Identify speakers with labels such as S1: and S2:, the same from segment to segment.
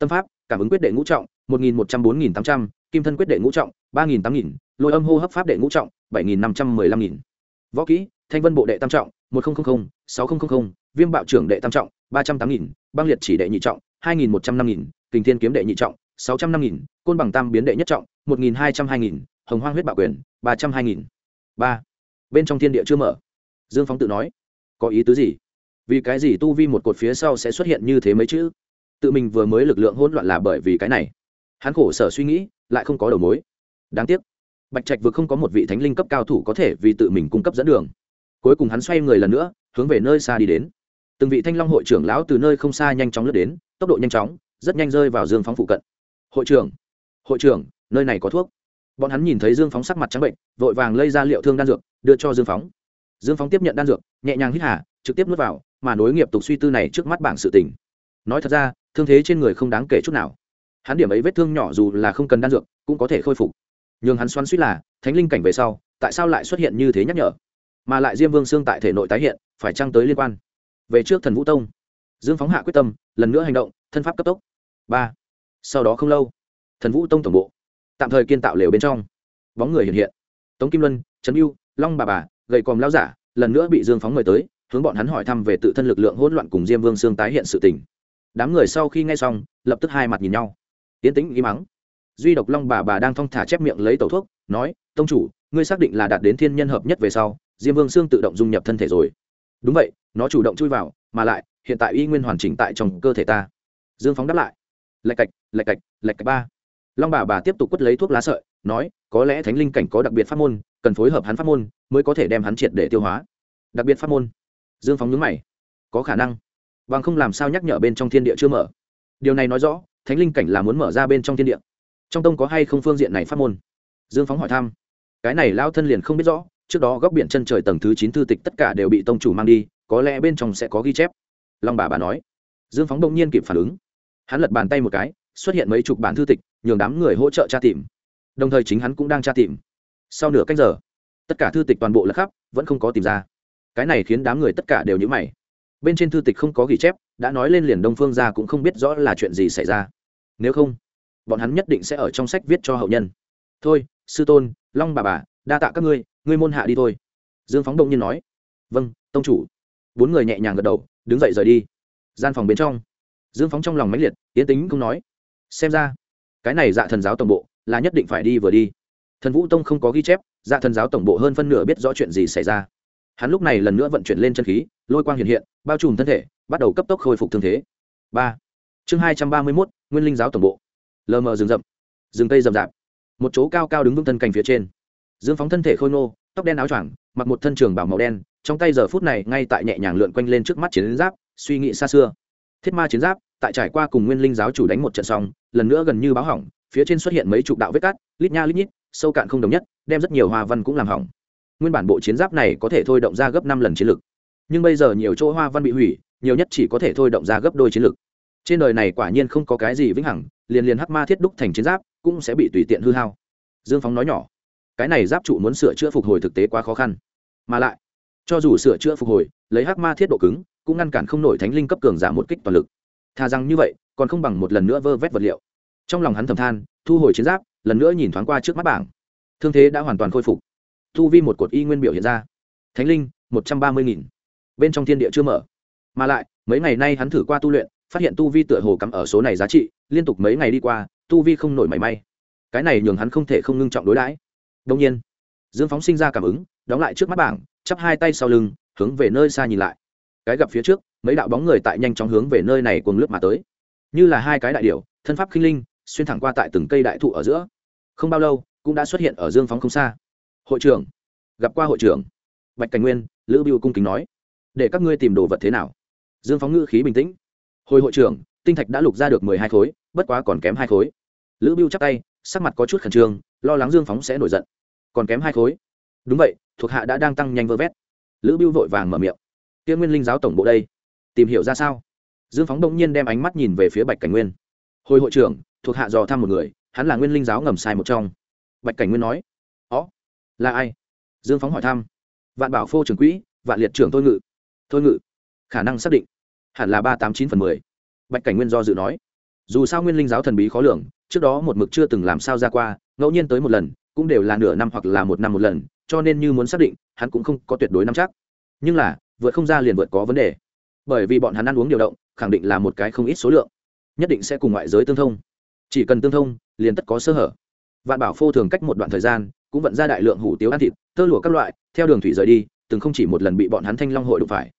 S1: tâm pháp, cảm ứng quyết đệ ngũ trọng, một nghìn một trăm bốn nghìn tám trăm, kim thân quyết đệ ngũ trọng, ba nghìn tám nghìn, lôi âm hô hấp pháp đệ ngũ trọng, bảy nghìn năm trăm mười lăm nghìn. Võ kỹ, thanh vân bộ đệ tam trọng, một nghìn sáu nghìn viêm bạo trưởng đệ tam trọng, ba trăm tám nghìn, băng liệt chỉ đệ nhị trọng, hai nghìn một trăm năm nghìn, kình thiên kiếm đệ nhị trọng, sáu trăm năm nghìn, côn bằng tam biến đệ nhất trọng, một nghìn hai trăm hai nghìn, hồng hoang huyết bạo quyền, ba trăm hai nghìn. Ba. Bên trong thiên địa chưa mở. Dương phóng tự nói, có ý tứ gì? Vì cái gì tu vi một cột phía sau sẽ xuất hiện như thế mấy chữ? Tự mình vừa mới lực lượng hỗn loạn là bởi vì cái này. Hắn khổ sở suy nghĩ, lại không có đầu mối. Đáng tiếc, bạch trạch vừa không có một vị thánh linh cấp cao thủ có thể vì tự mình cung cấp dẫn đường. Cuối cùng hắn xoay người lần nữa, hướng về nơi xa đi đến. Từng vị thanh long hội trưởng lão từ nơi không xa nhanh chóng lướt đến, tốc độ nhanh chóng, rất nhanh rơi vào dương phóng phụ cận. Hội trưởng hội trưởng, nơi này có thuốc. Bọn hắn nhìn thấy dương phóng sắc mặt trắng bệnh, vội vàng lây ra liệu thương đan dược, đưa cho dương phóng. Dương phóng tiếp nhận đan dược, nhẹ nhàng hít hà, trực tiếp nuốt vào, mà nối nghiệp tục suy tư này trước mắt bảng sự tình. Nói thật ra thương thế trên người không đáng kể chút nào. Hắn điểm ấy vết thương nhỏ dù là không cần đan dược, cũng có thể khôi phục. Nhưng hắn xoắn suýt là, thánh linh cảnh về sau, tại sao lại xuất hiện như thế nhắc nhở? Mà lại diêm vương xương tại thể nội tái hiện, phải trăng tới liên quan? Về trước thần vũ tông, dương phóng hạ quyết tâm, lần nữa hành động, thân pháp cấp tốc. Ba. Sau đó không lâu, thần vũ tông tổng bộ, tạm thời kiên tạo lều bên trong. Bóng người hiện hiện. Tống kim luân, trấn yêu long bà bà, gầy còm lao giả, lần nữa bị dương phóng mời tới, hướng bọn hắn hỏi thăm về tự thân lực lượng hỗn loạn cùng diêm vương xương tái hiện sự tình đám người sau khi nghe xong, lập tức hai mặt nhìn nhau. Tiến tĩnh im mắng. Duy độc long bà bà đang thong thả chép miệng lấy tẩu thuốc, nói, tông chủ, ngươi xác định là đạt đến thiên nhân hợp nhất về sau, diêm vương xương tự động dung nhập thân thể rồi. Đúng vậy, nó chủ động chui vào, mà lại, hiện tại y nguyên hoàn chỉnh tại trong cơ thể ta. Dương phóng đáp lại. Lạch cạch lạch cạch lạch cạch ba. Long bà bà tiếp tục quất lấy thuốc lá sợi, nói, có lẽ thánh linh cảnh có đặc biệt pháp môn, cần phối hợp hắn pháp môn, mới có thể đem hắn triệt để tiêu hóa. Đặc biệt pháp môn? Dương phóng nhướng mày. Có khả năng bằng không làm sao nhắc nhở bên trong thiên địa chưa mở. Điều này nói rõ, thánh linh cảnh là muốn mở ra bên trong thiên địa. Trong tông có hay không phương diện này pháp môn? Dương phóng hỏi thăm. Cái này lao thân liền không biết rõ, trước đó góc biển chân trời tầng thứ chín thư tịch tất cả đều bị tông chủ mang đi, có lẽ bên trong sẽ có ghi chép. Long bà bà nói. Dương phóng đông nhiên kịp phản ứng. Hắn lật bàn tay một cái, xuất hiện mấy chục bản thư tịch, nhường đám người hỗ trợ tra tìm. Đồng thời chính hắn cũng đang tra tìm. Sau nửa cách giờ, tất cả thư tịch toàn bộ lật khắp, vẫn không có tìm ra. Cái này khiến đám người tất cả đều nhữ mày bên trên thư tịch không có ghi chép, đã nói lên liền đông phương ra cũng không biết rõ là chuyện gì xảy ra. Nếu không, bọn hắn nhất định sẽ ở trong sách viết cho hậu nhân. Thôi, sư tôn, long bà bà, đa tạ các ngươi ngươi môn hạ đi thôi. Dương phóng đông nhiên nói. Vâng tông chủ. Bốn người nhẹ nhàng gật đầu, đứng dậy rời đi. Gian phòng bên trong, dương phóng trong lòng mãnh liệt tiến tính không nói. Xem ra, cái này dạ thần giáo tổng bộ là nhất định phải đi vừa đi. Thần vũ tông không có ghi chép dạ thần giáo tổng bộ hơn phân nửa biết rõ chuyện gì xảy ra hắn lúc này lần nữa vận chuyển lên chân khí, lôi quang hiện hiện, bao trùm thân thể, bắt đầu cấp tốc khôi phục thương thế. Ba. Chương hai trăm ba mươi mốt, nguyên linh giáo tổng bộ. Lờ mờ rừng rậm. Rừng cây rậm rạp. Một chỗ cao cao đứng vững thân cành phía trên. Dương phóng thân thể khôi ngô, tóc đen áo choàng, mặc một thân trường bảo màu đen, trong tay giờ phút này ngay tại nhẹ nhàng lượn quanh lên trước mắt chiến giáp, suy nghĩ xa xưa. Thiết ma chiến giáp, tại trải qua cùng nguyên linh giáo chủ đánh một trận xong, lần nữa gần như báo hỏng, phía trên xuất hiện mấy chục đạo vết cắt, lít nha lít nhít, sâu cạn không đồng nhất, đem rất nhiều hoa văn cũng làm hỏng nguyên bản bộ chiến giáp này có thể thôi động ra gấp năm lần chiến lực. Nhưng bây giờ nhiều chỗ hoa văn bị hủy, nhiều nhất chỉ có thể thôi động ra gấp đôi chiến lực. Trên đời này quả nhiên không có cái gì vĩnh hằng, liền liền hắc ma thiết đúc thành chiến giáp cũng sẽ bị tùy tiện hư hao. Dương phóng nói nhỏ, cái này giáp trụ muốn sửa chữa phục hồi thực tế quá khó khăn. Mà lại, cho dù sửa chữa phục hồi, lấy hắc ma thiết độ cứng, cũng ngăn cản không nổi thánh linh cấp cường giảm một kích toàn lực. Thà rằng như vậy, còn không bằng một lần nữa vơ vét vật liệu. Trong lòng hắn thầm than, thu hồi chiến giáp, lần nữa nhìn thoáng qua trước mắt bảng. Thương thế đã hoàn toàn khôi phục thu vi một cột y nguyên biểu hiện ra. Thánh linh, một trăm ba mươi nghìn. Bên trong thiên địa chưa mở. Mà lại, mấy ngày nay hắn thử qua tu luyện, phát hiện tu vi tựa hồ cắm ở số này giá trị, liên tục mấy ngày đi qua, tu vi không nổi mảy may. Cái này nhường hắn không thể không ngưng trọng đối đãi. Đông nhiên, dương phóng sinh ra cảm ứng, đóng lại trước mắt bảng, chắp hai tay sau lưng, hướng về nơi xa nhìn lại. Cái gặp phía trước, mấy đạo bóng người tại nhanh chóng hướng về nơi này cuồng lướt mà tới. Như là hai cái đại điệu thân pháp khinh linh, xuyên thẳng qua tại từng cây đại thụ ở giữa. Không bao lâu, cũng đã xuất hiện ở dương phóng không xa hội trưởng. Gặp qua hội trưởng. Bạch cảnh nguyên, lữ biêu cung kính nói. Để các ngươi tìm đồ vật thế nào? Dương phóng ngữ khí bình tĩnh. Hồi hội trưởng, tinh thạch đã lục ra được mười hai khối, bất quá còn kém hai khối. Lữ biêu chắc tay, sắc mặt có chút khẩn trương, lo lắng dương phóng sẽ nổi giận. Còn kém hai khối. Đúng vậy, thuộc hạ đã đang tăng nhanh vơ vét. Lữ biêu vội vàng mở miệng. Tiên nguyên linh giáo tổng bộ đây, tìm hiểu ra sao? Dương phóng đông nhiên đem ánh mắt nhìn về phía bạch cảnh nguyên. Hồi hội trưởng, thuộc hạ dò thăm một người, hắn là nguyên linh giáo ngầm sai một trong. Bạch cảnh nguyên nói là ai? Dương phóng hỏi thăm. Vạn bảo phô trưởng quỹ, vạn liệt trưởng thôi ngự. Thôi ngự, khả năng xác định. Hẳn là ba tám chín phần mười. Bạch cảnh nguyên do dự nói. Dù sao nguyên linh giáo thần bí khó lường, trước đó một mực chưa từng làm sao ra qua, ngẫu nhiên tới một lần, cũng đều là nửa năm hoặc là một năm một lần, cho nên như muốn xác định, hắn cũng không có tuyệt đối nắm chắc. Nhưng là, vượt không ra liền vượt có vấn đề. Bởi vì bọn hắn ăn uống điều động, khẳng định là một cái không ít số lượng, nhất định sẽ cùng ngoại giới tương thông. Chỉ cần tương thông, liền tất có sơ hở. Vạn bảo phô thường cách một đoạn thời gian cũng vận ra đại lượng hủ tiếu ăn thịt, tơ lụa các loại, theo đường thủy rời đi, từng không chỉ một lần bị bọn hắn thanh long hội đụng phải.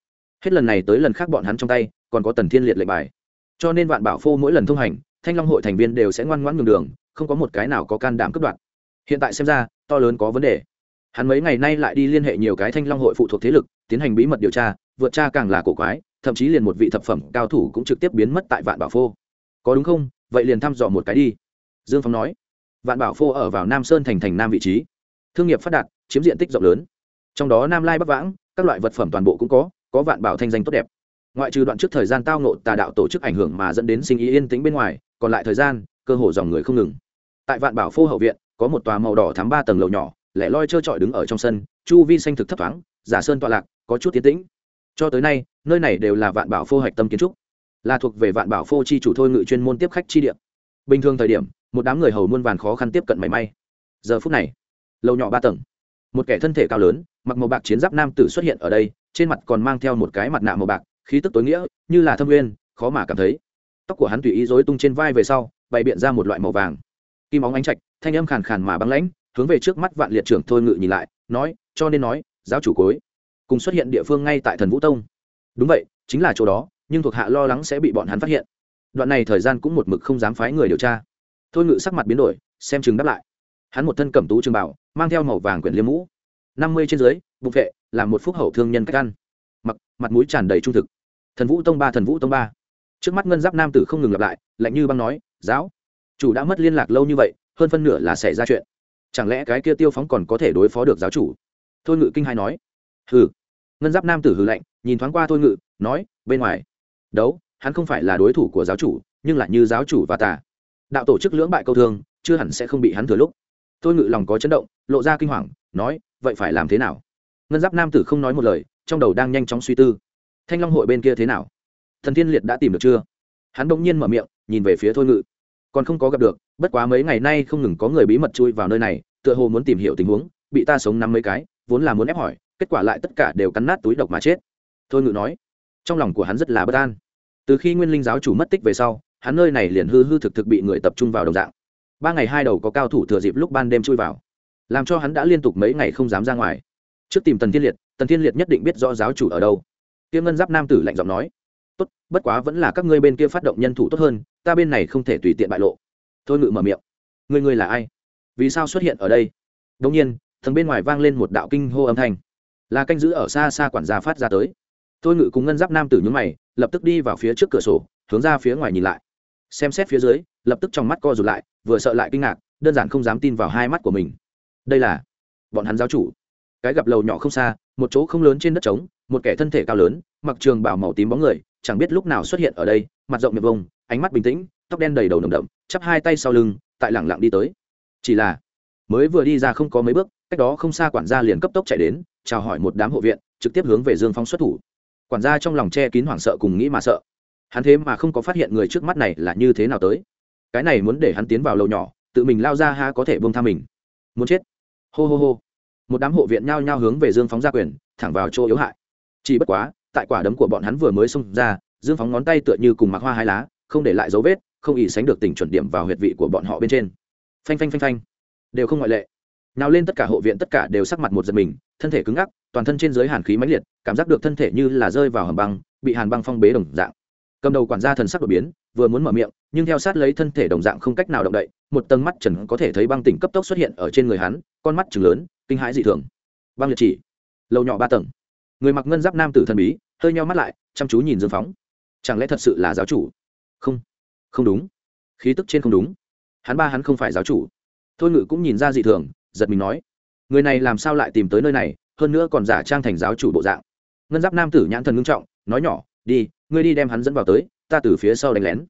S1: Hết lần này tới lần khác bọn hắn trong tay, còn có tần thiên liệt lệnh bài. Cho nên vạn bảo phô mỗi lần thông hành, thanh long hội thành viên đều sẽ ngoan ngoãn nhường đường, không có một cái nào có can đảm cướp đoạt. Hiện tại xem ra, to lớn có vấn đề. Hắn mấy ngày nay lại đi liên hệ nhiều cái thanh long hội phụ thuộc thế lực, tiến hành bí mật điều tra, vượt tra càng là cổ quái, thậm chí liền một vị thập phẩm cao thủ cũng trực tiếp biến mất tại vạn bảo phô. Có đúng không? Vậy liền thăm dò một cái đi. Dương phong nói vạn bảo phô ở vào nam sơn thành thành nam vị trí thương nghiệp phát đạt chiếm diện tích rộng lớn trong đó nam lai bắc vãng các loại vật phẩm toàn bộ cũng có có vạn bảo thanh danh tốt đẹp ngoại trừ đoạn trước thời gian tao nộ tà đạo tổ chức ảnh hưởng mà dẫn đến sinh ý yên tĩnh bên ngoài còn lại thời gian cơ hồ dòng người không ngừng tại vạn bảo phô hậu viện có một tòa màu đỏ thắm ba tầng lầu nhỏ lẻ loi trơ trọi đứng ở trong sân chu vi xanh thực thấp thoáng giả sơn tọa lạc có chút tiến tĩnh cho tới nay nơi này đều là vạn bảo phô hạch tâm kiến trúc là thuộc về vạn bảo phô chi chủ thôi ngự chuyên môn tiếp khách chi điểm bình thường thời điểm một đám người hầu muôn vàn khó khăn tiếp cận mảy may. Giờ phút này, lầu nhỏ ba tầng. Một kẻ thân thể cao lớn, mặc màu bạc chiến giáp nam tử xuất hiện ở đây, trên mặt còn mang theo một cái mặt nạ màu bạc, khí tức tối nghĩa, như là thâm nguyên, khó mà cảm thấy. Tóc của hắn tùy ý rối tung trên vai về sau, bày biện ra một loại màu vàng. Kim óng ánh trạch, thanh âm khàn khàn mà băng lãnh, hướng về trước mắt vạn liệt trưởng thôi ngự nhìn lại, nói, cho nên nói, giáo chủ cối, cùng xuất hiện địa phương ngay tại thần vũ tông. Đúng vậy, chính là chỗ đó, nhưng thuộc hạ lo lắng sẽ bị bọn hắn phát hiện. Đoạn này thời gian cũng một mực không dám phái người điều tra thôi ngự sắc mặt biến đổi, xem chừng đáp lại. Hắn một thân cẩm tú trường bảo, mang theo màu vàng quyển liêm mũ. Năm mươi trên dưới, bụng vệ là một phúc hậu thương nhân cách ăn. Mặc, mặt mũi tràn đầy trung thực. Thần vũ tông ba, thần vũ tông ba. Trước mắt ngân giáp nam tử không ngừng lặp lại, lạnh như băng nói, giáo, chủ đã mất liên lạc lâu như vậy, hơn phân nửa là xảy ra chuyện. Chẳng lẽ cái kia tiêu phóng còn có thể đối phó được giáo chủ? Thôi ngự kinh hai nói. Hừ. Ngân giáp nam tử hừ lạnh, nhìn thoáng qua thôi ngự, nói, bên ngoài, đấu, hắn không phải là đối thủ của giáo chủ, nhưng lại như giáo chủ và tà đạo tổ chức lưỡng bại câu thương, chưa hẳn sẽ không bị hắn thừa lúc. Thôi ngự lòng có chấn động, lộ ra kinh hoàng, nói, vậy phải làm thế nào? Ngân giáp nam tử không nói một lời, trong đầu đang nhanh chóng suy tư. Thanh long hội bên kia thế nào? Thần thiên liệt đã tìm được chưa? Hắn bỗng nhiên mở miệng, nhìn về phía thôi ngự. Còn không có gặp được, bất quá mấy ngày nay không ngừng có người bí mật chui vào nơi này, tựa hồ muốn tìm hiểu tình huống, bị ta sống năm mấy cái, vốn là muốn ép hỏi, kết quả lại tất cả đều cắn nát túi độc mà chết. Thôi ngự nói. Trong lòng của hắn rất là bất an. Từ khi nguyên linh giáo chủ mất tích về sau hắn nơi này liền hư hư thực thực bị người tập trung vào đồng dạng. Ba ngày hai đầu có cao thủ thừa dịp lúc ban đêm chui vào, làm cho hắn đã liên tục mấy ngày không dám ra ngoài. Trước tìm tần thiên liệt, tần thiên liệt nhất định biết rõ giáo chủ ở đâu. Tiêm ngân giáp nam tử lạnh giọng nói, tốt, bất quá vẫn là các ngươi bên kia phát động nhân thủ tốt hơn, ta bên này không thể tùy tiện bại lộ. Thôi ngự mở miệng người người là ai? Vì sao xuất hiện ở đây? Đông nhiên thần bên ngoài vang lên một đạo kinh hô âm thanh. Là canh giữ ở xa xa quản gia phát ra tới. Thôi ngự cùng ngân giáp nam tử nhúng mày, lập tức đi vào phía trước cửa sổ, hướng ra phía ngoài nhìn lại xem xét phía dưới, lập tức trong mắt co rụt lại, vừa sợ lại kinh ngạc, đơn giản không dám tin vào hai mắt của mình. Đây là bọn hắn giáo chủ. Cái gặp lầu nhỏ không xa, một chỗ không lớn trên đất trống, một kẻ thân thể cao lớn, mặc trường bảo màu tím bóng người, chẳng biết lúc nào xuất hiện ở đây, mặt rộng miệng vông, ánh mắt bình tĩnh, tóc đen đầy đầu nồng đậm, chắp hai tay sau lưng, tại lẳng lặng đi tới. Chỉ là mới vừa đi ra không có mấy bước, cách đó không xa quản gia liền cấp tốc chạy đến, chào hỏi một đám hộ viện, trực tiếp hướng về dương phong xuất thủ. Quản gia trong lòng che kín hoảng sợ cùng nghĩ mà sợ hắn thế mà không có phát hiện người trước mắt này là như thế nào tới. Cái này muốn để hắn tiến vào lầu nhỏ, tự mình lao ra ha có thể bông tha mình. Muốn chết. Hô hô hô. Một đám hộ viện nhao nhao hướng về dương phóng ra quyền, thẳng vào chỗ yếu hại. Chỉ bất quá, tại quả đấm của bọn hắn vừa mới xông ra, dương phóng ngón tay tựa như cùng mặc hoa hai lá, không để lại dấu vết, không ý sánh được tỉnh chuẩn điểm vào huyệt vị của bọn họ bên trên. Phanh phanh phanh phanh. Đều không ngoại lệ. Nào lên tất cả hộ viện tất cả đều sắc mặt một giật mình, thân thể cứng ngắc, toàn thân trên giới hàn khí mãnh liệt, cảm giác được thân thể như là rơi vào hầm băng, bị hàn băng phong bế đồng dạng cầm đầu quản gia thần sắc đột biến, vừa muốn mở miệng, nhưng theo sát lấy thân thể đồng dạng không cách nào động đậy, một tầng mắt trần có thể thấy băng tỉnh cấp tốc xuất hiện ở trên người hắn, con mắt chừng lớn, kinh hãi dị thường. Băng liệt chỉ, lầu nhỏ ba tầng. Người mặc ngân giáp nam tử thần bí, hơi nheo mắt lại, chăm chú nhìn dương phóng. Chẳng lẽ thật sự là giáo chủ? Không không đúng. Khí tức trên không đúng. Hắn ba hắn không phải giáo chủ. Thôi ngự cũng nhìn ra dị thường, giật mình nói, người này làm sao lại tìm tới nơi này, hơn nữa còn giả trang thành giáo chủ bộ dạng. Ngân giáp nam tử nhãn thần ngưng trọng, nói nhỏ, đi ngươi đi đem hắn dẫn vào tới, ta từ phía sau đánh lén.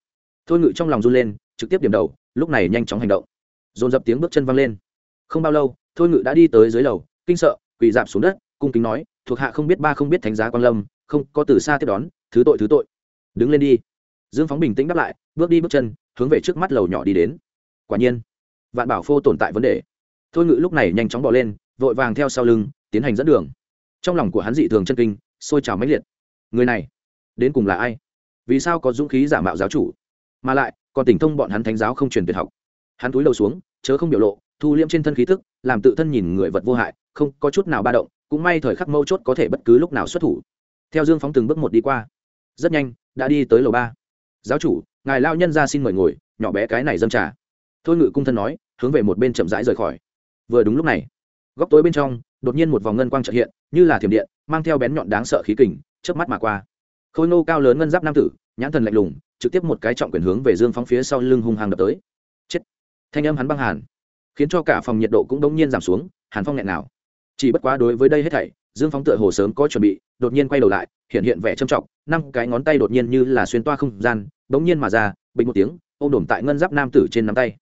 S1: Thôi ngự trong lòng run lên, trực tiếp điểm đầu, lúc này nhanh chóng hành động. Dồn dập tiếng bước chân văng lên. Không bao lâu, thôi ngự đã đi tới dưới lầu, kinh sợ, quỳ dạp xuống đất, cung kính nói, thuộc hạ không biết ba không biết thánh giá quan lâm, không, có từ xa tiếp đón, thứ tội thứ tội. Đứng lên đi. Dương phóng bình tĩnh đáp lại, bước đi bước chân, hướng về trước mắt lầu nhỏ đi đến. Quả nhiên, vạn bảo phô tồn tại vấn đề. Thôi ngự lúc này nhanh chóng bỏ lên, vội vàng theo sau lưng, tiến hành dẫn đường. Trong lòng của hắn dị thường chân kinh, sôi trào mãnh liệt. Người này đến cùng là ai? Vì sao có dũng khí giả mạo giáo chủ? Mà lại, còn tỉnh thông bọn hắn thánh giáo không truyền tuyệt học. Hắn túi đầu xuống, chớ không biểu lộ, thu liễm trên thân khí thức làm tự thân nhìn người vật vô hại, không có chút nào ba động, cũng may thời khắc mâu chốt có thể bất cứ lúc nào xuất thủ. Theo dương phóng từng bước một đi qua. Rất nhanh, đã đi tới lầu ba. Giáo chủ, ngài lao nhân ra xin mời ngồi, nhỏ bé cái này dâm trà. Thôi ngự cung thân nói, hướng về một bên chậm rãi rời khỏi. Vừa đúng lúc này, góc tối bên trong, đột nhiên một vòng ngân quang trợ hiện, như là thiểm điện, mang theo bén nhọn đáng sợ khí kình, chớp mắt mà qua khôi nô cao lớn ngân giáp nam tử, nhãn thần lạnh lùng, trực tiếp một cái trọng quyền hướng về dương phóng phía sau lưng hung hăng đập tới. Chết! Thanh âm hắn băng hàn, khiến cho cả phòng nhiệt độ cũng đống nhiên giảm xuống, hàn phong nghẹn nào. Chỉ bất quá đối với đây hết thảy, dương phóng tựa hồ sớm có chuẩn bị, đột nhiên quay đầu lại, hiện hiện vẻ trầm trọng, năm cái ngón tay đột nhiên như là xuyên toa không gian, đống nhiên mà ra, bình một tiếng, ôm đổm tại ngân giáp nam tử trên nắm tay.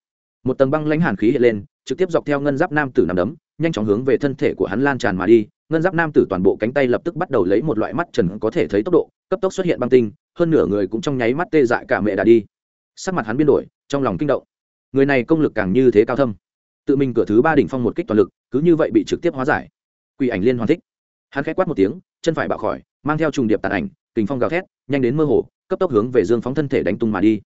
S1: Một tầng băng lãnh hàn khí hiện lên, trực tiếp dọc theo ngân giáp nam tử nằm đấm, nhanh chóng hướng về thân thể của hắn lan tràn mà đi ngân giáp nam tử toàn bộ cánh tay lập tức bắt đầu lấy một loại mắt trần có thể thấy tốc độ, cấp tốc xuất hiện băng tinh, hơn nửa người cũng trong nháy mắt tê dại cả mẹ đã đi. Sắc mặt hắn biến đổi, trong lòng kinh động. Người này công lực càng như thế cao thâm. Tự mình cửa thứ ba đỉnh phong một kích toàn lực, cứ như vậy bị trực tiếp hóa giải. Quỷ ảnh liên hoàn thích. Hắn khẽ quát một tiếng, chân phải bạo khỏi, mang theo trùng điệp tàn ảnh, kình phong gào thét, nhanh đến mơ hồ, cấp tốc hướng về dương phóng thân thể đánh tung mà đi.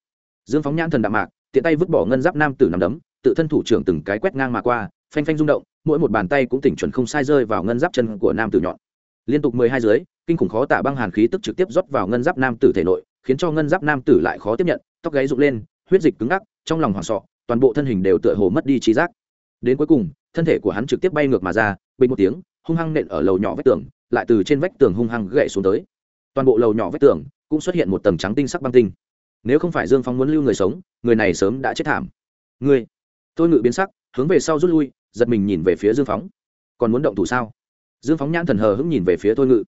S1: Dương phóng nhãn thần đạm mạc, tiện tay vứt bỏ ngân giáp nam tử nằm đấm, tự thân thủ trưởng từng cái quét ngang mà qua, phanh phanh rung động mỗi một bàn tay cũng tỉnh chuẩn không sai rơi vào ngân giáp chân của nam tử nhọn. Liên tục mười hai dưới, kinh khủng khó tả băng hàn khí tức trực tiếp rót vào ngân giáp nam tử thể nội, khiến cho ngân giáp nam tử lại khó tiếp nhận, tóc gáy rụng lên, huyết dịch cứng ngắc, trong lòng hoảng sọ, toàn bộ thân hình đều tựa hồ mất đi trí giác. Đến cuối cùng, thân thể của hắn trực tiếp bay ngược mà ra, bình một tiếng, hung hăng nện ở lầu nhỏ vách tường, lại từ trên vách tường hung hăng gậy xuống tới. Toàn bộ lầu nhỏ vách tường cũng xuất hiện một tầng trắng tinh sắc băng tinh. Nếu không phải dương phong muốn lưu người sống, người này sớm đã chết thảm. Người tôi ngự biến sắc, hướng về sau rút lui giật mình nhìn về phía dương phóng. Còn muốn động thủ sao? Dương phóng nhãn thần hờ hững nhìn về phía thôi ngự.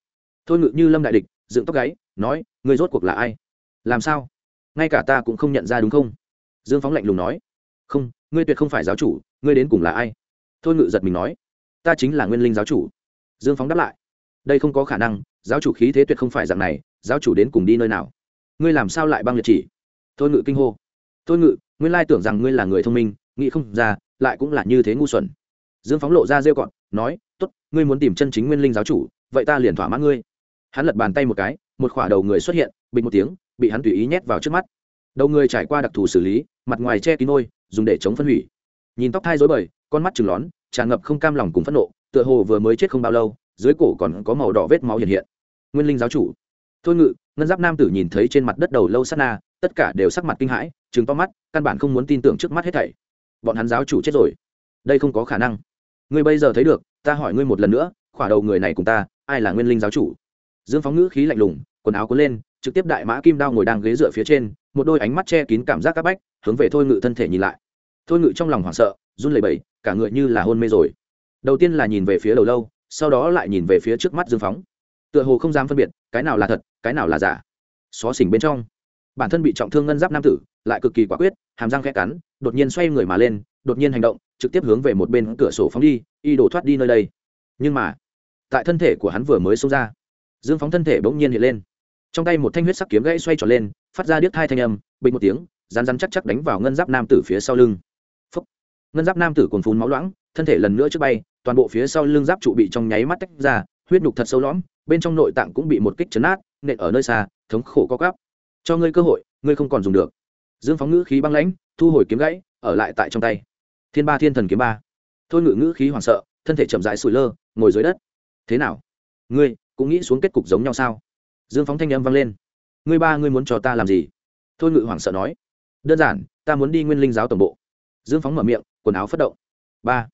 S1: Thôi ngự như lâm đại địch, dựng tóc gáy, nói người rốt cuộc là ai? Làm sao? Ngay cả ta cũng không nhận ra đúng không? Dương phóng lạnh lùng nói. Không, ngươi tuyệt không phải giáo chủ, ngươi đến cùng là ai? Thôi ngự giật mình nói. Ta chính là nguyên linh giáo chủ. Dương phóng đáp lại. Đây không có khả năng, giáo chủ khí thế tuyệt không phải dạng này, giáo chủ đến cùng đi nơi nào? Ngươi làm sao lại băng liệt chỉ? Thôi ngự kinh hô. Thôi ngự, nguyên lai tưởng rằng ngươi là người thông minh, nghĩ không ra lại cũng là như thế ngu xuẩn. Dương phóng lộ ra rêu cọn nói t ố t ngươi muốn tìm chân chính nguyên linh giáo chủ, vậy ta liền thỏa mãn ngươi. Hắn lật bàn tay một cái, một khỏa đầu người xuất hiện, bình một tiếng, bị hắn tùy ý nhét vào trước mắt. Đầu người trải qua đặc thù xử lý, mặt ngoài che kín nôi dùng để chống phân hủy. Nhìn tóc thai dối bời, con mắt chừng lón, tràn ngập không cam lòng cùng phẫn nộ, tựa hồ vừa mới chết không bao lâu, dưới cổ còn có màu đỏ vết máu hiện hiện. Nguyên linh giáo chủ. Thôi ngự, ngân giáp nam tử nhìn thấy trên mặt đất đầu lâu sát na, tất cả đều sắc mặt kinh hãi chứng to mắt, căn bản không muốn tin tưởng trước mắt hết thảy bọn hắn giáo chủ chết rồi. Đây không có khả năng. Ngươi bây giờ thấy được, ta hỏi ngươi một lần nữa, khỏa đầu người này cùng ta, ai là nguyên linh giáo chủ? Dương phóng ngữ khí lạnh lùng, quần áo cuốn lên, trực tiếp đại mã kim đao ngồi đang ghế dựa phía trên, một đôi ánh mắt che kín cảm giác c áp bách, hướng về thôi ngự thân thể nhìn lại. Thôi ngự trong lòng hoảng sợ, run lẩy bẩy, cả người như là hôn mê rồi. Đầu tiên là nhìn về phía đầu lâu, sau đó lại nhìn về phía trước mắt dương phóng. Tựa hồ không dám phân biệt, cái nào là thật, cái nào là giả. Xó xỉnh bên trong bản thân bị trọng thương ngân giáp nam tử, lại cực kỳ quả quyết, hàm răng khẽ cắn, đột nhiên xoay người mà lên, đột nhiên hành động, trực tiếp hướng về một bên cửa sổ phóng đi, y đổ thoát đi nơi đây. Nhưng mà, tại thân thể của hắn vừa mới xông ra, dương phóng thân thể bỗng nhiên hiện lên. Trong tay một thanh huyết sắc kiếm gãy xoay tròn lên, phát ra điếc thai thanh âm, bình một tiếng rán rán chắc chắc đánh vào ngân giáp nam tử phía sau lưng. Phúc. ngân giáp nam tử còn phun máu loãng, thân thể lần nữa trước bay, toàn bộ phía sau lưng giáp trụ bị trong nháy mắt tách ra, huyết nhục thật sâu lõm, bên trong nội tạng cũng bị một kích chấn át nện ở nơi xa, thống khổ co cắp cho ngươi cơ hội, ngươi không còn dùng được. Dương phóng ngữ khí băng lãnh, thu hồi kiếm gãy, ở lại tại trong tay. Thiên ba thiên thần kiếm ba. Thôi ngự ngữ khí hoảng sợ, thân thể chậm rãi sủi lơ, ngồi dưới đất. Thế nào? Ngươi, cũng nghĩ xuống kết cục giống nhau sao? Dương phóng thanh âm vang lên. Ngươi ba, ngươi muốn cho ta làm gì? Thôi ngự hoảng sợ nói. Đơn giản, ta muốn đi nguyên linh giáo tổng bộ. Dương phóng mở miệng, quần áo phất động. Ba.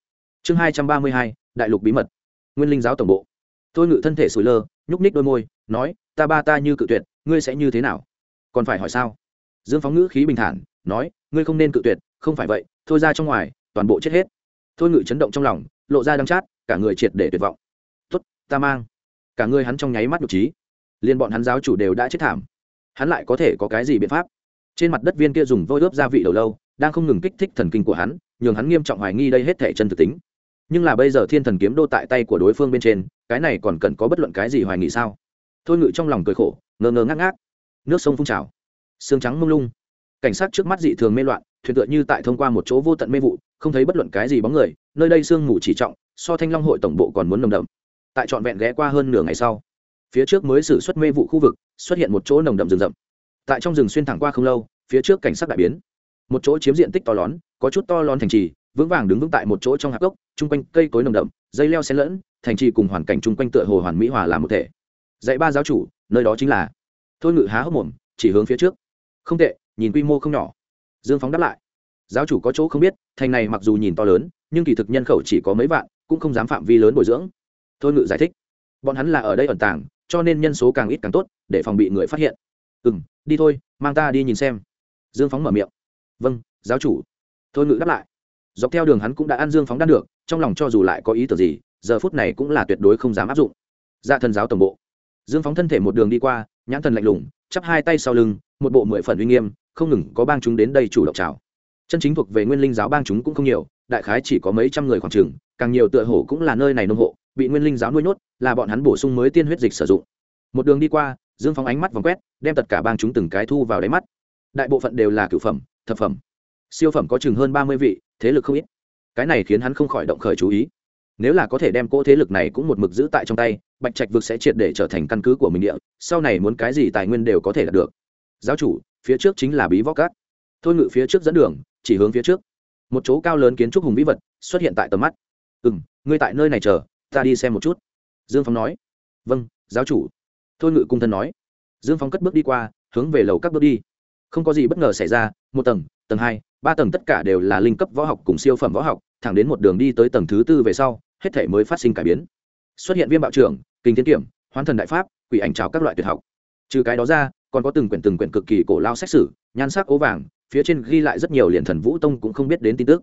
S1: Chương hai trăm ba mươi hai, đại lục bí mật. Nguyên linh giáo tổng bộ. Thôi ngự thân thể sủi lơ, nhúc ních đôi môi, nói, ta ba ta như cự tuyệt, ngươi sẽ như thế nào? Còn phải hỏi sao? Dương phóng ngữ khí bình thản, nói, ngươi không nên cự tuyệt, không phải vậy, thôi ra trong ngoài, toàn bộ chết hết. Thôi ngự chấn động trong lòng, lộ ra đăm chát, cả người triệt để tuyệt vọng. Tuất ta mang. Cả người hắn trong nháy mắt nhục trí. Liên bọn hắn giáo chủ đều đã chết thảm. Hắn lại có thể có cái gì biện pháp? Trên mặt đất viên kia dùng vôi ướp gia vị đầu lâu, đang không ngừng kích thích thần kinh của hắn, nhường hắn nghiêm trọng hoài nghi đây hết thể chân thực tính. Nhưng là bây giờ thiên thần kiếm đô tại tay của đối phương bên trên, cái này còn cần có bất luận cái gì hoài nghi sao? Thôi ngự trong lòng cười khổ, ngơ ngơ ngác ngác nước sông phun trào sương trắng mông lung. Cảnh sát trước mắt dị thường mê loạn, thuyền tựa như tại thông qua một chỗ vô tận mê vụ, không thấy bất luận cái gì bóng người, nơi đây sương mù chỉ trọng, so thanh long hội tổng bộ còn muốn nồng đậm. Tại trọn vẹn ghé qua hơn nửa ngày sau, phía trước mới xử xuất mê vụ khu vực, xuất hiện một chỗ nồng đậm rừng rậm. Tại trong rừng xuyên thẳng qua không lâu, phía trước cảnh sát đại biến. Một chỗ chiếm diện tích to lớn, có chút to lớn thành trì, vững vàng đứng vững tại một chỗ trong hạp gốc, chung quanh cây cối nồng đậm, dây leo xen lẫn, thành trì cùng hoàn cảnh chung quanh tựa hồ hoàn mỹ hòa làm một thể. Dạy ba giáo chủ, nơi đó chính là thôi ngự há hốc mồm, chỉ hướng phía trước. Không tệ, nhìn quy mô không nhỏ. Dương phóng đáp lại. Giáo chủ có chỗ không biết, thành này mặc dù nhìn to lớn, nhưng kỳ thực nhân khẩu chỉ có mấy vạn, cũng không dám phạm vi lớn bồi dưỡng. Thôi ngự giải thích. Bọn hắn là ở đây ẩn tàng, cho nên nhân số càng ít càng tốt, để phòng bị người phát hiện. Ừ m đi thôi, mang ta đi nhìn xem. Dương phóng mở miệng. Vâng giáo chủ. Thôi ngự đáp lại. Dọc theo đường hắn cũng đã ăn dương phóng đan được, trong lòng cho dù lại có ý tưởng gì, giờ phút này cũng là tuyệt đối không dám áp dụng. Dạ thần giáo tổng bộ. Dương phóng thân thể một đường đi qua nhãn thần lạnh lùng, chắp hai tay sau lưng, một bộ mười phần uy nghiêm, không ngừng có bang chúng đến đây chủ động chào. Chân chính thuộc về nguyên linh giáo bang chúng cũng không nhiều, đại khái chỉ có mấy trăm người khoảng trường càng nhiều tựa hổ cũng là nơi này nông hộ, bị nguyên linh giáo nuôi nhốt, là bọn hắn bổ sung mới tiên huyết dịch sử dụng. Một đường đi qua, dương phóng ánh mắt vòng quét, đem tất cả bang chúng từng cái thu vào đáy mắt. Đại bộ phận đều là cửu phẩm, thập phẩm. Siêu phẩm có chừng hơn ba mươi vị, thế lực không ít. Cái này khiến hắn không khỏi động khởi chú ý. Nếu là có thể đem cỗ thế lực này cũng một mực giữ tại trong tay bạch trạch vực sẽ triệt để trở thành căn cứ của mình địa, sau này muốn cái gì tài nguyên đều có thể đạt được. Giáo chủ, phía trước chính là bí võ cát thôi ngự phía trước dẫn đường, chỉ hướng phía trước. Một chỗ cao lớn kiến trúc hùng vĩ vật xuất hiện tại tầm mắt. Ừ m ngươi tại nơi này chờ, ta đi xem một chút. Dương phong nói. Vâng giáo chủ. Thôi ngự cung thân nói. Dương phong cất bước đi qua, hướng về lầu các bước đi. Không có gì bất ngờ xảy ra, một tầng tầng hai, ba tầng tất cả đều là linh cấp võ học cùng siêu phẩm võ học, thẳng đến một đường đi tới tầng thứ tư về sau, hết thể mới phát sinh cải biến. Xuất hiện viêm bạo trưởng kinh thiên kiểm, hoán thần đại pháp, quỷ ảnh trào các loại tuyệt học. Trừ cái đó ra, còn có từng quyển từng quyển cực kỳ cổ lao xét xử nhan sắc ố vàng, phía trên ghi lại rất nhiều liền thần vũ tông cũng không biết đến tin tức.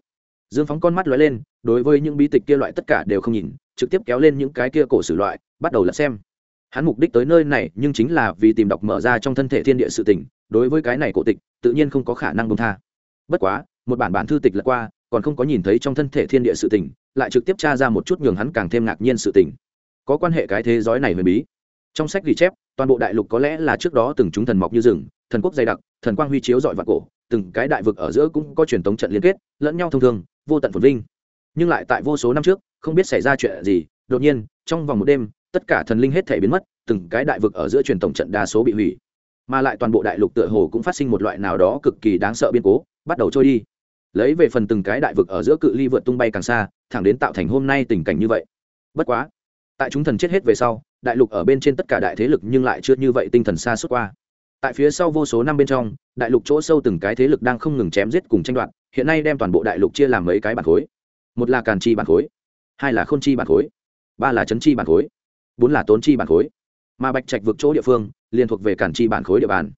S1: Dương phóng con mắt lóe lên, đối với những bí tịch kia loại tất cả đều không nhìn, trực tiếp kéo lên những cái kia cổ sử loại, bắt đầu lật xem. Hắn mục đích tới nơi này, nhưng chính là vì tìm đọc mở ra trong thân thể thiên địa sự tỉnh đối với cái này cổ tịch, tự nhiên không có khả năng bông tha. Bất quá, một bản bản thư tịch lật qua, còn không có nhìn thấy trong thân thể thiên địa sự tỉnh lại trực tiếp tra ra một chút nhường hắn càng thêm ngạc nhiên sự tỉnh có quan hệ cái thế giới này huyền bí. Trong sách ghi chép, toàn bộ đại lục có lẽ là trước đó từng chúng thần mọc như rừng, thần quốc dày đặc, thần quang huy chiếu dọi vạn cổ, từng cái đại vực ở giữa cũng có truyền thống trận liên kết, lẫn nhau thông thường, vô tận phồn vinh. Nhưng lại tại vô số năm trước, không biết xảy ra chuyện gì, đột nhiên, trong vòng một đêm, tất cả thần linh hết thể biến mất, từng cái đại vực ở giữa truyền tổng trận đa số bị hủy. Mà lại toàn bộ đại lục tựa hồ cũng phát sinh một loại nào đó cực kỳ đáng sợ biến cố, bắt đầu trôi đi. Lấy về phần từng cái đại vực ở giữa cự ly vượt tung bay càng xa, thẳng đến tạo thành hôm nay tình cảnh như vậy. Bất quá tại chúng thần chết hết về sau, đại lục ở bên trên tất cả đại thế lực nhưng lại chưa như vậy tinh thần xa suốt qua. Tại phía sau vô số năm bên trong, đại lục chỗ sâu từng cái thế lực đang không ngừng chém giết cùng tranh đoạt, hiện nay đem toàn bộ đại lục chia làm mấy cái bản khối. Một là càn chi bản khối, hai là khôn chi bản khối, ba là trấn chi bản khối, bốn là tốn chi bản khối. Mà bạch trạch vượt chỗ địa phương liên thuộc về càn chi bản khối địa bàn.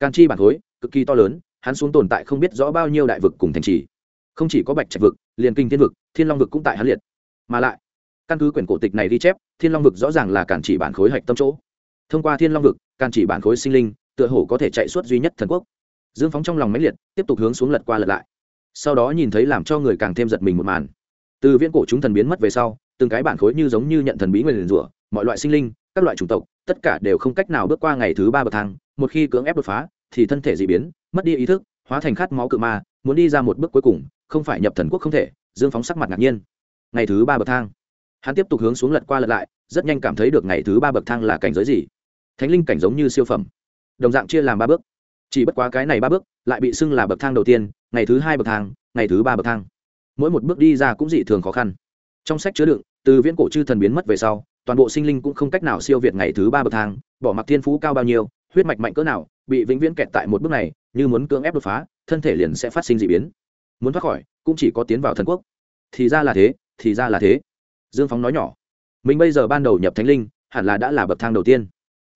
S1: Càn chi bản khối, cực kỳ to lớn, hắn xuống tồn tại không biết rõ bao nhiêu đại vực cùng thành trì. Không chỉ có bạch trạch vực, liền kinh thiên vực, thiên long vực cũng tại hắn liệt. Mà lại căn cứ quyển cổ tịch này ghi chép, thiên long vực rõ ràng là cản chỉ bản khối hạch tâm chỗ. Thông qua thiên long vực, cản chỉ bản khối sinh linh, tựa hồ có thể chạy suốt duy nhất thần quốc. Dương phóng trong lòng máy liệt, tiếp tục hướng xuống lật qua lật lại. Sau đó nhìn thấy làm cho người càng thêm giật mình một màn. Từ viễn cổ chúng thần biến mất về sau, từng cái bản khối như giống như nhận thần bí nguyền rủa, mọi loại sinh linh, các loại chủng tộc, tất cả đều không cách nào bước qua ngày thứ ba bậc thang, một khi cưỡng ép đột phá, thì thân thể dị biến, mất đi ý thức, hóa thành khát máu cự ma, muốn đi ra một bước cuối cùng, không phải nhập thần quốc không thể, dương phóng sắc mặt ngạc nhiên. Ngày thứ ba bậc thang hắn tiếp tục hướng xuống lật qua lật lại, rất nhanh cảm thấy được ngày thứ ba bậc thang là cảnh giới gì. Thánh linh cảnh giống như siêu phẩm, đồng dạng chia làm ba bước. Chỉ bất quá cái này ba bước lại bị xưng là bậc thang đầu tiên, ngày thứ hai bậc thang, ngày thứ ba bậc thang. Mỗi một bước đi ra cũng dị thường khó khăn. Trong sách chứa đựng, từ viễn cổ chư thần biến mất về sau, toàn bộ sinh linh cũng không cách nào siêu việt ngày thứ ba bậc thang, bỏ mặc thiên phú cao bao nhiêu, huyết mạch mạnh cỡ nào, bị vĩnh viễn kẹt tại một bước này, như muốn cưỡng ép đột phá, thân thể liền sẽ phát sinh d ị biến. Muốn thoát khỏi, cũng chỉ có tiến vào thần quốc. Thì ra là thế, thì ra là thế dương phóng nói nhỏ. Mình bây giờ ban đầu nhập thánh linh, hẳn là đã là bậc thang đầu tiên.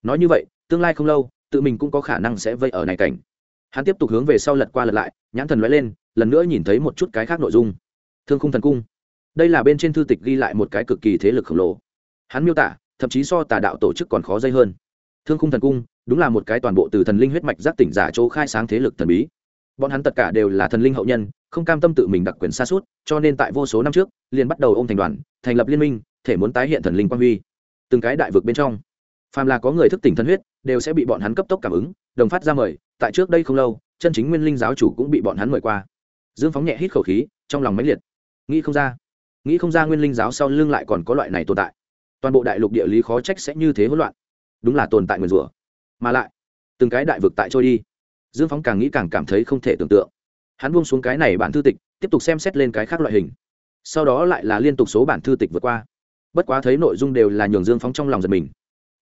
S1: Nói như vậy, tương lai không lâu, tự mình cũng có khả năng sẽ vây ở này cảnh. Hắn tiếp tục hướng về sau lật qua lật lại, nhãn thần l lên, lần nữa nhìn thấy một chút cái khác nội dung. Thương khung thần cung. Đây là bên trên thư tịch ghi lại một cái cực kỳ thế lực khổng lồ. Hắn miêu tả, thậm chí so tà đạo tổ chức còn khó dây hơn. Thương khung thần cung, đúng là một cái toàn bộ từ thần linh huyết mạch giác tỉnh giả chỗ khai sáng thế lực thần bí bọn hắn tất cả đều là thần linh hậu nhân, không cam tâm tự mình đặc quyền xa suốt, cho nên tại vô số năm trước, liền bắt đầu ôm thành đoàn, thành lập liên minh, thể muốn tái hiện thần linh quang huy. Từng cái đại vực bên trong, phàm là có người thức tỉnh thân huyết, đều sẽ bị bọn hắn cấp tốc cảm ứng, đồng phát ra mời, tại trước đây không lâu, chân chính nguyên linh giáo chủ cũng bị bọn hắn mời qua. Dương phóng nhẹ hít khẩu khí, trong lòng máy liệt. Nghĩ không ra, nghĩ không ra nguyên linh giáo sau lưng lại còn có loại này tồn tại. Toàn bộ đại lục địa lý khó trách sẽ như thế hỗn loạn. Đúng là tồn tại nguyền rủa. Mà lại, từng cái đại vực tại trôi đi dương phóng càng nghĩ càng cảm thấy không thể tưởng tượng. Hắn buông xuống cái này bản thư tịch, tiếp tục xem xét lên cái khác loại hình. Sau đó lại là liên tục số bản thư tịch vượt qua. Bất quá thấy nội dung đều là nhường dương phóng trong lòng giật mình.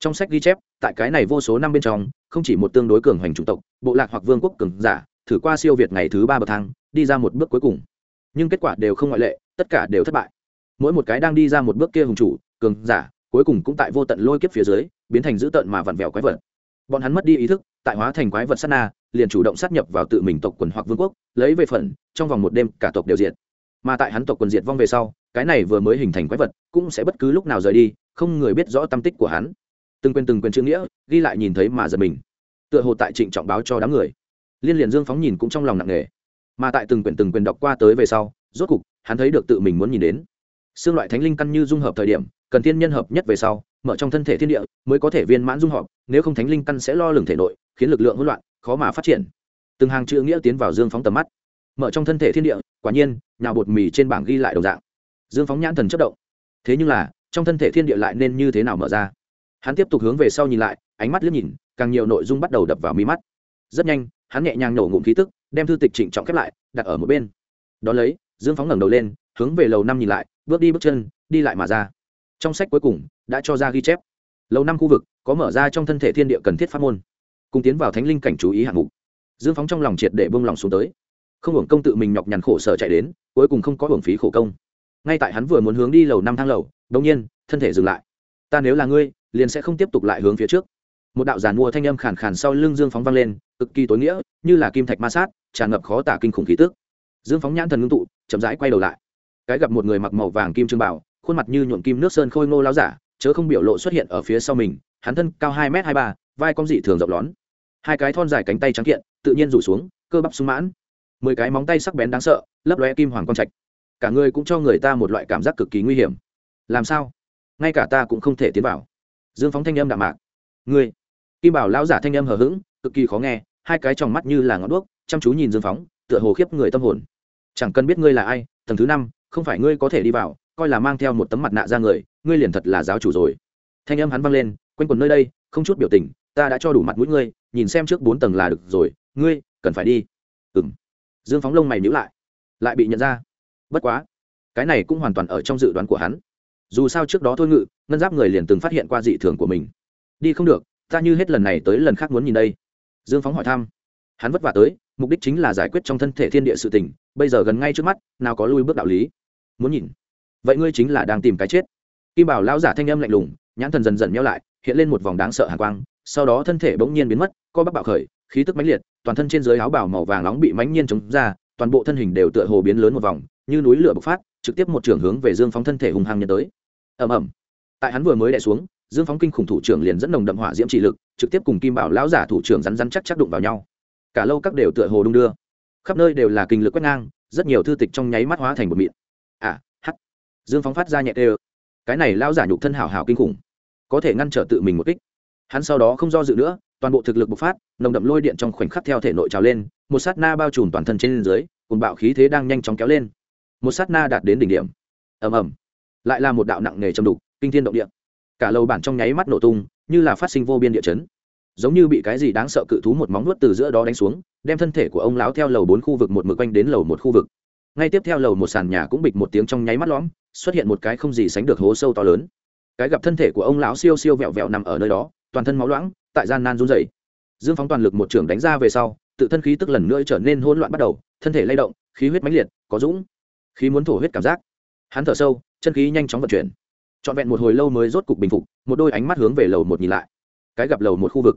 S1: Trong sách ghi chép, tại cái này vô số năm bên trong, không chỉ một tương đối cường hoành chủng tộc, bộ lạc hoặc vương quốc cường giả, thử qua siêu việt ngày thứ ba bậc thang, đi ra một bước cuối cùng. Nhưng kết quả đều không ngoại lệ, tất cả đều thất bại. Mỗi một cái đang đi ra một bước kia hùng chủ, cường giả, cuối cùng cũng tại vô tận lôi kiếp phía dưới, biến thành dữ tợn mà vặn vẹo quái vật. Bọn hắn mất đi ý thức, tại hóa thành quái vật sát na liền chủ động sát nhập vào tự mình tộc quần hoặc vương quốc, lấy về phần, trong vòng một đêm cả tộc đều diệt. Mà tại hắn tộc quần diệt vong về sau, cái này vừa mới hình thành quái vật cũng sẽ bất cứ lúc nào rời đi, không người biết rõ tâm tích của hắn. Từng quên từng quên chữ nghĩa, ghi lại nhìn thấy mà giật mình. Tựa hồ tại trịnh trọng báo cho đám người. Liên liền dương phóng nhìn cũng trong lòng nặng nề. Mà tại từng quyển từng quyển đọc qua tới về sau, rốt cục, hắn thấy được tự mình muốn nhìn đến. Xương loại thánh linh căn như dung hợp thời điểm, cần thiên nhân hợp nhất về sau, mở trong thân thể thiên địa, mới có thể viên mãn dung hợp, nếu không thánh linh căn sẽ lo lửng thể nội, khiến lực lượng hỗn loạn khó mà phát triển. Từng hàng chữ nghĩa tiến vào dương phóng tầm mắt. Mở trong thân thể thiên địa, quả nhiên, nhào bột mì trên bảng ghi lại đồng dạng. Dương phóng nhãn thần chất động. Thế nhưng là, trong thân thể thiên địa lại nên như thế nào mở ra? Hắn tiếp tục hướng về sau nhìn lại, ánh mắt liếc nhìn, càng nhiều nội dung bắt đầu đập vào mi mắt. Rất nhanh, hắn nhẹ nhàng nổ ngụm khí tức, đem thư tịch trịnh trọng khép lại, đặt ở một bên. Đ ó lấy, dương phóng ngẩng đầu lên, hướng về lầu năm nhìn lại, bước đi bước chân, đi lại mà ra. Trong sách cuối cùng, đã cho ra ghi chép. Lầu năm khu vực, có mở ra trong thân thể thiên địa cần thiết pháp môn cùng tiến vào thánh linh cảnh chú ý hạng mục. Dương phóng trong lòng triệt để bông lòng xuống tới. Không hưởng công tự mình nhọc nhằn khổ sở chạy đến, cuối cùng không có hưởng phí khổ công. Ngay tại hắn vừa muốn hướng đi lầu năm thang lầu đ ỗ n g nhiên, thân thể dừng lại. Ta nếu là ngươi, liền sẽ không tiếp tục lại hướng phía trước. Một đạo giàn mua thanh âm khàn khàn sau lưng dương phóng vang lên, cực kỳ tối nghĩa, như là kim thạch ma sát, tràn ngập khó tả kinh khủng khí tức. Dương phóng nhãn thần ngưng tụ, chậm rãi quay đầu lại. Cái gặp một người mặc màu vàng kim trương bảo, khuôn mặt như nhuộm kim nước sơn khôi ngô láo giả, chớ không biểu lộ xuất hiện ở phía sau mình, hắn thân cao hai m hai ba, vai con dị thường rộng lón hai cái thon dài cánh tay trắng kiện, tự nhiên rủ xuống, cơ bắp sung mãn. Mười cái móng tay sắc bén đáng sợ, lấp lóe kim hoàng quang trạch. Cả người cũng cho người ta một loại cảm giác cực kỳ nguy hiểm. Làm sao? Ngay cả ta cũng không thể tiến vào. Dương phóng thanh âm đạm mạc. Ngươi. Kim bảo lão giả thanh âm hờ hững, cực kỳ khó nghe, hai cái tròng mắt như là ngọn đuốc, chăm chú nhìn dương phóng, tựa hồ khiếp người tâm hồn. Chẳng cần biết ngươi là ai, tầng thứ năm, không phải ngươi có thể đi vào, coi là mang theo một tấm mặt nạ ra người, ngươi liền thật là giáo chủ rồi. Thanh âm hắn vang lên, quanh quần nơi đây, không chút biểu tình, ta đã cho đủ mặt mũi ngươi nhìn xem trước bốn tầng là được rồi, ngươi, cần phải đi. Ừng dương phóng lông mày nhữ lại lại bị nhận ra. Bất quá, cái này cũng hoàn toàn ở trong dự đoán của hắn. Dù sao trước đó thôi ngự, ngân giáp người liền từng phát hiện qua dị thường của mình. Đi không được, ta như hết lần này tới lần khác muốn nhìn đây. Dương phóng hỏi thăm. Hắn vất vả tới, mục đích chính là giải quyết trong thân thể thiên địa sự tình, bây giờ gần ngay trước mắt, nào có lui bước đạo lý. Muốn nhìn. Vậy ngươi chính là đang tìm cái chết. Kim bảo lão giả thanh âm lạnh lùng, nhãn thần dần dần nhau lại hiện lên một vòng đáng sợ hàn quang, sau đó thân thể bỗng nhiên biến mất, co bắp bạo khởi, khí tức mãnh liệt, toàn thân trên dưới áo bào màu vàng nóng bị mãnh nhiên chống ra, toàn bộ thân hình đều tựa hồ biến lớn một vòng, như núi lửa bộc phát, trực tiếp một trường hướng về dương phóng thân thể hùng hăng nhân tới. Ầm ầm. Tại hắn vừa mới đè xuống, dương phóng kinh khủng thủ trưởng liền dẫn nồng đậm hỏa diễm trị lực, trực tiếp cùng kim bảo lão giả thủ trưởng rắn rắn chắc chắc đụng vào nhau. Cả lâu các đều tựa hồ đung đưa. Khắp nơi đều là kinh lực quét ngang, rất nhiều thư tịch trong nháy mắt hóa thành một mịn. À hắt dương phóng phát ra nhẹ tê cái này lão giả nhục thân hảo hảo kinh khủng có thể ngăn trở tự mình một kích. Hắn sau đó không do dự nữa, toàn bộ thực lực bộc phát, nồng đậm lôi điện trong khoảnh khắc theo thể nội trào lên, một sát na bao trùm toàn thân trên dưới cùng bạo khí thế đang nhanh chóng kéo lên. Một sát na đạt đến đỉnh điểm. Ầm ầm. Lại là một đạo nặng nề châm đục, kinh thiên động địa. Cả lầu bản trong nháy mắt nổ tung, như là phát sinh vô biên địa chấn. Giống như bị cái gì đáng sợ cự thú một móng nuốt từ giữa đó đánh xuống, đem thân thể của ông lão theo lầu bốn khu vực một mực quanh đến lầu một khu vực. Ngay tiếp theo lầu một sàn nhà cũng bịch một tiếng trong nháy mắt lõm, xuất hiện một cái không gì sánh được hố sâu to lớn cái gặp thân thể của ông lão siêu siêu vẹo vẹo nằm ở nơi đó, toàn thân máu loãng, tại gian nan run rẩy. Dương phóng toàn lực một trưởng đánh ra về sau, tự thân khí tức lần nữa trở nên hỗn loạn bắt đầu, thân thể lay động, khí huyết mãnh liệt, có dũng. Khí muốn thổ huyết cảm giác. Hắn thở sâu, chân khí nhanh chóng vận chuyển. Trọn vẹn một hồi lâu mới rốt cục bình phục, một đôi ánh mắt hướng về lầu một nhìn lại. Cái gặp lầu một khu vực.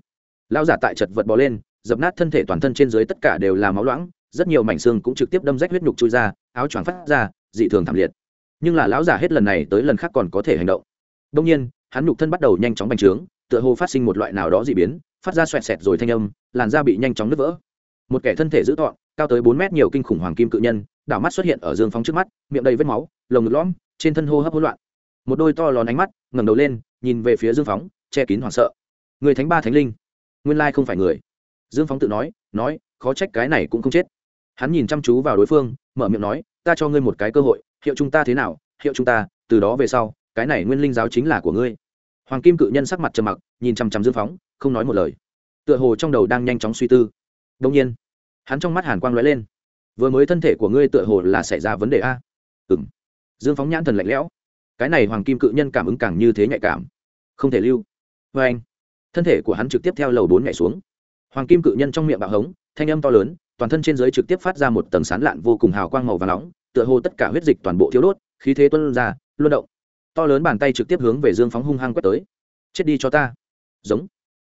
S1: Lao giả tại chật vật bò lên, dập nát thân thể toàn thân trên dưới tất cả đều là máu loãng, rất nhiều mảnh xương cũng trực tiếp đâm rách huyết nhục chui ra, áo choàng phát ra, dị thường thảm liệt. Nhưng là lão giả hết lần này tới lần khác còn có thể hành động đông nhiên, hắn nhục thân bắt đầu nhanh chóng bành trướng, tựa hồ phát sinh một loại nào đó dị biến, phát ra xoẹt xẹt rồi thanh âm, làn da bị nhanh chóng nứt vỡ. Một kẻ thân thể dữ tọn cao tới bốn mét nhiều kinh khủng hoàng kim cự nhân, đảo mắt xuất hiện ở dương phong trước mắt, miệng đầy vết máu, lồng ngực lõm, trên thân hô hấp hỗn loạn. Một đôi to lón ánh mắt, ngẩng đầu lên, nhìn về phía dương phóng, che kín hoảng sợ. Người thánh ba thánh linh, nguyên lai không phải người. Dương phóng tự nói nói, khó trách cái này cũng không chết. Hắn nhìn chăm chú vào đối phương, mở miệng nói, ta cho ngươi một cái cơ hội, hiệu chúng ta thế nào, hiệu chúng ta, từ đó về sau cái này nguyên linh giáo chính là của ngươi. Hoàng kim cự nhân sắc mặt trầm mặc, nhìn chằm chằm dương phóng, không nói một lời. Tựa hồ trong đầu đang nhanh chóng suy tư. Đông nhiên, hắn trong mắt hàn quang lóe lên. Vừa mới thân thể của ngươi tựa hồ là xảy ra vấn đề a. Ừ m dương phóng nhãn thần lạnh lẽo. Cái này hoàng kim cự nhân cảm ứng càng như thế nhạy cảm. Không thể lưu. Vê anh, thân thể của hắn trực tiếp theo lầu bốn nhảy xuống. Hoàng kim cự nhân trong miệng bạo hống, thanh âm to lớn, toàn thân trên giới trực tiếp phát ra một tầng sán lạn vô cùng hào quang màu và nóng, tựa hồ tất cả huyết dịch toàn bộ thiếu đốt, khí thế tuân ra, luân động to lớn bàn tay trực tiếp hướng về dương phóng hung hăng quét tới. Chết đi cho ta. Giống.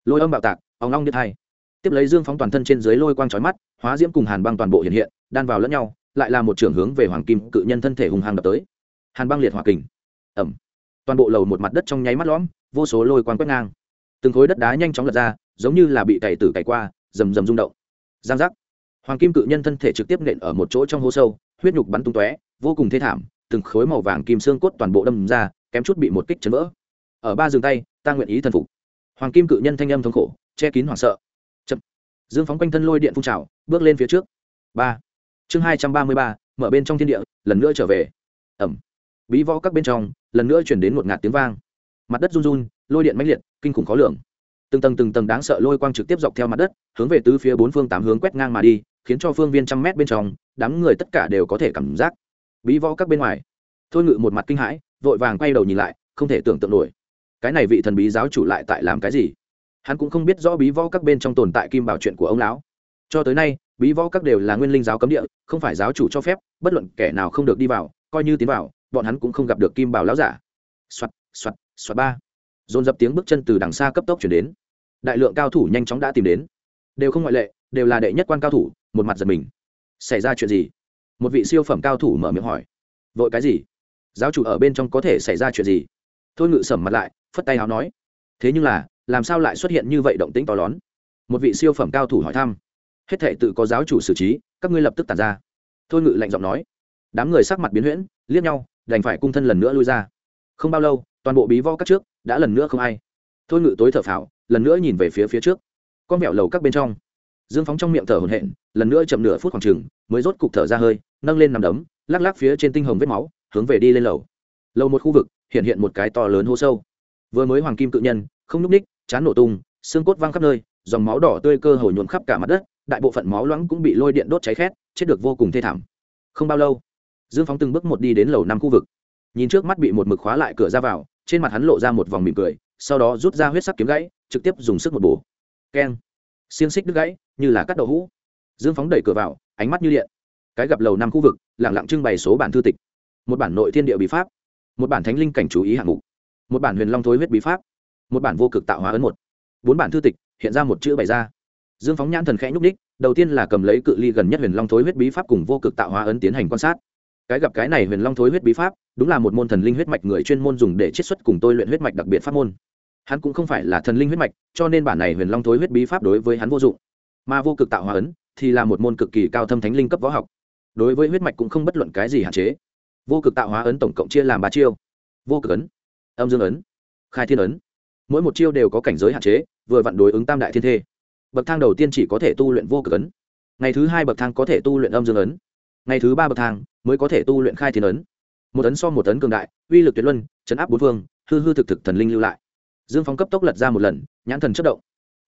S1: Lôi âm bạo tạc óng long nhất hai. Tiếp lấy dương phóng toàn thân trên dưới lôi quang trói mắt, hóa diễm cùng hàn băng toàn bộ hiện hiện, đan vào lẫn nhau, lại là một trưởng hướng về hoàng kim cự nhân thân thể hung hăng đập tới. Hàn băng liệt hỏa kình. Ẩm toàn bộ lầu một mặt đất trong nháy mắt lõm, vô số lôi quang quét ngang. Từng khối đất đá nhanh chóng lật ra, giống như là bị cày tử cày qua, rầm rầm rung động. Giang giác. Hoàng kim cự nhân thân thể trực tiếp nện ở một chỗ trong hố sâu, huyết nhục bắn tung tóe, vô cùng thê thảm từng khối màu vàng kim xương cốt toàn bộ đâm ra, kém chút bị một kích chấn vỡ. Ở ba giường tay, ta nguyện ý thần phục. Hoàng kim cự nhân thanh âm thống khổ, che kín hoảng sợ. Chậm. dương phóng quanh thân lôi điện phun trào, bước lên phía trước. Ba. Chương hai trăm ba mươi ba, mở bên trong thiên địa, lần nữa trở về. Ẩm. Bí võ các bên trong, lần nữa chuyển đến một ngạt tiếng vang. Mặt đất run run, lôi điện mãnh liệt, kinh khủng khó lường. Từng tầng từng tầng đáng sợ lôi quang trực tiếp dọc theo mặt đất, hướng về tứ phía bốn phương tám hướng quét ngang mà đi, khiến cho phương viên trăm mét bên trong, đám người tất cả đều có thể cảm giác bí võ các bên ngoài. Thôi ngự một mặt kinh hãi, vội vàng quay đầu nhìn lại, không thể tưởng tượng nổi. Cái này vị thần bí giáo chủ lại tại làm cái gì? Hắn cũng không biết rõ bí võ các bên trong tồn tại kim bảo chuyện của ông lão. Cho tới nay, bí võ các đều là nguyên linh giáo cấm địa, không phải giáo chủ cho phép, bất luận kẻ nào không được đi vào, coi như tiến vào, bọn hắn cũng không gặp được kim bảo lão giả. Soạt soạt soạt ba. Dồn dập tiếng bước chân từ đằng xa cấp tốc chuyển đến. Đại lượng cao thủ nhanh chóng đã tìm đến. Đều không ngoại lệ, đều là đệ nhất quan cao thủ, một mặt giật mình. Xảy ra chuyện gì? Một vị siêu phẩm cao thủ mở miệng hỏi, vội cái gì? Giáo chủ ở bên trong có thể xảy ra chuyện gì? Thôi ngự sầm mặt lại, phất tay áo nói, thế nhưng là, làm sao lại xuất hiện như vậy động tĩnh to lớn? Một vị siêu phẩm cao thủ hỏi thăm, hết thể tự có giáo chủ xử trí, các ngươi lập tức tàn ra. Thôi ngự lạnh giọng nói, đám người sắc mặt biến huyễn, liếc nhau, đành phải cung thân lần nữa lui ra. Không bao lâu, toàn bộ bí võ các trước đã lần nữa không ai. Thôi ngự tối thở phào, lần nữa nhìn về phía phía trước. Con mẹo lầu các bên trong. Dương phóng trong miệng thở hổn hển, lần nữa chậm nửa phút khoảng chừng, mới rốt cục thở ra hơi nâng lên nằm đấm, lắc lắc phía trên tinh hồng vết máu, hướng về đi lên lầu. Lầu một khu vực, hiện hiện một cái to lớn hố sâu. Vừa mới hoàng kim cự nhân, không núp ních, chán nổ tung, xương cốt văng khắp nơi, dòng máu đỏ tươi cơ hồ nhuộm khắp cả mặt đất, đại bộ phận máu loãng cũng bị lôi điện đốt cháy khét, chết được vô cùng thê thảm. Không bao lâu, dương phóng từng bước một đi đến lầu năm khu vực. Nhìn trước mắt bị một mực khóa lại cửa ra vào, trên mặt hắn lộ ra một vòng mỉm cười, sau đó rút ra huyết sắc kiếm gãy, trực tiếp dùng sức một bổ. Keng. Xiên xích đứt gãy, như là cắt đậu hũ. Dương phóng đẩy cửa vào, ánh mắt như điện cái gặp lầu năm khu vực lẳng lặng trưng bày số bản thư tịch. Một bản nội thiên địa bí pháp, một bản thánh linh cảnh chú ý hạng mục, một bản huyền long thối huyết bí pháp, một bản vô cực tạo hóa ấn một. Bốn bản thư tịch, hiện ra một chữ bày ra. Dương phóng nhãn thần khẽ nhúc đích đầu tiên là cầm lấy cự ly gần nhất huyền long thối huyết bí pháp cùng vô cực tạo hóa ấn tiến hành quan sát. Cái gặp cái này huyền long thối huyết bí pháp, đúng là một môn thần linh huyết mạch người chuyên môn dùng để chiết xuất cùng tôi luyện huyết mạch đặc biệt pháp môn. Hắn cũng không phải là thần linh huyết mạch, cho nên bản này huyền long thối huyết bí pháp đối với hắn vô dụng. Mà vô cực tạo hóa ấn thì là một môn cực kỳ cao thâm thánh linh cấp võ học đối với huyết mạch cũng không bất luận cái gì hạn chế. Vô cực tạo hóa ấn tổng cộng chia làm ba chiêu. Vô cực ấn, âm dương ấn, khai thiên ấn. Mỗi một chiêu đều có cảnh giới hạn chế, vừa vặn đối ứng tam đại thiên thê. Bậc thang đầu tiên chỉ có thể tu luyện vô cực ấn. Ngày thứ hai bậc thang có thể tu luyện âm dương ấn. Ngày thứ ba bậc thang mới có thể tu luyện khai thiên ấn. Một ấn so một ấn cường đại, uy lực tuyệt luân, chấn áp bốn phương, hư hư thực thực thần linh lưu lại. Dương phong cấp tốc lật ra một lần, nhãn thần chất động.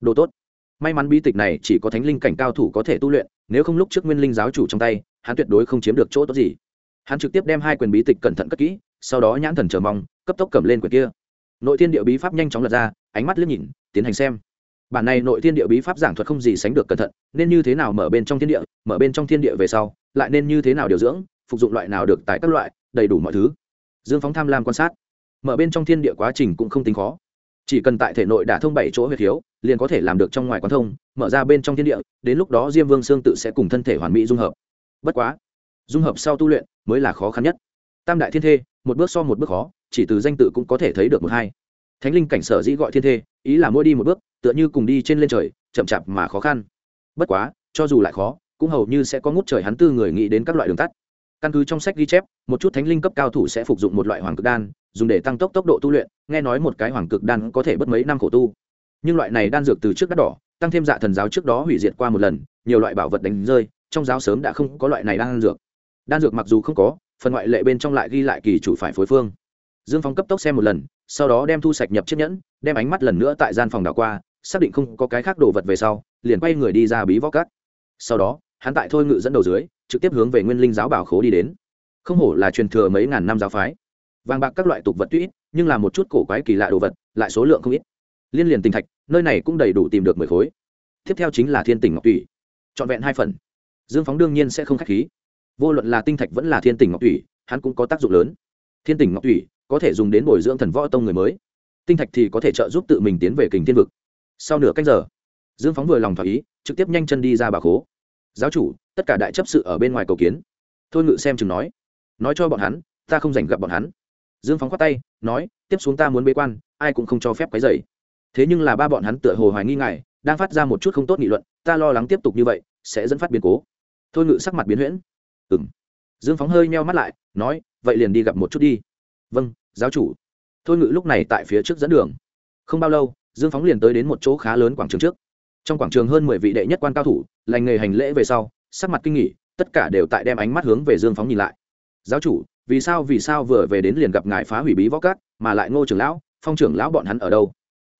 S1: Đồ tốt. May mắn bi tịch này chỉ có thánh linh cảnh cao thủ có thể tu luyện, nếu không lúc trước nguyên linh giáo chủ trong tay hắn tuyệt đối không chiếm được chỗ tốt gì. Hắn trực tiếp đem hai quyền bí tịch cẩn thận cất kỹ, sau đó nhãn thần chờ mong, cấp tốc cầm lên quyển kia. Nội thiên địa bí pháp nhanh chóng lật ra, ánh mắt liếc nhìn, tiến hành xem. Bản này nội thiên địa bí pháp giảng thuật không gì sánh được cẩn thận, nên như thế nào mở bên trong thiên địa, mở bên trong thiên địa về sau, lại nên như thế nào điều dưỡng, phục dụng loại nào được tại các loại, đầy đủ mọi thứ. Dương phóng tham lam quan sát. Mở bên trong thiên địa quá trình cũng không tính khó. Chỉ cần tại thể nội đả thông bảy chỗ huyệt thiếu liền có thể làm được trong ngoài quán thông, mở ra bên trong thiên địa, đến lúc đó diêm vương xương tự sẽ cùng thân thể hoàn mỹ dung hợp bất quá, dung hợp sau tu luyện mới là khó khăn nhất. Tam đại thiên thê, một bước so một bước khó, chỉ từ danh tự cũng có thể thấy được một hai. Thánh linh cảnh sở dĩ gọi thiên thê, ý là mỗi đi một bước, tựa như cùng đi trên lên trời, chậm chạp mà khó khăn. Bất quá, cho dù lại khó, cũng hầu như sẽ có ngút trời hắn tư người nghĩ đến các loại đường tắt. Căn cứ trong sách ghi chép, một chút thánh linh cấp cao thủ sẽ phục dụng một loại hoàng cực đan, dùng để tăng tốc tốc độ tu luyện, nghe nói một cái hoàng cực đan có thể bất mấy năm khổ tu. Nhưng loại này đan dược từ trước đắt đỏ, tăng thêm dạ thần giáo trước đó hủy diệt qua một lần, nhiều loại bảo vật đánh rơi trong giáo sớm đã không có loại này đan dược. Đan dược mặc dù không có, phần ngoại lệ bên trong lại ghi lại kỳ chủ phải phối phương. Dương Phong cấp tốc xem một lần, sau đó đem thu sạch nhập chiếc nhẫn, đem ánh mắt lần nữa tại gian phòng đảo qua, xác định không có cái khác đồ vật về sau, liền quay người đi ra bí võ cát. Sau đó, hắn tại thôi ngự dẫn đầu dưới, trực tiếp hướng về nguyên linh giáo bảo khố đi đến. Không hổ là truyền thừa mấy ngàn năm giáo phái. Vàng bạc các loại tục vật tuy ít, nhưng là một chút cổ quái kỳ lạ đồ vật, lại số lượng không ít. Liên liền tình thạch, nơi này cũng đầy đủ tìm được mười khối. Tiếp theo chính là thiên tỉnh ngọc tùy trọn vẹn hai phần dương phóng đương nhiên sẽ không k h á c h khí. Vô luận là tinh thạch vẫn là thiên tỉnh ngọc thủy, hắn cũng có tác dụng lớn. Thiên tỉnh ngọc thủy có thể dùng đến bồi dưỡng thần võ tông người mới. Tinh thạch thì có thể trợ giúp tự mình tiến về kình thiên vực. Sau nửa cách giờ dương phóng vừa lòng thỏa ý trực tiếp nhanh chân đi ra bà khố. Giáo chủ tất cả đại chấp sự ở bên ngoài cầu kiến. Thôi ngự xem chừng nói. Nói cho bọn hắn ta không dành gặp bọn hắn. Dương phóng khoát tay nói tiếp xuống ta muốn bế quan ai cũng không cho phép cái dày thế nhưng là ba bọn hắn tựa hồ hoài nghi ngại đang phát ra một chút không tốt nghị luận ta lo lắng tiếp tục như vậy sẽ dẫn phát biến cố thôi ngự sắc mặt biến huyễn. Ừng dương phóng hơi meo mắt lại, nói, vậy liền đi gặp một chút đi. Vâng giáo chủ. Thôi ngự lúc này tại phía trước dẫn đường. Không bao lâu, dương phóng liền tới đến một chỗ khá lớn quảng trường trước. Trong quảng trường hơn mười vị đệ nhất quan cao thủ, lành nghề hành lễ về sau, sắc mặt kinh nghỉ, tất cả đều tại đem ánh mắt hướng về dương phóng nhìn lại. Giáo chủ, vì sao vì sao vừa về đến liền gặp ngài phá hủy bí võ cát mà lại ngô trưởng lão, phong trưởng lão bọn hắn ở đâu?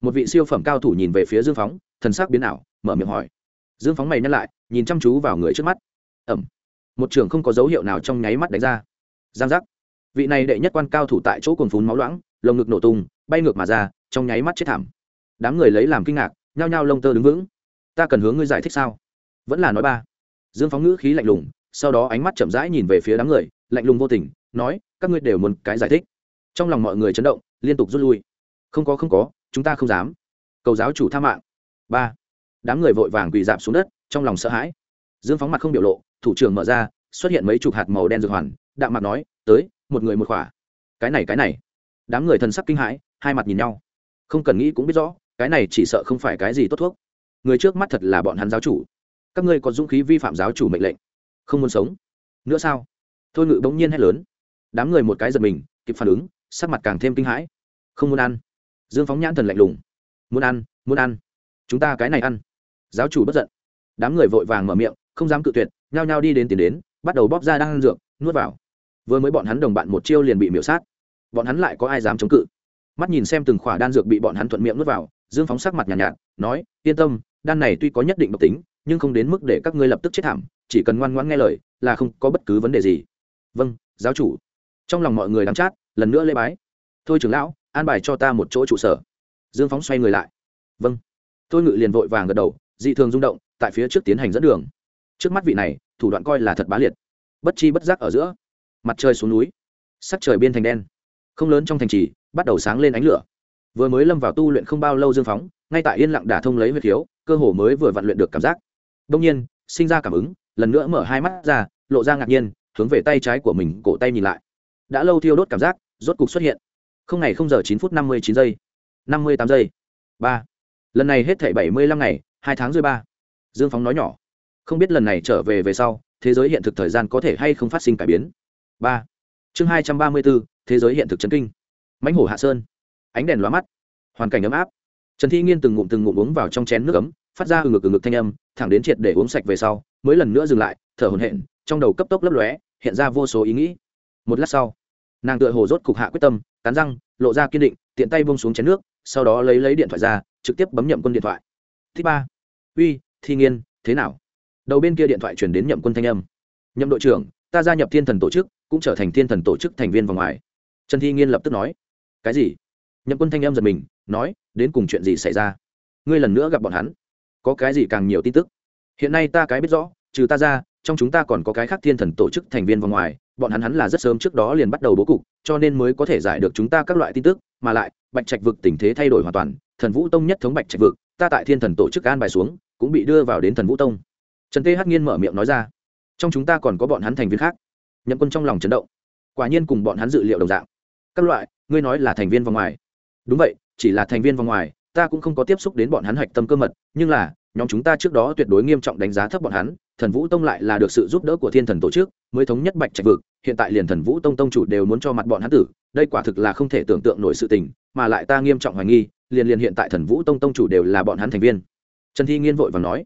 S1: Một vị siêu phẩm cao thủ nhìn về phía dương phóng, thần sắc biến ảo, mở miệng hỏi. Dương phóng mày nhắc lại, nhìn chăm chú vào người trước mắt ẩm. Một trường không có dấu hiệu nào trong nháy mắt đánh ra. Giang giác. Vị này đệ nhất quan cao thủ tại chỗ cồn phún máu loãng, lồng ngực nổ tung, bay ngược mà ra, trong nháy mắt chết thảm. Đám người lấy làm kinh ngạc, nhao nhao lông tơ đứng vững. Ta cần hướng ngươi giải thích sao? Vẫn là nói ba. Dương phóng ngữ khí lạnh lùng, sau đó ánh mắt chậm rãi nhìn về phía đám người, lạnh lùng vô tình, nói, các ngươi đều muốn cái giải thích. Trong lòng mọi người chấn động, liên tục rút lui. Không có không có, chúng ta không dám. Cầu giáo chủ tha mạng. Ba. Đám người vội vàng quỳ dạp xuống đất, trong lòng sợ hãi. Dương phóng mặt không biểu lộ thủ trưởng mở ra, xuất hiện mấy chục hạt màu đen dược hoàn, đạm mặt nói, tới, một người một khỏa. Cái này cái này. Đám người thần sắc kinh hãi, hai mặt nhìn nhau. Không cần nghĩ cũng biết rõ, cái này chỉ sợ không phải cái gì tốt thuốc. Người trước mắt thật là bọn hắn giáo chủ. Các ngươi có dũng khí vi phạm giáo chủ mệnh lệnh. Không muốn sống. Nữa sao? Thôi ngự bỗng nhiên hét lớn. Đám người một cái giật mình, kịp phản ứng, sắc mặt càng thêm kinh hãi. Không muốn ăn. Dương phóng nhãn thần lạnh lùng. Muốn ăn muốn ăn. Chúng ta cái này ăn. Giáo chủ bất giận. Đám người vội vàng mở miệng, không dám cự tuyệt nhao nhao đi đến tiền đến bắt đầu bóp ra đang ăn dược nuốt vào. Vừa mới bọn hắn đồng bạn một chiêu liền bị miểu sát. Bọn hắn lại có ai dám chống cự? Mắt nhìn xem từng khỏa đan dược bị bọn hắn thuận miệng nuốt vào dương phóng sắc mặt nhàn nhạt, nhạt nói yên tâm đan này tuy có nhất định độc tính nhưng không đến mức để các ngươi lập tức chết thảm chỉ cần ngoan ngoãn nghe lời là không có bất cứ vấn đề gì. Vâng giáo chủ. Trong lòng mọi người đắm chát lần nữa lê bái. Thôi trưởng lão an bài cho ta một chỗ trụ sở. Dương phóng xoay người lại. Vâng. Tôi ngự liền vội vàng gật đầu dị thường rung động tại phía trước tiến hành dẫn đường trước mắt vị này, thủ đoạn coi là thật bá liệt. Bất chi bất giác ở giữa, mặt trời xuống núi, sắc trời biên thành đen. Không lớn trong thành trì, bắt đầu sáng lên ánh lửa. Vừa mới lâm vào tu luyện không bao lâu dương phóng, ngay tại yên lặng đả thông lấy huyết khiếu, cơ hồ mới vừa vặn luyện được cảm giác. Đông nhiên, sinh ra cảm ứng, lần nữa mở hai mắt ra, lộ ra ngạc nhiên, hướng về tay trái của mình, cổ tay nhìn lại. Đã lâu thiêu đốt cảm giác, rốt cục xuất hiện. Không ngày không giờ chín phút năm mươi chín giây, năm mươi tám giây. Ba. Lần này hết thảy bảy mươi lăm ngày, hai tháng rưỡi ba. Dương phóng nói nhỏ không biết lần này trở về về sau, thế giới hiện thực thời gian có thể hay không phát sinh cải biến. Ba. Chương hai trăm ba mươi bốn, thế giới hiện thực chấn kinh. Mãnh hổ hạ sơn. Ánh đèn lóa mắt. Hoàn cảnh ấm áp. Trần thi nghiên từng ngụm từng ngụm uống vào trong chén nước ấm, phát ra ừ ngực ừ ngực thanh âm, thẳng đến triệt để uống sạch về sau, mới lần nữa dừng lại, thở hồn hện trong đầu cấp tốc lấp lóe, hiện ra vô số ý nghĩ. Một lát sau, nàng tựa hồ rốt cục hạ quyết tâm, cắn răng, lộ ra kiên định, tiện tay bông xuống chén nước, sau đó lấy lấy điện thoại ra, trực tiếp bấm nhậm quân điện thoại. Thứ ba. Uy, thi nghiên, thế nào? Đầu bên kia điện thoại chuyển đến nhậm quân thanh âm. Nhậm đội trưởng, ta gia nhập thiên thần tổ chức, cũng trở thành thiên thần tổ chức thành viên vòng ngoài. Trần thi nghiên lập tức nói. Cái gì? Nhậm quân thanh âm giật mình, nói, đến cùng chuyện gì xảy ra? Ngươi lần nữa gặp bọn hắn, có cái gì càng nhiều tin tức? Hiện nay ta cái biết rõ, trừ ta ra, trong chúng ta còn có cái khác thiên thần tổ chức thành viên vòng ngoài, bọn hắn hắn là rất sớm trước đó liền bắt đầu bố cục, cho nên mới có thể giải được chúng ta các loại tin tức, mà lại, bạch trạch vực tình thế thay đổi hoàn toàn, thần vũ tông nhất thống bạch trạch vực, ta tại thiên thần tổ chức an bài xuống, cũng bị đưa vào đến thần vũ tông trần tê hắc nghiên mở miệng nói ra, trong chúng ta còn có bọn hắn thành viên khác. Nhậm quân trong lòng chấn động, quả nhiên cùng bọn hắn dự liệu đồng dạng. Các loại, ngươi nói là thành viên vòng ngoài. Đúng vậy, chỉ là thành viên vòng ngoài, ta cũng không có tiếp xúc đến bọn hắn hạch tâm cơ mật, nhưng là, nhóm chúng ta trước đó tuyệt đối nghiêm trọng đánh giá thấp bọn hắn, thần vũ tông lại là được sự giúp đỡ của thiên thần tổ chức, mới thống nhất bạch trạch vực, hiện tại liền thần vũ tông tông chủ đều muốn cho mặt bọn hắn tử, đây quả thực là không thể tưởng tượng nổi sự tình, mà lại ta nghiêm trọng hoài nghi, liền liền hiện tại thần vũ tông tông chủ đều là bọn hắn thành viên. Trần thi nghiên vội và nói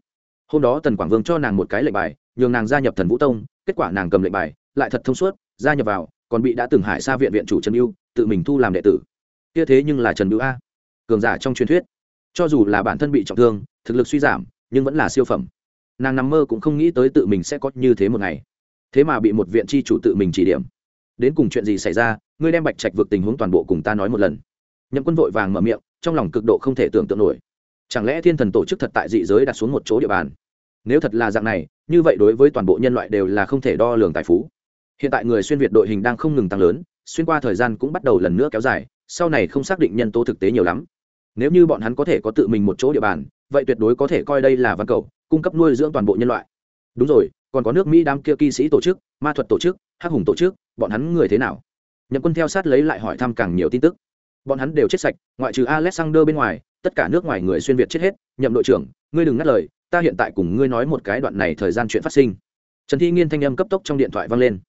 S1: hôm đó tần quảng vương cho nàng một cái lệnh bài, nhường nàng gia nhập thần vũ tông, kết quả nàng cầm lệnh bài, lại thật thông suốt, gia nhập vào, còn bị đã từng hải xa viện viện chủ trần mưu tự mình thu làm đệ tử. Kia thế nhưng là trần mưu a. Cường giả trong truyền thuyết. Cho dù là bản thân bị trọng thương, thực lực suy giảm, nhưng vẫn là siêu phẩm. Nàng nằm mơ cũng không nghĩ tới tự mình sẽ có như thế một ngày. Thế mà bị một viện tri chủ tự mình chỉ điểm. Đến cùng chuyện gì xảy ra, ngươi đem bạch trạch vượt tình huống toàn bộ cùng ta nói một lần. Nhậm quân vội vàng mở miệng, trong lòng cực độ không thể tưởng tượng nổi. Chẳng lẽ thiên thần tổ chức thật tại dị giới đặt xuống một chỗ địa bàn? Nếu thật là dạng này, như vậy đối với toàn bộ nhân loại đều là không thể đo lường tài phú. Hiện tại người xuyên việt đội hình đang không ngừng tăng lớn, xuyên qua thời gian cũng bắt đầu lần nữa kéo dài, sau này không xác định nhân tố thực tế nhiều lắm. Nếu như bọn hắn có thể có tự mình một chỗ địa bàn, vậy tuyệt đối có thể coi đây là văn cầu, cung cấp nuôi dưỡng toàn bộ nhân loại. Đúng rồi, còn có nước mỹ đám kia kỵ sĩ tổ chức, ma thuật tổ chức, hắc hùng tổ chức, bọn hắn người thế nào? Nhậm quân theo sát lấy lại hỏi thăm càng nhiều tin tức. Bọn hắn đều chết sạch, ngoại trừ alexander bên ngoài, tất cả nước ngoài người xuyên việt chết hết. Nhậm đội trưởng, ngươi đừng ngắt lời ta hiện tại cùng ngươi nói một cái đoạn này thời gian chuyện phát sinh. Trần thi nghiên thanh âm cấp tốc trong điện thoại vang lên.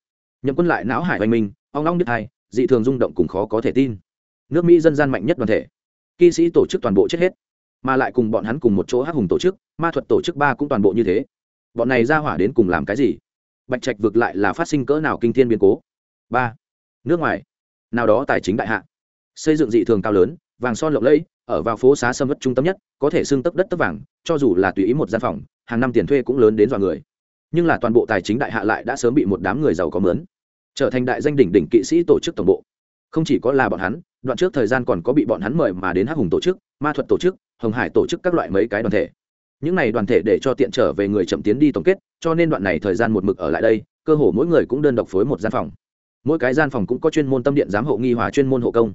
S1: Nhậm quân lại não hải oanh minh oong long đứt hai dị thường rung động cùng khó có thể tin. Nước mỹ dân gian mạnh nhất đoàn thể. Kỵ sĩ tổ chức toàn bộ chết hết, mà lại cùng bọn hắn cùng một chỗ hắc hùng tổ chức, ma thuật tổ chức ba cũng toàn bộ như thế. Bọn này ra hỏa đến cùng làm cái gì? Bạch trạch vực lại là phát sinh cỡ nào kinh thiên biến cố? Ba. Nước ngoài. Nào đó tài chính đại hạ. Xây dựng dị thường cao lớn vàng son lộng lẫy, ở vào phố xá sâm vất trung tâm nhất, có thể xưng tấp đất tấp vàng, cho dù là tùy ý một gian phòng, hàng năm tiền thuê cũng lớn đến dọa người. Nhưng là toàn bộ tài chính đại hạ lại đã sớm bị một đám người giàu có mướn, trở thành đại danh đỉnh đỉnh kỵ sĩ tổ chức tổng bộ. Không chỉ có là bọn hắn, đoạn trước thời gian còn có bị bọn hắn mời mà đến hắc hùng tổ chức, ma thuật tổ chức, hồng hải tổ chức các loại mấy cái đoàn thể. Những này đoàn thể để cho tiện trở về người chậm tiến đi tổng kết, cho nên đoạn này thời gian một mực ở lại đây, cơ hồ mỗi người cũng đơn độc phối một gian phòng. Mỗi cái gian phòng cũng có chuyên môn tâm điện giám hộ nghi hòa chuyên môn hộ công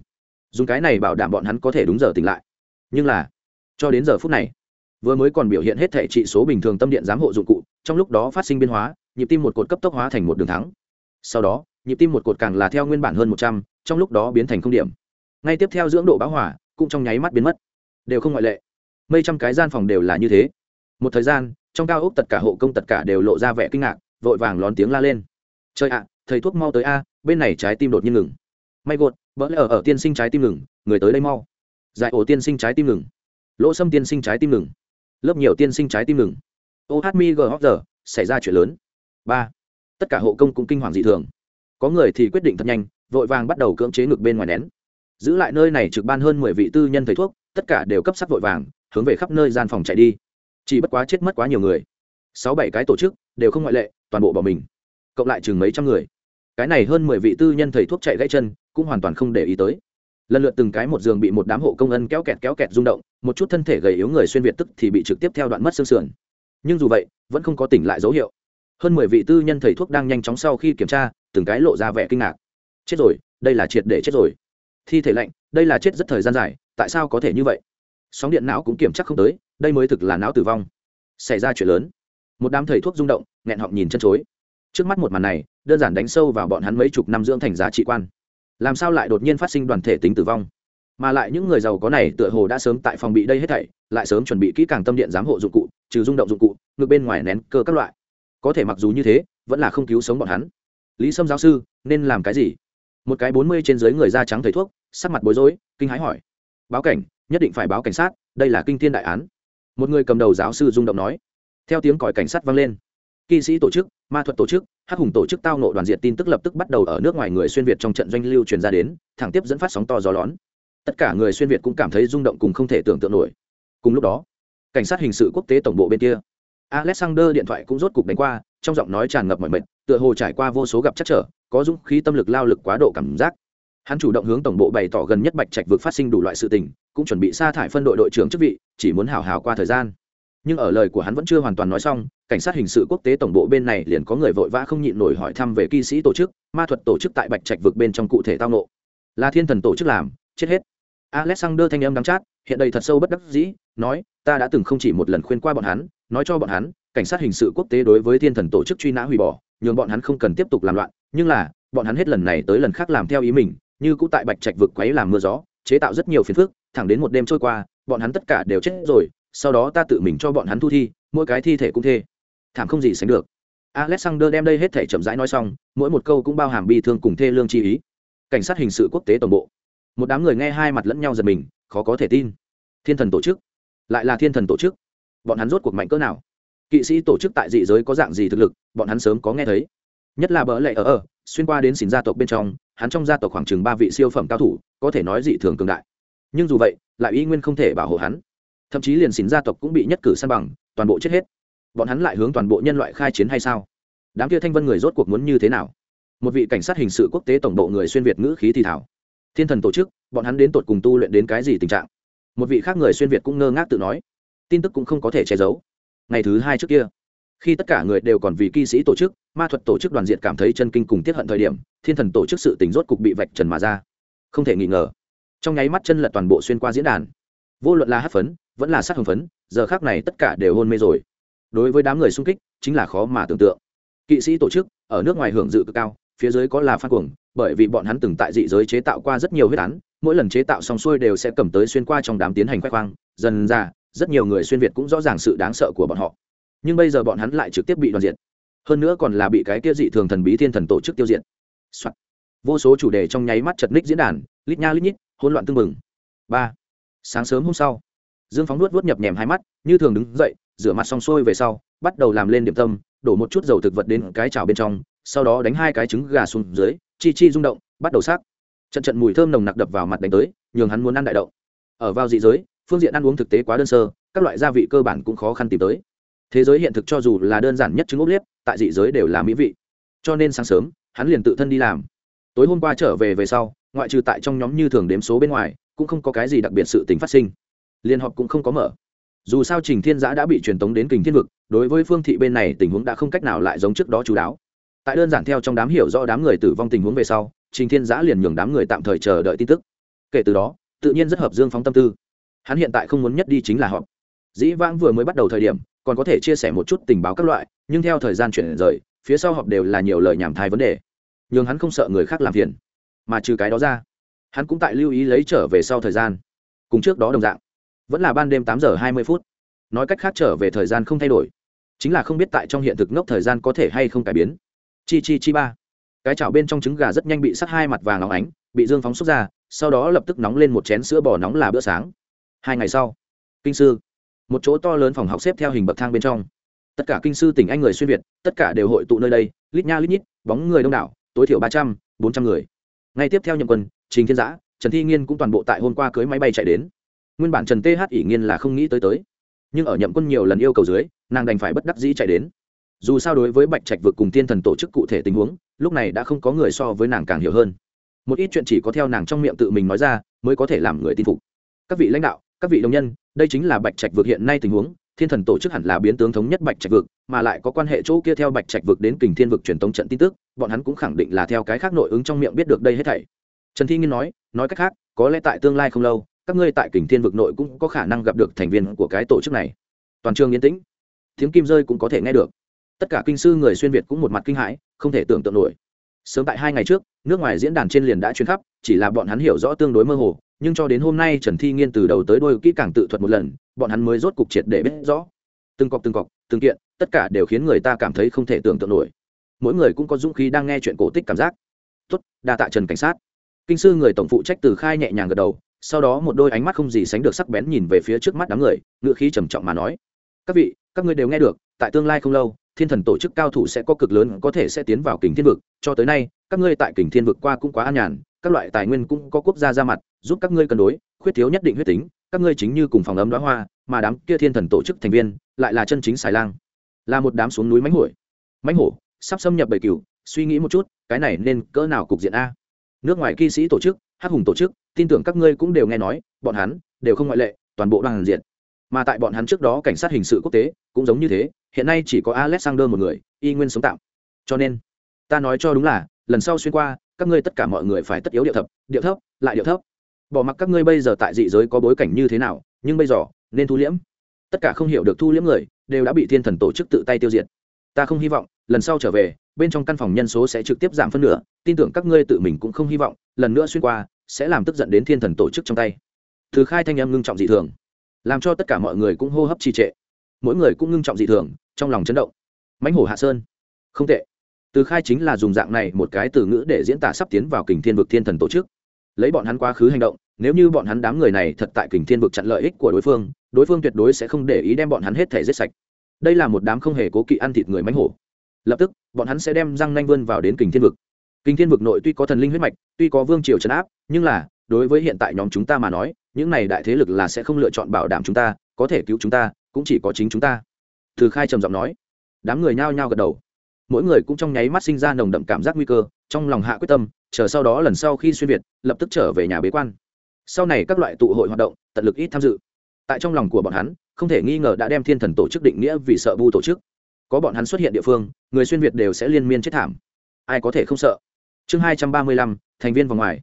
S1: dùng cái này bảo đảm bọn hắn có thể đúng giờ tỉnh lại. Nhưng là, cho đến giờ phút này, vừa mới còn biểu hiện hết thể trị số bình thường tâm điện giám hộ dụng cụ, trong lúc đó phát sinh biến hóa, nhịp tim một cột cấp tốc hóa thành một đường thắng. Sau đó, nhịp tim một cột càng là theo nguyên bản hơn một trăm, trong lúc đó biến thành không điểm. Ngay tiếp theo dưỡng độ báo hỏa cũng trong nháy mắt biến mất. Đều không ngoại lệ. Mấy trăm cái gian phòng đều là như thế. Một thời gian, trong cao ốc tất cả hộ công tất cả đều lộ ra vẻ kinh ngạc, vội vàng lón tiếng la lên. Trời ạ, thầy thuốc mau tới a, bên này trái tim đột nhiên ngừng. May gột vỡ lẽ ở ở tiên sinh trái tim ngừng, người tới đây mau. Giải ổ tiên sinh trái tim ngừng. Lỗ sâm tiên sinh trái tim ngừng. Lớp nhiều tiên sinh trái tim ngừng. Ô hát mi g hóc giờ, xảy ra chuyện lớn. Ba. Tất cả hộ công cũng kinh hoàng dị thường. Có người thì quyết định thật nhanh, vội vàng bắt đầu cưỡng chế ngực bên ngoài nén. Giữ lại nơi này trực ban hơn mười vị tư nhân thầy thuốc, tất cả đều cấp sắc vội vàng, hướng về khắp nơi gian phòng chạy đi. Chỉ bất quá chết mất quá nhiều người. Sáu bảy cái tổ chức, đều không ngoại lệ, toàn bộ bỏ mình. Cộng lại chừng mấy trăm người. Cái này hơn mười vị tư nhân thầy thuốc chạy gãy chân cũng hoàn toàn không để ý tới. Lần lượt từng cái một giường bị một đám hộ công ân kéo kẹt kéo kẹt rung động, một chút thân thể gầy yếu người xuyên việt tức thì bị trực tiếp theo đoạn mất xương sườn. Nhưng dù vậy, vẫn không có tỉnh lại dấu hiệu. Hơn mười vị tư nhân thầy thuốc đang nhanh chóng sau khi kiểm tra, từng cái lộ ra vẻ kinh ngạc. Chết rồi, đây là triệt để chết rồi. Thi thể lạnh, đây là chết rất thời gian dài, tại sao có thể như vậy? Sóng điện não cũng kiểm chắc không tới, đây mới thực là não tử vong. Xảy ra chuyện lớn. Một đám thầy thuốc rung động, nghẹn họng nhìn chân chối. Trước mắt một màn này, đơn giản đánh sâu vào bọn hắn mấy chục năm dưỡng thành giá trị quan làm sao lại đột nhiên phát sinh đoàn thể tính tử vong? Mà lại những người giàu có này tựa hồ đã sớm tại phòng bị đây hết thảy, lại sớm chuẩn bị kỹ càng tâm điện giám hộ dụng cụ, trừ rung động dụng cụ ngược bên ngoài nén cơ các loại. Có thể mặc dù như thế, vẫn là không cứu sống bọn hắn. Lý sâm giáo sư, nên làm cái gì? Một cái bốn mươi trên dưới người da trắng thầy thuốc, sắc mặt bối rối, kinh hãi hỏi. Báo cảnh, nhất định phải báo cảnh sát, đây là kinh thiên đại án. Một người cầm đầu giáo sư rung động nói. Theo tiếng còi cảnh sát vang lên kỵ sĩ tổ chức, ma thuật tổ chức, hắc hùng tổ chức tao nộ đoàn diện tin tức lập tức bắt đầu ở nước ngoài người xuyên việt trong trận doanh lưu truyền ra đến, thẳng tiếp dẫn phát sóng to gió lón. Tất cả người xuyên việt cũng cảm thấy rung động cùng không thể tưởng tượng nổi. Cùng lúc đó, cảnh sát hình sự quốc tế tổng bộ bên kia, alexander điện thoại cũng rốt cục đánh qua, trong giọng nói tràn ngập mọi mệt, tựa hồ trải qua vô số gặp chắc trở, có dũng khí tâm lực lao lực quá độ cảm giác. Hắn chủ động hướng tổng bộ bày tỏ gần nhất bạch trạch vực phát sinh đủ loại sự tình, cũng chuẩn bị sa thải phân đội đội trưởng chức vị, chỉ muốn hào hào qua thời gian nhưng ở lời của hắn vẫn chưa hoàn toàn nói xong, cảnh sát hình sự quốc tế tổng bộ bên này liền có người vội vã không nhịn nổi hỏi thăm về kỵ sĩ tổ chức, ma thuật tổ chức tại bạch trạch vực bên trong cụ thể tao nộ là thiên thần tổ chức làm, chết hết. Alexander thanh âm đắng chát, hiện đây thật sâu bất đắc dĩ, nói, ta đã từng không chỉ một lần khuyên qua bọn hắn, nói cho bọn hắn, cảnh sát hình sự quốc tế đối với thiên thần tổ chức truy nã hủy bỏ, nhường bọn hắn không cần tiếp tục làm loạn, nhưng là, bọn hắn hết lần này tới lần khác làm theo ý mình, như cũ tại bạch trạch vực quấy làm mưa gió, chế tạo rất nhiều phiền phức, thẳng đến một đêm trôi qua, bọn hắn tất cả đều chết rồi sau đó ta tự mình cho bọn hắn thu thi, mỗi cái thi thể cũng thê. Thảm không gì sánh được. Alexander đem đây hết thể chậm rãi nói xong, mỗi một câu cũng bao hàm bi thương cùng thê lương chi ý. Cảnh sát hình sự quốc tế tổng bộ. Một đám người nghe hai mặt lẫn nhau giật mình, khó có thể tin. Thiên thần tổ chức. Lại là thiên thần tổ chức. Bọn hắn rốt cuộc mạnh cỡ nào? Kỵ sĩ tổ chức tại dị giới có dạng gì thực lực, bọn hắn sớm có nghe thấy. Nhất là bỡ lệ ở ở, xuyên qua đến xỉn gia tộc bên trong, hắn trong gia tộc khoảng chừng ba vị siêu phẩm cao thủ, có thể nói dị thường cường đại. Nhưng dù vậy, lại y nguyên không thể bảo hộ hắn thậm chí liền xỉn gia tộc cũng bị nhất cử san bằng, toàn bộ chết hết. Bọn hắn lại hướng toàn bộ nhân loại khai chiến hay sao? Đám kia thanh vân người rốt cuộc muốn như thế nào? Một vị cảnh sát hình sự quốc tế tổng bộ người xuyên việt ngữ khí thì thảo thiên thần tổ chức, bọn hắn đến tột cùng tu luyện đến cái gì tình trạng? Một vị khác người xuyên việt cũng ngơ ngác tự nói. Tin tức cũng không có thể che giấu. Ngày thứ hai trước kia, khi tất cả người đều còn vì kỵ sĩ tổ chức, ma thuật tổ chức đoàn diện cảm thấy chân kinh cùng tiết hận thời điểm, thiên thần tổ chức sự tình rốt cục bị vạch trần mà ra. Không thể nghi ngờ, trong nháy mắt chân lật toàn bộ xuyên qua diễn đàn vô luận là hát phấn, vẫn là sát hồng phấn, giờ khác này tất cả đều hôn mê rồi. Đối với đám người xung kích, chính là khó mà tưởng tượng. Kỵ sĩ tổ chức, ở nước ngoài hưởng dự cực cao, phía dưới có là phan cuồng, bởi vì bọn hắn từng tại dị giới chế tạo qua rất nhiều huyết án, mỗi lần chế tạo xong xuôi đều sẽ cầm tới xuyên qua trong đám tiến hành khoe khoang, dần ra, rất nhiều người xuyên việt cũng rõ ràng sự đáng sợ của bọn họ. Nhưng bây giờ bọn hắn lại trực tiếp bị đoàn diện hơn nữa còn là bị cái kia dị thường thần bí thiên thần tổ chức tiêu diệt、Soạn. vô số chủ đề trong nháy mắt chật ních diễn đàn, lít nha lít nhít, hỗn loạn tưng bừng. Ba sáng sớm hôm sau, dương phóng nuốt vuốt nhập nhèm hai mắt, như thường đứng dậy, rửa mặt xong xuôi về sau, bắt đầu làm lên điểm tâm, đổ một chút dầu thực vật đến cái chảo bên trong, sau đó đánh hai cái trứng gà xuống dưới, chi chi rung động, bắt đầu xác trận trận mùi thơm nồng nặc đập vào mặt đánh tới, nhường hắn muốn ăn đại động ở vào dị giới, phương diện ăn uống thực tế quá đơn sơ, các loại gia vị cơ bản cũng khó khăn tìm tới. Thế giới hiện thực cho dù là đơn giản nhất trứng ốp liếp, tại dị giới đều là mỹ vị. Cho nên sáng sớm, hắn liền tự thân đi làm. Tối hôm qua trở về về sau, ngoại trừ tại trong nhóm như thường đếm số bên ngoài cũng không có cái gì đặc biệt sự tình phát sinh. Liên họp cũng không có mở. Dù sao trình thiên giã đã bị truyền tống đến kình thiên vực, đối với phương thị bên này tình huống đã không cách nào lại giống trước đó chú đáo. Tại đơn giản theo trong đám hiểu rõ đám người tử vong tình huống về sau, trình thiên giã liền nhường đám người tạm thời chờ đợi tin tức. Kể từ đó, tự nhiên rất hợp dương phóng tâm tư. Hắn hiện tại không muốn nhất đi chính là họp. Dĩ vãng vừa mới bắt đầu thời điểm, còn có thể chia sẻ một chút tình báo các loại, nhưng theo thời gian chuyển rời, phía sau họp đều là nhiều lời nhảm thai vấn đề. Nhưng hắn không sợ người khác làm phiền, mà trừ cái đó ra hắn cũng tại lưu ý lấy trở về sau thời gian. Cùng trước đó đồng dạng, vẫn là ban đêm tám giờ hai mươi phút. Nói cách khác trở về thời gian không thay đổi. Chính là không biết tại trong hiện thực ngốc thời gian có thể hay không cải biến. Chi chi chi ba. Cái chảo bên trong trứng gà rất nhanh bị sắt hai mặt vàng óng ánh, bị dương phóng xuất ra, sau đó lập tức nóng lên một chén sữa bò nóng là bữa sáng. Hai ngày sau, kinh sư, một chỗ to lớn phòng học xếp theo hình bậc thang bên trong. Tất cả kinh sư tỉnh anh người xuyên việt, tất cả đều hội tụ nơi đây, lít nha lít nhít, bóng người đông đảo, tối thiểu ba trăm, bốn trăm người. Ngay tiếp theo nhậm quân trình thiên giã, trần thi nghiên cũng toàn bộ tại hôm qua cưới máy bay chạy đến. Nguyên bản trần th ỷ nghiên là không nghĩ tới tới. Nhưng ở nhậm quân nhiều lần yêu cầu dưới, nàng đành phải bất đắc dĩ chạy đến. Dù sao đối với bạch trạch vực cùng tiên thần tổ chức cụ thể tình huống, lúc này đã không có người so với nàng càng hiểu hơn. Một ít chuyện chỉ có theo nàng trong miệng tự mình nói ra, mới có thể làm người tin phục. Các vị lãnh đạo, các vị đồng nhân, đây chính là bạch trạch vực hiện nay tình huống, thiên thần tổ chức hẳn là biến tướng thống nhất bạch trạch vực, mà lại có quan hệ chỗ kia theo bạch trạch vực đến kình thiên vực truyền tống trận tin tức, bọn hắn cũng khẳng định là theo cái khác nội ứng trong miệng biết được đây hết thảy trần thi nghiên nói nói cách khác, có lẽ tại tương lai không lâu, các ngươi tại kình thiên vực nội cũng có khả năng gặp được thành viên của cái tổ chức này. Toàn trường yên tĩnh. Tiếng kim rơi cũng có thể nghe được. Tất cả kinh sư người xuyên việt cũng một mặt kinh hãi, không thể tưởng tượng nổi. Sớm tại hai ngày trước, nước ngoài diễn đàn trên liền đã chuyến khắp, chỉ là bọn hắn hiểu rõ tương đối mơ hồ, nhưng cho đến hôm nay trần thi nghiên từ đầu tới đôi kỹ càng tự thuật một lần, bọn hắn mới rốt cục triệt để biết rõ. Từng cọc từng cọc, từng kiện, tất cả đều khiến người ta cảm thấy không thể tưởng tượng nổi. Mỗi người cũng có dũng khí đang nghe chuyện cổ tích cảm giác. Tốt, đa tạ trần cảnh sát kinh sư người tổng phụ trách từ khai nhẹ nhàng gật đầu sau đó một đôi ánh mắt không gì sánh được sắc bén nhìn về phía trước mắt đám người ngựa khí trầm trọng mà nói các vị các ngươi đều nghe được tại tương lai không lâu thiên thần tổ chức cao thủ sẽ có cực lớn có thể sẽ tiến vào kình thiên vực cho tới nay các ngươi tại kình thiên vực qua cũng quá an nhàn các loại tài nguyên cũng có quốc gia ra mặt giúp các ngươi cân đối khuyết thiếu nhất định huyết tính các ngươi chính như cùng phòng ấm đoá hoa mà đám kia thiên thần tổ chức thành viên lại là chân chính xài lang là một đám xuống núi mánh hổi mánh hổ sắp xâm nhập bầy cửu, suy nghĩ một chút cái này nên cỡ nào cục diện a? Nước ngoài kỵ sĩ tổ chức, hắc hùng tổ chức, tin tưởng các ngươi cũng đều nghe nói, bọn hắn đều không ngoại lệ, toàn bộ đoàn diện mà tại bọn hắn trước đó cảnh sát hình sự quốc tế cũng giống như thế, hiện nay chỉ có alexander một người, y nguyên sống tạm. Cho nên, ta nói cho đúng là, lần sau xuyên qua, các ngươi tất cả mọi người phải tất yếu điệu thấp điệu thấp, lại điệu thấp. Bỏ mặc các ngươi bây giờ tại dị giới có bối cảnh như thế nào, nhưng bây giờ nên thu liễm. Tất cả không hiểu được thu liễm người, đều đã bị thiên thần tổ chức tự tay tiêu diệt. Ta không hy vọng lần sau trở về, bên trong căn phòng nhân số sẽ trực tiếp giảm phân nửa, tin tưởng các ngươi tự mình cũng không hy vọng, lần nữa xuyên qua, sẽ làm tức giận đến thiên thần tổ chức trong tay. Thứ khai thanh em ngưng trọng dị thường, làm cho tất cả mọi người cũng hô hấp trì trệ. Mỗi người cũng ngưng trọng dị thường, trong lòng chấn động. Mãnh hổ hạ sơn. Không tệ. Từ khai chính là dùng dạng này một cái từ ngữ để diễn tả sắp tiến vào kình thiên vực thiên thần tổ chức. Lấy bọn hắn quá khứ hành động, nếu như bọn hắn đám người này thật tại kình thiên vực chặn lợi ích của đối phương đối phương tuyệt đối sẽ không để ý đem bọn hắn hết thể giết sạch. Đây là một đám không hề cố kỵ ăn thịt người mánh hổ lập tức, bọn hắn sẽ đem răng nanh vươn vào đến kình thiên vực. Kình thiên vực nội tuy có thần linh huyết mạch, tuy có vương triều trấn áp, nhưng là, đối với hiện tại nhóm chúng ta mà nói, những này đại thế lực là sẽ không lựa chọn bảo đảm chúng ta, có thể cứu chúng ta, cũng chỉ có chính chúng ta. Từ khai trầm giọng nói. Đám người nhao nhao gật đầu. Mỗi người cũng trong nháy mắt sinh ra nồng đậm cảm giác nguy cơ, trong lòng hạ quyết tâm, chờ sau đó lần sau khi xuyên việt, lập tức trở về nhà bế quan. Sau này các loại tụ hội hoạt động, tận lực ít tham dự. Tại trong lòng của bọn hắn, không thể nghi ngờ đã đem thiên thần tổ chức định nghĩa vì sợ bu tổ chức có bọn hắn xuất hiện địa phương, người xuyên việt đều sẽ liên miên chết thảm. Ai có thể không sợ? Chương hai trăm ba mươi lăm, thành viên vòng ngoài.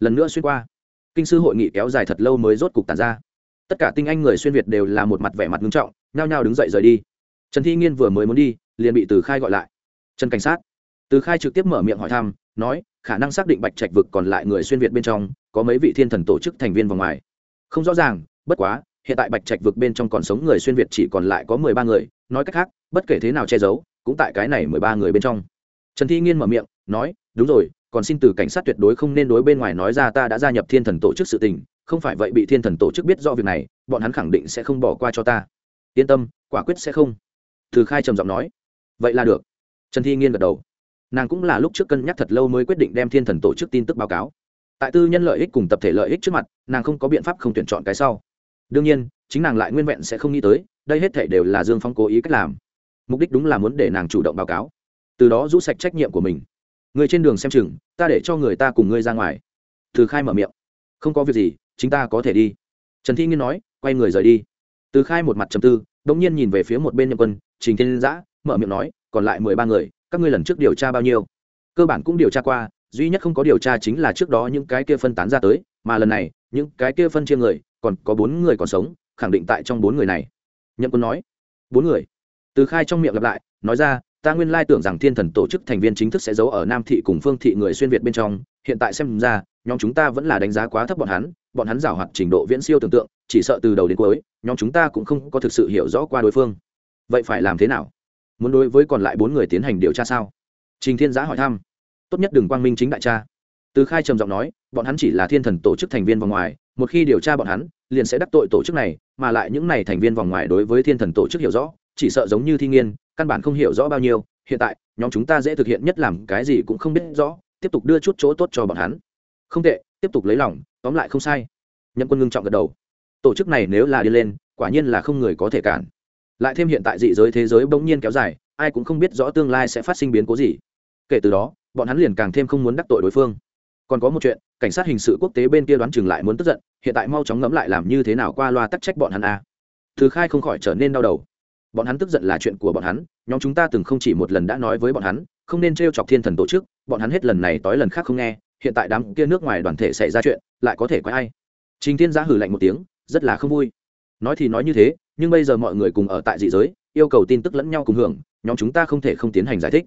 S1: Lần nữa xuyên qua. Kinh sư hội nghị kéo dài thật lâu mới rốt cục tàn ra. Tất cả tinh anh người xuyên việt đều là một mặt vẻ mặt nghiêm trọng, nhao nhao đứng dậy rời đi. Trần thi nghiên vừa mới muốn đi, liền bị từ khai gọi lại. Trần cảnh sát. Từ khai trực tiếp mở miệng hỏi thăm, nói, khả năng xác định bạch trạch vực còn lại người xuyên việt bên trong, có mấy vị thiên thần tổ chức thành viên vòng ngoài. Không rõ ràng, bất quá, hiện tại bạch trạch vực bên trong còn sống người xuyên việt chỉ còn lại có mười ba người, nói cách khác bất kể thế nào che giấu, cũng tại cái này mười ba người bên trong. Trần thi nghiên mở miệng, nói, đúng rồi, còn xin từ cảnh sát tuyệt đối không nên đối bên ngoài nói ra ta đã gia nhập thiên thần tổ chức sự tình, không phải vậy bị thiên thần tổ chức biết rõ việc này, bọn hắn khẳng định sẽ không bỏ qua cho ta. Yên tâm, quả quyết sẽ không. Từ khai trầm giọng nói. Vậy là được. Trần thi nghiên gật đầu. Nàng cũng là lúc trước cân nhắc thật lâu mới quyết định đem thiên thần tổ chức tin tức báo cáo. Tại tư nhân lợi ích cùng tập thể lợi ích trước mặt, nàng không có biện pháp không tuyển chọn cái sau. Đương nhiên, chính nàng lại nguyên vẹn sẽ không nghĩ tới, đây hết thể đều là dương phong cố ý cách làm mục đích đúng là muốn để nàng chủ động báo cáo. Từ đó rũ sạch trách nhiệm của mình. Người trên đường xem chừng, ta để cho người ta cùng ngươi ra ngoài. Từ khai mở miệng. Không có việc gì, chính ta có thể đi. Trần thi nghiên nói, quay người rời đi. Từ khai một mặt trầm tư đ ỗ n g nhiên nhìn về phía một bên nhậm quân, trình thiên giã mở miệng nói, còn lại mười ba người, các ngươi lần trước điều tra bao nhiêu? Cơ bản cũng điều tra qua, duy nhất không có điều tra chính là trước đó những cái kia phân tán ra tới, mà lần này, những cái kia phân chia người, còn có bốn người còn sống, khẳng định tại trong bốn người này. Nhậm quân nói, bốn người? Từ khai trong miệng lặp lại, nói ra, ta nguyên lai tưởng rằng thiên thần tổ chức thành viên chính thức sẽ giấu ở nam thị cùng phương thị người xuyên việt bên trong, hiện tại xem ra, nhóm chúng ta vẫn là đánh giá quá thấp bọn hắn bọn hắn giảo hoạt trình độ viễn siêu tưởng tượng, chỉ sợ từ đầu đến cuối, nhóm chúng ta cũng không có thực sự hiểu rõ qua đối phương. Vậy phải làm thế nào? Muốn đối với còn lại bốn người tiến hành điều tra sao? Trình thiên giã hỏi thăm. Tốt nhất đừng quang minh chính đại cha từ khai trầm giọng nói, bọn hắn chỉ là thiên thần tổ chức thành viên vòng ngoài, một khi điều tra bọn hắn, liền sẽ đắc tội tổ chức này, mà lại những này thành viên vòng ngoài đối với thiên thần tổ chức hiểu rõ chỉ sợ giống như thi nghiên, căn bản không hiểu rõ bao nhiêu, hiện tại, nhóm chúng ta dễ thực hiện nhất làm cái gì cũng không biết rõ, tiếp tục đưa chút chỗ tốt cho bọn hắn. Không tệ, tiếp tục lấy lòng, tóm lại không sai. Nhậm quân ngưng trọng gật đầu. Tổ chức này nếu là đi lên, quả nhiên là không người có thể cản. Lại thêm hiện tại dị giới thế giới bỗng nhiên kéo dài, ai cũng không biết rõ tương lai sẽ phát sinh biến cố gì. Kể từ đó, bọn hắn liền càng thêm không muốn đắc tội đối phương. Còn có một chuyện, cảnh sát hình sự quốc tế bên kia đoán chừng lại muốn tức giận, hiện tại mau chóng ngẫm lại làm như thế nào qua loa tắc trách bọn hắn a à. thứ khai không khỏi trở nên đau đầu bọn hắn tức giận là chuyện của bọn hắn, nhóm chúng ta từng không chỉ một lần đã nói với bọn hắn, không nên t r e o chọc thiên thần tổ chức, bọn hắn hết lần này tối lần khác không nghe, hiện tại đám kia nước ngoài đoàn thể xảy ra chuyện, lại có thể có ai? Trình thiên giã hử lạnh một tiếng, rất là không vui. Nói thì nói như thế, nhưng bây giờ mọi người cùng ở tại dị giới, yêu cầu tin tức lẫn nhau cùng hưởng, nhóm chúng ta không thể không tiến hành giải thích.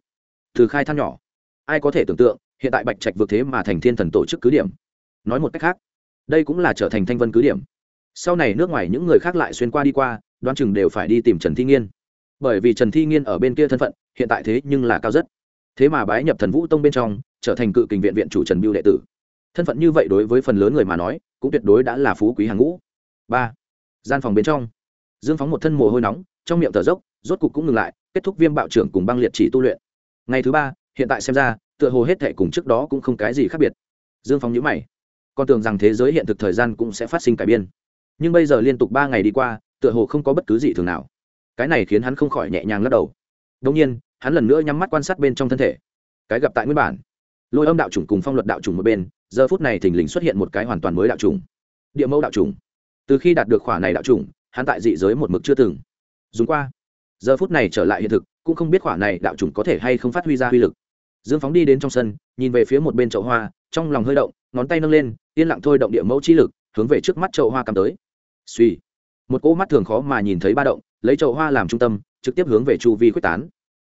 S1: Từ khai than nhỏ, ai có thể tưởng tượng, hiện tại bạch trạch vượt thế mà thành thiên thần tổ chức cứ điểm. Nói một cách khác, đây cũng là trở thành thanh vân cứ điểm. Sau này nước ngoài những người khác lại xuyên qua đi qua đoán chừng đều phải đi tìm trần thi nghiên. Bởi vì trần thi nghiên ở bên kia thân phận, hiện tại thế nhưng là cao rất. Thế mà bái nhập thần vũ tông bên trong, trở thành cự kình viện viện chủ trần biêu đệ tử. Thân phận như vậy đối với phần lớn người mà nói, cũng tuyệt đối đã là phú quý hàng ngũ. Ba, gian phòng bên trong. Dương phóng một thân mồ hôi nóng, trong miệng thở dốc, rốt cục cũng ngừng lại, kết thúc viêm bạo trưởng cùng băng liệt chỉ tu luyện. Ngày thứ ba, hiện tại xem ra, tựa hồ hết thệ cùng trước đó cũng không cái gì khác biệt. Dương phóng nhữ mày. Con tưởng rằng thế giới hiện thực thời gian cũng sẽ phát sinh cải biên. Nhưng bây giờ liên tục ba ngày đi qua tựa hồ không có bất cứ gì thường nào. Cái này khiến hắn không khỏi nhẹ nhàng lắc đầu. Đông nhiên, hắn lần nữa nhắm mắt quan sát bên trong thân thể. Cái gặp tại nguyên bản. Lôi âm đạo chủng cùng phong luật đạo chủng một bên, giờ phút này thình lình xuất hiện một cái hoàn toàn mới đạo chủng. Địa mẫu đạo chủng. Từ khi đạt được khỏa này đạo chủng, hắn tại dị giới một mực chưa từng dùng qua. Giờ phút này trở lại hiện thực, cũng không biết khỏa này đạo chủng có thể hay không phát huy ra uy lực. Dương phóng đi đến trong sân, nhìn về phía một bên chậu hoa, trong lòng hơi động, ngón tay nâng lên, yên lặng thôi động địa mẫu chi lực, hướng về trước mắt chậu hoa cầm tới. Suy một cỗ mắt thường khó mà nhìn thấy ba động, lấy chậu hoa làm trung tâm, trực tiếp hướng về chu vi quyết tán.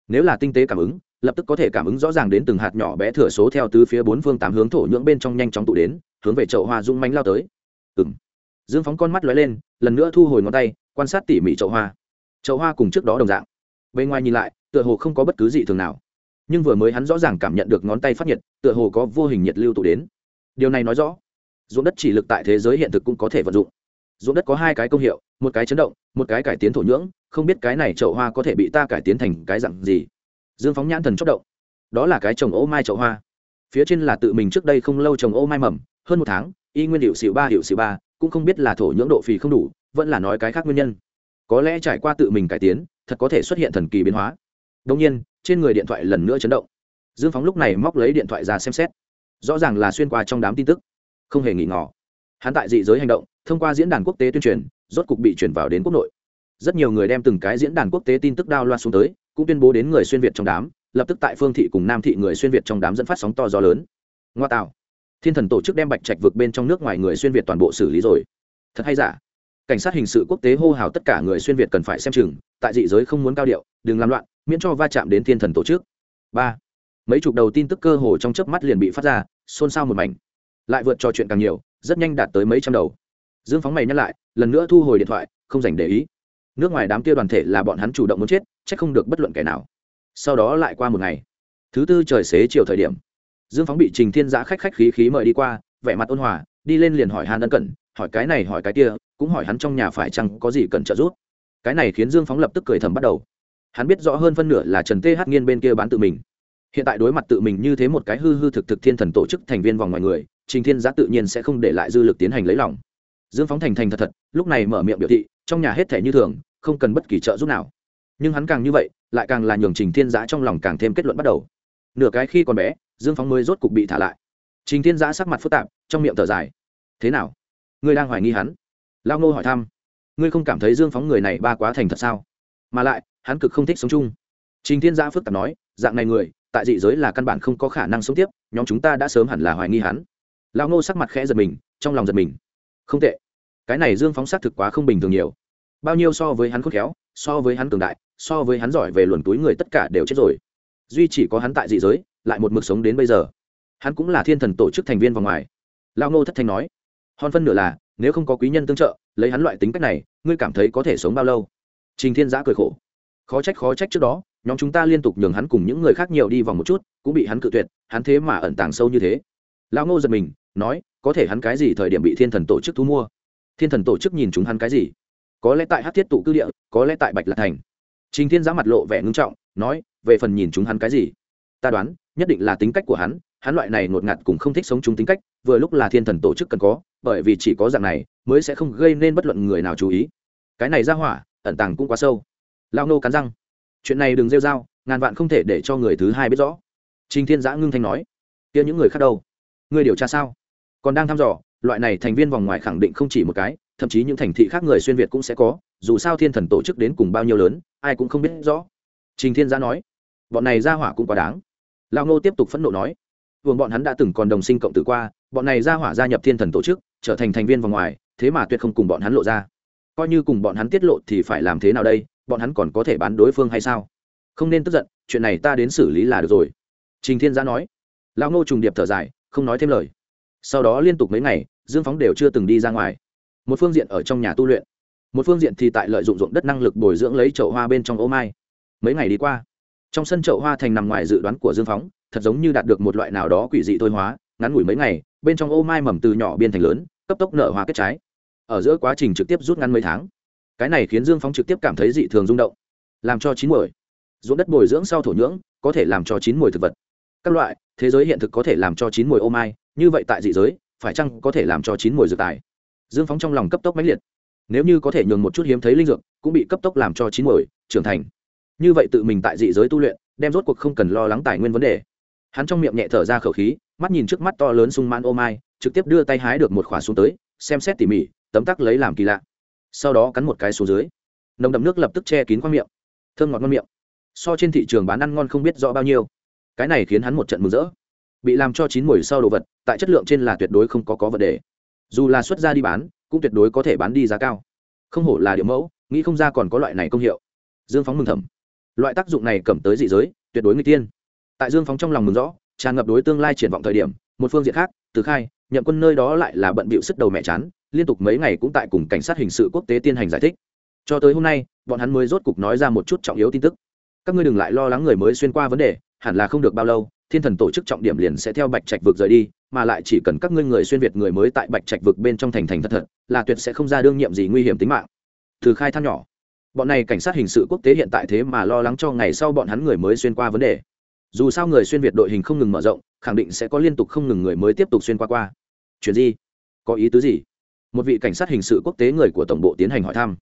S1: Nếu là tinh tế cảm ứng, lập tức có thể cảm ứng rõ ràng đến từng hạt nhỏ bé thừa số theo tứ phía bốn phương tám hướng thổ nhưỡng bên trong nhanh chóng tụ đến, hướng về chậu hoa rung mánh lao tới. Ừ m dương phóng con mắt lóe lên, lần nữa thu hồi ngón tay, quan sát tỉ mỉ chậu hoa. Chậu hoa cùng trước đó đồng dạng. Bên ngoài nhìn lại, tựa hồ không có bất cứ gì thường nào. Nhưng vừa mới hắn rõ ràng cảm nhận được ngón tay phát nhiệt, tựa hồ có vô hình nhiệt lưu tụ đến. Điều này nói rõ, ruộng đất chỉ lực tại thế giới hiện thực cũng có thể vận dụng ruộng đất có hai cái công hiệu, một cái chấn động, một cái cải tiến thổ nhưỡng, không biết cái này chậu hoa có thể bị ta cải tiến thành cái dặn gì. Dương phóng nhãn thần chốc động. Đó là cái trồng ô mai chậu hoa. Phía trên là tự mình trước đây không lâu trồng ô mai mầm, hơn một tháng, y nguyên hiệu xịu ba, hiệu xịu ba, cũng không biết là thổ nhưỡng độ phì không đủ, vẫn là nói cái khác nguyên nhân. Có lẽ trải qua tự mình cải tiến, thật có thể xuất hiện thần kỳ biến hóa. Đông nhiên, trên người điện thoại lần nữa chấn động. Dương phóng lúc này móc lấy điện thoại ra xem xét. Rõ ràng là xuyên qua trong đám tin tức. Không hề nghỉ ngỏ hắn tại dị giới hành động thông qua diễn đàn quốc tế tuyên truyền, rốt cục bị chuyển vào đến quốc nội. Rất nhiều người đem từng cái diễn đàn quốc tế tin tức đao loa xuống tới, cũng tuyên bố đến người xuyên việt trong đám, lập tức tại phương thị cùng nam thị người xuyên việt trong đám dẫn phát sóng to gió lớn. Ngoa tạo. Thiên thần tổ chức đem bạch trạch vực bên trong nước ngoài người xuyên việt toàn bộ xử lý rồi. Thật hay giả? Cảnh sát hình sự quốc tế hô hào tất cả người xuyên việt cần phải xem chừng, tại dị giới không muốn cao điệu, đừng làm loạn, miễn cho va chạm đến thiên thần tổ chức. Ba. Mấy chục đầu tin tức cơ hồ trong chớp mắt liền bị phát ra, xôn xao một mảnh. Lại vượt trò chuyện càng nhiều, rất nhanh đạt tới mấy trăm đầu dương phóng mày nhắc lại, lần nữa thu hồi điện thoại, không dành để ý. Nước ngoài đám kia đoàn thể là bọn hắn chủ động muốn chết c h ắ c không được bất luận kẻ nào. Sau đó lại qua một ngày. Thứ tư trời xế chiều thời điểm, dương phóng bị trình thiên giã khách khách khí khí mời đi qua, vẻ mặt ôn hòa, đi lên liền hỏi hàn ân cẩn, hỏi cái này hỏi cái kia, cũng hỏi hắn trong nhà phải chăng có gì cần trợ giúp. Cái này khiến dương phóng lập tức cười thầm bắt đầu. Hắn biết rõ hơn phân nửa là trần th nghiên bên kia bán tự mình. Hiện tại đối mặt tự mình như thế một cái hư hư thực thực thiên thần tổ chức thành viên vòng ngoài người, trình thiên giã tự nhiên sẽ không để lại dư lực tiến hành lấy lòng dương phóng thành thành thật thật, lúc này mở miệng biểu thị, trong nhà hết thể như thường, không cần bất kỳ trợ giúp nào. Nhưng hắn càng như vậy, lại càng là nhường trình thiên giã trong lòng càng thêm kết luận bắt đầu. Nửa cái khi còn bé, dương phóng mới rốt cục bị thả lại. Trình thiên giã sắc mặt phức tạp, trong miệng thở dài. Thế nào? Ngươi đang hoài nghi hắn? Lao nô hỏi thăm. Ngươi không cảm thấy dương phóng người này ba quá thành thật sao? Mà lại, hắn cực không thích sống chung. Trình thiên giã phức tạp nói, dạng này người, tại dị giới là căn bản không có khả năng sống tiếp, nhóm chúng ta đã sớm hẳn là hoài nghi hắn. Lao nô sắc mặt khẽ giật mình, trong lòng giật mình. Không tệ cái này dương phóng xác thực quá không bình thường nhiều. Bao nhiêu so với hắn khôn khéo, so với hắn cường đại, so với hắn giỏi về luồn túi người tất cả đều chết rồi. Duy chỉ có hắn tại dị giới, lại một mực sống đến bây giờ. Hắn cũng là thiên thần tổ chức thành viên vào ngoài. Lao ngô thất thanh nói, hòn phân nửa là, nếu không có quý nhân tương trợ, lấy hắn loại tính cách này, ngươi cảm thấy có thể sống bao lâu? Trình thiên giã cười khổ, khó trách khó trách trước đó, nhóm chúng ta liên tục nhường hắn cùng những người khác nhiều đi vòng một chút, cũng bị hắn cự tuyệt, hắn thế mà ẩn tàng sâu như thế. Lão ngô giật mình, nói, có thể hắn cái gì thời điểm bị thiên thần tổ chức thu mua? Thiên thần tổ chức nhìn chúng hắn cái gì? Có lẽ tại hát thiết tụ cư địa, có lẽ tại bạch lạc thành. Trình thiên giã mặt lộ vẻ ngưng trọng, nói, về phần nhìn chúng hắn cái gì? Ta đoán, nhất định là tính cách của hắn hắn loại này ngột ngạt cũng không thích sống chúng tính cách, vừa lúc là thiên thần tổ chức cần có, bởi vì chỉ có dạng này, mới sẽ không gây nên bất luận người nào chú ý. Cái này ra hỏa, ẩn tàng cũng quá sâu. Lao nô cắn răng. Chuyện này đừng rêu r a o ngàn vạn không thể để cho người thứ hai biết rõ. Trình thiên giã ngưng thanh nói. Kia những người khác đâu? Người điều tra sao? Còn đang thăm dò loại này thành viên vòng ngoài khẳng định không chỉ một cái, thậm chí những thành thị khác người xuyên việt cũng sẽ có, dù sao thiên thần tổ chức đến cùng bao nhiêu lớn, ai cũng không biết rõ. Trình thiên giã nói, bọn này ra hỏa cũng quá đáng. Lao ngô tiếp tục phẫn nộ nói vườn bọn hắn đã từng còn đồng sinh cộng tử qua, bọn này ra hỏa gia nhập thiên thần tổ chức, trở thành thành viên vòng ngoài, thế mà tuyệt không cùng bọn hắn lộ ra. Coi như cùng bọn hắn tiết lộ thì phải làm thế nào đây, bọn hắn còn có thể bán đối phương hay sao? Không nên tức giận, chuyện này ta đến xử lý là được rồi. Trình thiên giã nói. Lão ngô trùng điệp thở dài, không nói thêm lời. Sau đó liên tục mấy ngày dương phóng đều chưa từng đi ra ngoài. Một phương diện ở trong nhà tu luyện, một phương diện thì tại lợi dụng ruộng đất năng lực bồi dưỡng lấy chậu hoa bên trong ô mai. Mấy ngày đi qua, trong sân chậu hoa thành nằm ngoài dự đoán của dương phóng, thật giống như đạt được một loại nào đó quỷ dị thôi hóa, ngắn ngủi mấy ngày, bên trong ô mai mầm từ nhỏ biên thành lớn, cấp tốc nở hoa kết trái. Ở giữa quá trình trực tiếp rút ngắn mấy tháng, cái này khiến dương phóng trực tiếp cảm thấy dị thường rung động, làm cho chín mùi ruộng đất bồi dưỡng sau thổ nhưỡng, có thể làm cho chín mùi thực vật. Các loại, thế giới hiện thực có thể làm cho chín mùi ô mai, như vậy tại dị giới phải chăng có thể làm cho chín mùi dược tài? Dương phóng trong lòng cấp tốc mãnh liệt. Nếu như có thể nhường một chút hiếm thấy linh dược, cũng bị cấp tốc làm cho chín mùi, trưởng thành. Như vậy tự mình tại dị giới tu luyện, đem rốt cuộc không cần lo lắng tài nguyên vấn đề. Hắn trong miệng nhẹ thở ra khẩu khí, mắt nhìn trước mắt to lớn sung man ô mai, trực tiếp đưa tay hái được một khỏa xuống tới, xem xét tỉ mỉ, tấm tắc lấy làm kỳ lạ. Sau đó cắn một cái xuống dưới. Nồng đậm nước lập tức che kín khoang miệng. Thơm ngọt ngon miệng. So trên thị trường bán ăn ngon không biết rõ bao nhiêu. Cái này khiến hắn một trận mừng rỡ bị làm cho chín mùi sau đồ vật, tại chất lượng trên là tuyệt đối không có có vấn đề. Dù là xuất ra đi bán, cũng tuyệt đối có thể bán đi giá cao. Không hổ là điểm mẫu, nghĩ không ra còn có loại này công hiệu. Dương phóng mừng thầm. Loại tác dụng này cầm tới dị giới, tuyệt đối người tiên tại dương phóng trong lòng mừng rõ, tràn ngập đối tương lai triển vọng thời điểm, một phương diện khác, từ khai, nhậm quân nơi đó lại là bận bịu sức đầu mẹ chán, liên tục mấy ngày cũng tại cùng cảnh sát hình sự quốc tế tiến hành giải thích. Cho tới hôm nay, bọn hắn mới rốt cục nói ra một chút trọng yếu tin tức. Các ngươi đừng lại lo lắng người mới xuyên qua vấn đề, hẳn là không được bao lâu thiên thần tổ chức trọng điểm liền sẽ theo bạch trạch vực rời đi, mà lại chỉ cần các ngươi người xuyên việt người mới tại bạch trạch vực bên trong thành thành thật thật, là tuyệt sẽ không ra đương nhiệm gì nguy hiểm tính mạng. Từ khai than nhỏ, bọn này cảnh sát hình sự quốc tế hiện tại thế mà lo lắng cho ngày sau bọn hắn người mới xuyên qua vấn đề. Dù sao người xuyên việt đội hình không ngừng mở rộng, khẳng định sẽ có liên tục không ngừng người mới tiếp tục xuyên qua qua. Chuyện gì? Có ý tứ gì? Một vị cảnh sát hình sự quốc tế người của tổng bộ tiến hành hỏi thăm.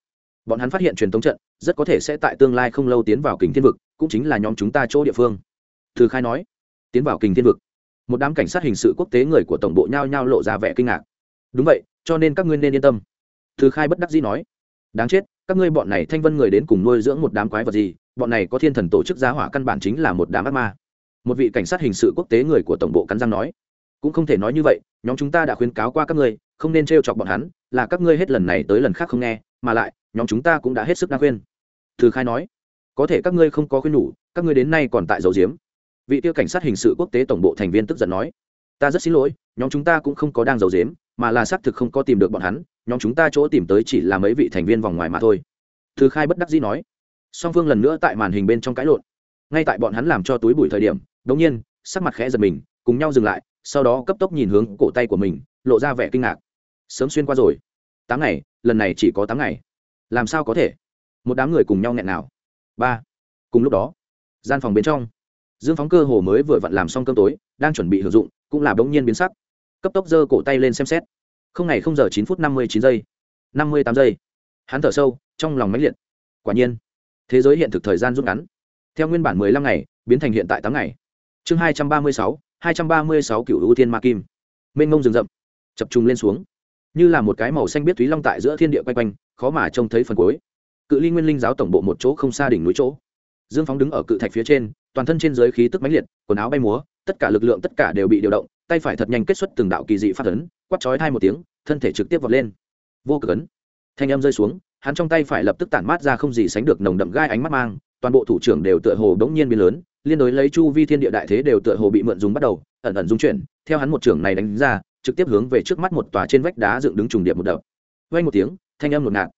S1: Bọn hắn phát hiện truyền thống trận rất có thể sẽ tại tương lai không lâu tiến vào kình thiên vực, cũng chính là nhóm chúng ta chỗ địa phương. Thư khai nói tiến vào kình thiên vực. Một đám cảnh sát hình sự quốc tế người của tổng bộ nhao nhao lộ ra vẻ kinh ngạc. Đúng vậy, cho nên các ngươi nên yên tâm. Thứ khai bất đắc dĩ nói. Đáng chết, các ngươi bọn này thanh vân người đến cùng nuôi dưỡng một đám quái vật gì? Bọn này có thiên thần tổ chức giá hỏa căn bản chính là một đám ác ma. Một vị cảnh sát hình sự quốc tế người của tổng bộ cắn răng nói. Cũng không thể nói như vậy, nhóm chúng ta đã khuyến cáo qua các ngươi, không nên t chọc bọn hắn, là các ngươi hết lần này tới lần khác không nghe, mà lại, nhóm chúng ta cũng đã hết sức đa khuyên. Thứ khai nói. Có thể các ngươi không có khuyên nhủ, các ngươi đến nay còn tại dầu diếm vị tiêu cảnh sát hình sự quốc tế tổng bộ thành viên tức giận nói, ta rất xin lỗi, nhóm chúng ta cũng không có đang giấu dếm mà là xác thực không có tìm được bọn hắn, nhóm chúng ta chỗ tìm tới chỉ là mấy vị thành viên vòng ngoài mà thôi. Thứ khai bất đắc dĩ nói. Song phương lần nữa tại màn hình bên trong cãi lộn. Ngay tại bọn hắn làm cho túi bụi thời điểm đ ỗ n g nhiên, sắc mặt khẽ giật mình, cùng nhau dừng lại, sau đó cấp tốc nhìn hướng cổ tay của mình, lộ ra vẻ kinh ngạc. Sớm xuyên qua rồi. Tám ngày, lần này chỉ có tám ngày. Làm sao có thể? Một đám người cùng nhau nghẹn nào. Ba. Cùng lúc đó, gian phòng bên trong dương phóng cơ hồ mới vừa vặn làm xong cơm tối, đang chuẩn bị hưởng dụng, cũng là bỗng nhiên biến sắc. Cấp tốc giơ cổ tay lên xem xét. Không ngày không giờ chín phút năm mươi chín giây. năm mươi tám giây. Hắn thở sâu, trong lòng máy liệt. Quả nhiên, thế giới hiện thực thời gian rút ngắn. Theo nguyên bản mười lăm ngày, biến thành hiện tại tám ngày. Chương hai trăm ba mươi sáu, hai trăm ba mươi sáu cựu ưu thiên ma kim. Mênh ngông rừng rậm, chập trùng lên xuống. Như là một cái màu xanh biết thúy long tại giữa thiên địa quay quanh, khó mà trông thấy phần cuối. Cự ly nguyên linh giáo tổng bộ một chỗ không xa đỉnh núi chỗ dương phóng đứng ở cự thạch phía trên, toàn thân trên giới khí tức mãnh liệt, quần áo bay múa, tất cả lực lượng tất cả đều bị điều động, tay phải thật nhanh kết xuất từng đạo kỳ dị phát ấn quắt chói thai một tiếng, thân thể trực tiếp vọt lên. Vô cực ấn. Thanh âm rơi xuống, hắn trong tay phải lập tức tản mát ra không gì sánh được nồng đậm gai ánh mắt mang, toàn bộ thủ trưởng đều tựa hồ đống nhiên biến lớn, liên đối lấy chu vi thiên địa đại thế đều tựa hồ bị mượn dùng bắt đầu, ẩn ẩn dung chuyển, theo hắn một trưởng này đánh ra, trực tiếp hướng về trước mắt một tòa trên vách đá dựng đứng trùng điệp một đập. Vay một tiếng, thanh âm ngột ngạt.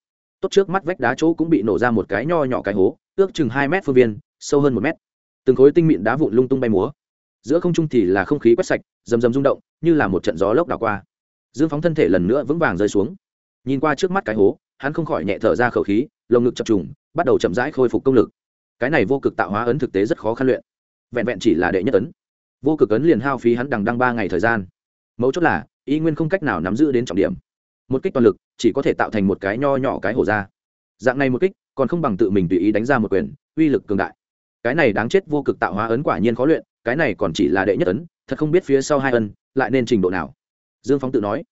S1: Tốt trước mắt vách đá chỗ cũng bị nổ ra một cái nho nhỏ cái hố ước chừng hai mét phương viên, sâu hơn một mét. Từng khối tinh mịn đá vụn lung tung bay múa. Giữa không trung thì là không khí quét sạch, rầm rầm rung động, như là một trận gió lốc đảo qua. Dương phóng thân thể lần nữa vững vàng rơi xuống. Nhìn qua trước mắt cái hố, hắn không khỏi nhẹ thở ra khẩu khí, lồng ngực chập trùng, bắt đầu chậm rãi khôi phục công lực. Cái này vô cực tạo hóa ấn thực tế rất khó khăn luyện. Vẹn vẹn chỉ là đệ nhất ấn. Vô cực ấn liền hao phí hắn đằng đăng ba ngày thời gian. Mấu chốt là, y nguyên không cách nào nắm giữ đến trọng điểm. Một kích toàn lực, chỉ có thể tạo thành một cái nho nhỏ cái hổ ra. Dạng này một kích còn không bằng tự mình tùy ý đánh ra một quyền, uy lực cường đại. Cái này đáng chết vô cực tạo hóa ấn quả nhiên khó luyện, cái này còn chỉ là đệ nhất ấn, thật không biết phía sau hai ân, lại nên trình độ nào. Dương phóng tự nói,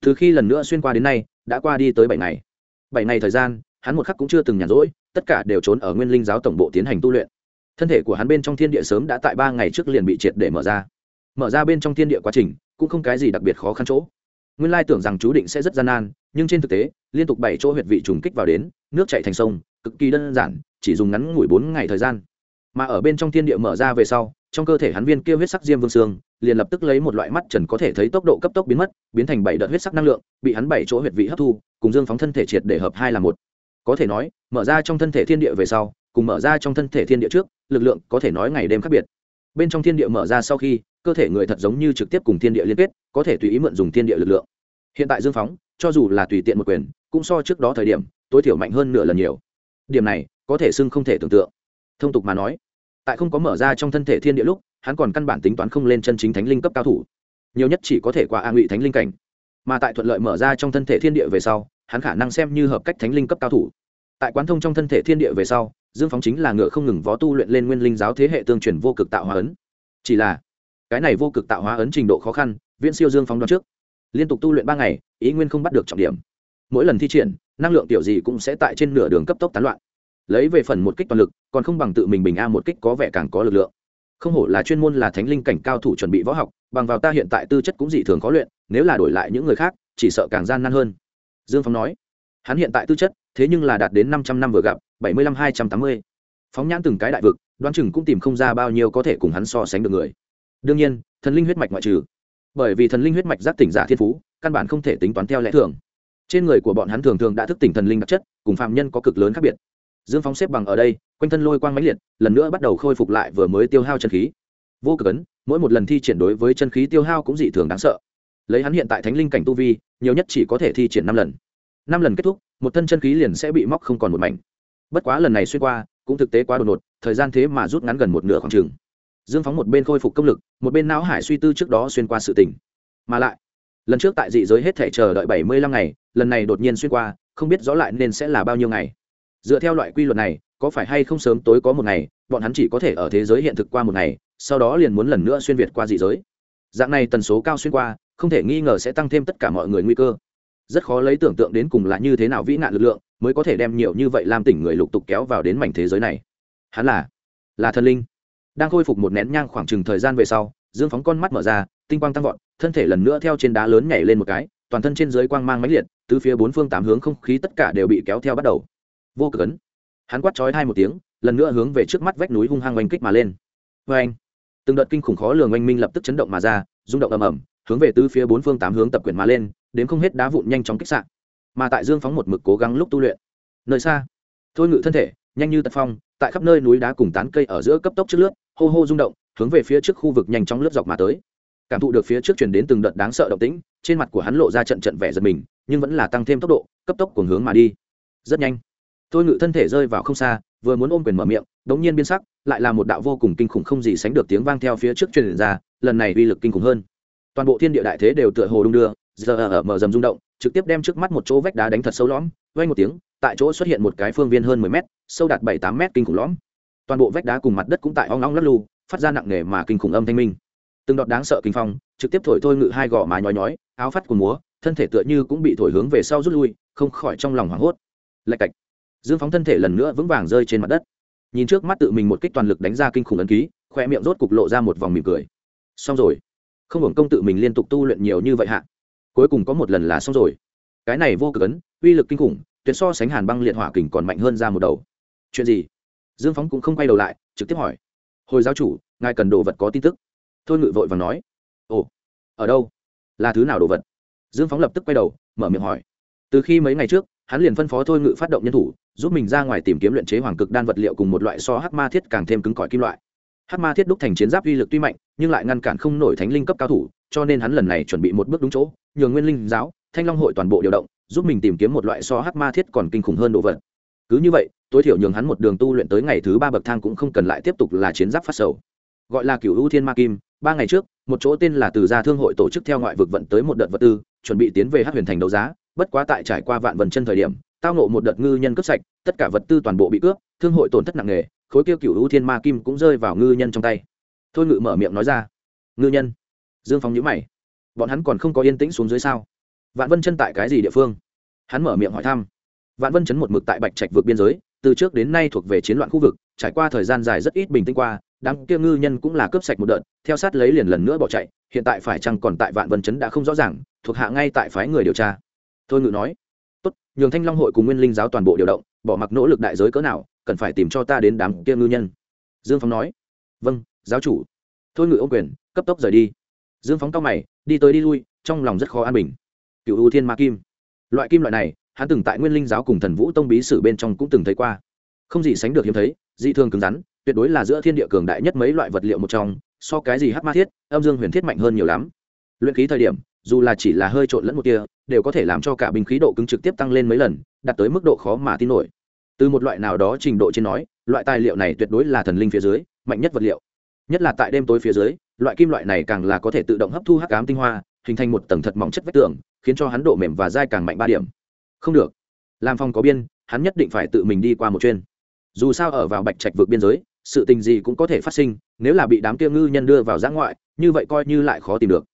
S1: từ khi lần nữa xuyên qua đến nay, đã qua đi tới bảy ngày. Bảy ngày thời gian, hắn một khắc cũng chưa từng nhàn rỗi, tất cả đều trốn ở nguyên linh giáo tổng bộ tiến hành tu luyện. Thân thể của hắn bên trong thiên địa sớm đã tại ba ngày trước liền bị triệt để mở ra. Mở ra bên trong thiên địa quá trình, cũng không cái gì đặc biệt khó khăn chỗ. Nguyên lai tưởng rằng chú định sẽ rất gian nan nhưng trên thực tế, liên tục bảy chỗ huyệt vị trùng kích vào đến, nước chạy thành sông, cực kỳ đơn giản, chỉ dùng ngắn ngủi bốn ngày thời gian. Mà ở bên trong thiên địa mở ra về sau, trong cơ thể hắn viên kia huyết sắc diêm vương xương, liền lập tức lấy một loại mắt trần có thể thấy tốc độ cấp tốc biến mất, biến thành bảy đợt huyết sắc năng lượng, bị hắn bảy chỗ huyệt vị hấp thu, cùng dương phóng thân thể triệt để hợp hai là một. Có thể nói, mở ra trong thân thể thiên địa về sau, cùng mở ra trong thân thể thiên địa trước, lực lượng có thể nói ngày đêm khác biệt. Bên trong thiên địa mở ra sau khi, cơ thể người thật giống như trực tiếp cùng thiên địa liên kết, có thể tùy ý mượn dùng thiên địa lực lượng. Hiện tại dương phóng cho dù là tùy tiện một quyền, cũng so trước đó thời điểm, tối thiểu mạnh hơn nửa lần nhiều. Điểm này, có thể xưng không thể tưởng tượng. Thông tục mà nói, tại không có mở ra trong thân thể thiên địa lúc, hắn còn căn bản tính toán không lên chân chính thánh linh cấp cao thủ. Nhiều nhất chỉ có thể qua a ngụy thánh linh cảnh. Mà tại thuận lợi mở ra trong thân thể thiên địa về sau, hắn khả năng xem như hợp cách thánh linh cấp cao thủ. Tại quán thông trong thân thể thiên địa về sau, dương phóng chính là ngựa không ngừng vó tu luyện lên nguyên linh giáo thế hệ tương truyền vô cực tạo hóa ấn. Chỉ là, cái này vô cực tạo hóa ấn trình độ khó khăn, viễn siêu dương phóng đoán trước liên tục tu luyện ba ngày, ý nguyên không bắt được trọng điểm. Mỗi lần thi triển, năng lượng tiểu gì cũng sẽ tại trên nửa đường cấp tốc tán loạn. Lấy về phần một kích toàn lực, còn không bằng tự mình bình a một kích có vẻ càng có lực lượng. Không hổ là chuyên môn là thánh linh cảnh cao thủ chuẩn bị võ học, bằng vào ta hiện tại tư chất cũng dị thường khó luyện, nếu là đổi lại những người khác, chỉ sợ càng gian nan hơn. Dương phong nói, hắn hiện tại tư chất, thế nhưng là đạt đến năm trăm năm vừa gặp, bảy mươi năm hai trăm tám mươi. Phóng nhãn từng cái đại vực, đoán chừng cũng tìm không ra bao nhiêu có thể cùng hắn so sánh được người. Đương nhiên, thần linh huyết mạch ngoại trừ bởi vì thần linh huyết mạch giác tỉnh giả thiên phú, căn bản không thể tính toán theo lẽ thường. Trên người của bọn hắn thường thường đã thức tỉnh thần linh đặc chất, cùng phạm nhân có cực lớn khác biệt. Dương phóng xếp bằng ở đây, quanh thân lôi quang máy liệt, lần nữa bắt đầu khôi phục lại vừa mới tiêu hao chân khí. Vô cực ấn, mỗi một lần thi triển đối với chân khí tiêu hao cũng dị thường đáng sợ. Lấy hắn hiện tại thánh linh cảnh tu vi, nhiều nhất chỉ có thể thi triển năm lần. Năm lần kết thúc, một thân chân khí liền sẽ bị móc không còn một mảnh. Bất quá lần này xuyên qua, cũng thực tế quá đột ngột, thời gian thế mà rút ngắn gần một nửa khoảng trường dương phóng một bên khôi phục công lực, một bên não hải suy tư trước đó xuyên qua sự tình. Mà lại, lần trước tại dị giới hết thể chờ đợi bảy mươi lăm ngày, lần này đột nhiên xuyên qua, không biết rõ lại nên sẽ là bao nhiêu ngày. Dựa theo loại quy luật này, có phải hay không sớm tối có một ngày, bọn hắn chỉ có thể ở thế giới hiện thực qua một ngày, sau đó liền muốn lần nữa xuyên việt qua dị giới. Dạng này tần số cao xuyên qua, không thể nghi ngờ sẽ tăng thêm tất cả mọi người nguy cơ. Rất khó lấy tưởng tượng đến cùng là như thế nào vĩ nạn lực lượng, mới có thể đem nhiều như vậy làm tỉnh người lục tục kéo vào đến mảnh thế giới này. Hắn là là thần linh đang khôi phục một nén nhang khoảng chừng thời gian về sau, dương phóng con mắt mở ra, tinh quang tăng vọt, thân thể lần nữa theo trên đá lớn nhảy lên một cái, toàn thân trên dưới quang mang mãnh liệt, từ phía bốn phương tám hướng không khí tất cả đều bị kéo theo bắt đầu. Vô cực ấn. Hắn quát chói hai một tiếng, lần nữa hướng về trước mắt vách núi hung hăng oanh kích mà lên. Vê anh từng đợt kinh khủng khó lường oanh minh lập tức chấn động mà ra, rung động ầm ầm, hướng về tứ phía bốn phương tám hướng tập quyển mà lên, đến không hết đá vụn nhanh chóng kích sạn mà tại dương phóng một mực cố gắng lúc tu luyện. Nơi xa. Thôi ngự thân thể, nhanh như tật phong tại khắp nơi núi đá cùng tán cây ở giữa cấp tốc trước lướt, hô hô rung động, hướng về phía trước khu vực nhanh chóng lướt dọc mà tới. Cảm thụ được phía trước chuyển đến từng đợt đáng sợ động tĩnh, trên mặt của hắn lộ ra trận trận vẻ giật mình, nhưng vẫn là tăng thêm tốc độ, cấp tốc cùng hướng mà đi. Rất nhanh, tôi ngự thân thể rơi vào không xa, vừa muốn ôm quyền mở miệng, đống nhiên biến sắc, lại là một đạo vô cùng kinh khủng không gì sánh được tiếng vang theo phía trước truyền ra, lần này uy lực kinh khủng hơn. Toàn bộ thiên địa đại thế đều tựa hồ đung đưa, giờ ở mở rầm rung động, trực tiếp đem trước mắt một chỗ vách đá đánh thật sâu lõm, vang một tiếng, tại chỗ xuất hiện một cái phương viên hơn mười mét sâu đạt bảy tám mét kinh khủng lõm. Toàn bộ vách đá cùng mặt đất cũng tại ong ong lắc lu phát ra nặng nề mà kinh khủng âm thanh minh. Từng đọt đáng sợ kinh phong, trực tiếp thổi thôi ngự hai gò má nhói nhói, áo phát của múa, thân thể tựa như cũng bị thổi hướng về sau rút lui, không khỏi trong lòng hoảng hốt. Lạch cạch. Dương phóng thân thể lần nữa vững vàng rơi trên mặt đất. Nhìn trước mắt tự mình một kích toàn lực đánh ra kinh khủng ấn ký khoe miệng rốt cục lộ ra một vòng mỉm cười. Xong rồi. Không hưởng công tự mình liên tục tu luyện nhiều như vậy hạ. Cuối cùng có một lần là xong rồi. Cái này vô cực ấn, uy lực kinh khủng, tuyệt so sánh hàn băng liệt hỏa kình còn mạnh hơn ra một đầu chuyện gì? Dương phóng cũng không quay đầu lại, trực tiếp hỏi. Hồi giáo chủ, ngài cần đồ vật có tin tức. Thôi ngự vội và nói. Ồ, ở đâu? Là thứ nào đồ vật? Dương phóng lập tức quay đầu, mở miệng hỏi. Từ khi mấy ngày trước, hắn liền phân phó thôi ngự phát động nhân thủ, giúp mình ra ngoài tìm kiếm luyện chế hoàng cực đan vật liệu cùng một loại so hắc ma thiết càng thêm cứng cỏi kim loại. Hắc ma thiết đúc thành chiến giáp uy lực tuy mạnh, nhưng lại ngăn cản không nổi thánh linh cấp cao thủ, cho nên hắn lần này chuẩn bị một bước đúng chỗ nhường nguyên linh giáo, thanh long hội toàn bộ điều động, giúp mình tìm kiếm một loại so hắc ma thiết còn kinh khủng hơn đồ vật cứ như vậy, tối thiểu nhường hắn một đường tu luyện tới ngày thứ ba bậc thang cũng không cần lại tiếp tục là chiến giáp phát sầu. Gọi là cựu ưu thiên ma kim, ba ngày trước, một chỗ tên là từ gia thương hội tổ chức theo ngoại vực vận tới một đợt vật tư, chuẩn bị tiến về hát huyền thành đấu giá, bất quá tại trải qua vạn vần chân thời điểm, tao nộ một đợt ngư nhân cướp sạch, tất cả vật tư toàn bộ bị cướp, thương hội tổn thất nặng nề, khối kia cựu ưu thiên ma kim cũng rơi vào ngư nhân trong tay. Thôi ngự mở miệng nói ra. Ngư nhân. Dương phong nhữ mày. Bọn hắn còn không có yên tĩnh xuống dưới sao? Vạn vân chân tại cái gì địa phương? Hắn mở miệng hỏi thăm vạn vân chấn một mực tại bạch trạch vượt biên giới, từ trước đến nay thuộc về chiến loạn khu vực, trải qua thời gian dài rất ít bình tĩnh qua, đám kia ngư nhân cũng là cướp sạch một đợt, theo sát lấy liền lần nữa bỏ chạy, hiện tại phải chăng còn tại vạn vân chấn đã không rõ ràng, thuộc hạ ngay tại phái người điều tra. Thôi ngự nói, tốt, nhường thanh long hội cùng nguyên linh giáo toàn bộ điều động, bỏ mặc nỗ lực đại giới cỡ nào, cần phải tìm cho ta đến đám kia ngư nhân. Dương phóng nói vâng giáo chủ. Thôi ngự ô quyền, cấp tốc rời đi. Dương phóng cao mày, đi tới đi lui, trong lòng rất khó an bình. Cựu ưu thiên ma kim. Loại kim loại này hắn từng tại nguyên linh giáo cùng thần vũ tông bí sử bên trong cũng từng thấy qua. Không gì sánh được hiếm thấy, dị thường cứng rắn, tuyệt đối là giữa thiên địa cường đại nhất mấy loại vật liệu một trong, so cái gì hát ma thiết, âm dương huyền thiết mạnh hơn nhiều lắm. Luyện khí thời điểm, dù là chỉ là hơi trộn lẫn một kia đều có thể làm cho cả binh khí độ cứng trực tiếp tăng lên mấy lần, đạt tới mức độ khó mà tin nổi. Từ một loại nào đó trình độ trên nói, loại tài liệu này tuyệt đối là thần linh phía dưới, mạnh nhất vật liệu. Nhất là tại đêm tối phía dưới, loại kim loại này càng là có thể tự động hấp thu hắc ám tinh hoa, hình thành một tầng thật mỏng chất vách tường, khiến cho hắn độ mềm và dai càng mạnh ba điểm không được. Làm phòng có biên, hắn nhất định phải tự mình đi qua một chuyên dù sao ở vào bạch trạch vượt biên giới, sự tình gì cũng có thể phát sinh, nếu là bị đám kia ngư nhân đưa vào giã ngoại, như vậy coi như lại khó tìm được.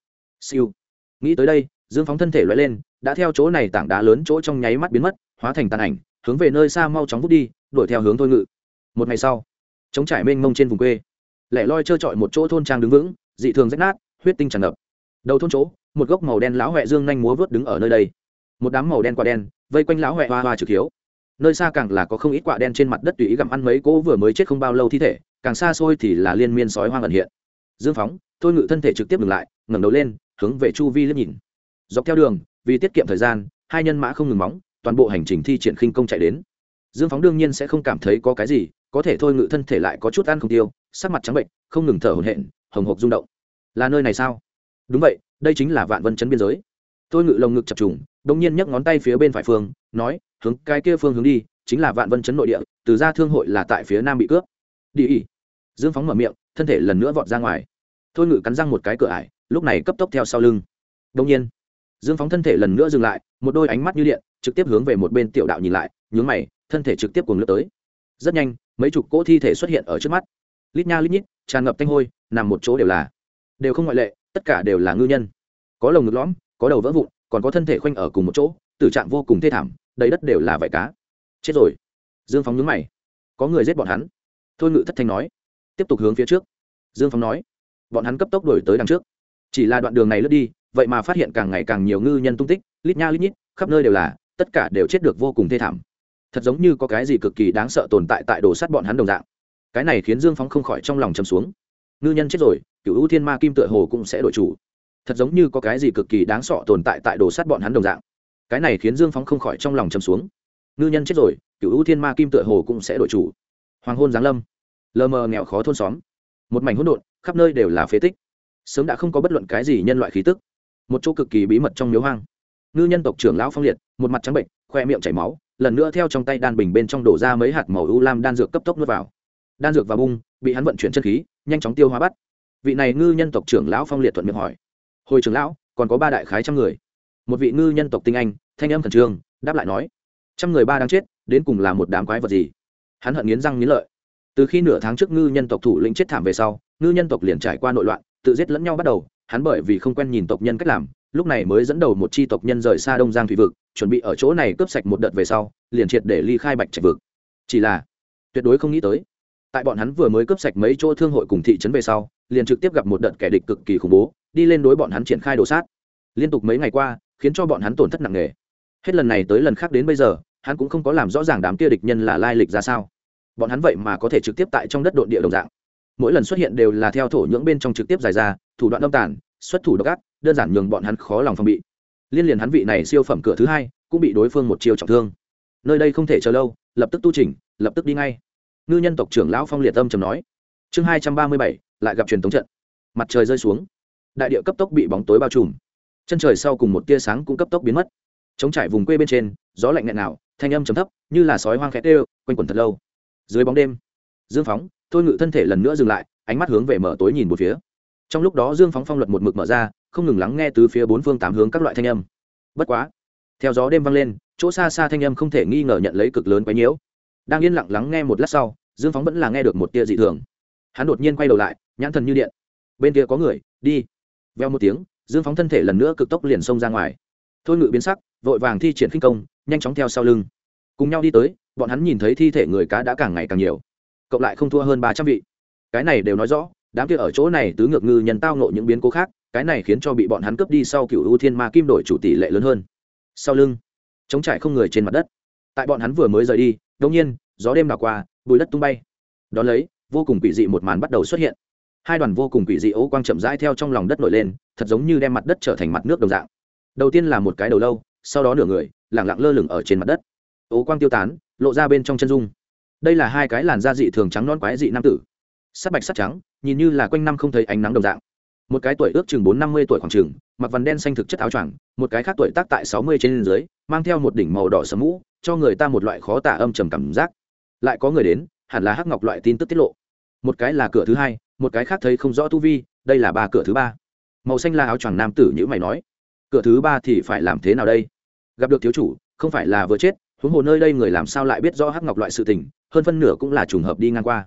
S1: Siêu. Nghĩ tới đây, dương phóng thân thể loại lên, đã theo chỗ này tảng đá lớn chỗ trong nháy mắt biến mất, hóa thành tàn ảnh, hướng về nơi xa mau chóng vút đi, đuổi theo hướng thôi ngự. Một ngày sau chống trải mênh mông trên vùng quê. Lẻ loi trơ trọi một chỗ thôn trang đứng vững, dị thường rách nát, huyết tinh tràn ngập. Đầu thôn chỗ, một gốc màu đen lão huệ dương nhanh múa vớt đứng ở nơi đây một đám màu đen quả đen, vây quanh lão huệ hoa hoa trực hiếu. Nơi xa càng là có không ít quả đen trên mặt đất tùy ý gặm ăn mấy cỗ vừa mới chết không bao lâu thi thể, càng xa xôi thì là liên miên sói hoang ẩn hiện. Dương phóng, thôi ngự thân thể trực tiếp ngừng lại, ngẩng đầu lên, hướng về chu vi liếc nhìn. Dọc theo đường, vì tiết kiệm thời gian, hai nhân mã không ngừng móng, toàn bộ hành trình thi triển khinh công chạy đến. Dương phóng đương nhiên sẽ không cảm thấy có cái gì, có thể thôi ngự thân thể lại có chút ăn không tiêu, sắc mặt trắng bệnh, không ngừng thở hổn hển, hồng hộc rung động. Là nơi này sao? Đúng vậy, đây chính là vạn vân chấn biên giới. Tôi ngự lồng ngực chập trùng đông nhiên nhấc ngón tay phía bên phải phương, nói, hướng cái kia phương hướng đi, chính là vạn vân chấn nội địa, từ ra thương hội là tại phía nam bị cướp. Đi ỉ. Dương phóng mở miệng, thân thể lần nữa vọt ra ngoài. Thôi ngự cắn răng một cái cửa ải, lúc này cấp tốc theo sau lưng. Đông nhiên, dương phóng thân thể lần nữa dừng lại, một đôi ánh mắt như điện, trực tiếp hướng về một bên tiểu đạo nhìn lại, nhướng mày, thân thể trực tiếp cùng lướt tới. Rất nhanh, mấy chục cỗ thi thể xuất hiện ở trước mắt. Lít nha lít nhít, tràn ngập tanh hôi, nằm một chỗ đều là. Đều không ngoại lệ, tất cả đều là ngư nhân. Có lồng ngực lõm, có đầu vỡ vụn còn có thân thể khoanh ở cùng một chỗ, tử trạng vô cùng thê thảm, đầy đất đều là vải cá. Chết rồi. Dương phóng nhúng mày. Có người giết bọn hắn. Thôi ngự thất thanh nói. Tiếp tục hướng phía trước. Dương phóng nói. Bọn hắn cấp tốc đổi tới đằng trước. Chỉ là đoạn đường này lướt đi, vậy mà phát hiện càng ngày càng nhiều ngư nhân tung tích, lít nha lít nhít, khắp nơi đều là, tất cả đều chết được vô cùng thê thảm. Thật giống như có cái gì cực kỳ đáng sợ tồn tại tại đồ sắt bọn hắn đồng dạng. Cái này khiến dương phóng không khỏi trong lòng chầm xuống. Ngư nhân chết rồi cựu ưu thiên ma kim tựa hồ cũng sẽ đổi chủ thật giống như có cái gì cực kỳ đáng sợ tồn tại tại đồ sắt bọn hắn đồng dạng. Cái này khiến dương phóng không khỏi trong lòng chầm xuống. Ngư nhân chết rồi, cựu ưu thiên ma kim tựa hồ cũng sẽ đổi chủ. Hoàng hôn giáng lâm. Lờ mờ nghèo khó thôn xóm. Một mảnh hỗn độn, khắp nơi đều là phế tích. Sớm đã không có bất luận cái gì nhân loại khí tức. Một chỗ cực kỳ bí mật trong miếu hoang. Ngư nhân tộc trưởng lão phong liệt, một mặt trắng bệnh, khoe miệng chảy máu, lần nữa theo trong tay đan bình bên trong đổ ra mấy hạt màu u lam đan dược cấp tốc nuốt vào. Đan dược và bung, bị hắn vận chuyển chân khí, nhanh chóng tiêu hóa bắt. Vị này ngư nhân tộc trưởng lão phong liệt thuận miệng hỏi hồi trưởng lão, còn có ba đại khái trăm người. Một vị ngư nhân tộc tinh anh, thanh âm khẩn trương, đáp lại nói, trăm người ba đang chết, đến cùng là một đám quái vật gì? Hắn hận nghiến răng nghiến lợi. Từ khi nửa tháng trước ngư nhân tộc thủ lĩnh chết thảm về sau, ngư nhân tộc liền trải qua nội loạn, tự giết lẫn nhau bắt đầu, hắn bởi vì không quen nhìn tộc nhân cách làm, lúc này mới dẫn đầu một c h i tộc nhân rời xa đông giang thủy vực, chuẩn bị ở chỗ này cướp sạch một đợt về sau, liền triệt để ly khai bạch trạch vực. Chỉ là, tuyệt đối không nghĩ tới, tại bọn hắn vừa mới cướp sạch mấy chỗ thương hội cùng thị trấn về sau, liền trực tiếp gặp một đợt kẻ địch cực kỳ khủng bố đi lên đối bọn hắn triển khai đồ sát. Liên tục mấy ngày qua, khiến cho bọn hắn tổn thất nặng nề. Hết lần này tới lần khác đến bây giờ, hắn cũng không có làm rõ ràng đám kia địch nhân là lai lịch ra sao. Bọn hắn vậy mà có thể trực tiếp tại trong đất đ ộ địa đồng dạng. Mỗi lần xuất hiện đều là theo thổ nhưỡng bên trong trực tiếp dài ra, thủ đoạn âm tản xuất thủ độc ác, đơn giản nhường bọn hắn khó lòng phòng bị. Liên liền hắn vị này siêu phẩm cửa thứ hai, cũng bị đối phương một chiều trọng thương. Nơi đây không thể chờ lâu, lập tức tu trình lập tức đi ngay. Ngư nhân tộc trưởng lão phong liệt tâm trầm nói. Chương hai trăm ba mươi bảy, lại gặp truyền thống trận. Mặt trời rơi xuống đại địa cấp tốc bị bóng tối bao trùm. Chân trời sau cùng một tia sáng cũng cấp tốc biến mất. Chống trải vùng quê bên trên, gió lạnh nghẹn nào thanh âm chấm thấp, như là sói hoang khẽ tê quanh quẩn thật lâu. Dưới bóng đêm, dương phóng, thôi ngự thân thể lần nữa dừng lại, ánh mắt hướng về mở tối nhìn một phía. Trong lúc đó dương phóng phong luật một mực mở ra, không ngừng lắng nghe từ phía bốn phương tám hướng các loại thanh âm. Bất quá, theo gió đêm vang lên, chỗ xa xa thanh âm không thể nghi ngờ nhận lấy cực lớn quấy nhiễu. Đang yên lặng lắng nghe một lát sau, dương phóng vẫn là nghe được một tia dị thường. Hắn đột nhiên quay đầu lại, nhãn thần như điện. Bên kia có người, đi veo một tiếng, dương phóng thân thể lần nữa cực tốc liền xông ra ngoài. Thôi ngự biến sắc, vội vàng thi triển khinh công, nhanh chóng theo sau lưng. Cùng nhau đi tới, bọn hắn nhìn thấy thi thể người cá đã càng ngày càng nhiều. Cộng lại không thua hơn ba trăm vị. Cái này đều nói rõ, đám kia ở chỗ này tứ ngược ngư nhân tao nộ những biến cố khác, cái này khiến cho bị bọn hắn cướp đi sau cựu ưu thiên ma kim đổi chủ tỷ lệ lớn hơn. Sau lưng chống trải không người trên mặt đất. Tại bọn hắn vừa mới rời đi đông nhiên, gió đêm đảo qua, bùi đất tung bay. Đón lấy, vô cùng quỷ dị một màn bắt đầu xuất hiện hai đoàn vô cùng quỷ dị ố quang chậm rãi theo trong lòng đất nổi lên, thật giống như đem mặt đất trở thành mặt nước đồng dạng. Đầu tiên là một cái đầu lâu, sau đó nửa người, lẳng lặng lơ lửng ở trên mặt đất. Ố quang tiêu tán, lộ ra bên trong chân dung. Đây là hai cái làn da dị thường trắng non quái dị nam tử. Sắt bạch sắt trắng, nhìn như là quanh năm không thấy ánh nắng đồng dạng. Một cái tuổi ước chừng bốn năm mươi tuổi khoảng chừng, mặc vằn đen xanh thực chất áo choàng, một cái khác tuổi tác tại sáu mươi trên dưới, mang theo một đỉnh màu đỏ sấm mũ, cho người ta một loại khó tả âm trầm cảm giác. Lại có người đến, hẳn là hắc ngọc loại tin tức tiết lộ. Một cái là cửa thứ hai một cái khác thấy không rõ tu vi, đây là ba cửa thứ ba. Màu xanh là áo choàng nam tử như mày nói, cửa thứ ba thì phải làm thế nào đây? Gặp được thiếu chủ, không phải là vừa chết, huống hồ nơi đây người làm sao lại biết rõ hắc ngọc loại sự tình, hơn phân nửa cũng là trùng hợp đi ngang qua.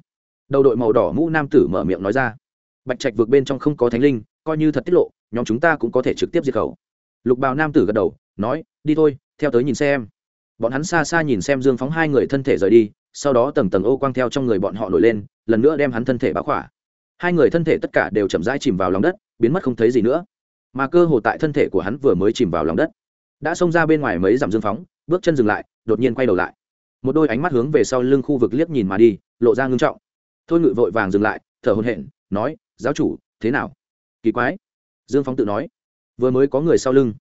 S1: Đầu đội màu đỏ mũ nam tử mở miệng nói ra, bạch trạch vượt bên trong không có thánh linh, coi như thật tiết lộ, nhóm chúng ta cũng có thể trực tiếp diệt khẩu. Lục bào nam tử gật đầu, nói, đi thôi, theo tới nhìn xem. Bọn hắn xa xa nhìn xem dương phóng hai người thân thể rời đi, sau đó tầng tầng ô quang theo trong người bọn họ nổi lên, lần nữa đem hắn thân thể bá khỏa hai người thân thể tất cả đều chậm rãi chìm vào lòng đất, biến mất không thấy gì nữa. Mà cơ hồ tại thân thể của hắn vừa mới chìm vào lòng đất, đã xông ra bên ngoài mấy dặm dương phóng, bước chân dừng lại, đột nhiên quay đầu lại. Một đôi ánh mắt hướng về sau lưng khu vực liếc nhìn mà đi, lộ ra ngưng trọng. Thôi ngự vội vàng dừng lại, thở hồn hện nói, giáo chủ, thế nào? Kỳ quái, dương phóng tự nói. Vừa mới có người sau lưng.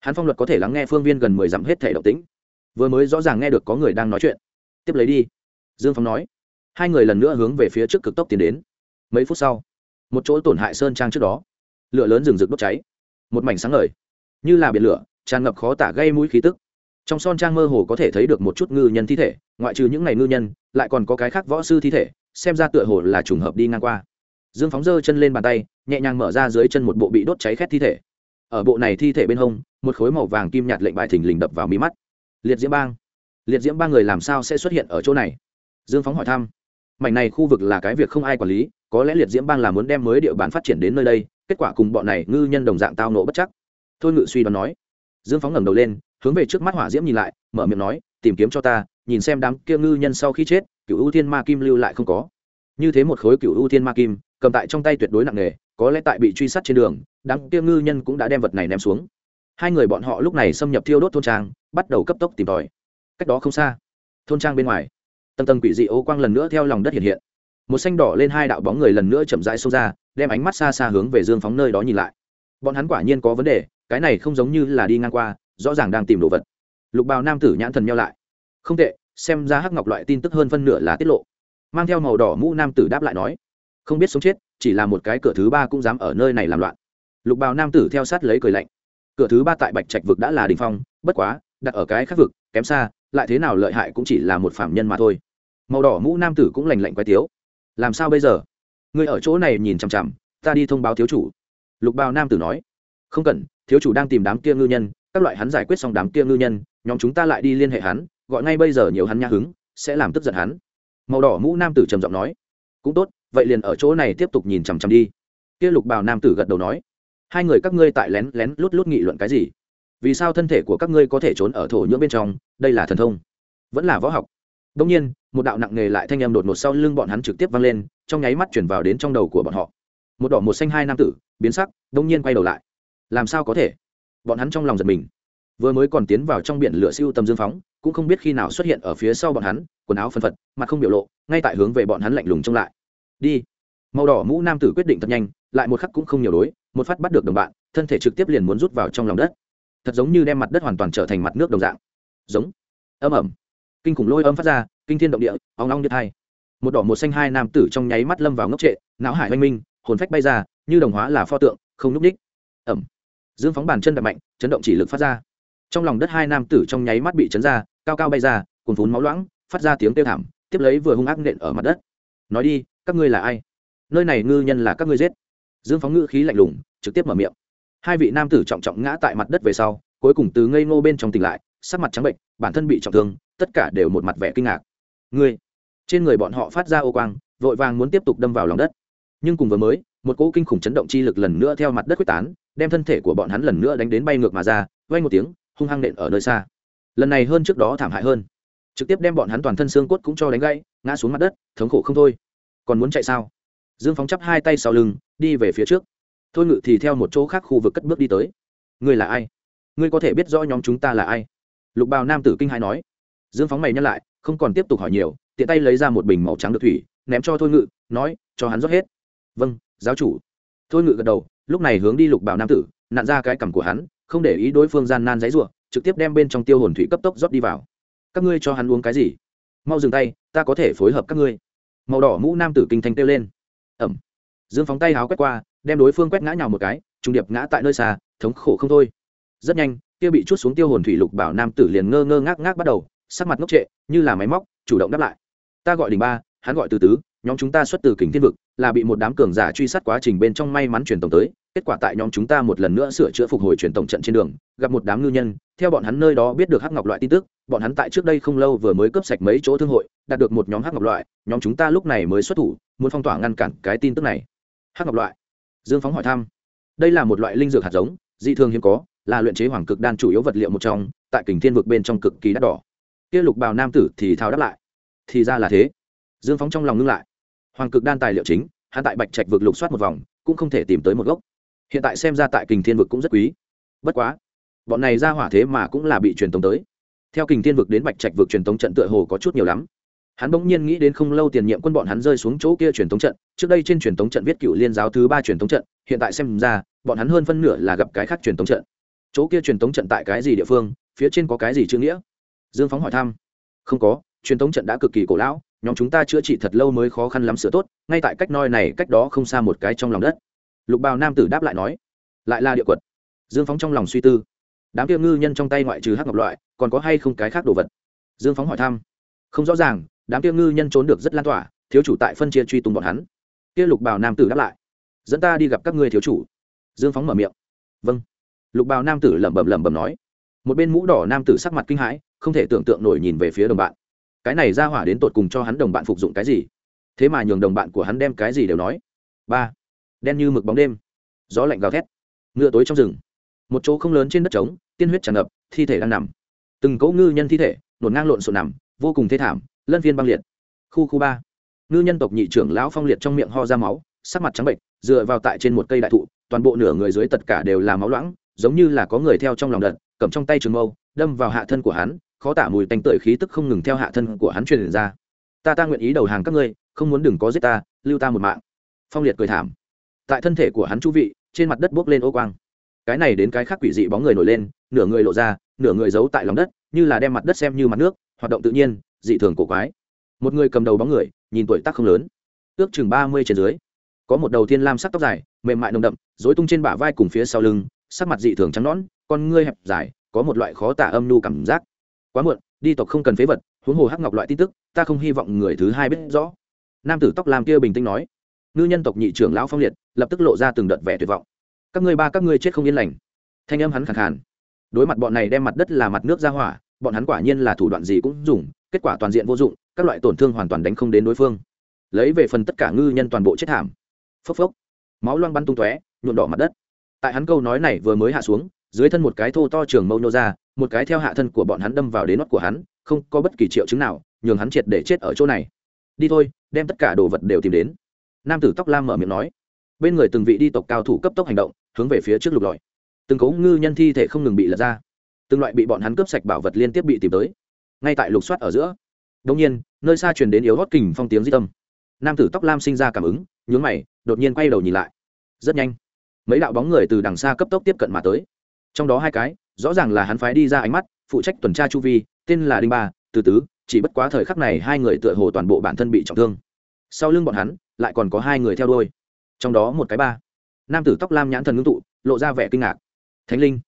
S1: Hắn phong luật có thể lắng nghe phương viên gần mười dặm hết thể động tĩnh. Vừa mới rõ ràng nghe được có người đang nói chuyện. Tiếp lấy đi, dương phóng nói. Hai người lần nữa hướng về phía trước cực tốc tiến đến mấy phút sau, một chỗ tổn hại sơn trang trước đó, lửa lớn rừng rực đốt cháy, một mảnh sáng ngời, như là biển lửa, tràn ngập khó tả gây mũi khí tức. Trong son trang mơ hồ có thể thấy được một chút ngư nhân thi thể, ngoại trừ những ngày ngư nhân, lại còn có cái khác võ sư thi thể, xem ra tựa hồ là trùng hợp đi ngang qua. Dương phóng giơ chân lên bàn tay, nhẹ nhàng mở ra dưới chân một bộ bị đốt cháy khét thi thể. Ở bộ này thi thể bên hông, một khối màu vàng kim nhạt lệnh bài thình lình đập vào mí mắt. Liệt diễm bang, liệt diễm ba người làm sao sẽ xuất hiện ở chỗ này? Dương phóng hỏi thăm. Mảnh này khu vực là cái việc không ai quản lý có lẽ liệt diễm bang là muốn đem mới địa bàn phát triển đến nơi đây, kết quả cùng bọn này ngư nhân đồng dạng tao nộ bất chắc. Thôi ngự suy đoán nói. Dương phóng ngẩng đầu lên, hướng về trước mắt hỏa diễm nhìn lại, mở miệng nói, tìm kiếm cho ta, nhìn xem đám kia ngư nhân sau khi chết cựu ưu thiên ma kim lưu lại không có. Như thế một khối cựu ưu thiên ma kim, cầm tại trong tay tuyệt đối nặng nề, có lẽ tại bị truy sát trên đường, đám kia ngư nhân cũng đã đem vật này ném xuống. Hai người bọn họ lúc này xâm nhập thiêu đốt thôn trang, bắt đầu cấp tốc tìm tòi. Cách đó không xa, thôn trang bên ngoài, tầng tầng quỷ dị ô quang lần nữa theo lòng đất hiện hiện một xanh đỏ lên hai đạo bóng người lần nữa chậm rãi xông ra, đem ánh mắt xa xa hướng về dương phóng nơi đó nhìn lại. Bọn hắn quả nhiên có vấn đề, cái này không giống như là đi ngang qua, rõ ràng đang tìm đồ vật. Lục bào nam tử nhãn thần nhau lại. Không tệ, xem ra hắc ngọc loại tin tức hơn phân nửa là tiết lộ. Mang theo màu đỏ mũ nam tử đáp lại nói, không biết sống chết, chỉ là một cái cửa thứ ba cũng dám ở nơi này làm loạn. Lục bào nam tử theo sát lấy cười lạnh, cửa thứ ba tại bạch trạch vực đã là đình phong, bất quá, đặt ở cái khác vực, kém xa, lại thế nào lợi hại cũng chỉ là một phạm nhân mà thôi. Màu đỏ mũ nam tử cũng lành lạnh quay tiếu làm sao bây giờ? Người ở chỗ này nhìn chằm chằm, ta đi thông báo thiếu chủ. Lục bào nam tử nói. Không cần, thiếu chủ đang tìm đám kia ngư nhân, các loại hắn giải quyết xong đám kia ngư nhân, nhóm chúng ta lại đi liên hệ hắn, gọi ngay bây giờ nhiều hắn nha hứng, sẽ làm tức giận hắn. Màu đỏ mũ nam tử trầm giọng nói. Cũng tốt, vậy liền ở chỗ này tiếp tục nhìn chằm chằm đi. Kia lục bào nam tử gật đầu nói. Hai người các ngươi tại lén lén lút lút nghị luận cái gì? Vì sao thân thể của các ngươi có thể trốn ở thổ nhưỡng bên trong? Đây là thần thông. Vẫn là võ học đông nhiên, một đạo nặng nề lại thanh âm đột ngột sau lưng bọn hắn trực tiếp vang lên, trong nháy mắt chuyển vào đến trong đầu của bọn họ. Một đỏ một xanh hai nam tử, biến sắc đông nhiên quay đầu lại. Làm sao có thể? Bọn hắn trong lòng giật mình. Vừa mới còn tiến vào trong biển lửa siêu tầm dương phóng, cũng không biết khi nào xuất hiện ở phía sau bọn hắn, quần áo phân phật, mặt không biểu lộ, ngay tại hướng về bọn hắn lạnh lùng trông lại. Đi. Màu đỏ mũ nam tử quyết định thật nhanh, lại một khắc cũng không nhiều đối, một phát bắt được đồng bạn, thân thể trực tiếp liền muốn rút vào trong lòng đất. Thật giống như đem mặt đất hoàn toàn trở thành mặt nước đồng dạng. Giống. Ầm ẩm kinh khủng lôi âm phát ra, kinh thiên động địa óng long nhật hai một đỏ một xanh hai nam tử trong nháy mắt lâm vào ngốc trệ, não hải oanh minh, hồn phách bay ra, như đồng hóa là pho tượng, không núp ních ẩm. Dương phóng bàn chân đập mạnh, chấn động chỉ lực phát ra. Trong lòng đất hai nam tử trong nháy mắt bị chấn ra, cao cao bay ra, cuồn vốn máu loãng, phát ra tiếng kêu thảm, tiếp lấy vừa hung ác nện ở mặt đất. Nói đi, các ngươi là ai? Nơi này ngư nhân là các ngươi giết. Dương phóng ngữ khí lạnh lùng, trực tiếp mở miệng. Hai vị nam tử trọng trọng ngã tại mặt đất về sau, cuối cùng từ ngây ngô bên trong tỉnh lại, sắc mặt trắng bệnh bản thân bị trọng thương tất cả đều một mặt vẻ kinh ngạc. Ngươi, trên người bọn họ phát ra ô quang, vội vàng muốn tiếp tục đâm vào lòng đất. Nhưng cùng vừa mới, một cỗ kinh khủng chấn động chi lực lần nữa theo mặt đất quyết tán, đem thân thể của bọn hắn lần nữa đánh đến bay ngược mà ra vay một tiếng, hung hăng nện ở nơi xa. Lần này hơn trước đó thảm hại hơn. Trực tiếp đem bọn hắn toàn thân xương cốt cũng cho đánh gãy, ngã xuống mặt đất, thống khổ không thôi. Còn muốn chạy sao? Dương phóng chắp hai tay sau lưng, đi về phía trước. Thôi ngự thì theo một chỗ khác khu vực cất bước đi tới. Ngươi là ai? Ngươi có thể biết rõ nhóm chúng ta là ai? Lục bào nam tử kinh hai nói dương phóng mày nhắc lại, không còn tiếp tục hỏi nhiều, tiện tay lấy ra một bình màu trắng được thủy, ném cho thôi ngự, nói, cho hắn rót hết. Vâng giáo chủ. Thôi ngự gật đầu, lúc này hướng đi lục Bảo nam tử, nặn ra cái cằm của hắn, không để ý đối phương gian nan giấy ruộng trực tiếp đem bên trong tiêu hồn thủy cấp tốc rót đi vào. Các ngươi cho hắn uống cái gì? Mau dừng tay, ta có thể phối hợp các ngươi. Màu đỏ mũ nam tử kinh thanh kêu lên. Ẩm. Dương phóng tay háo quét qua, đem đối phương quét ngã nhào một cái, trùng điệp ngã tại nơi xa, thống khổ không thôi. Rất nhanh, kia bị chút xuống tiêu hồn thủy lục bảo nam tử liền ngơ ngơ ngác ngác bắt đầu sắc mặt ngốc trệ, như là máy móc, chủ động đáp lại. Ta gọi đình ba, hắn gọi từ tứ, nhóm chúng ta xuất từ kính thiên vực, là bị một đám cường giả truy sát quá trình bên trong may mắn truyền tổng tới, kết quả tại nhóm chúng ta một lần nữa sửa chữa phục hồi truyền tổng trận trên đường, gặp một đám ngư nhân, theo bọn hắn nơi đó biết được hắc ngọc loại tin tức, bọn hắn tại trước đây không lâu vừa mới cướp sạch mấy chỗ thương hội, đạt được một nhóm hắc ngọc loại, nhóm chúng ta lúc này mới xuất thủ, muốn phong tỏa ngăn cản cái tin tức này. Hắc ngọc loại, dương phóng hỏi thăm. Đây là một loại linh dược hạt giống, dị thường hiếm có, là luyện chế hoàng cực đan chủ yếu vật liệu một trong, tại kình thiên vực bên trong cực kỳ đắt đỏ kia lục bào nam tử thì thao đáp lại. Thì ra là thế. Dương phóng trong lòng ngưng lại. Hoàng cực đan tài liệu chính, hắn tại bạch trạch vực lục soát một vòng, cũng không thể tìm tới một gốc. Hiện tại xem ra tại kình thiên vực cũng rất quý. Bất quá, bọn này ra hỏa thế mà cũng là bị truyền tống tới. Theo kình thiên vực đến bạch trạch vực truyền tống trận tựa hồ có chút nhiều lắm. Hắn bỗng nhiên nghĩ đến không lâu tiền nhiệm quân bọn hắn rơi xuống chỗ kia truyền tống trận, trước đây trên truyền tống trận viết cựu liên giáo thứ ba truyền tống trận, hiện tại xem ra, bọn hắn hơn phân nửa là gặp cái khác truyền tống trận. Chỗ kia truyền tống trận tại cái gì địa phương, phía trên có cái gì chữ nghĩa? Dương phóng hỏi thăm. Không có, truyền thống trận đã cực kỳ cổ lão, nhóm chúng ta chữa trị thật lâu mới khó khăn lắm sửa tốt, ngay tại cách noi này cách đó không xa một cái trong lòng đất. Lục bào nam tử đáp lại nói, lại là địa quật. Dương phóng trong lòng suy tư. Đám kia ngư nhân trong tay ngoại trừ hắc ngọc loại, còn có hay không cái khác đồ vật? Dương phóng hỏi thăm. Không rõ ràng, đám kia ngư nhân trốn được rất lan tỏa, thiếu chủ tại phân chia truy tung bọn hắn. Kia lục bào nam tử đáp lại, dẫn ta đi gặp các ngươi thiếu chủ. Dương phóng mở miệng. Vâng. Lục bào nam tử lẩm bẩm lẩm bẩm nói. Một bên mũ đỏ nam tử sắc mặt kinh hãi không thể tưởng tượng nổi nhìn về phía đồng bạn. Cái này ra hỏa đến tột cùng cho hắn đồng bạn phục dụng cái gì? Thế mà nhường đồng bạn của hắn đem cái gì đều nói. Ba. Đen như mực bóng đêm. Gió lạnh gào thét. Ngựa tối trong rừng. Một chỗ không lớn trên đất trống, tiên huyết tràn ngập, thi thể đang nằm. Từng cỗ ngư nhân thi thể, nổn ngang lộn xộn nằm, vô cùng thê thảm, lân viên băng liệt. Khu khu ba. Ngư nhân tộc nhị trưởng lão phong liệt trong miệng ho ra máu, sắc mặt trắng bệnh dựa vào tại trên một cây đại thụ, toàn bộ nửa người dưới tất cả đều là máu loãng, giống như là có người theo trong lòng đợt, cầm trong tay trường mâu, đâm vào hạ thân của hắn khó tả mùi tanh tưởi khí tức không ngừng theo hạ thân của hắn truyền ra. Ta ta nguyện ý đầu hàng các ngươi, không muốn đừng có giết ta, lưu ta một mạng. Phong liệt cười thảm. Tại thân thể của hắn chu vị, trên mặt đất bốc lên ô quang. Cái này đến cái khác quỷ dị bóng người nổi lên, nửa người lộ ra, nửa người giấu tại lòng đất, như là đem mặt đất xem như mặt nước, hoạt động tự nhiên, dị thường cổ quái. Một người cầm đầu bóng người, nhìn tuổi tác không lớn. Ước chừng ba mươi trên dưới. Có một đầu thiên lam sắc tóc dài, mềm mại nồng đậm dối tung trên bả vai cùng phía sau lưng, sắc mặt dị thường trắng nõn, con ngươi hẹp dài, có một loại khó tả âm nhu cảm giác quá muộn, đi tộc không cần phế vật, huống hồ hắc ngọc loại tin tức, ta không hy vọng người thứ hai biết rõ. Nam tử tóc làm kia bình tĩnh nói. Ngư nhân tộc nhị trưởng lão phong liệt, lập tức lộ ra từng đợt vẻ tuyệt vọng. Các ngươi ba, các ngươi chết không yên lành. Thanh âm hắn khẳng khàn. Đối mặt bọn này đem mặt đất là mặt nước ra hỏa, bọn hắn quả nhiên là thủ đoạn gì cũng dùng, kết quả toàn diện vô dụng, các loại tổn thương hoàn toàn đánh không đến đối phương. Lấy về phần tất cả ngư nhân toàn bộ chết thảm. Phốc phốc. Máu loang bắn tung tóe, nhuộm đỏ mặt đất. Tại hắn câu nói này vừa mới hạ xuống dưới thân một cái thô to trường mâu nô ra, một cái theo hạ thân của bọn hắn đâm vào đến nót của hắn, không có bất kỳ triệu chứng nào, nhường hắn triệt để chết ở chỗ này. Đi thôi, đem tất cả đồ vật đều tìm đến. Nam tử tóc lam mở miệng nói. Bên người từng vị đi tộc cao thủ cấp tốc hành động, hướng về phía trước lục lọi. Từng cấu ngư nhân thi thể không ngừng bị lật ra. Từng loại bị bọn hắn cướp sạch bảo vật liên tiếp bị tìm tới. Ngay tại lục soát ở giữa đông nhiên, nơi xa truyền đến yếu hót kình phong tiếng di tâm. Nam tử tóc lam sinh ra cảm ứng, nhướng mày, đột nhiên quay đầu nhìn lại. Rất nhanh, mấy đạo bóng người từ đằng xa cấp tốc tiếp cận mà tới trong đó hai cái, rõ ràng là hắn phái đi ra ánh mắt, phụ trách tuần tra chu vi, tên là đinh ba, từ tứ, chỉ bất quá thời khắc này hai người tựa hồ toàn bộ bản thân bị trọng thương. Sau lưng bọn hắn, lại còn có hai người theo đuôi. Trong đó một cái ba, nam tử tóc lam nhãn thần ngưng tụ, lộ ra vẻ kinh ngạc. Thánh linh.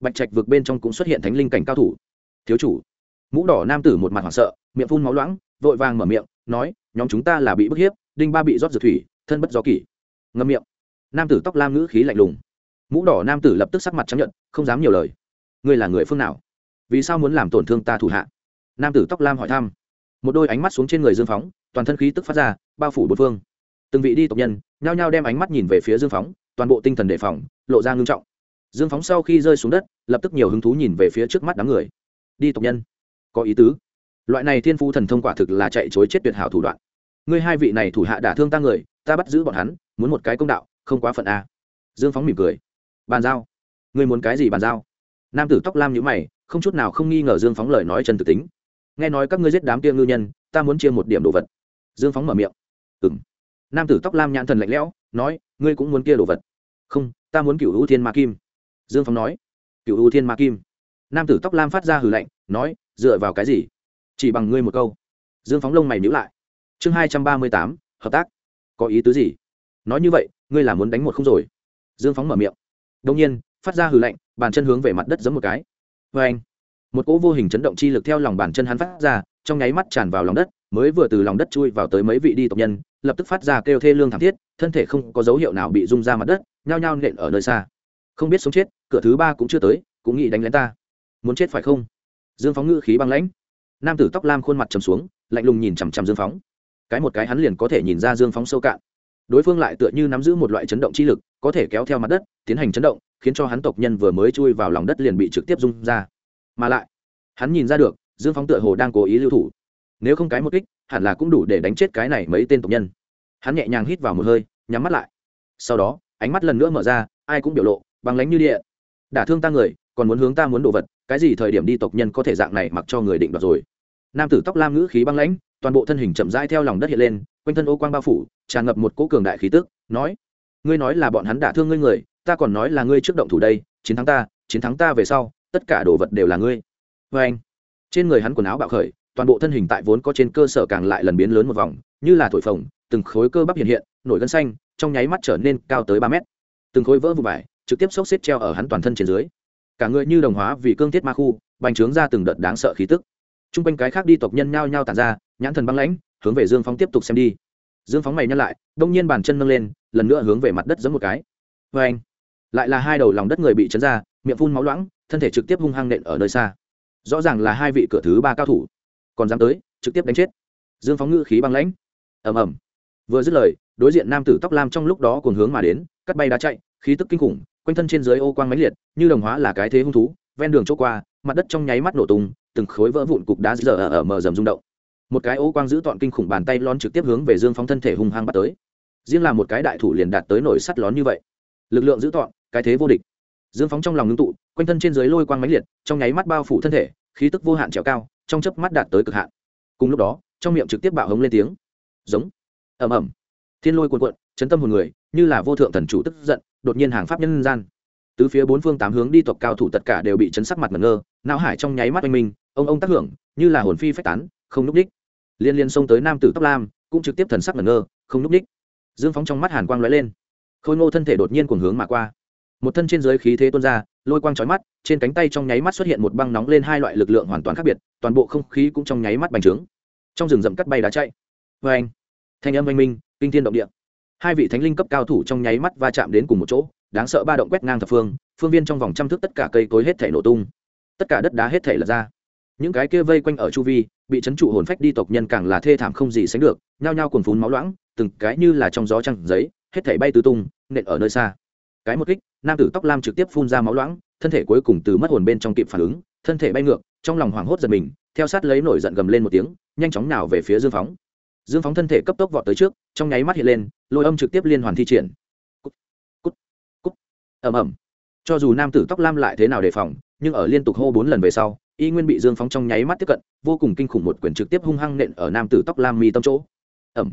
S1: Bạch trạch vực bên trong cũng xuất hiện thánh linh cảnh cao thủ. Thiếu chủ. Mũ đỏ nam tử một mặt hoảng sợ, miệng phun máu loãng, vội vàng mở miệng, nói, nhóm chúng ta là bị bức hiếp, đinh ba bị rót dược thủy, thân bất gió kỷ. Ngâm miệng. Nam tử tóc lam ngữ khí lạnh lùng mũ đỏ nam tử lập tức sắc mặt chấp nhận không dám nhiều lời. Ngươi là người phương nào? Vì sao muốn làm tổn thương ta thủ hạ? Nam tử tóc lam hỏi thăm. Một đôi ánh mắt xuống trên người dương phóng, toàn thân khí tức phát ra, bao phủ bốn phương. Từng vị đi tộc nhân nhao nhao đem ánh mắt nhìn về phía dương phóng, toàn bộ tinh thần đề phòng, lộ ra ngưng trọng. Dương phóng sau khi rơi xuống đất, lập tức nhiều hứng thú nhìn về phía trước mắt đám người. Đi tộc nhân, có ý tứ. Loại này thiên phu thần thông quả thực là chạy chối chết tuyệt hảo thủ đoạn. Ngươi hai vị này thủ hạ đả thương ta người, ta bắt giữ bọn hắn, muốn một cái công đạo, không quá phận a. Dương phóng mỉm cười bàn giao. Ngươi muốn cái gì bàn giao? Nam tử tóc lam nhữ mày, không chút nào không nghi ngờ dương phóng lời nói chân thực tính. Nghe nói các ngươi giết đám kia ngư nhân, ta muốn chia một điểm đồ vật. Dương phóng mở miệng. Ừng nam tử tóc lam nhãn thần lạnh lẽo, nói, ngươi cũng muốn kia đồ vật. Không, ta muốn cựu ưu thiên ma kim. Dương phóng nói. Cựu ưu thiên ma kim. Nam tử tóc lam phát ra hừ lạnh, nói, dựa vào cái gì? Chỉ bằng ngươi một câu. Dương phóng lông mày nhữ lại. Chương hai trăm ba mươi tám, hợp tác. Có ý tứ gì? Nói như vậy, ngươi là muốn đánh một không rồi. Dương phóng mở miệng đông nhiên, phát ra hừ lạnh, bàn chân hướng về mặt đất giống một cái. Vê anh, một cỗ vô hình chấn động chi lực theo lòng bàn chân hắn phát ra, trong nháy mắt tràn vào lòng đất, mới vừa từ lòng đất chui vào tới mấy vị đi tộc nhân, lập tức phát ra kêu thê lương thảm thiết, thân thể không có dấu hiệu nào bị rung ra mặt đất, nhao nhao nện ở nơi xa. Không biết sống chết, cửa thứ ba cũng chưa tới, cũng nghĩ đánh lén ta. Muốn chết phải không? Dương phóng ngữ khí băng lãnh. Nam tử tóc lam khuôn mặt trầm xuống, lạnh lùng nhìn chằm chằm dương phóng. Cái một cái hắn liền có thể nhìn ra dương phóng sâu cạn đối phương lại tựa như nắm giữ một loại chấn động chi lực, có thể kéo theo mặt đất, tiến hành chấn động, khiến cho hắn tộc nhân vừa mới chui vào lòng đất liền bị trực tiếp rung ra. Mà lại, hắn nhìn ra được, dương phóng tựa hồ đang cố ý lưu thủ. Nếu không cái một kích, hẳn là cũng đủ để đánh chết cái này mấy tên tộc nhân. Hắn nhẹ nhàng hít vào một hơi, nhắm mắt lại. Sau đó, ánh mắt lần nữa mở ra, ai cũng biểu lộ bằng lánh như địa. Đả thương ta người, còn muốn hướng ta muốn đồ vật, cái gì thời điểm đi tộc nhân có thể dạng này mặc cho người định đoạt rồi. Nam tử tóc lam ngữ khí băng lãnh, toàn bộ thân hình chậm rãi theo lòng đất hiện lên quanh thân ô quang bao phủ, tràn ngập một cỗ cường đại khí tức, nói, ngươi nói là bọn hắn đả thương ngươi người, ta còn nói là ngươi trước động thủ đây, chiến thắng ta, chiến thắng ta về sau, tất cả đồ vật đều là ngươi. Vê anh, trên người hắn quần áo bạo khởi, toàn bộ thân hình tại vốn có trên cơ sở càng lại lần biến lớn một vòng, như là thổi phồng, từng khối cơ bắp hiện hiện, nổi gân xanh, trong nháy mắt trở nên cao tới ba mét. Từng khối vỡ vụ vải, trực tiếp xốc xếp treo ở hắn toàn thân trên dưới. Cả người như đồng hóa vì cương thiết ma khu, bành trướng ra từng đợt đáng sợ khí tức. T r u n g quanh cái khác đi tộc nhân nhao nhao tàn ra, nhãn thần băng lãnh hướng về dương phóng tiếp tục xem đi. Dương phóng mày nhăn lại đông nhiên bàn chân nâng lên lần nữa hướng về mặt đất giấm một cái. Vê anh lại là hai đầu lòng đất người bị chấn ra miệng phun máu loãng thân thể trực tiếp hung hăng nện ở nơi xa. Rõ ràng là hai vị cửa thứ ba cao thủ còn dám tới trực tiếp đánh chết. Dương phóng ngữ khí băng lãnh. Ầm ầm. Vừa dứt lời đối diện nam tử tóc lam trong lúc đó cùng hướng mà đến cắt bay đá chạy khí tức kinh khủng quanh thân trên dưới ô quang mãnh liệt như đồng hóa là cái thế hung thú ven đường chỗ qua mặt đất trong nháy mắt nổ tung từng khối vỡ vụn cục đá dở ở, ở mờ rầm rung động một cái ô quang giữ tọn kinh khủng bàn tay lon trực tiếp hướng về dương phóng thân thể hung hăng bắt tới. Riêng là một cái đại thủ liền đạt tới nổi sắt lón như vậy. Lực lượng giữ tọn, cái thế vô địch. Dương phóng trong lòng ngưng tụ, quanh thân trên dưới lôi quang mãnh liệt, trong nháy mắt bao phủ thân thể, khí tức vô hạn trèo cao, trong chớp mắt đạt tới cực hạn. Cùng lúc đó, trong miệng trực tiếp bạo hống lên tiếng. Giống. Ầm ầm. Thiên lôi cuồn cuộn, chấn tâm hồn người, như là vô thượng thần chủ tức giận, đột nhiên hàng pháp nhân gian. Tứ phía bốn phương tám hướng đi tộc cao thủ tất cả đều bị chấn sắc mặt ngẩn ngơ, não hải trong nháy mắt oanh minh, ông ông tác hưởng, như là hồn phi phách tán, không núp đích liên liên xông tới nam tử tóc lam, cũng trực tiếp thần sắc ngẩn ngơ, không núp đích dương phóng trong mắt hàn quang lóe lên. Khôi ngô thân thể đột nhiên cuồng hướng mà qua. Một thân trên giới khí thế tuôn ra, lôi quang trói mắt, trên cánh tay trong nháy mắt xuất hiện một băng nóng lên hai loại lực lượng hoàn toàn khác biệt, toàn bộ không khí cũng trong nháy mắt bành trướng. Trong rừng rậm cắt bay đá chạy. Vê anh thanh âm oanh minh, kinh thiên động địa. Hai vị thánh linh cấp cao thủ trong nháy mắt va chạm đến cùng một chỗ, đáng sợ ba động quét ngang thập phương phương viên trong vòng trăm thước tất cả cây cối hết thể nổ tung. Tất cả đất đá hết thể lật ra. Những cái kia vây quanh ở chu vi bị trấn trụ hồn phách đi tộc nhân càng là thê thảm không gì sánh được nhao nhao cuồn phún máu loãng từng cái như là trong gió trăng giấy hết thể bay tứ tung nện ở nơi xa. Cái một kích nam tử tóc lam trực tiếp phun ra máu loãng thân thể cuối cùng từ mất hồn bên trong kịp phản ứng thân thể bay ngược trong lòng hoảng hốt giật mình theo sát lấy nổi giận gầm lên một tiếng nhanh chóng nào về phía dương phóng. Dương phóng thân thể cấp tốc vọt tới trước trong nháy mắt hiện lên lôi âm trực tiếp liên hoàn thi triển. Cút, cút, cút, ầm ầm. Cho dù nam tử tóc lam lại thế nào đề phòng nhưng ở liên tục hô bốn lần về sau y nguyên bị dương phóng trong nháy mắt tiếp cận, vô cùng kinh khủng một quyền trực tiếp hung hăng nện ở nam tử tóc lam mi tâm chỗ. Ẩm.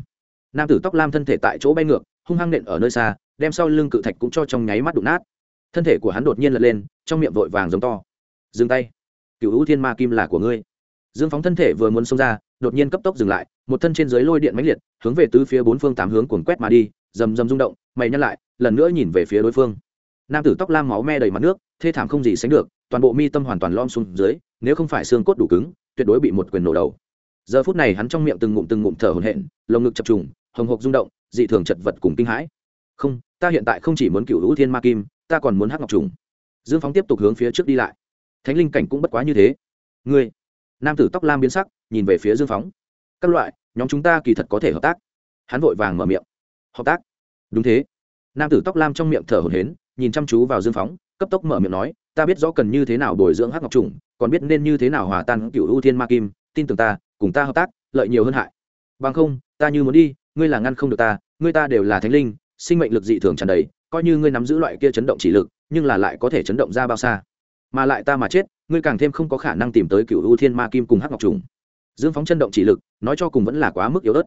S1: Nam tử tóc lam thân thể tại chỗ bay ngược, hung hăng nện ở nơi xa, đem sau lưng cự thạch cũng cho trong nháy mắt đụng nát. Thân thể của hắn đột nhiên lật lên, trong miệng vội vàng giống to. Dừng tay. Cựu hữu thiên ma kim là của ngươi. Dương phóng thân thể vừa muốn xông ra, đột nhiên cấp tốc dừng lại, một thân trên dưới lôi điện mãnh liệt, hướng về tứ phía bốn phương tám hướng cuồng quét mà đi, rầm rầm rung động, mày nhăn lại, lần nữa nhìn về phía đối phương nam tử tóc lam máu me đầy mặt nước, thê thảm không gì sánh được, toàn bộ mi tâm hoàn toàn lom xuống dưới, nếu không phải xương cốt đủ cứng, tuyệt đối bị một quyền nổ đầu. Giờ phút này hắn trong miệng từng ngụm từng ngụm thở hổn hển, lồng ngực chập trùng, hồng hộc rung động, dị thường chật vật cùng kinh hãi. Không, ta hiện tại không chỉ muốn cựu hữu thiên ma kim, ta còn muốn hắc ngọc trùng. Dương phóng tiếp tục hướng phía trước đi lại. Thánh linh cảnh cũng bất quá như thế. Ngươi. Nam tử tóc lam biến sắc, nhìn về phía dương phóng các loại, nhóm chúng ta kỳ thật có thể hợp tác. Hắn vội vàng mở miệng. Hợp tác? Đúng thế. Nam tử tóc lam trong miệng thở hổn hển nhìn chăm chú vào dương phóng, cấp tốc mở miệng nói, ta biết rõ cần như thế nào bồi dưỡng hắc ngọc trùng, còn biết nên như thế nào hòa tan cựu ưu thiên ma kim, tin tưởng ta, cùng ta hợp tác, lợi nhiều hơn hại. Bằng không, ta như muốn đi, ngươi là ngăn không được ta, ngươi ta đều là thánh linh, sinh mệnh lực dị thường tràn đầy, coi như ngươi nắm giữ loại kia chấn động chỉ lực, nhưng là lại có thể chấn động ra bao xa. Mà lại ta mà chết, ngươi càng thêm không có khả năng tìm tới cựu ưu thiên ma kim cùng hắc ngọc trùng. Dương phóng chân động chỉ lực, nói cho cùng vẫn là quá mức yếu ớt.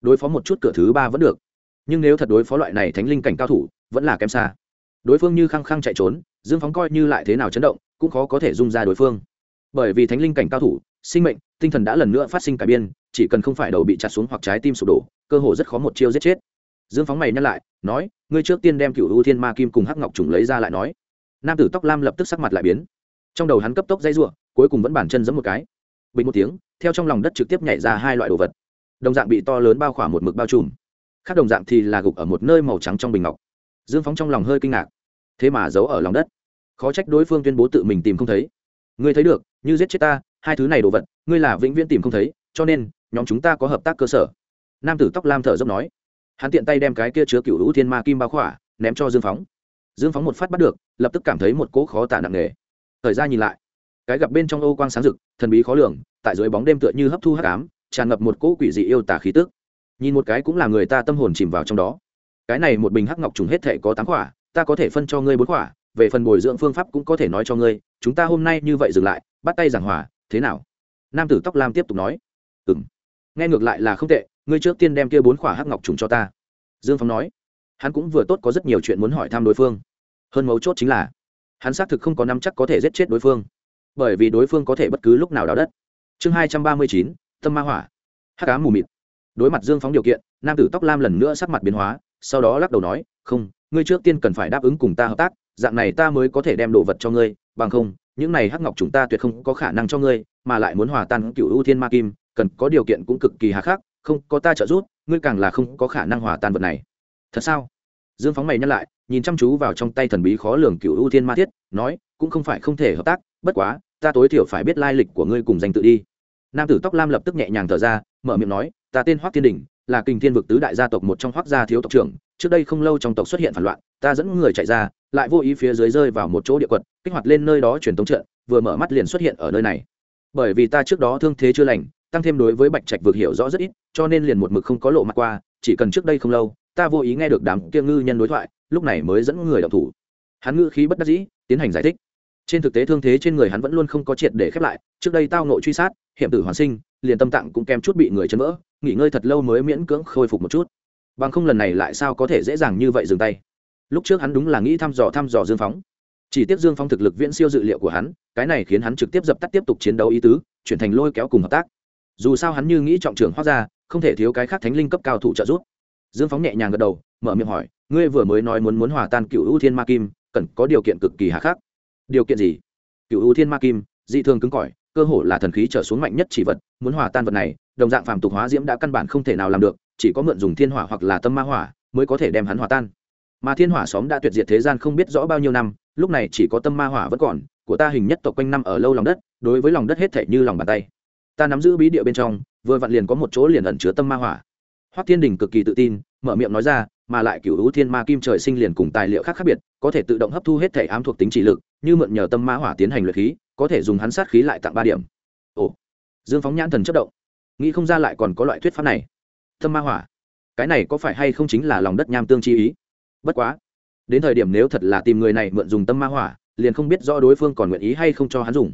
S1: Đối phó một chút cửa thứ ba vẫn được. Nhưng nếu thật đối phó loại này thánh linh cảnh cao thủ, vẫn là kém xa đối phương như khăng khăng chạy trốn, dương phóng coi như lại thế nào chấn động, cũng khó có thể dung ra đối phương. Bởi vì thánh linh cảnh cao thủ, sinh mệnh, tinh thần đã lần nữa phát sinh cải biên, chỉ cần không phải đầu bị chặt xuống hoặc trái tim sụp đổ, cơ hồ rất khó một chiêu giết chết. Dương phóng mày nhắc lại, nói, ngươi trước tiên đem cựu ưu thiên ma kim cùng hắc ngọc trùng lấy ra lại nói. Nam tử tóc lam lập tức sắc mặt lại biến. Trong đầu hắn cấp tốc dây r u ộ cuối cùng vẫn bản chân giấm một cái. Bình một tiếng, theo trong lòng đất trực tiếp nhảy ra hai loại đồ vật. Đồng dạng bị to lớn bao khỏa một mực bao trùm. Khác đồng dạng thì là gục ở một nơi màu trắng trong bình ngọc dương phóng trong lòng hơi kinh ngạc. Thế mà giấu ở lòng đất. Khó trách đối phương tuyên bố tự mình tìm không thấy. Ngươi thấy được, như giết chết ta, hai thứ này đồ vật, ngươi là vĩnh viễn tìm không thấy, cho nên, nhóm chúng ta có hợp tác cơ sở. Nam tử tóc lam thở dốc nói. Hắn tiện tay đem cái kia chứa cựu hữu thiên ma kim bao khỏa, ném cho dương phóng. Dương phóng một phát bắt được, lập tức cảm thấy một cỗ khó tả nặng nề. Thời gian nhìn lại, cái gặp bên trong ô quang sáng rực, thần bí khó lường, tại dưới bóng đêm tựa như hấp thu hắc ám, tràn ngập một cỗ quỷ dị yêu tả khí tức. Nhìn một cái cũng là người ta tâm hồn chìm vào trong đó cái này một bình hắc ngọc trùng hết thể có tám quả, ta có thể phân cho ngươi bốn quả. về phần bồi dưỡng phương pháp cũng có thể nói cho ngươi chúng ta hôm nay như vậy dừng lại bắt tay giảng hòa thế nào? Nam tử tóc lam tiếp tục nói. Ừm, nghe ngược lại là không tệ ngươi trước tiên đem kia bốn quả hắc ngọc trùng cho ta. Dương phong nói. Hắn cũng vừa tốt có rất nhiều chuyện muốn hỏi thăm đối phương. Hơn mấu chốt chính là hắn xác thực không có năm chắc có thể giết chết đối phương bởi vì đối phương có thể bất cứ lúc nào đào đất. Chương hai trăm ba mươi chín tâm ma hỏa. Hắc ám mù mịt. Đối mặt dương phóng điều kiện nam tử tóc lam lần nữa sắc mặt biến hóa sau đó lắc đầu nói, không, ngươi trước tiên cần phải đáp ứng cùng ta hợp tác, dạng này ta mới có thể đem đồ vật cho ngươi, bằng không, những này hắc ngọc chúng ta tuyệt không có khả năng cho ngươi, mà lại muốn hòa tan cựu ưu thiên ma kim, cần có điều kiện cũng cực kỳ hà khắc, không có ta trợ giúp, ngươi càng là không có khả năng hòa tan vật này. Thật sao? Dương phóng mày nhắc lại, nhìn chăm chú vào trong tay thần bí khó lường cựu ưu thiên ma thiết, nói, cũng không phải không thể hợp tác, bất quá, ta tối thiểu phải biết lai lịch của ngươi cùng danh tự đi. Nam tử tóc lam lập tức nhẹ nhàng thở ra, mở miệng nói, ta tên hoắc thiên đình là kinh thiên vực tứ đại gia tộc một trong hoắc gia thiếu tộc trưởng, trước đây không lâu trong tộc xuất hiện phản loạn, ta dẫn người chạy ra, lại vô ý phía dưới rơi vào một chỗ địa quật, kích hoạt lên nơi đó truyền tống trận, vừa mở mắt liền xuất hiện ở nơi này. Bởi vì ta trước đó thương thế chưa lành, tăng thêm đối với bạch trạch vực hiểu rõ rất ít, cho nên liền một mực không có lộ mặt qua, chỉ cần trước đây không lâu, ta vô ý nghe được đám kia ngư nhân đối thoại, lúc này mới dẫn người đọc thủ. Hắn ngư khí bất đắc dĩ, tiến hành giải thích. Trên thực tế thương thế trên người hắn vẫn luôn không có triệt để khép lại, trước đây tao nội truy sát, hiểm tử hoàn sinh, liền tâm tạng cũng kém chút bị người chấn vỡ nghỉ ngơi thật lâu mới miễn cưỡng khôi phục một chút. Bằng không lần này lại sao có thể dễ dàng như vậy dừng tay? Lúc trước hắn đúng là nghĩ thăm dò thăm dò dương phóng. Chỉ tiếp dương phóng thực lực viễn siêu dự liệu của hắn, cái này khiến hắn trực tiếp dập tắt tiếp tục chiến đấu ý tứ, chuyển thành lôi kéo cùng hợp tác. Dù sao hắn như nghĩ trọng trưởng hoác ra, không thể thiếu cái khác thánh linh cấp cao thủ trợ giúp. Dương phóng nhẹ nhàng gật đầu, mở miệng hỏi, ngươi vừa mới nói muốn muốn hòa tan cựu ưu thiên ma kim, cần có điều kiện cực kỳ hạ khắc. Điều kiện gì? Cựu ưu thiên ma kim, dị thường cứng cỏi, cơ hồ là thần khí trở xuống mạnh nhất chỉ vật, muốn hòa tan vật này đồng dạng phàm tục hóa diễm đã căn bản không thể nào làm được, chỉ có mượn dùng thiên hỏa hoặc là tâm ma hỏa mới có thể đem hắn hòa tan. Mà thiên hỏa xóm đã tuyệt diệt thế gian không biết rõ bao nhiêu năm, lúc này chỉ có tâm ma hỏa vẫn còn, của ta hình nhất tộc quanh năm ở lâu lòng đất, đối với lòng đất hết thể như lòng bàn tay. Ta nắm giữ bí địa bên trong, vừa vặn liền có một chỗ liền ẩn chứa tâm ma hỏa. Hoắc thiên đình cực kỳ tự tin, mở miệng nói ra, mà lại cửu hữu thiên ma kim trời sinh liền cùng tài liệu khác khác biệt, có thể tự động hấp thu hết thể ám thuộc tính chỉ lực, như mượn nhờ tâm ma hỏa tiến hành luyện khí, có thể dùng hắn sát khí lại tặng ba điểm. Ồ. Dương phóng nhãn thần chất động nghĩ không ra lại còn có loại thuyết pháp này. Tâm ma hỏa. Cái này có phải hay không chính là lòng đất nham tương chi ý? Bất quá, đến thời điểm nếu thật là tìm người này mượn dùng tâm ma hỏa, liền không biết rõ đối phương còn nguyện ý hay không cho hắn dùng.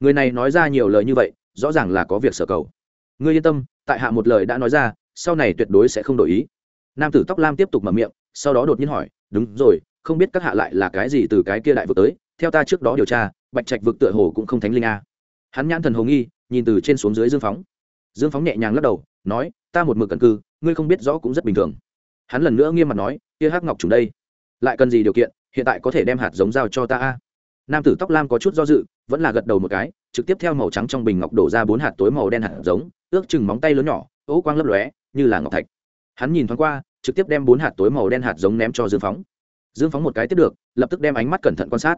S1: Người này nói ra nhiều lời như vậy, rõ ràng là có việc sở cầu. Ngươi yên tâm, tại hạ một lời đã nói ra, sau này tuyệt đối sẽ không đổi ý. Nam tử tóc lam tiếp tục mở miệng, sau đó đột nhiên hỏi, đúng rồi, không biết các hạ lại là cái gì từ cái kia đại vực tới? Theo ta trước đó điều tra, bạch trạch vực tựa hồ cũng không thánh linh a. Hắn nhãn thần hồ nghi, nhìn từ trên xuống dưới dương phóng dương phóng nhẹ nhàng lắc đầu, nói, ta một mực cần cư, ngươi không biết rõ cũng rất bình thường. Hắn lần nữa nghiêm mặt nói, kia hắc ngọc trùng đây, lại cần gì điều kiện, hiện tại có thể đem hạt giống giao cho ta a? Nam tử tóc lam có chút do dự, vẫn là gật đầu một cái, trực tiếp theo màu trắng trong bình ngọc đổ ra bốn hạt tối màu đen hạt giống, ước chừng móng tay lớn nhỏ ố quang lấp lóe, như là ngọc thạch. Hắn nhìn thoáng qua, trực tiếp đem bốn hạt tối màu đen hạt giống ném cho dương phóng. Dương phóng một cái tiếp được, lập tức đem ánh mắt cẩn thận quan sát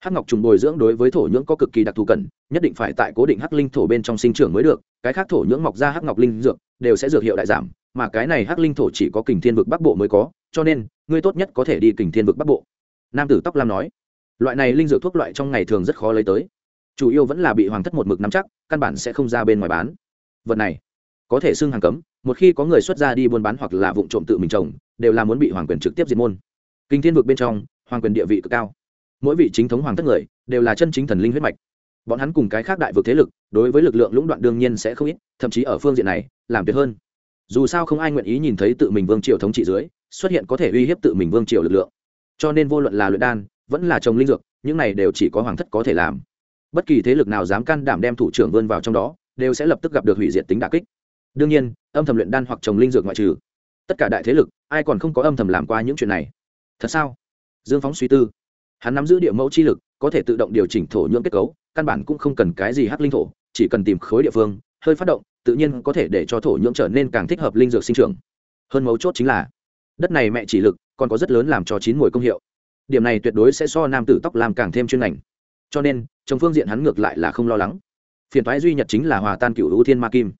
S1: hắc ngọc trùng bồi dưỡng đối với thổ nhưỡng có cực kỳ đặc thù cần, nhất định phải tại cố định hắc linh thổ bên trong sinh trưởng mới được, cái khác thổ nhưỡng mọc ra hắc ngọc linh dược, đều sẽ dược hiệu đại giảm, mà cái này hắc linh thổ chỉ có kình thiên vực bắc bộ mới có, cho nên, ngươi tốt nhất có thể đi kình thiên vực bắc bộ. Nam tử tóc lam nói, loại này linh dược thuốc loại trong ngày thường rất khó lấy tới, chủ yếu vẫn là bị hoàng thất một mực nắm chắc, căn bản sẽ không ra bên ngoài bán. Vật này, có thể xưng hàng cấm, một khi có người xuất ra đi buôn bán hoặc là vụ trộm tự mình trồng, đều là muốn bị hoàng quyền trực tiếp diệt môn. Kinh thiên vực bên trong, hoàng quyền địa vị cực cao mỗi vị chính thống hoàng thất người đều là chân chính thần linh huyết mạch. Bọn hắn cùng cái khác đại vực thế lực, đối với lực lượng lũng đoạn đương nhiên sẽ không ít, thậm chí ở phương diện này, làm tuyệt hơn. Dù sao không ai nguyện ý nhìn thấy tự mình vương triều thống trị dưới, xuất hiện có thể uy hiếp tự mình vương triều lực lượng. Cho nên vô luận là luyện đan, vẫn là trồng linh dược, những này đều chỉ có hoàng thất có thể làm. Bất kỳ thế lực nào dám can đảm đem thủ trưởng vươn vào trong đó, đều sẽ lập tức gặp được hủy diệt tính đà kích. Đương nhiên, âm thầm luyện đan hoặc trồng linh dược ngoại trừ, tất cả đại thế lực, ai còn không có âm thầm làm qua những chuyện này? Thật sao? Dương phóng suy tư hắn nắm giữ địa mẫu chi lực, có thể tự động điều chỉnh thổ nhưỡng kết cấu, căn bản cũng không cần cái gì hắc linh thổ, chỉ cần tìm khối địa phương, hơi phát động, tự nhiên có thể để cho thổ nhưỡng trở nên càng thích hợp linh dược sinh trưởng. Hơn mấu chốt chính là, đất này mẹ chỉ lực còn có rất lớn làm cho chín mùi công hiệu. Điểm này tuyệt đối sẽ so nam tử tóc làm càng thêm chuyên ngành. Cho nên, trong phương diện hắn ngược lại là không lo lắng. Phiền toái duy nhất chính là hòa tan cựu u thiên ma kim.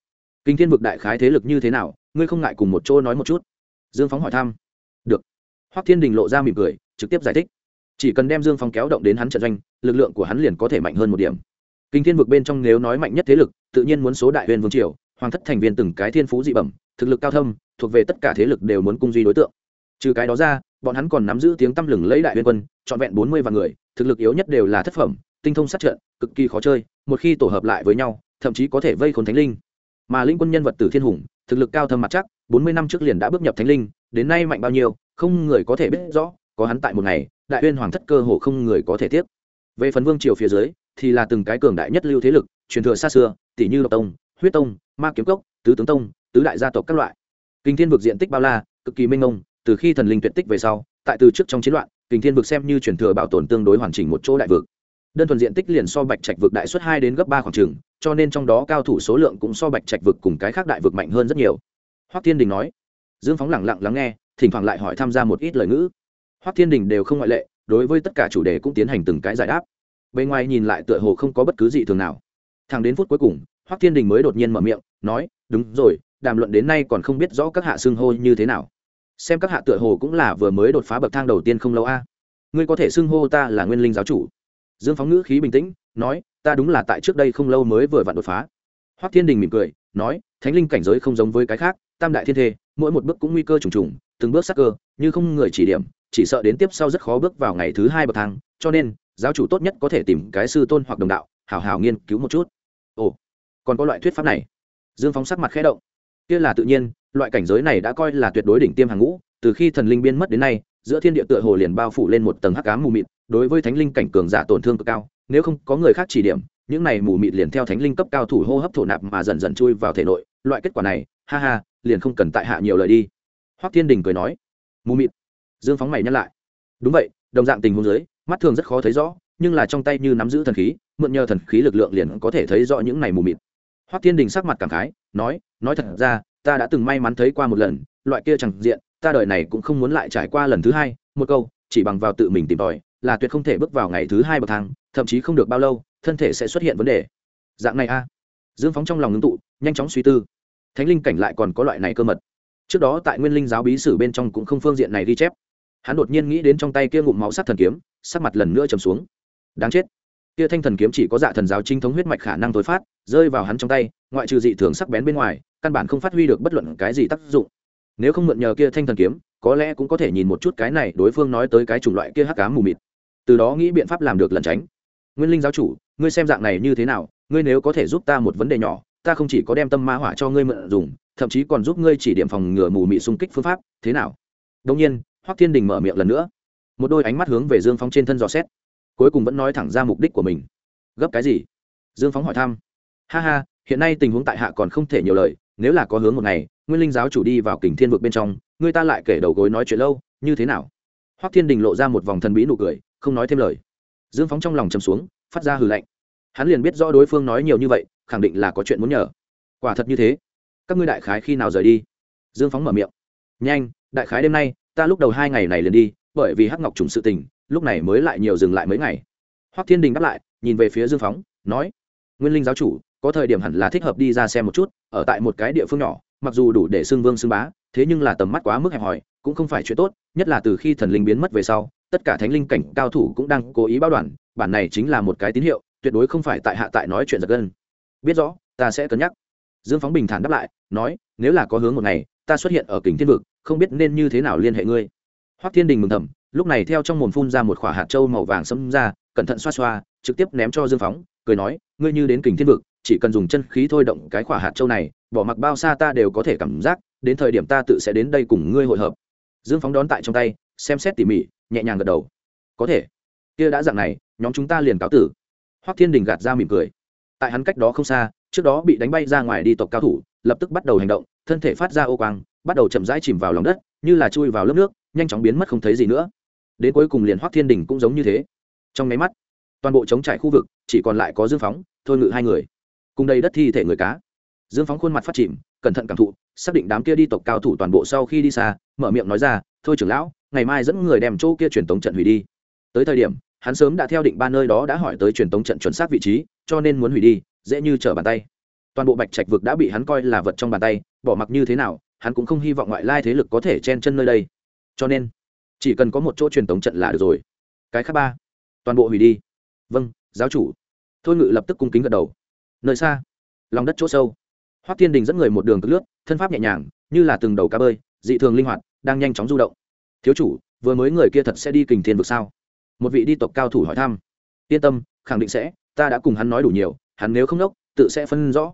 S1: Kinh thiên vực đại khái thế lực như thế nào, ngươi không ngại cùng một chỗ nói một chút? Dương phóng hỏi thăm. Được. Hoắc thiên đình lộ ra mỉm cười, trực tiếp giải thích chỉ cần đem dương phong kéo động đến hắn trận doanh, lực lượng của hắn liền có thể mạnh hơn một điểm. Kinh thiên vực bên trong nếu nói mạnh nhất thế lực, tự nhiên muốn số đại huyền vương triều, hoàng thất thành viên từng cái thiên phú dị bẩm, thực lực cao thâm, thuộc về tất cả thế lực đều muốn cung duy đối tượng. Trừ cái đó ra, bọn hắn còn nắm giữ tiếng tăm lừng lấy đại huyền quân, trọn vẹn bốn mươi vạn người, thực lực yếu nhất đều là thất phẩm, tinh thông sát trận, cực kỳ khó chơi, một khi tổ hợp lại với nhau, thậm chí có thể vây khốn thánh linh. Mà linh quân nhân vật tử thiên hùng, thực lực cao thâm mặt chắc, bốn mươi năm trước liền đã bước nhập thánh linh, đến nay mạnh bao nhiêu, không người có thể biết rõ, có hắn tại một ngày đại uyên hoàng thất cơ hồ không người có thể tiếp. Về phần vương triều phía dưới, thì là từng cái cường đại nhất lưu thế lực, truyền thừa xa xưa, tỷ như độc tông, huyết tông, ma kiếm cốc, tứ tướng tông, tứ đại gia tộc các loại. Kinh thiên vực diện tích bao la, cực kỳ mênh mông, từ khi thần linh tuyệt tích về sau, tại từ trước trong chiến loạn, kinh thiên vực xem như truyền thừa bảo tồn tương đối hoàn chỉnh một chỗ đại vực. Đơn thuần diện tích liền so bạch trạch vực đại suất hai đến gấp ba khoảng trường cho nên trong đó cao thủ số lượng cũng so bạch trạch vực cùng cái khác đại vực mạnh hơn rất nhiều. Hoắc thiên đình nói, dương phóng lẳng lặng lắng nghe, thỉnh thoảng lại hỏi tham gia một ít lời ngữ hoắc thiên đình đều không ngoại lệ, đối với tất cả chủ đề cũng tiến hành từng cái giải đáp. Bên ngoài nhìn lại tựa hồ không có bất cứ gì thường nào. Thẳng đến phút cuối cùng, hoắc thiên đình mới đột nhiên mở miệng, nói, đúng rồi, đàm luận đến nay còn không biết rõ các hạ xưng hô như thế nào. Xem các hạ tựa hồ cũng là vừa mới đột phá bậc thang đầu tiên không lâu a. Ngươi có thể xưng hô ta là nguyên linh giáo chủ. Dương phóng ngữ khí bình tĩnh, nói, ta đúng là tại trước đây không lâu mới vừa vặn đột phá. Hoắc thiên đình mỉm cười, nói, thánh linh cảnh giới không giống với cái khác, tam đại thiên thê, mỗi một bước cũng nguy cơ trùng trùng, từng bước sắc cơ, như không người chỉ điểm chỉ sợ đến tiếp sau rất khó bước vào ngày thứ hai bậc thang, cho nên, giáo chủ tốt nhất có thể tìm cái sư tôn hoặc đồng đạo, hảo hảo nghiên cứu một chút. Ồ, còn có loại thuyết pháp này. Dương phóng sắc mặt khẽ động. Kia là tự nhiên, loại cảnh giới này đã coi là tuyệt đối đỉnh tiêm hàng ngũ, từ khi thần linh biên mất đến nay, giữa thiên địa tựa hồ liền bao phủ lên một tầng hắc ám mù mịt, đối với thánh linh cảnh cường giả tổn thương cực cao, nếu không có người khác chỉ điểm, những này mù mịt liền theo thánh linh cấp cao thủ hô hấp thổ nạp mà dần dần chui vào thể nội, loại kết quả này, ha ha, liền không cần tại hạ nhiều lời đi. Hoắc thiên đình cười nói, mù mịt dương phóng mày nhắc lại. Đúng vậy, đồng dạng tình huống dưới, mắt thường rất khó thấy rõ, nhưng là trong tay như nắm giữ thần khí, mượn nhờ thần khí lực lượng liền có thể thấy rõ những này mù mịt. Hoắc thiên đình sắc mặt cảm khái, nói nói thật ra, ta đã từng may mắn thấy qua một lần, loại kia chẳng diện, ta đời này cũng không muốn lại trải qua lần thứ hai, một câu, chỉ bằng vào tự mình tìm tòi, là tuyệt không thể bước vào ngày thứ hai bậc thang, thậm chí không được bao lâu, thân thể sẽ xuất hiện vấn đề. Dạng này a. Dương phóng trong lòng ngưng tụ, nhanh chóng suy tư. Thánh linh cảnh lại còn có loại này cơ mật. Trước đó tại nguyên linh giáo bí sử bên trong cũng không phương diện này ghi chép hắn đột nhiên nghĩ đến trong tay kia ngụm máu sắc thần kiếm, sắc mặt lần nữa trầm xuống. Đáng chết. Kia thanh thần kiếm chỉ có dạ thần giáo chính thống huyết mạch khả năng tối phát, rơi vào hắn trong tay, ngoại trừ dị thường sắc bén bên ngoài, căn bản không phát huy được bất luận cái gì tác dụng. Nếu không mượn nhờ kia thanh thần kiếm, có lẽ cũng có thể nhìn một chút cái này đối phương nói tới cái chủng loại kia hắc cá mù mịt. Từ đó nghĩ biện pháp làm được lẩn tránh. Nguyên linh giáo chủ, ngươi xem dạng này như thế nào, ngươi nếu có thể giúp ta một vấn đề nhỏ, ta không chỉ có đem tâm ma hỏa cho ngươi mượn dùng, thậm chí còn giúp ngươi chỉ điểm phòng ngừa mù mị xung kích phương pháp, thế nào? Đông nhiên hoắc thiên đình mở miệng lần nữa. Một đôi ánh mắt hướng về dương phóng trên thân dò xét. Cuối cùng vẫn nói thẳng ra mục đích của mình. Gấp cái gì? Dương phóng hỏi thăm. Ha ha, hiện nay tình huống tại hạ còn không thể nhiều lời, nếu là có hướng một ngày, nguyên linh giáo chủ đi vào kình thiên vực bên trong, người ta lại kể đầu gối nói chuyện lâu, như thế nào? Hoắc thiên đình lộ ra một vòng thần bí nụ cười, không nói thêm lời. Dương phóng trong lòng chầm xuống, phát ra hừ lạnh. Hắn liền biết rõ đối phương nói nhiều như vậy, khẳng định là có chuyện muốn nhờ. Quả thật như thế. Các ngươi đại khái khi nào rời đi? Dương phóng mở miệng. Nhanh, đại khái đêm nay ta lúc đầu hai ngày này liền đi, bởi vì hắc ngọc trùng sự tình, lúc này mới lại nhiều dừng lại mấy ngày. Hoắc thiên đình đáp lại, nhìn về phía dương phóng, nói, nguyên linh giáo chủ, có thời điểm hẳn là thích hợp đi ra xem một chút, ở tại một cái địa phương nhỏ, mặc dù đủ để xưng vương xưng bá, thế nhưng là tầm mắt quá mức hẹp hòi, cũng không phải chuyện tốt, nhất là từ khi thần linh biến mất về sau, tất cả thánh linh cảnh cao thủ cũng đang cố ý báo đoàn, bản này chính là một cái tín hiệu, tuyệt đối không phải tại hạ tại nói chuyện giật gân. Biết rõ, ta sẽ cân nhắc. Dương phóng bình thản đáp lại, nói, nếu là có hướng một ngày, ta xuất hiện ở kính thiên vực không biết nên như thế nào liên hệ ngươi. Hoắc thiên đình mừng thầm, lúc này theo trong mồm phun ra một khỏa hạt trâu màu vàng xâm ra, cẩn thận xoa xoa, trực tiếp ném cho dương phóng, cười nói, ngươi như đến kình thiên vực, chỉ cần dùng chân khí thôi động cái khỏa hạt trâu này, bỏ mặc bao xa ta đều có thể cảm giác, đến thời điểm ta tự sẽ đến đây cùng ngươi hội hợp. Dương phóng đón tại trong tay, xem xét tỉ mỉ, nhẹ nhàng gật đầu. Có thể. Kia đã dạng này, nhóm chúng ta liền cáo tử. Hoắc thiên đình gạt ra mỉm cười. Tại hắn cách đó không xa trước đó bị đánh bay ra ngoài đi tộc cao thủ, lập tức bắt đầu hành động, thân thể phát ra ô quang, bắt đầu chậm rãi chìm vào lòng đất, như là chui vào lớp nước, nhanh chóng biến mất không thấy gì nữa. Đến cuối cùng liền hoắc thiên đình cũng giống như thế. Trong máy mắt, toàn bộ chống trải khu vực, chỉ còn lại có dương phóng, thôi ngự hai người. Cùng đầy đất thi thể người cá. Dương phóng khuôn mặt phát chìm, cẩn thận cảm thụ, xác định đám kia đi tộc cao thủ toàn bộ sau khi đi xa, mở miệng nói ra, thôi trưởng lão, ngày mai dẫn người đem chỗ kia truyền tống trận hủy đi. Tới thời điểm, hắn sớm đã theo định ba nơi đó đã hỏi tới truyền tống trận chuẩn xác vị trí, cho nên muốn hủy đi dễ như trở bàn tay. Toàn bộ bạch trạch vực đã bị hắn coi là vật trong bàn tay, bỏ mặc như thế nào, hắn cũng không hy vọng ngoại lai thế lực có thể chen chân nơi đây. Cho nên, chỉ cần có một chỗ truyền tống trận là được rồi. Cái khác ba, toàn bộ hủy đi. Vâng giáo chủ. Thôi ngự lập tức cung kính gật đầu. Nơi xa, lòng đất chỗ sâu. Hoắc thiên đình dẫn người một đường cực lướt, thân pháp nhẹ nhàng, như là từng đầu cá bơi, dị thường linh hoạt, đang nhanh chóng du động. Thiếu chủ, vừa mới người kia thật sẽ đi kình thiên vực sao? Một vị đi tộc cao thủ hỏi thăm. Yên tâm, khẳng định sẽ, ta đã cùng hắn nói đủ nhiều hắn nếu không đốc, tự sẽ phân rõ.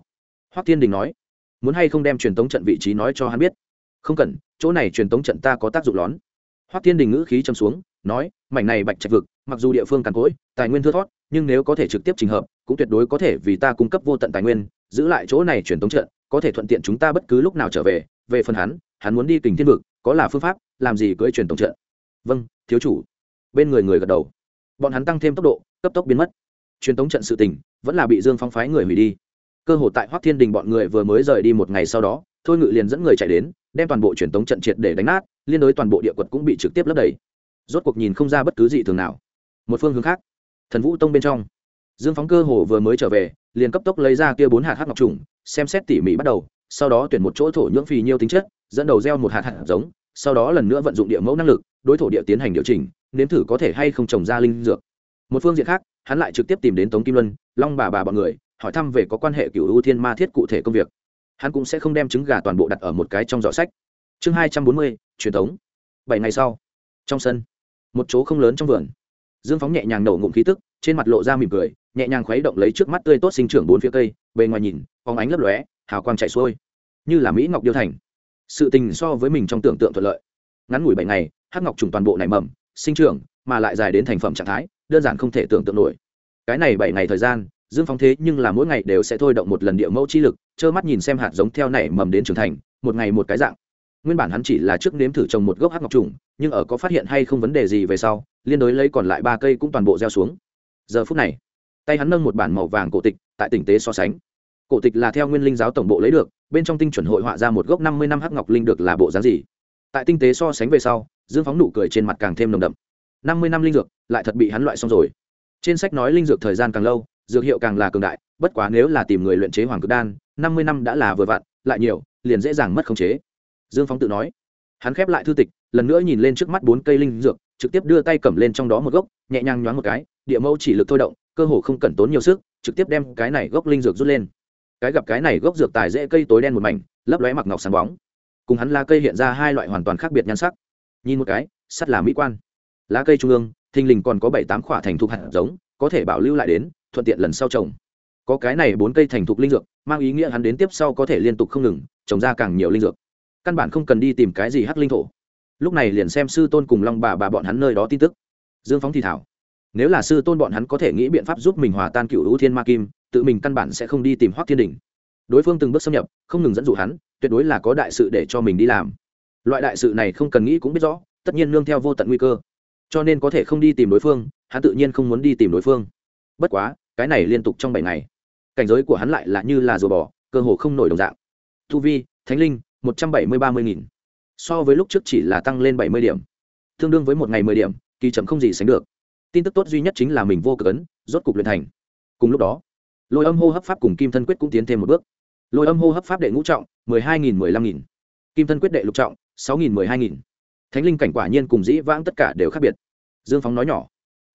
S1: Hoắc thiên đình nói, muốn hay không đem truyền tống trận vị trí nói cho hắn biết? Không cần, chỗ này truyền tống trận ta có tác dụng lón. Hoắc thiên đình ngữ khí châm xuống, nói, mảnh này bạch trạch vực, mặc dù địa phương càn cỗi, tài nguyên thưa thót nhưng nếu có thể trực tiếp trình hợp, cũng tuyệt đối có thể vì ta cung cấp vô tận tài nguyên, giữ lại chỗ này truyền tống trận, có thể thuận tiện chúng ta bất cứ lúc nào trở về. Về phần hắn hắn muốn đi kình thiên vực, có là phương pháp, làm gì cưỡi truyền tổng trận? Vâng thiếu chủ. Bên người người gật đầu. Bọn hắn tăng thêm tốc độ, cấp tốc biến mất. Truyền tống trận sự tình vẫn là bị dương phong phái người hủy đi. Cơ hội tại hoắc thiên đình bọn người vừa mới rời đi một ngày sau đó, thôi ngự liền dẫn người chạy đến, đem toàn bộ truyền tống trận triệt để đánh nát, liên đối toàn bộ địa quật cũng bị trực tiếp lấp đầy. Rốt cuộc nhìn không ra bất cứ gì thường nào. Một phương hướng khác, thần vũ tông bên trong, dương phóng cơ hồ vừa mới trở về, liền cấp tốc lấy ra kia bốn hạt hắc ngọc trùng, xem xét tỉ mỉ bắt đầu, sau đó tuyển một chỗ thổ nhưỡng phì nhiêu tính chất, dẫn đầu gieo một hạt hạt giống, sau đó lần nữa vận dụng địa mẫu năng lực, đối thổ địa tiến hành điều chỉnh, nếm thử có thể hay không trồng ra linh dược một phương diện khác, hắn lại trực tiếp tìm đến tống kim luân, long bà bà bọn người, hỏi thăm về có quan hệ cựu ưu thiên ma thiết cụ thể công việc. Hắn cũng sẽ không đem trứng gà toàn bộ đặt ở một cái trong giỏ sách. Chương hai trăm bốn mươi, truyền thống. Bảy ngày sau, trong sân, một chỗ không lớn trong vườn, dương phóng nhẹ nhàng nổ ngụm khí tức, trên mặt lộ ra mỉm cười, nhẹ nhàng khuấy động lấy trước mắt tươi tốt sinh trưởng bốn phía cây, bề ngoài nhìn phóng ánh lấp lóe, hào quang chạy xuôi. Như là mỹ ngọc điêu thành. Sự tình so với mình trong tưởng tượng thuận lợi. Ngắn ngủi bảy ngày, hắc ngọc trùng toàn bộ nảy mầm, sinh trưởng, mà lại dài đến thành phẩm trạng thái đơn giản không thể tưởng tượng nổi. Cái này bảy ngày thời gian, dương phóng thế nhưng là mỗi ngày đều sẽ thôi động một lần địa mẫu chi lực, trơ mắt nhìn xem hạt giống theo này mầm đến trưởng thành, một ngày một cái dạng. Nguyên bản hắn chỉ là trước nếm thử trồng một gốc hắc ngọc trùng, nhưng ở có phát hiện hay không vấn đề gì về sau, liên đối lấy còn lại ba cây cũng toàn bộ gieo xuống. Giờ phút này, tay hắn nâng một bản màu vàng cổ tịch, tại tỉnh tế so sánh. Cổ tịch là theo nguyên linh giáo tổng bộ lấy được, bên trong tinh chuẩn hội họa ra một gốc năm mươi năm hắc ngọc linh được là bộ dáng gì. Tại tinh tế so sánh về sau, dương phóng nụ cười trên mặt càng thêm nồng đậm năm mươi năm linh dược, lại thật bị hắn loại xong rồi. Trên sách nói linh dược thời gian càng lâu, dược hiệu càng là cường đại, bất quá nếu là tìm người luyện chế hoàng cực đan, năm mươi năm đã là vừa vặn, lại nhiều, liền dễ dàng mất khống chế. Dương phóng tự nói. Hắn khép lại thư tịch, lần nữa nhìn lên trước mắt bốn cây linh dược, trực tiếp đưa tay cầm lên trong đó một gốc, nhẹ nhàng nhoáng một cái, địa mẫu chỉ lực thôi động, cơ hồ không cần tốn nhiều sức, trực tiếp đem cái này gốc linh dược rút lên. Cái gặp cái này gốc dược tài dễ cây tối đen một mảnh, lấp lóe mặc ngọc sáng bóng. Cùng hắn là cây hiện ra hai loại hoàn toàn khác biệt nhan sắc. Nhìn một cái, sắt là mỹ quan lá cây trung ương, thình lình còn có bảy tám khỏa thành thục hạt giống, có thể bảo lưu lại đến, thuận tiện lần sau trồng. Có cái này bốn cây thành thục linh dược, mang ý nghĩa hắn đến tiếp sau có thể liên tục không ngừng, trồng ra càng nhiều linh dược. Căn bản không cần đi tìm cái gì hắc linh thổ. Lúc này liền xem sư tôn cùng long bà bà bọn hắn nơi đó tin tức. Dương phóng thì thảo. Nếu là sư tôn bọn hắn có thể nghĩ biện pháp giúp mình hòa tan cựu hữu thiên ma kim, tự mình căn bản sẽ không đi tìm hoác thiên đình. Đối phương từng bước xâm nhập, không ngừng dẫn dụ hắn, tuyệt đối là có đại sự để cho mình đi làm. Loại đại sự này không cần nghĩ cũng biết rõ, tất nhiên nương theo vô tận nguy cơ cho nên có thể không đi tìm đối phương, hắn tự nhiên không muốn đi tìm đối phương. Bất quá, cái này liên tục trong bảy ngày, cảnh giới của hắn lại là như là rùa bò, cơ hồ không nổi đồng dạng. Thu vi, thánh linh, một trăm bảy mươi ba mươi nghìn. So với lúc trước chỉ là tăng lên bảy mươi điểm. Tương đương với một ngày mười điểm, kỳ chậm không gì sánh được. Tin tức tốt duy nhất chính là mình vô cực ấn, rốt cục luyện thành. Cùng lúc đó, lôi âm hô hấp pháp cùng kim thân quyết cũng tiến thêm một bước. Lôi âm hô hấp pháp đệ ngũ trọng, mười hai nghìn mười lăm nghìn. Kim thân quyết đệ lục trọng, sáu nghìn mười hai nghìn thánh linh cảnh quả nhiên cùng dĩ vãng tất cả đều khác biệt. Dương phóng nói nhỏ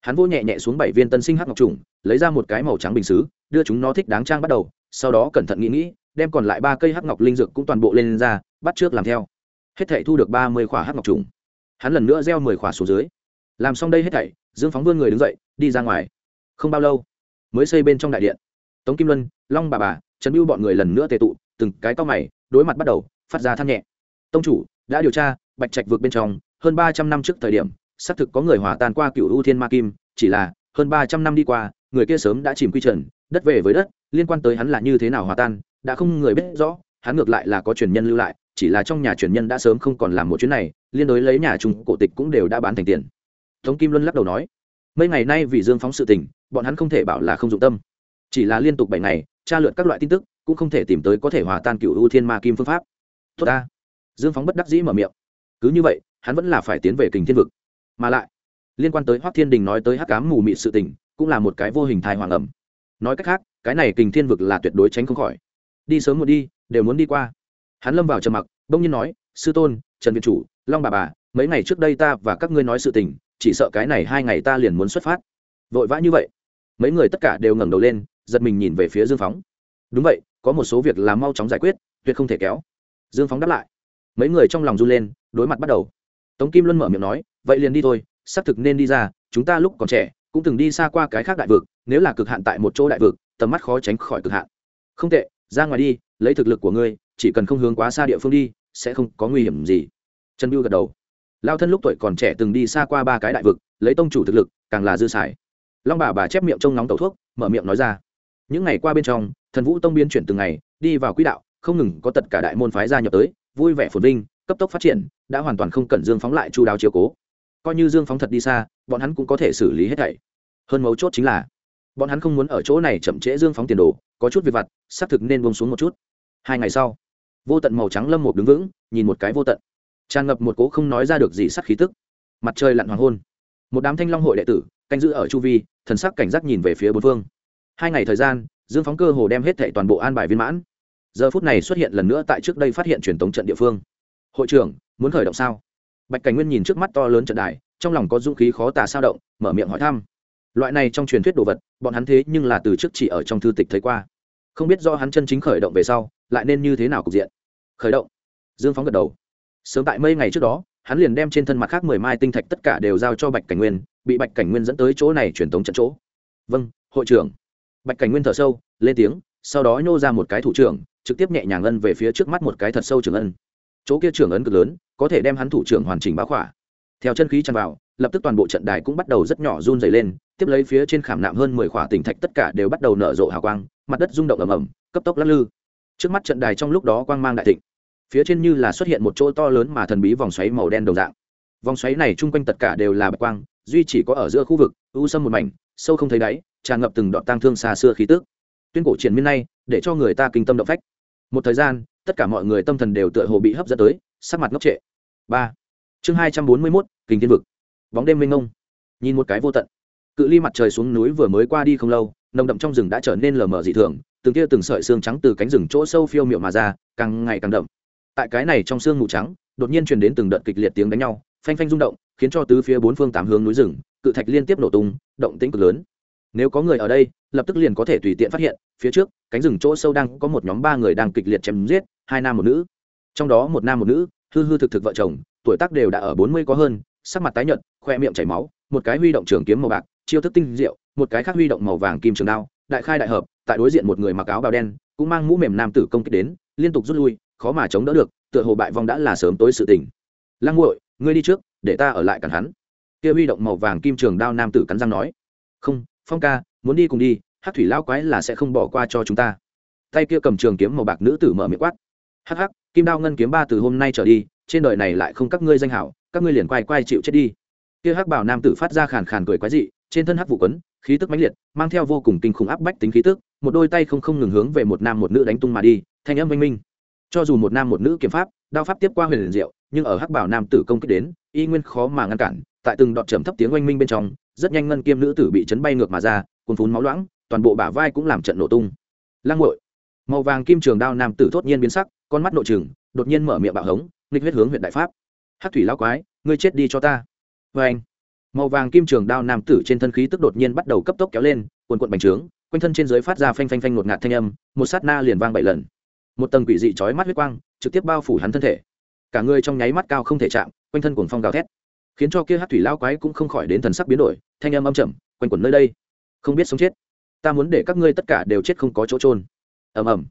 S1: hắn vô nhẹ nhẹ xuống bảy viên tân sinh hắc ngọc trùng lấy ra một cái màu trắng bình xứ đưa chúng nó thích đáng trang bắt đầu sau đó cẩn thận nghĩ nghĩ đem còn lại ba cây hắc ngọc linh dược cũng toàn bộ lên, lên ra bắt trước làm theo. Hết thảy thu được ba mươi khỏa hắc ngọc trùng. Hắn lần nữa gieo mười khỏa xuống dưới. Làm xong đây hết thảy dương phóng vươn người đứng dậy đi ra ngoài. Không bao lâu mới xây bên trong đại điện. Tống kim luân long bà bà trần mưu bọn người lần nữa tề tụ từng cái to mày đối mặt bắt đầu phát ra than nhẹ. Tông chủ đã điều tra bạch trạch vượt bên trong, hơn ba trăm năm trước thời điểm, xác thực có người hòa tan qua cựu ưu thiên ma kim, chỉ là, hơn ba trăm năm đi qua, người kia sớm đã chìm quy trần, đất về với đất, liên quan tới hắn là như thế nào hòa tan, đã không người biết rõ, hắn ngược lại là có truyền nhân lưu lại, chỉ là trong nhà truyền nhân đã sớm không còn làm một chuyến này, liên đối lấy nhà trung cổ tịch cũng đều đã bán thành tiền. Tống kim luân lắc đầu nói, mấy ngày nay vì dương phóng sự tình, bọn hắn không thể bảo là không dụng tâm. Chỉ là liên tục bảy ngày, tra lượt các loại tin tức, cũng không thể tìm tới có thể hòa tan cựu ưu thiên ma kim phương pháp. Tốt ta. Dương phóng bất đắc dĩ mở miệng cứ như vậy, hắn vẫn là phải tiến về kình thiên vực. Mà lại, liên quan tới hoác thiên đình nói tới hắc cám mù mịt sự tình, cũng là một cái vô hình thai hoàng ẩm. Nói cách khác, cái này kình thiên vực là tuyệt đối tránh không khỏi. Đi sớm một đi, đều muốn đi qua. Hắn lâm vào trầm mặc, bỗng nhiên nói, sư tôn, trần viện chủ, long bà bà, mấy ngày trước đây ta và các ngươi nói sự tình, chỉ sợ cái này hai ngày ta liền muốn xuất phát. Vội vã như vậy, mấy người tất cả đều ngẩng đầu lên, giật mình nhìn về phía dương phóng. Đúng vậy, có một số việc là mau chóng giải quyết, tuyệt không thể kéo. Dương phóng đáp lại. Mấy người trong lòng run lên đối mặt bắt đầu. Tống kim luân mở miệng nói, vậy liền đi thôi, xác thực nên đi ra, chúng ta lúc còn trẻ, cũng từng đi xa qua cái khác đại vực, nếu là cực hạn tại một chỗ đại vực, tầm mắt khó tránh khỏi cực hạn. Không tệ, ra ngoài đi, lấy thực lực của ngươi, chỉ cần không hướng quá xa địa phương đi, sẽ không có nguy hiểm gì. Trần biêu gật đầu. Lao thân lúc tuổi còn trẻ từng đi xa qua ba cái đại vực, lấy tông chủ thực lực, càng là dư xài. Long bà bà chép miệng trông nóng tẩu thuốc, mở miệng nói ra, những ngày qua bên trong, thần vũ tông biên chuyển từng ngày, đi vào quỹ đạo, không ngừng có tất cả đại môn phái gia nhập tới, vui vẻ phồn vinh cấp tốc phát triển, đã hoàn toàn không cần dương phóng lại chu đáo chiều cố. Coi như dương phóng thật đi xa, bọn hắn cũng có thể xử lý hết thảy. Hơn mấu chốt chính là, bọn hắn không muốn ở chỗ này chậm trễ dương phóng tiền đồ, có chút việc vặt, xác thực nên bông xuống một chút. Hai ngày sau, vô tận màu trắng lâm một đứng vững, nhìn một cái vô tận. Tràn ngập một cố không nói ra được gì sắc khí tức. Mặt trời lặn hoàng hôn. Một đám thanh long hội đệ tử, canh giữ ở chu vi, thần sắc cảnh giác nhìn về phía bốn phương. Hai ngày thời gian, dương phóng cơ hồ đem hết thệ toàn bộ an bài viên mãn. Giờ phút này xuất hiện lần nữa tại trước đây phát hiện truyền tống trận địa phương hội trưởng, muốn khởi động sao? Bạch cảnh nguyên nhìn trước mắt to lớn trận đài, trong lòng có dũng khí khó tả sao động, mở miệng hỏi thăm. Loại này trong truyền thuyết đồ vật, bọn hắn thế nhưng là từ trước chỉ ở trong thư tịch thấy qua. Không biết do hắn chân chính khởi động về sau, lại nên như thế nào cục diện. Khởi động. Dương phóng gật đầu. Sớm tại mấy ngày trước đó, hắn liền đem trên thân mặt khác mười mai tinh thạch tất cả đều giao cho bạch cảnh nguyên, bị bạch cảnh nguyên dẫn tới chỗ này truyền tống trận chỗ. Vâng hội trưởng. Bạch cảnh nguyên thở sâu, lên tiếng, sau đó nhô ra một cái thủ trưởng, trực tiếp nhẹ nhàng ân về phía trước mắt một cái thật sâu trưởng ân chỗ kia trưởng ấn cực lớn, có thể đem hắn thủ trưởng hoàn chỉnh báo khỏa. Theo chân khí tràn vào, lập tức toàn bộ trận đài cũng bắt đầu rất nhỏ run dày lên, tiếp lấy phía trên khảm nạm hơn mười khỏa tỉnh thạch tất cả đều bắt đầu nở rộ hào quang, mặt đất rung động ầm ầm, cấp tốc lắc lư. Trước mắt trận đài trong lúc đó quang mang đại thịnh, phía trên như là xuất hiện một chỗ to lớn mà thần bí vòng xoáy màu đen đồng dạng. Vòng xoáy này chung quanh tất cả đều là bạch quang, duy chỉ có ở giữa khu vực, u sâm một mảnh, sâu không thấy đáy, tràn ngập từng đoạn tang thương xa xưa khí tước tuyên cổ triển miên nay để cho người ta kinh tâm động phách. Một thời gian tất cả mọi người tâm thần đều tựa hồ bị hấp dẫn tới, sắc mặt ngốc trệ. Ba. Chương hai trăm bốn mươi mốt kinh thiên vực. Bóng đêm mênh ngông nhìn một cái vô tận. Cự ly mặt trời xuống núi vừa mới qua đi không lâu, nồng đậm trong rừng đã trở nên lờ mờ dị thường, từng kia từng sợi xương trắng từ cánh rừng chỗ sâu phiêu miệu mà ra, càng ngày càng đậm. Tại cái này trong xương mù trắng, đột nhiên truyền đến từng đợt kịch liệt tiếng đánh nhau, phanh phanh rung động, khiến cho tứ phía bốn phương tám hướng núi rừng, cự thạch liên tiếp nổ tung, động tĩnh cực lớn nếu có người ở đây, lập tức liền có thể tùy tiện phát hiện, phía trước, cánh rừng chỗ sâu đang có một nhóm ba người đang kịch liệt chém giết, hai nam một nữ. Trong đó một nam một nữ, hư hư thực thực vợ chồng, tuổi tác đều đã ở bốn mươi có hơn, sắc mặt tái nhợt, khoe miệng chảy máu, một cái huy động trường kiếm màu bạc, chiêu thức tinh diệu, một cái khác huy động màu vàng kim trường đao, đại khai đại hợp, tại đối diện một người mặc áo bào đen, cũng mang mũ mềm nam tử công kích đến, liên tục rút lui, khó mà chống đỡ được, tựa hồ bại vong đã là sớm tối sự tình. Lăng nguội ngươi đi trước, để ta ở lại cản hắn. Kia huy động màu vàng kim trường đao nam tử cắn răng nói. Không phong ca, muốn đi cùng đi hát thủy lao quái là sẽ không bỏ qua cho chúng ta. Tay kia cầm trường kiếm màu bạc nữ tử mở miệng quát. Hắc hắc, kim đao ngân kiếm ba từ hôm nay trở đi, trên đời này lại không các ngươi danh hảo, các ngươi liền quay quay chịu chết đi. Kia hắc bảo nam tử phát ra khàn khàn cười quái dị, trên thân hắc vụ quấn, khí tức mãnh liệt, mang theo vô cùng kinh khủng áp bách tính khí tức, một đôi tay không không ngừng hướng về một nam một nữ đánh tung mà đi, thanh âm minh minh. Cho dù một nam một nữ kiếm pháp, đao pháp tiếp qua huyền liền diệu, nhưng ở hắc bảo nam tử công kích đến, y nguyên khó mà ngăn cản, tại từng đoạn trầm thấp tiếng oanh minh bên trong rất nhanh ngân kiêm nữ tử bị chấn bay ngược mà ra, cuốn phún máu loãng, toàn bộ bả vai cũng làm trận nổ tung. Lăng ngội màu vàng kim trường đao nam tử thốt nhiên biến sắc, con mắt nội trường đột nhiên mở miệng bạo hống, nghịch huyết hướng huyện đại pháp. Hát thủy lao quái, ngươi chết đi cho ta. Vê anh, màu vàng kim trường đao nam tử trên thân khí tức đột nhiên bắt đầu cấp tốc kéo lên quần quận bành trướng, quanh thân trên dưới phát ra phanh phanh phanh ngột ngạt thanh âm, một sát na liền vang bảy lần. Một tầng quỷ dị chói mắt huyết quang, trực tiếp bao phủ hắn thân thể. Cả người trong nháy mắt cao không thể chạm, quanh thân cuồng phong gào thét khiến cho kia hát thủy lao quái cũng không khỏi đến thần sắc biến đổi, thanh âm âm chậm quanh quẩn nơi đây. Không biết sống chết. Ta muốn để các ngươi tất cả đều chết không có chỗ trôn ầm ầm.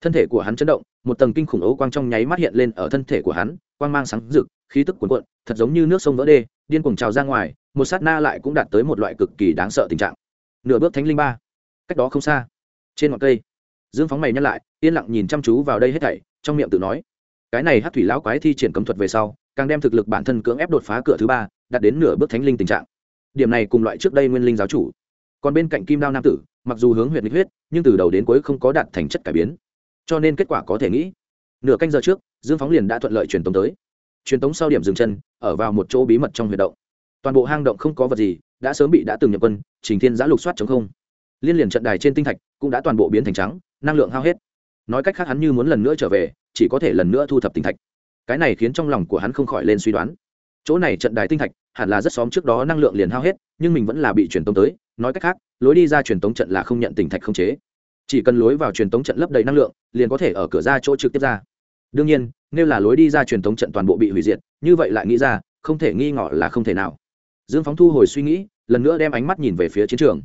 S1: Thân thể của hắn chấn động, một tầng kinh khủng ấu quang trong nháy mắt hiện lên ở thân thể của hắn, quang mang sáng rực, khí tức cuồn cuộn, thật giống như nước sông vỡ đê, điên cuồng trào ra ngoài, một sát na lại cũng đạt tới một loại cực kỳ đáng sợ tình trạng. Nửa bước thánh linh ba. Cách đó không xa. Trên ngọn cây, dương phóng mày nhắc lại, yên lặng nhìn chăm chú vào đây hết thảy, trong miệng tự nói, cái này hát thủy lão quái thi triển cấm thuật về sau càng đem thực lực bản thân cưỡng ép đột phá cửa thứ ba, đạt đến nửa bước thánh linh tình trạng. Điểm này cùng loại trước đây nguyên linh giáo chủ. Còn bên cạnh kim đao nam tử, mặc dù hướng huyện lịch huyết, nhưng từ đầu đến cuối không có đạt thành chất cải biến. Cho nên kết quả có thể nghĩ, nửa canh giờ trước, dương phóng liền đã thuận lợi truyền tống tới. Truyền tống sau điểm dừng chân, ở vào một chỗ bí mật trong huyệt động. Toàn bộ hang động không có vật gì, đã sớm bị đã từng nhập quân, trình thiên giã lục soát chống không. Liên liền trận đài trên tinh thạch cũng đã toàn bộ biến thành trắng, năng lượng hao hết. Nói cách khác hắn như muốn lần nữa trở về, chỉ có thể lần nữa thu thập tinh thạch cái này khiến trong lòng của hắn không khỏi lên suy đoán. Chỗ này trận đài tinh thạch, hẳn là rất xóm trước đó năng lượng liền hao hết, nhưng mình vẫn là bị truyền tống tới, nói cách khác, lối đi ra truyền tống trận là không nhận tinh thạch không chế. Chỉ cần lối vào truyền tống trận lấp đầy năng lượng, liền có thể ở cửa ra chỗ trực tiếp ra. Đương nhiên, nếu là lối đi ra truyền tống trận toàn bộ bị hủy diệt, như vậy lại nghĩ ra, không thể nghi ngỏ là không thể nào. Dương phóng thu hồi suy nghĩ, lần nữa đem ánh mắt nhìn về phía chiến trường.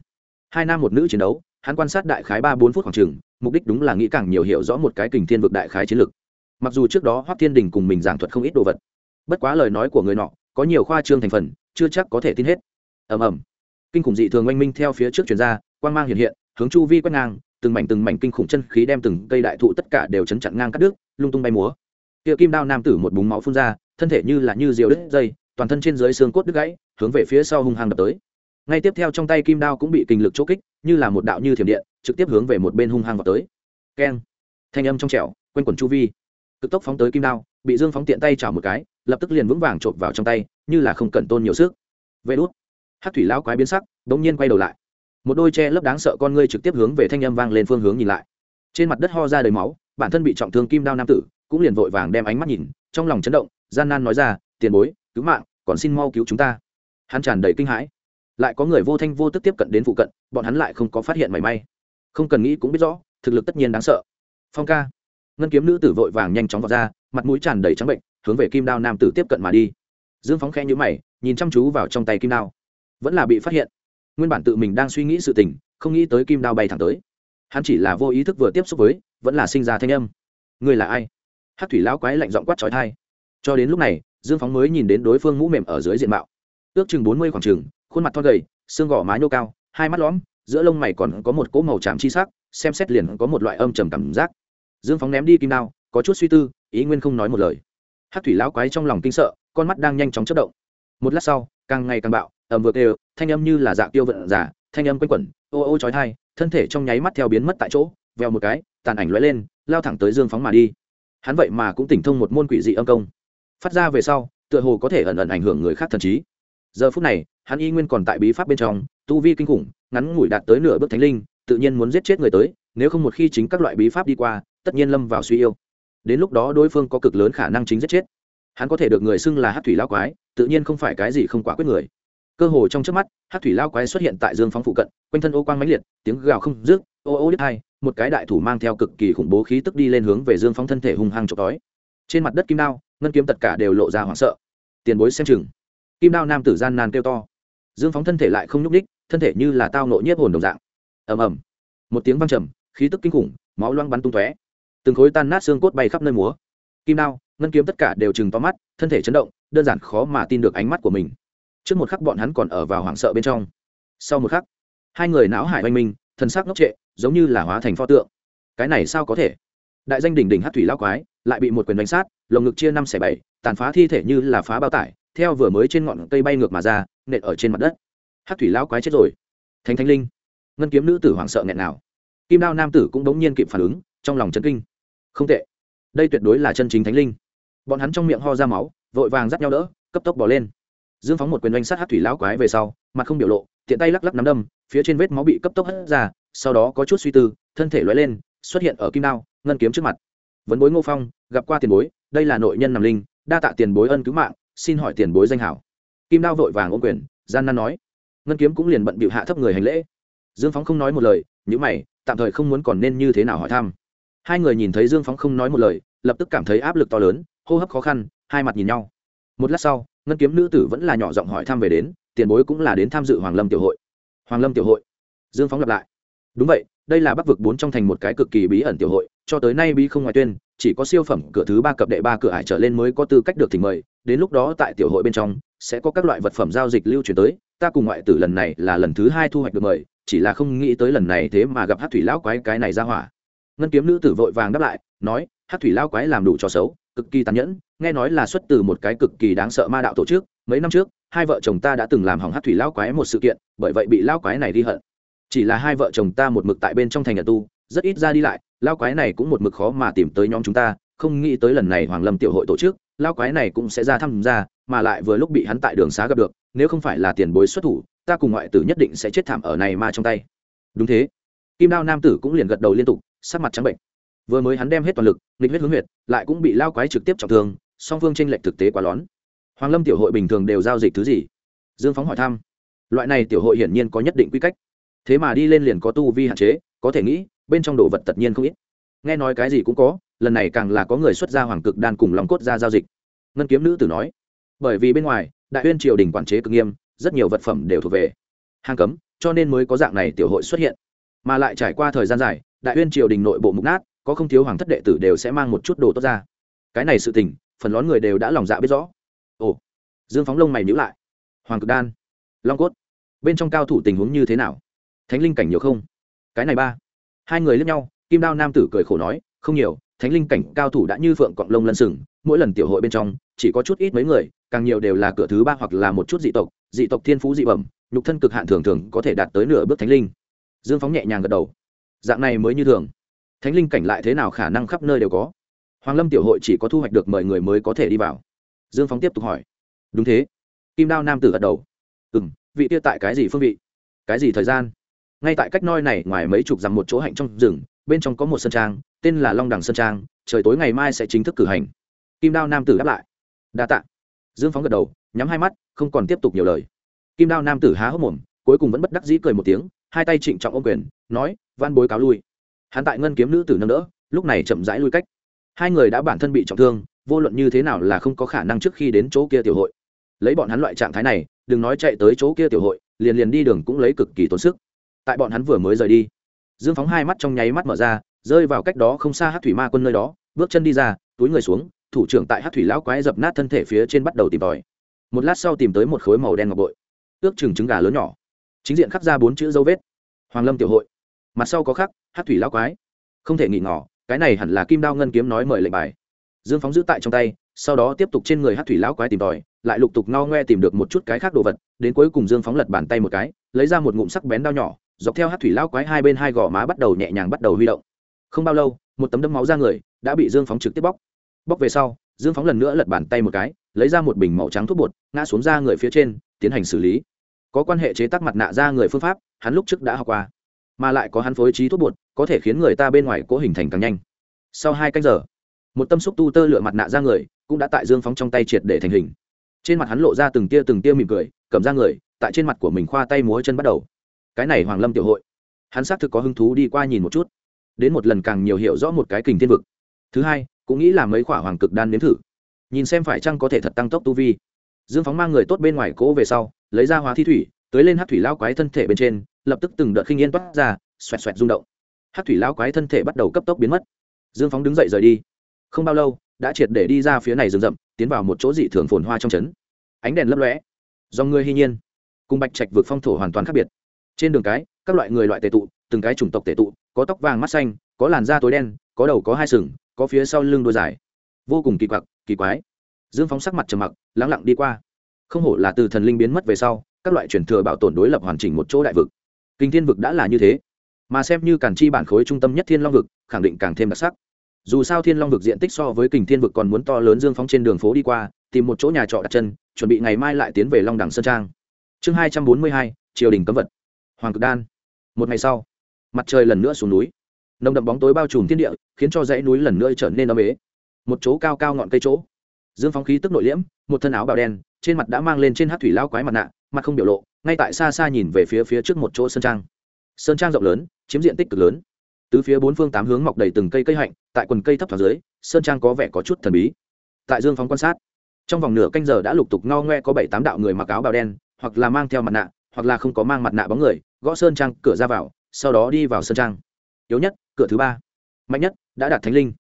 S1: Hai nam một nữ chiến đấu, hắn quan sát đại khái ba bốn phút khoảng trường mục đích đúng là nghĩ càng nhiều hiểu rõ một cái kình thiên vực đại khái chiến lược mặc dù trước đó hoắc thiên đình cùng mình giảng thuật không ít đồ vật bất quá lời nói của người nọ có nhiều khoa trương thành phần chưa chắc có thể tin hết ầm ầm kinh khủng dị thường oanh minh theo phía trước chuyển ra quang mang hiện hiện hướng chu vi quét ngang từng mảnh từng mảnh kinh khủng chân khí đem từng cây đại thụ tất cả đều chấn chặn ngang cắt đứt lung tung bay múa kia kim đao nam tử một búng máu phun ra thân thể như là như diều đứt dây toàn thân trên dưới xương cốt đứt gãy hướng về phía sau hung hăng đập tới ngay tiếp theo trong tay kim đao cũng bị kinh lực chỗ kích như là một đạo như thiểm điện trực tiếp hướng về một bên hung hăng vào tới keng thanh âm trong trẻo quanh quẩn chu vi cực tốc phóng tới kim đao, bị dương phóng tiện tay chảo một cái, lập tức liền vững vàng chộp vào trong tay, như là không cần tôn nhiều sức. Vê đốt hát thủy lão quái biến sắc đ ỗ n g nhiên quay đầu lại. Một đôi che lấp đáng sợ con ngươi trực tiếp hướng về thanh âm vang lên phương hướng nhìn lại. Trên mặt đất ho ra đầy máu, bản thân bị trọng thương kim đao nam tử, cũng liền vội vàng đem ánh mắt nhìn, trong lòng chấn động, gian nan nói ra, tiền bối, cứu mạng, còn xin mau cứu chúng ta. Hắn tràn đầy kinh hãi. Lại có người vô thanh vô tức tiếp cận đến phụ cận, bọn hắn lại không có phát hiện mảy may. Không cần nghĩ cũng biết rõ, thực lực tất nhiên đáng sợ. Phong ca ngân kiếm nữ tử vội vàng nhanh chóng vào ra, mặt mũi tràn đầy trắng bệnh, hướng về kim đao nam tử tiếp cận mà đi. Dương phóng khe nhữ mày, nhìn chăm chú vào trong tay kim đao. Vẫn là bị phát hiện. Nguyên bản tự mình đang suy nghĩ sự tình, không nghĩ tới kim đao bay thẳng tới. Hắn chỉ là vô ý thức vừa tiếp xúc với, vẫn là sinh ra thanh âm. Người là ai? Hát thủy lão quái lạnh giọng quát trói thai. Cho đến lúc này, dương phóng mới nhìn đến đối phương mũ mềm ở dưới diện mạo. Ước chừng bốn mươi khoảng chừng, khuôn mặt thon gầy, xương gò má nhô cao, hai mắt lõm, giữa lông mày còn có một cỗ màu tràm chi sắc, xem xét liền có một loại âm trầm cảm giác dương phóng ném đi kim đao, có chút suy tư, ý nguyên không nói một lời. Hát thủy lão quái trong lòng kinh sợ, con mắt đang nhanh chóng chất động. Một lát sau, càng ngày càng bạo ẩm vượt đều, thanh âm như là dạ tiêu vận giả, thanh âm quanh quẩn, ô ô trói thai thân thể trong nháy mắt theo biến mất tại chỗ, vèo một cái, tàn ảnh lóe lên, lao thẳng tới dương phóng mà đi. Hắn vậy mà cũng tỉnh thông một môn quỷ dị âm công. Phát ra về sau, tựa hồ có thể ẩn ẩn ảnh hưởng người khác thần trí. Giờ phút này, hắn y nguyên còn tại bí pháp bên trong, tu vi kinh khủng, ngắn ngủi đạt tới nửa bước thánh linh, tự nhiên muốn giết chết người tới nếu không một khi chính các loại bí pháp đi qua, tất nhiên lâm vào suy yêu. Đến lúc đó đối phương có cực lớn khả năng chính giết chết. Hắn có thể được người xưng là hát thủy lao quái, tự nhiên không phải cái gì không quả quyết người. Cơ hồ trong trước mắt hát thủy lao quái xuất hiện tại dương phóng phụ cận, quanh thân ô quang mãnh liệt, tiếng gào không rước ô ô đứt hai, một cái đại thủ mang theo cực kỳ khủng bố khí tức đi lên hướng về dương phóng thân thể hung hăng chọc đói trên mặt đất kim đao, ngân kiếm tất cả đều lộ ra hoảng sợ. Tiền bối xem chừng. Kim đao nam tử gian nan kêu to. Dương phóng thân thể lại không nhúc ních thân thể như là tao nộ nhiếp hồn đồng dạng. Ầm ầm. Một tiếng văng trầm khí tức kinh khủng, máu loang bắn tung tóe. Từng khối tan nát xương cốt bay khắp nơi múa. Kim đao, ngân kiếm tất cả đều chừng to mắt, thân thể chấn động, đơn giản khó mà tin được ánh mắt của mình. Trước một khắc bọn hắn còn ở vào hoảng sợ bên trong. Sau một khắc, hai người não hải oanh minh, thân xác ngốc trệ, giống như là hóa thành pho tượng. Cái này sao có thể? Đại danh đỉnh đỉnh hát thủy lao quái, lại bị một quyền đánh sát, lồng ngực chia năm xẻ bảy, tàn phá thi thể như là phá bao tải, theo vừa mới trên ngọn cây bay ngược mà ra, nện ở trên mặt đất. Hát thủy lao quái chết rồi. Thánh thánh linh. Ngân kiếm nữ tử hoảng sợ nghẹn nào kim đao nam tử cũng đống nhiên kịp phản ứng, trong lòng chấn kinh. Không tệ. Đây tuyệt đối là chân chính thánh linh. Bọn hắn trong miệng ho ra máu, vội vàng dắt nhau đỡ, cấp tốc bỏ lên. Dương phóng một quyền đánh sát hát thủy lão quái về sau, mặt không biểu lộ, tiện tay lắc lắc nắm đâm, phía trên vết máu bị cấp tốc hất ra, sau đó có chút suy tư, thân thể loay lên, xuất hiện ở kim đao, ngân kiếm trước mặt. Vấn bối ngô phong, gặp qua tiền bối, đây là nội nhân nằm linh, đa tạ tiền bối ân cứu mạng, xin hỏi tiền bối danh hảo. Kim đao vội vàng ôm quyền, gian nan nói. Ngân kiếm cũng liền bận bịu hạ thấp người hành lễ. Dương phóng không nói một lời nhữ mày tạm thời không muốn còn nên như thế nào hỏi thăm. Hai người nhìn thấy dương phóng không nói một lời, lập tức cảm thấy áp lực to lớn, hô hấp khó khăn, hai mặt nhìn nhau. Một lát sau, ngân kiếm nữ tử vẫn là nhỏ giọng hỏi thăm về đến, tiền bối cũng là đến tham dự hoàng lâm tiểu hội. Hoàng lâm tiểu hội? Dương phóng lặp lại. Đúng vậy, đây là bắc vực bốn trong thành một cái cực kỳ bí ẩn tiểu hội, cho tới nay bí không ngoài tuyên chỉ có siêu phẩm cửa thứ ba cập đệ ba cửa hải trở lên mới có tư cách được thỉnh mời, đến lúc đó tại tiểu hội bên trong, sẽ có các loại vật phẩm giao dịch lưu truyền tới, ta cùng ngoại tử lần này là lần thứ hai thu hoạch được mời, chỉ là không nghĩ tới lần này thế mà gặp hát thủy lão quái cái này ra hỏa. Ngân kiếm nữ tử vội vàng đáp lại, nói hát thủy lão quái làm đủ cho xấu, cực kỳ tàn nhẫn, nghe nói là xuất từ một cái cực kỳ đáng sợ ma đạo tổ chức, mấy năm trước, hai vợ chồng ta đã từng làm hỏng hát thủy lão quái một sự kiện, bởi vậy bị lão quái này đi hận. Chỉ là hai vợ chồng ta một mực tại bên trong thành nhà tu, rất ít ra đi lại lão quái này cũng một mực khó mà tìm tới nhóm chúng ta, không nghĩ tới lần này hoàng lâm tiểu hội tổ chức, lão quái này cũng sẽ ra tham gia mà lại vừa lúc bị hắn tại đường xá gặp được, nếu không phải là tiền bối xuất thủ, ta cùng ngoại tử nhất định sẽ chết thảm ở này ma trong tay. Đúng thế. Kim đao nam tử cũng liền gật đầu liên tục, sắc mặt trắng bệnh. Vừa mới hắn đem hết toàn lực, nghịch huyết hướng huyệt, lại cũng bị lao quái trực tiếp trọng thương, song phương tranh lệch thực tế quá lón. Hoàng lâm tiểu hội bình thường đều giao dịch thứ gì? Dương phóng hỏi thăm. Loại này tiểu hội hiển nhiên có nhất định quy cách. Thế mà đi lên liền có tu vi hạn chế, có thể nghĩ bên trong đồ vật tất nhiên không ít. Nghe nói cái gì cũng có, lần này càng là có người xuất gia hoàng cực đan cùng lòng cốt ra giao dịch. Ngân kiếm nữ tử nói, bởi vì bên ngoài, đại uyên triều đình quản chế cực nghiêm, rất nhiều vật phẩm đều thuộc về hàng cấm, cho nên mới có dạng này tiểu hội xuất hiện. Mà lại trải qua thời gian dài, đại uyên triều đình nội bộ mục nát, có không thiếu hoàng thất đệ tử đều sẽ mang một chút đồ tốt ra. Cái này sự tình, phần lớn người đều đã lòng dạ biết rõ. Ồ, dương phóng lông mày nhữ lại. Hoàng cực đan, long cốt, bên trong cao thủ tình huống như thế nào? Thánh linh cảnh nhiều không? Cái này ba hai người lướt nhau, kim đao nam tử cười khổ nói, không nhiều, thánh linh cảnh cao thủ đã như phượng cọng lông lân sừng, mỗi lần tiểu hội bên trong, chỉ có chút ít mấy người, càng nhiều đều là cửa thứ ba hoặc là một chút dị tộc dị tộc thiên phú dị bẩm, nhục thân cực hạn thường thường có thể đạt tới nửa bước thánh linh. Dương phóng nhẹ nhàng gật đầu. Dạng này mới như thường. Thánh linh cảnh lại thế nào khả năng khắp nơi đều có? Hoàng lâm tiểu hội chỉ có thu hoạch được mời người mới có thể đi vào. Dương phóng tiếp tục hỏi. Đúng thế. Kim đao nam tử gật đầu. Ừ m vị kia tại cái gì phương vị? Cái gì thời gian? Ngay tại cách noi này ngoài mấy chục dặm một chỗ hạnh trong rừng, bên trong có một sân trang, tên là long đằng Sân trang, trời tối ngày mai sẽ chính thức cử hành. Kim đao nam tử đáp lại. Đa t ạ dương phóng gật đầu, nhắm hai mắt, không còn tiếp tục nhiều lời. Kim đao nam tử há hốc mồm, cuối cùng vẫn bất đắc dĩ cười một tiếng, hai tay trịnh trọng ô quyền, nói van bối cáo lui. Hắn tại ngân kiếm nữ tử nâng đỡ, lúc này chậm rãi lui cách. Hai người đã bản thân bị trọng thương, vô luận như thế nào là không có khả năng trước khi đến chỗ kia tiểu hội. Lấy bọn hắn loại trạng thái này, đừng nói chạy tới chỗ kia tiểu hội, liền liền đi đường cũng lấy cực kỳ tốn sức tại bọn hắn vừa mới rời đi. Dương phóng hai mắt trong nháy mắt mở ra, rơi vào cách đó không xa hát thủy ma quân nơi đó, bước chân đi ra, túi người xuống, thủ trưởng tại hát thủy lão quái dập nát thân thể phía trên bắt đầu tìm tòi. Một lát sau tìm tới một khối màu đen ngọc bội, ước chừng trứng gà lớn nhỏ. Chính diện khắc ra bốn chữ dấu vết. Hoàng lâm tiểu hội. Mặt sau có khắc hát thủy lão quái. Không thể nghỉ ngỏ cái này hẳn là kim đao ngân kiếm nói mời lệnh bài. Dương phóng giữ tại trong tay, sau đó tiếp tục trên người hát thủy lão quái tìm tòi, lại lục tục no ngoe tìm được một chút cái khác đồ vật, đến cuối cùng dương phóng lật bàn tay một cái, lấy ra một ngụm sắc bén đao nhỏ dọc theo hát thủy lão quái hai bên hai gò má bắt đầu nhẹ nhàng bắt đầu huy động. Không bao lâu, một tấm đấm máu ra người đã bị dương phóng trực tiếp bóc. Bóc về sau, dương phóng lần nữa lật bàn tay một cái, lấy ra một bình màu trắng thuốc bột, ngã xuống ra người phía trên, tiến hành xử lý. Có quan hệ chế tác mặt nạ ra người phương pháp, hắn lúc trước đã học qua. Mà lại có hắn phối trí thuốc bột, có thể khiến người ta bên ngoài cố hình thành càng nhanh. Sau hai canh giờ, một tâm xúc tu tơ lựa mặt nạ ra người cũng đã tại dương phóng trong tay triệt để thành hình. Trên mặt hắn lộ ra từng tia từng tia mỉm cười, cầm ra người, tại trên mặt của mình khoa tay múa chân bắt đầu cái này hoàng lâm tiểu hội hắn xác thực có hứng thú đi qua nhìn một chút đến một lần càng nhiều hiểu rõ một cái kình thiên vực thứ hai cũng nghĩ là mấy khỏa hoàng cực đan nếm thử nhìn xem phải chăng có thể thật tăng tốc tu vi dương phóng mang người tốt bên ngoài cỗ về sau lấy ra hóa thi thủy tới lên hát thủy lao quái thân thể bên trên lập tức từng đợt khinh yên toát ra xoẹt xoẹt rung động hát thủy lao quái thân thể bắt đầu cấp tốc biến mất dương phóng đứng dậy rời đi không bao lâu đã triệt để đi ra phía này rừng rậm tiến vào một chỗ dị thường phồn hoa trong trấn ánh đèn lấp lóe do người hy nhiên cùng bạch trạch vượt phong thổ hoàn toàn khác biệt trên đường cái, các loại người loại tệ tụ, từng cái chủng tộc tệ tụ, có tóc vàng mắt xanh, có làn da tối đen, có đầu có hai sừng, có phía sau lưng đôi dài. Vô cùng kỳ quặc, kỳ quái. Dương phóng sắc mặt trầm mặc lắng lặng đi qua. Không hổ là từ thần linh biến mất về sau, các loại truyền thừa bảo tồn đối lập hoàn chỉnh một chỗ đại vực. Kinh thiên vực đã là như thế. Mà xem như cản chi bản khối trung tâm nhất thiên long vực, khẳng định càng thêm đặc sắc. Dù sao thiên long vực diện tích so với kình thiên vực còn muốn to lớn, dương phóng trên đường phố đi qua, tìm một chỗ nhà trọ đặt chân, chuẩn bị ngày mai lại tiến về long đẳng sơn trang. Chương hai trăm bốn mươi hai, triều đình cấm vật hoàng cực đan. Một ngày sau, mặt trời lần nữa xuống núi. Nồng đậm bóng tối bao trùm thiên địa, khiến cho dãy núi lần nữa trở nên ấm ế. Một chỗ cao cao ngọn cây chỗ. Dương phóng khí tức nội liễm, một thân áo bào đen, trên mặt đã mang lên trên hát thủy lao quái mặt nạ, mặt không biểu lộ, ngay tại xa xa nhìn về phía phía trước một chỗ sơn trang. Sơn trang rộng lớn, chiếm diện tích cực lớn. Từ phía bốn phương tám hướng mọc đầy từng cây cây hạnh, tại quần cây thấp thoáng dưới, sơn trang có vẻ có chút thần bí. Tại dương phóng quan sát, trong vòng nửa canh giờ đã lục tục ngao ngoe có bảy tám đạo người mặc áo bào đen, hoặc là mang theo mặt nạ hoặc là không có mang mặt nạ bóng người, gõ sơn trang cửa ra vào, sau đó đi vào sơn trang. Yếu nhất, cửa thứ ba. Mạnh nhất, đã đạt thánh linh.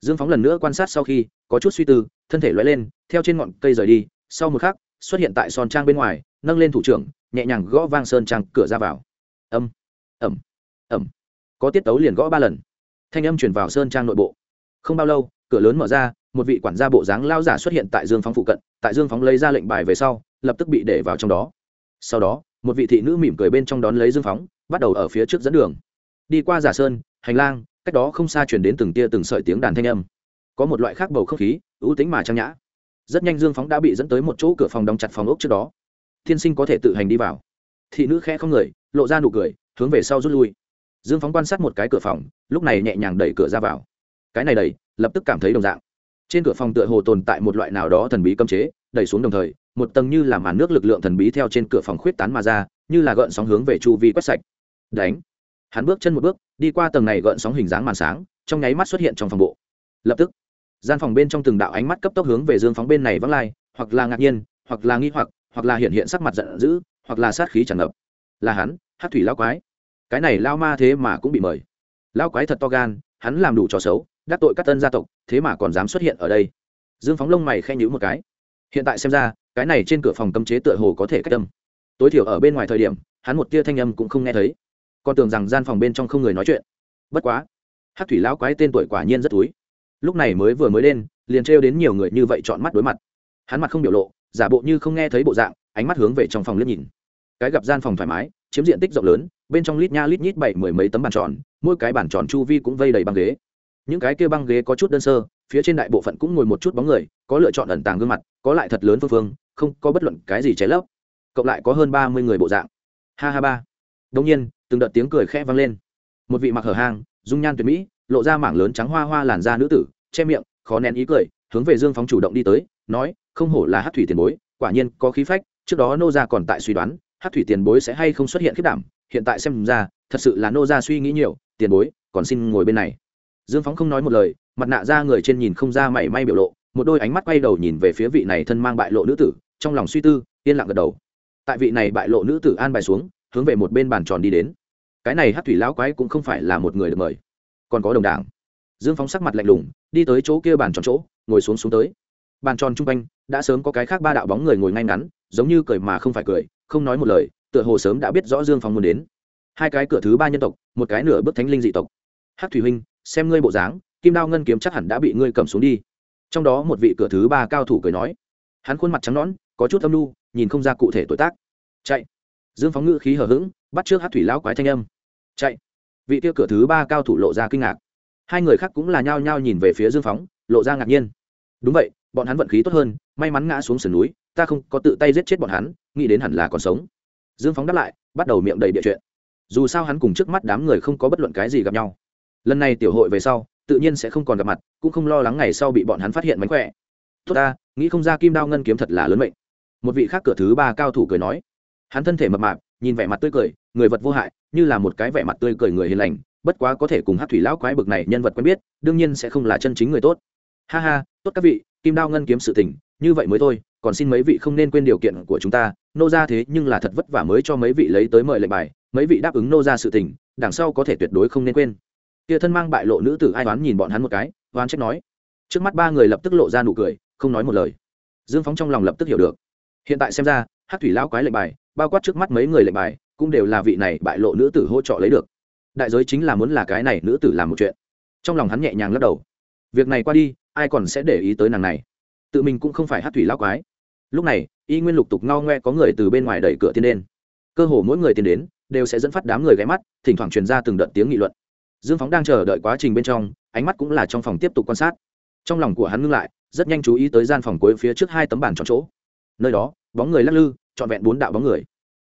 S1: Dương phóng lần nữa quan sát sau khi, có chút suy tư, thân thể loay lên, theo trên ngọn cây rời đi, sau một khắc, xuất hiện tại son trang bên ngoài, nâng lên thủ trưởng, nhẹ nhàng gõ vang sơn trang cửa ra vào. Âm, ẩm ẩm. Có tiết tấu liền gõ ba lần. Thanh âm chuyển vào sơn trang nội bộ. Không bao lâu, cửa lớn mở ra, một vị quản gia bộ dáng lao giả xuất hiện tại dương phóng phụ cận, tại dương phóng lấy ra lệnh bài về sau, lập tức bị để vào trong đó. Sau đó một vị thị nữ mỉm cười bên trong đón lấy dương phóng, bắt đầu ở phía trước dẫn đường. Đi qua giả sơn, hành lang, cách đó không xa chuyển đến từng tia từng sợi tiếng đàn thanh âm. Có một loại khác bầu không khí, ưu tính mà trang nhã. Rất nhanh dương phóng đã bị dẫn tới một chỗ cửa phòng đóng chặt phòng ốc trước đó. Thiên sinh có thể tự hành đi vào. Thị nữ khẽ không người, lộ ra nụ cười, hướng về sau rút lui. Dương phóng quan sát một cái cửa phòng, lúc này nhẹ nhàng đẩy cửa ra vào. Cái này đẩy lập tức cảm thấy đồng dạng trên cửa phòng tựa hồ tồn tại một loại nào đó thần bí cấm chế, đẩy xuống đồng thời, một tầng như là màn nước lực lượng thần bí theo trên cửa phòng khuyết tán mà ra, như là gợn sóng hướng về chu vi quét sạch. Đánh! Hắn bước chân một bước, đi qua tầng này gợn sóng hình dáng màn sáng, trong nháy mắt xuất hiện trong phòng bộ. Lập tức, gian phòng bên trong từng đạo ánh mắt cấp tốc hướng về dương phóng bên này vắng lai, hoặc là ngạc nhiên, hoặc là nghi hoặc hoặc là hiện hiện sắc mặt giận dữ, hoặc là sát khí tràn ngập. Là hắn hát thủy lao quái. Cái này lao ma thế mà cũng bị mời. Lao quái thật to gan, hắn làm đủ trò xấu đắc tội các tân gia tộc, thế mà còn dám xuất hiện ở đây. Dương phóng lông mày khen nhữ một cái. Hiện tại xem ra, cái này trên cửa phòng cấm chế tựa hồ có thể cách tâm tối thiểu ở bên ngoài thời điểm, hắn một tia thanh âm cũng không nghe thấy. Còn tưởng rằng gian phòng bên trong không người nói chuyện. Bất quá hát thủy lão quái tên tuổi quả nhiên rất túi lúc này mới vừa mới lên, liền trêu đến nhiều người như vậy chọn mắt đối mặt. Hắn mặt không biểu lộ, giả bộ như không nghe thấy bộ dạng, ánh mắt hướng về trong phòng liếc nhìn. Cái gặp gian phòng thoải mái, chiếm diện tích rộng lớn, bên trong lít nha lít nhít bảy mười mấy tấm bàn tròn, mỗi cái bàn tròn chu vi cũng vây đầy băng ghế những cái kia băng ghế có chút đơn sơ, phía trên đại bộ phận cũng ngồi một chút bóng người, có lựa chọn ẩn tàng gương mặt, có lại thật lớn phương phương, không có bất luận cái gì cháy lấp. Cộng lại có hơn ba mươi người bộ dạng. Ha ha ba. Đông nhiên, từng đợt tiếng cười khẽ vang lên. Một vị mặc hở hang, dung nhan tuyệt mỹ, lộ ra mảng lớn trắng hoa hoa làn da nữ tử, che miệng, khó nén ý cười, hướng về dương phóng chủ động đi tới, nói, không hổ là hát thủy tiền bối, quả nhiên có khí phách, trước đó nô gia còn tại suy đoán, hát thủy tiền bối sẽ hay không xuất hiện khiết đảm, hiện tại xem ra, thật sự là nô gia suy nghĩ nhiều, tiền bối, còn xin ngồi bên này dương phóng không nói một lời, mặt nạ ra người trên nhìn không ra mảy may biểu lộ, một đôi ánh mắt quay đầu nhìn về phía vị này thân mang bại lộ nữ tử, trong lòng suy tư, yên lặng gật đầu. Tại vị này bại lộ nữ tử an bài xuống, hướng về một bên bàn tròn đi đến. Cái này hát thủy lão quái cũng không phải là một người được mời, còn có đồng đảng. Dương phóng sắc mặt lạnh lùng, đi tới chỗ kia bàn tròn chỗ, ngồi xuống xuống tới. Bàn tròn chung quanh, đã sớm có cái khác ba đạo bóng người ngồi ngay ngắn, giống như cười mà không phải cười, không nói một lời, tựa hồ sớm đã biết rõ dương phóng muốn đến. Hai cái cửa thứ ba nhân tộc, một cái nửa bước thánh linh dị tộc. Hát thủy huynh xem ngươi bộ dáng, kim đao ngân kiếm chắc hẳn đã bị ngươi cầm xuống đi. Trong đó một vị cửa thứ ba cao thủ cười nói. Hắn khuôn mặt trắng nõn, có chút âm lu nhìn không ra cụ thể tuổi tác. Chạy. Dương phóng ngự khí hở h ữ g bắt trước hát thủy lão quái thanh âm. Chạy. Vị tiêu cửa thứ ba cao thủ lộ ra kinh ngạc. Hai người khác cũng là nhao nhao nhìn về phía dương phóng, lộ ra ngạc nhiên. Đúng vậy, bọn hắn vận khí tốt hơn, may mắn ngã xuống sườn núi, ta không có tự tay giết chết bọn hắn, nghĩ đến hẳn là còn sống. Dương phóng đáp lại, bắt đầu miệng đầy địa chuyện. Dù sao hắn cùng trước mắt đám người không có bất luận cái gì gặp nhau lần này tiểu hội về sau, tự nhiên sẽ không còn gặp mặt, cũng không lo lắng ngày sau bị bọn hắn phát hiện mánh khỏe. Tốt ta, nghĩ không ra kim đao ngân kiếm thật là lớn mệnh. Một vị khác cửa thứ ba cao thủ cười nói. Hắn thân thể mập mạp, nhìn vẻ mặt tươi cười, người vật vô hại, như là một cái vẻ mặt tươi cười người hiền lành, bất quá có thể cùng hát thủy lão quái bực này nhân vật quen biết, đương nhiên sẽ không là chân chính người tốt. Ha ha, tốt các vị, kim đao ngân kiếm sự tình, như vậy mới thôi, còn xin mấy vị không nên quên điều kiện của chúng ta, nô ra thế nhưng là thật vất vả mới cho mấy vị lấy tới mời lệnh bài, mấy vị đáp ứng nô ra sự tình, đằng sau có thể tuyệt đối không nên quên kia thân mang bại lộ nữ tử ai đoán nhìn bọn hắn một cái, oán trách nói. Trước mắt ba người lập tức lộ ra nụ cười, không nói một lời. Dương phóng trong lòng lập tức hiểu được. Hiện tại xem ra hát thủy lão quái lệnh bài, bao quát trước mắt mấy người lệnh bài, cũng đều là vị này bại lộ nữ tử hỗ trợ lấy được. Đại giới chính là muốn là cái này nữ tử làm một chuyện. Trong lòng hắn nhẹ nhàng lắc đầu. Việc này qua đi, ai còn sẽ để ý tới nàng này? Tự mình cũng không phải hát thủy lão quái. Lúc này, y nguyên lục tục ngao ngoe có người từ bên ngoài đẩy cửa tiến đến cơ hồ mỗi người tiến đến, đều sẽ dẫn phát đám người ghé mắt, thỉnh thoảng truyền ra từng đợt tiếng nghị luận dương phóng đang chờ đợi quá trình bên trong, ánh mắt cũng là trong phòng tiếp tục quan sát. Trong lòng của hắn ngưng lại, rất nhanh chú ý tới gian phòng cuối phía trước hai tấm bàn tròn chỗ. Nơi đó, bóng người lắc lư, trọn vẹn bốn đạo bóng người.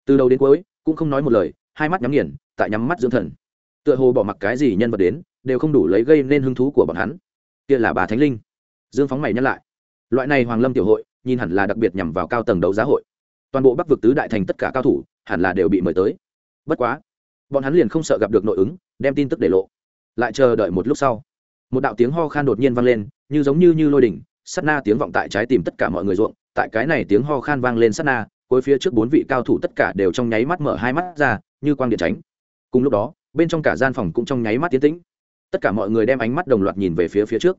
S1: Từ đầu đến cuối, cũng không nói một lời, hai mắt nhắm nghiền, tại nhắm mắt dưỡng thần. Tựa hồ bỏ mặc cái gì nhân vật đến, đều không đủ lấy gây nên hứng thú của bọn hắn. Kia là bà thánh linh. Dương phóng mày nhắc lại. Loại này hoàng lâm tiểu hội, nhìn hẳn là đặc biệt nhằm vào cao tầng đấu giá hội. Toàn bộ bắc vực tứ đại thành tất cả cao thủ, hẳn là đều bị mời tới. Bất quá bọn hắn liền không sợ gặp được nội ứng, đem tin tức để lộ. Lại chờ đợi một lúc sau, một đạo tiếng ho khan đột nhiên vang lên, như giống như như lôi đỉnh sắt na tiếng vọng tại trái tim tất cả mọi người ruộng. Tại cái này tiếng ho khan vang lên sắt na, cuối phía trước bốn vị cao thủ tất cả đều trong nháy mắt mở hai mắt ra, như quang điện tránh. Cùng lúc đó, bên trong cả gian phòng cũng trong nháy mắt tiến tĩnh. Tất cả mọi người đem ánh mắt đồng loạt nhìn về phía phía trước.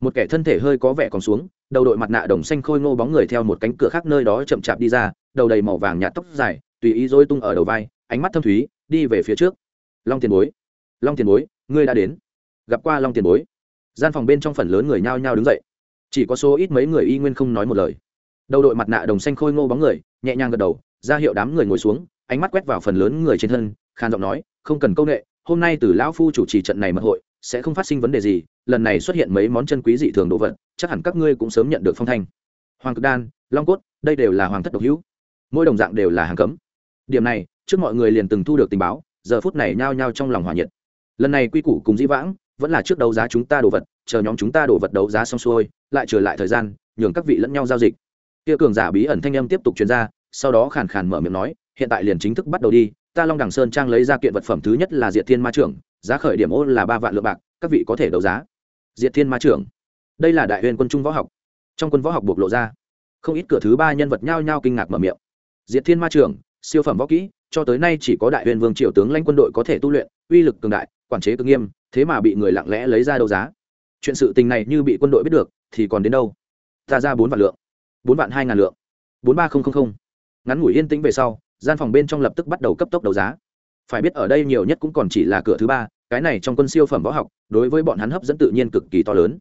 S1: Một kẻ thân thể hơi có vẻ còn xuống, đầu đội mặt nạ đồng xanh khôi ngô bóng người theo một cánh cửa khác nơi đó chậm chạp đi ra, đầu đầy màu vàng nhạt tóc dài, tùy ý dối tung ở đầu vai, ánh mắt thâm thúy đi về phía trước. Long tiền bối. Long tiền bối, ngươi đã đến. Gặp qua long tiền bối. Gian phòng bên trong phần lớn người nhao nhao đứng dậy. Chỉ có số ít mấy người y nguyên không nói một lời. Đầu đội mặt nạ đồng xanh khôi ngô bóng người, nhẹ nhàng gật đầu, ra hiệu đám người ngồi xuống, ánh mắt quét vào phần lớn người trên thân khan giọng nói, không cần công nghệ hôm nay từ lão phu chủ trì trận này mật hội, sẽ không phát sinh vấn đề gì, lần này xuất hiện mấy món chân quý dị thường đồ vật, chắc hẳn các ngươi cũng sớm nhận được phong thanh. Hoàng cực đan, long cốt, đây đều là hoàng thất độc hữu. Mỗi đồng dạng đều là hàng cấm. Điểm này trước mọi người liền từng thu được tình báo, giờ phút này nhao nhao trong lòng hòa nhiệt. Lần này quy củ cùng dĩ vãng vẫn là trước đấu giá chúng ta đồ vật, chờ nhóm chúng ta đồ vật đấu giá xong xuôi, lại trở lại thời gian, nhường các vị lẫn nhau giao dịch. Kia cường giả bí ẩn thanh âm tiếp tục chuyên ra, sau đó khàn khàn mở miệng nói, hiện tại liền chính thức bắt đầu đi, ta long đằng sơn trang lấy ra kiện vật phẩm thứ nhất là diệt thiên ma trưởng, giá khởi điểm ô là ba vạn lượng bạc, các vị có thể đấu giá. Diệt thiên ma trưởng, đây là đại huyền quân trung võ học. Trong quân võ học bộc lộ ra, không ít cửa thứ ba nhân vật nhao nhao kinh ngạc mở miệng. Diệt thiên ma trưởng, siêu phẩm võ kỹ cho tới nay chỉ có đại huyền vương triều tướng lãnh quân đội có thể tu luyện, uy lực cường đại, quản chế cực nghiêm, thế mà bị người lặng lẽ lấy ra đấu giá. Chuyện sự tình này như bị quân đội biết được, thì còn đến đâu? Ta ra bốn vạn lượng. Bốn vạn hai ngàn lượng. Bốn ba nghìn ngắn ngủi yên tĩnh về sau, gian phòng bên trong lập tức bắt đầu cấp tốc đấu giá. Phải biết ở đây nhiều nhất cũng còn chỉ là cửa thứ ba, cái này trong quân siêu phẩm võ học, đối với bọn hắn hấp dẫn tự nhiên cực kỳ to lớn.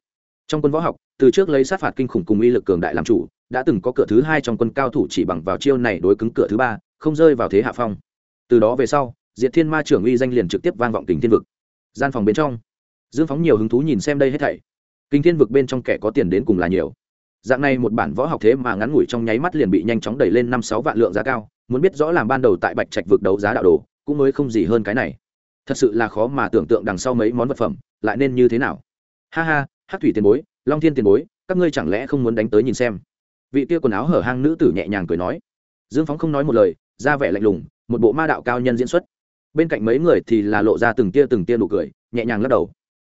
S1: Trong quân võ học, từ trước lấy sát phạt kinh khủng cùng uy lực cường đại làm chủ, đã từng có cửa thứ hai trong quân cao thủ chỉ bằng vào chiêu này đối cứng cửa thứ ba không rơi vào thế hạ phong. Từ đó về sau, diệt thiên ma trưởng uy danh liền trực tiếp vang vọng tình thiên vực. Gian phòng bên trong, dương phóng nhiều hứng thú nhìn xem đây hết thảy. Kinh thiên vực bên trong kẻ có tiền đến cùng là nhiều. Dạng này một bản võ học thế mà ngắn ngủi trong nháy mắt liền bị nhanh chóng đẩy lên năm sáu vạn lượng giá cao, muốn biết rõ làm ban đầu tại bạch trạch vực đấu giá đạo đồ, cũng mới không gì hơn cái này. Thật sự là khó mà tưởng tượng đằng sau mấy món vật phẩm, lại nên như thế nào. Ha ha hát thủy tiền bối, long thiên tiền bối, các ngươi chẳng lẽ không muốn đánh tới nhìn xem? Vị kia quần áo hở hang nữ tử nhẹ nhàng cười nói dương phóng không nói một lời, ra vẻ lạnh lùng, một bộ ma đạo cao nhân diễn xuất. Bên cạnh mấy người thì là lộ ra từng tia từng tia nụ cười, nhẹ nhàng lắc đầu.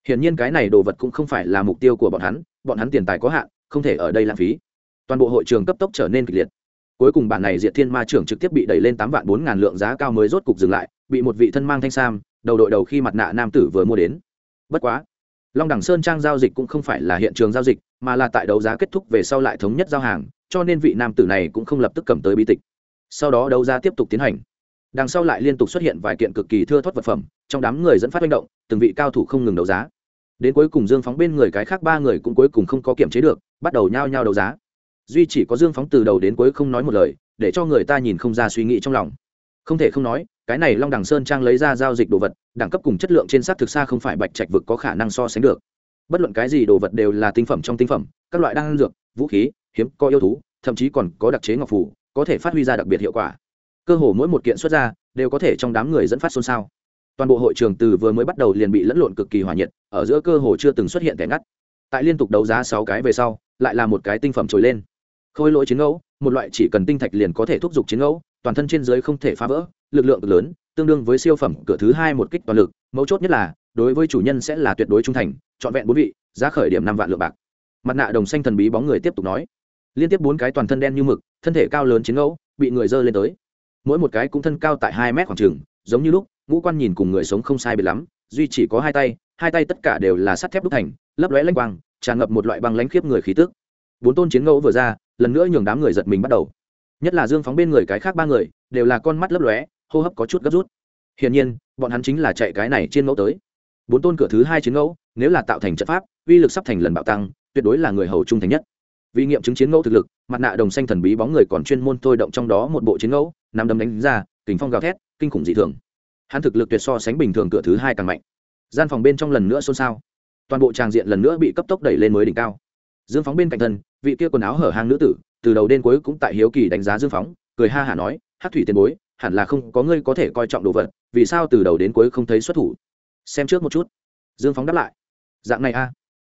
S1: Hiển nhiên cái này đồ vật cũng không phải là mục tiêu của bọn hắn bọn hắn tiền tài có hạn, không thể ở đây lãng phí. Toàn bộ hội trường cấp tốc trở nên kịch liệt. Cuối cùng bản này diệt thiên ma trưởng trực tiếp bị đẩy lên tám vạn bốn ngàn lượng giá cao mới rốt cục dừng lại, bị một vị thân mang thanh sam, đầu đội đầu khi mặt nạ nam tử vừa mua đến. Bất quá, long đẳng sơn trang giao dịch cũng không phải là hiện trường giao dịch, mà là tại đấu giá kết thúc về sau lại thống nhất giao hàng cho nên vị nam tử này cũng không lập tức cầm tới bi tịch. Sau đó đấu giá tiếp tục tiến hành. Đằng sau lại liên tục xuất hiện vài kiện cực kỳ thưa thất vật phẩm, trong đám người dẫn phát manh động, từng vị cao thủ không ngừng đấu giá. Đến cuối cùng dương phóng bên người cái khác ba người cũng cuối cùng không có kiểm chế được, bắt đầu nhao nhao đấu giá. Duy chỉ có dương phóng từ đầu đến cuối không nói một lời, để cho người ta nhìn không ra suy nghĩ trong lòng. Không thể không nói, cái này long đằng sơn trang lấy ra giao dịch đồ vật, đẳng cấp cùng chất lượng trên sát thực xa không phải bạch trạch vực có khả năng so sánh được. Bất luận cái gì đồ vật đều là tinh phẩm trong tinh phẩm các loại đan dược, vũ khí, hiếm, có yêu thú, thậm chí còn có đặc chế ngọc phủ, có thể phát huy ra đặc biệt hiệu quả. Cơ hồ mỗi một kiện xuất ra, đều có thể trong đám người dẫn phát xôn xao. Toàn bộ hội trường từ vừa mới bắt đầu liền bị lẫn lộn cực kỳ hòa nhiệt, ở giữa cơ hồ chưa từng xuất hiện kẻ ngắt. Tại liên tục đấu giá sáu cái về sau, lại là một cái tinh phẩm trồi lên. Khôi lỗi chiến ngẫu, một loại chỉ cần tinh thạch liền có thể thúc giục chiến ngẫu, toàn thân trên dưới không thể phá vỡ, lực lượng lớn, tương đương với siêu phẩm cửa thứ hai một kích toàn lực. Mấu chốt nhất là, đối với chủ nhân sẽ là tuyệt đối trung thành, trọn vẹn bốn vị, giá khởi điểm năm vạn lượng bạc mặt nạ đồng xanh thần bí bóng người tiếp tục nói. Liên tiếp bốn cái toàn thân đen như mực, thân thể cao lớn chiến ngẫu, bị người dơ lên tới. Mỗi một cái cũng thân cao tại hai mét khoảng trường giống như lúc, ngũ quan nhìn cùng người sống không sai biệt lắm, duy chỉ có hai tay hai tay tất cả đều là sắt thép đúc thành, lấp lóe lanh quang, tràn ngập một loại băng lãnh khiếp người khí tức. Bốn tôn chiến ngẫu vừa ra, lần nữa nhường đám người giật mình bắt đầu. Nhất là dương phóng bên người cái khác ba người, đều là con mắt lấp lóe, hô hấp có chút gấp rút. Hiển nhiên, bọn hắn chính là chạy cái này trên ngẫu tới. Bốn tôn cửa thứ hai chiến ngẫu, nếu là tạo thành trận pháp, uy lực sắp thành lần bạo tăng tuyệt đối là người hầu trung thành nhất. Vì nghiệm chứng chiến ngẫu thực lực, mặt nạ đồng xanh thần bí bóng người còn chuyên môn thôi động trong đó một bộ chiến ngẫu nằm đấm đánh ra kính phong gào thét, kinh khủng dị thường. Hắn thực lực tuyệt so sánh bình thường cửa thứ hai càng mạnh. Gian phòng bên trong lần nữa xôn xao. Toàn bộ tràng diện lần nữa bị cấp tốc đẩy lên mới đỉnh cao. Dương phóng bên cạnh thân, vị kia quần áo hở hang nữ tử, từ đầu đến cuối cũng tại hiếu kỳ đánh giá dương phóng, cười ha hả nói, hát thủy tiền bối, hẳn là không có ngươi có thể coi trọng đồ vật, vì sao từ đầu đến cuối không thấy xuất thủ? Xem trước một chút. Dương phóng đáp lại. Dạng này a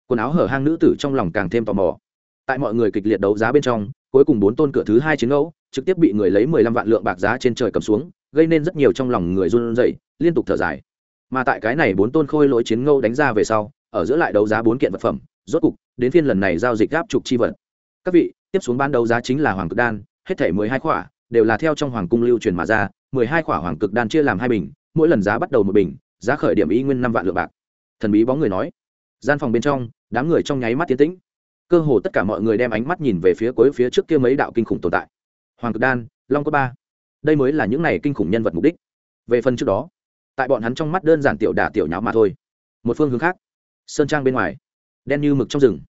S1: quần áo hở hang nữ tử trong lòng càng thêm tò mò. Tại mọi người kịch liệt đấu giá bên trong, cuối cùng bốn tôn cửa thứ hai chiến ngẫu, trực tiếp bị người lấy mười lăm vạn lượng bạc giá trên trời cầm xuống, gây nên rất nhiều trong lòng người run rẩy, liên tục thở dài. Mà tại cái này bốn tôn khôi lỗi chiến ngẫu đánh ra về sau, ở giữa lại đấu giá bốn kiện vật phẩm, rốt cục, đến phiên lần này giao dịch gáp trục chi vật. Các vị, tiếp xuống ban đấu giá chính là hoàng cực đan, hết thể mười hai khỏa, đều là theo trong hoàng cung lưu truyền mà ra, mười hai khỏa hoàng cực đan chia làm hai bình, mỗi lần giá bắt đầu một bình, giá khởi điểm y nguyên năm vạn lượng bạc. Thần bí bóng người nói gian phòng bên trong, đám người trong nháy mắt tiến tĩnh. Cơ hồ tất cả mọi người đem ánh mắt nhìn về phía cuối phía trước kia mấy đạo kinh khủng tồn tại. Hoàng cực đan, long có ba. Đây mới là những này kinh khủng nhân vật mục đích. Về phần trước đó, tại bọn hắn trong mắt đơn giản tiểu đả tiểu nháo mà thôi. Một phương hướng khác, sơn trang bên ngoài, đen như mực trong rừng.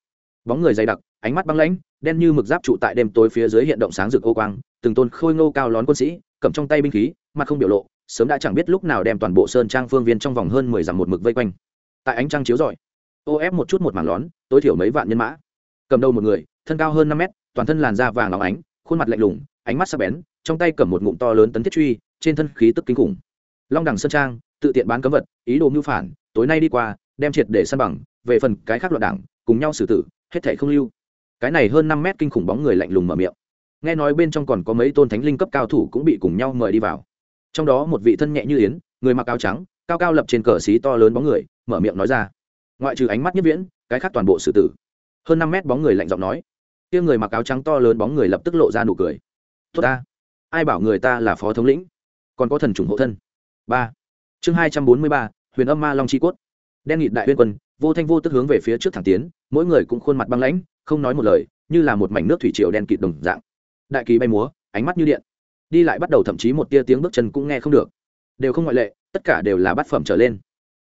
S1: Bóng người dày đặc, ánh mắt băng lãnh, đen như mực giáp trụ tại đêm tối phía dưới hiện động sáng rực ô quang, từng tôn khôi ngô cao lón quân sĩ, cầm trong tay binh khí, mặt không biểu lộ, sớm đã chẳng biết lúc nào đem toàn bộ sơn trang phương viên trong vòng hơn mười dặm một mực vây quanh. Tại ánh trăng chiếu rọi ô ép một chút một mảng lón, tối thiểu mấy vạn nhân mã. Cầm đầu một người, thân cao hơn năm mét, toàn thân làn da vàng óng ánh, khuôn mặt lạnh lùng, ánh mắt sắc bén, trong tay cầm một ngụm to lớn tấn thiết truy, trên thân khí tức kinh khủng. Long đẳng sơn trang, tự tiện bán cấm vật, ý đồ mưu phản, tối nay đi qua, đem triệt để săn bằng, về phần cái khác loạn đảng, cùng nhau xử tử, hết thể không lưu. Cái này hơn năm mét kinh khủng bóng người lạnh lùng mở miệng. Nghe nói bên trong còn có mấy tôn thánh linh cấp cao thủ cũng bị cùng nhau mời đi vào. Trong đó một vị thân nhẹ như yến, người mặc áo trắng, cao cao lập trên cờ xí to lớn bóng người, mở miệng nói ra ngoại trừ ánh mắt nhất viễn, cái khác toàn bộ xử tử. Hơn năm mét bóng người lạnh giọng nói. Kia người mặc áo trắng to lớn bóng người lập tức lộ ra nụ cười. Tốt ta. Ai bảo người ta là phó thống lĩnh? Còn có thần chủng hộ thân. Ba. Chương hai trăm bốn mươi ba, huyền âm ma long chi cốt. Đen nghịt đại uyên quân, vô thanh vô tức hướng về phía trước thẳng tiến, mỗi người cũng khuôn mặt băng lãnh, không nói một lời, như là một mảnh nước thủy triều đen kịt đồng dạng. Đại kỳ bay múa, ánh mắt như điện. Đi lại bắt đầu thậm chí một tia tiếng bước chân cũng nghe không được. Đều không ngoại lệ, tất cả đều là bát phẩm trở lên.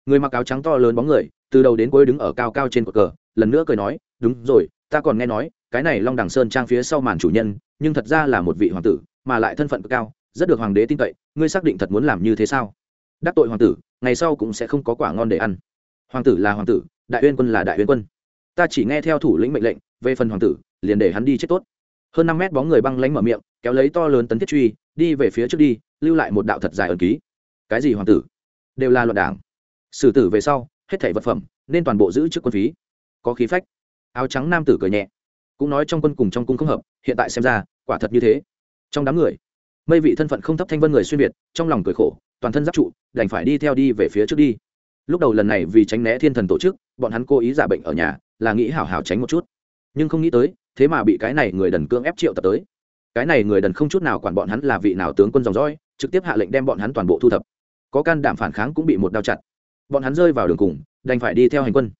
S1: Người mặc áo trắng to lớn bóng người từ đầu đến cuối đứng ở cao cao trên cột cờ, lần nữa cười nói, đúng rồi, ta còn nghe nói, cái này long đằng sơn trang phía sau màn chủ nhân, nhưng thật ra là một vị hoàng tử, mà lại thân phận cực cao, rất được hoàng đế tin cậy, ngươi xác định thật muốn làm như thế sao? Đắc tội hoàng tử, ngày sau cũng sẽ không có quả ngon để ăn. Hoàng tử là hoàng tử, đại uyên quân là đại uyên quân. Ta chỉ nghe theo thủ lĩnh mệnh lệnh, về phần hoàng tử, liền để hắn đi chết tốt. Hơn năm mét bóng người băng lánh mở miệng, kéo lấy to lớn tấn thiết truy, đi về phía trước đi, lưu lại một đạo thật dài ẩn ký. Cái gì hoàng tử? Đều là loạn đảng. Xử tử về sau hết thảy vật phẩm, nên toàn bộ giữ trước quân phí. Có khí phách. Áo trắng nam tử cười nhẹ. Cũng nói trong quân cùng trong cung không hợp, hiện tại xem ra, quả thật như thế. Trong đám người, mây vị thân phận không thấp thanh vân người xuyên việt, trong lòng cười khổ, toàn thân giáp trụ, đành phải đi theo đi về phía trước đi. Lúc đầu lần này vì tránh né thiên thần tổ chức, bọn hắn cố ý giả bệnh ở nhà, là nghĩ hảo hảo tránh một chút. Nhưng không nghĩ tới, thế mà bị cái này người đần cương ép triệu tập tới. Cái này người đần không chút nào quản bọn hắn là vị nào tướng quân dòng dõi, trực tiếp hạ lệnh đem bọn hắn toàn bộ thu thập. Có can đảm phản kháng cũng bị một đao chặt bọn hắn rơi vào đường cùng, đành phải đi theo hành quân.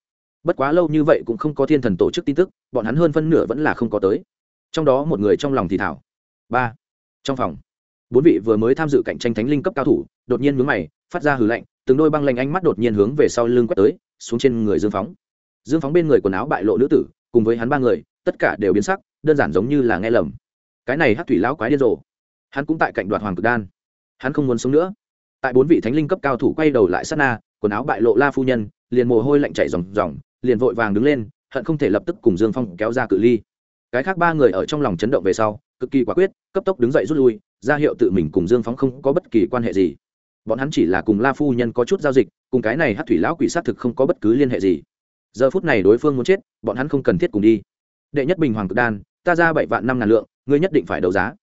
S1: Bất quá lâu như vậy cũng không có thiên thần tổ chức tin tức, bọn hắn hơn phân nửa vẫn là không có tới. Trong đó một người trong lòng thì thảo. Ba. Trong phòng, bốn vị vừa mới tham dự cạnh tranh thánh linh cấp cao thủ, đột nhiên mướn mày, phát ra hừ lạnh, từng đôi băng lanh ánh mắt đột nhiên hướng về sau lưng quét tới, xuống trên người dương phóng. Dương phóng bên người quần áo bại lộ nữ tử, cùng với hắn ba người, tất cả đều biến sắc, đơn giản giống như là nghe lầm. Cái này hát thủy lão quái điên rồ. Hắn cũng tại cạnh đoạt hoàng cực đan. Hắn không muốn sống nữa. Tại bốn vị thánh linh cấp cao thủ quay đầu lại sát na quần áo bại lộ la phu nhân, liền mồ hôi lạnh chảy ròng ròng, liền vội vàng đứng lên, hận không thể lập tức cùng dương phong kéo ra cự ly. Cái khác ba người ở trong lòng chấn động về sau, cực kỳ quả quyết, cấp tốc đứng dậy rút lui, ra hiệu tự mình cùng dương phóng không có bất kỳ quan hệ gì. Bọn hắn chỉ là cùng la phu nhân có chút giao dịch, cùng cái này hát thủy lão quỷ s á t thực không có bất cứ liên hệ gì. Giờ phút này đối phương muốn chết, bọn hắn không cần thiết cùng đi. Đệ nhất bình hoàng cực đan, ta ra bảy vạn năm ngàn lượng, ngươi nhất định phải đấu giá.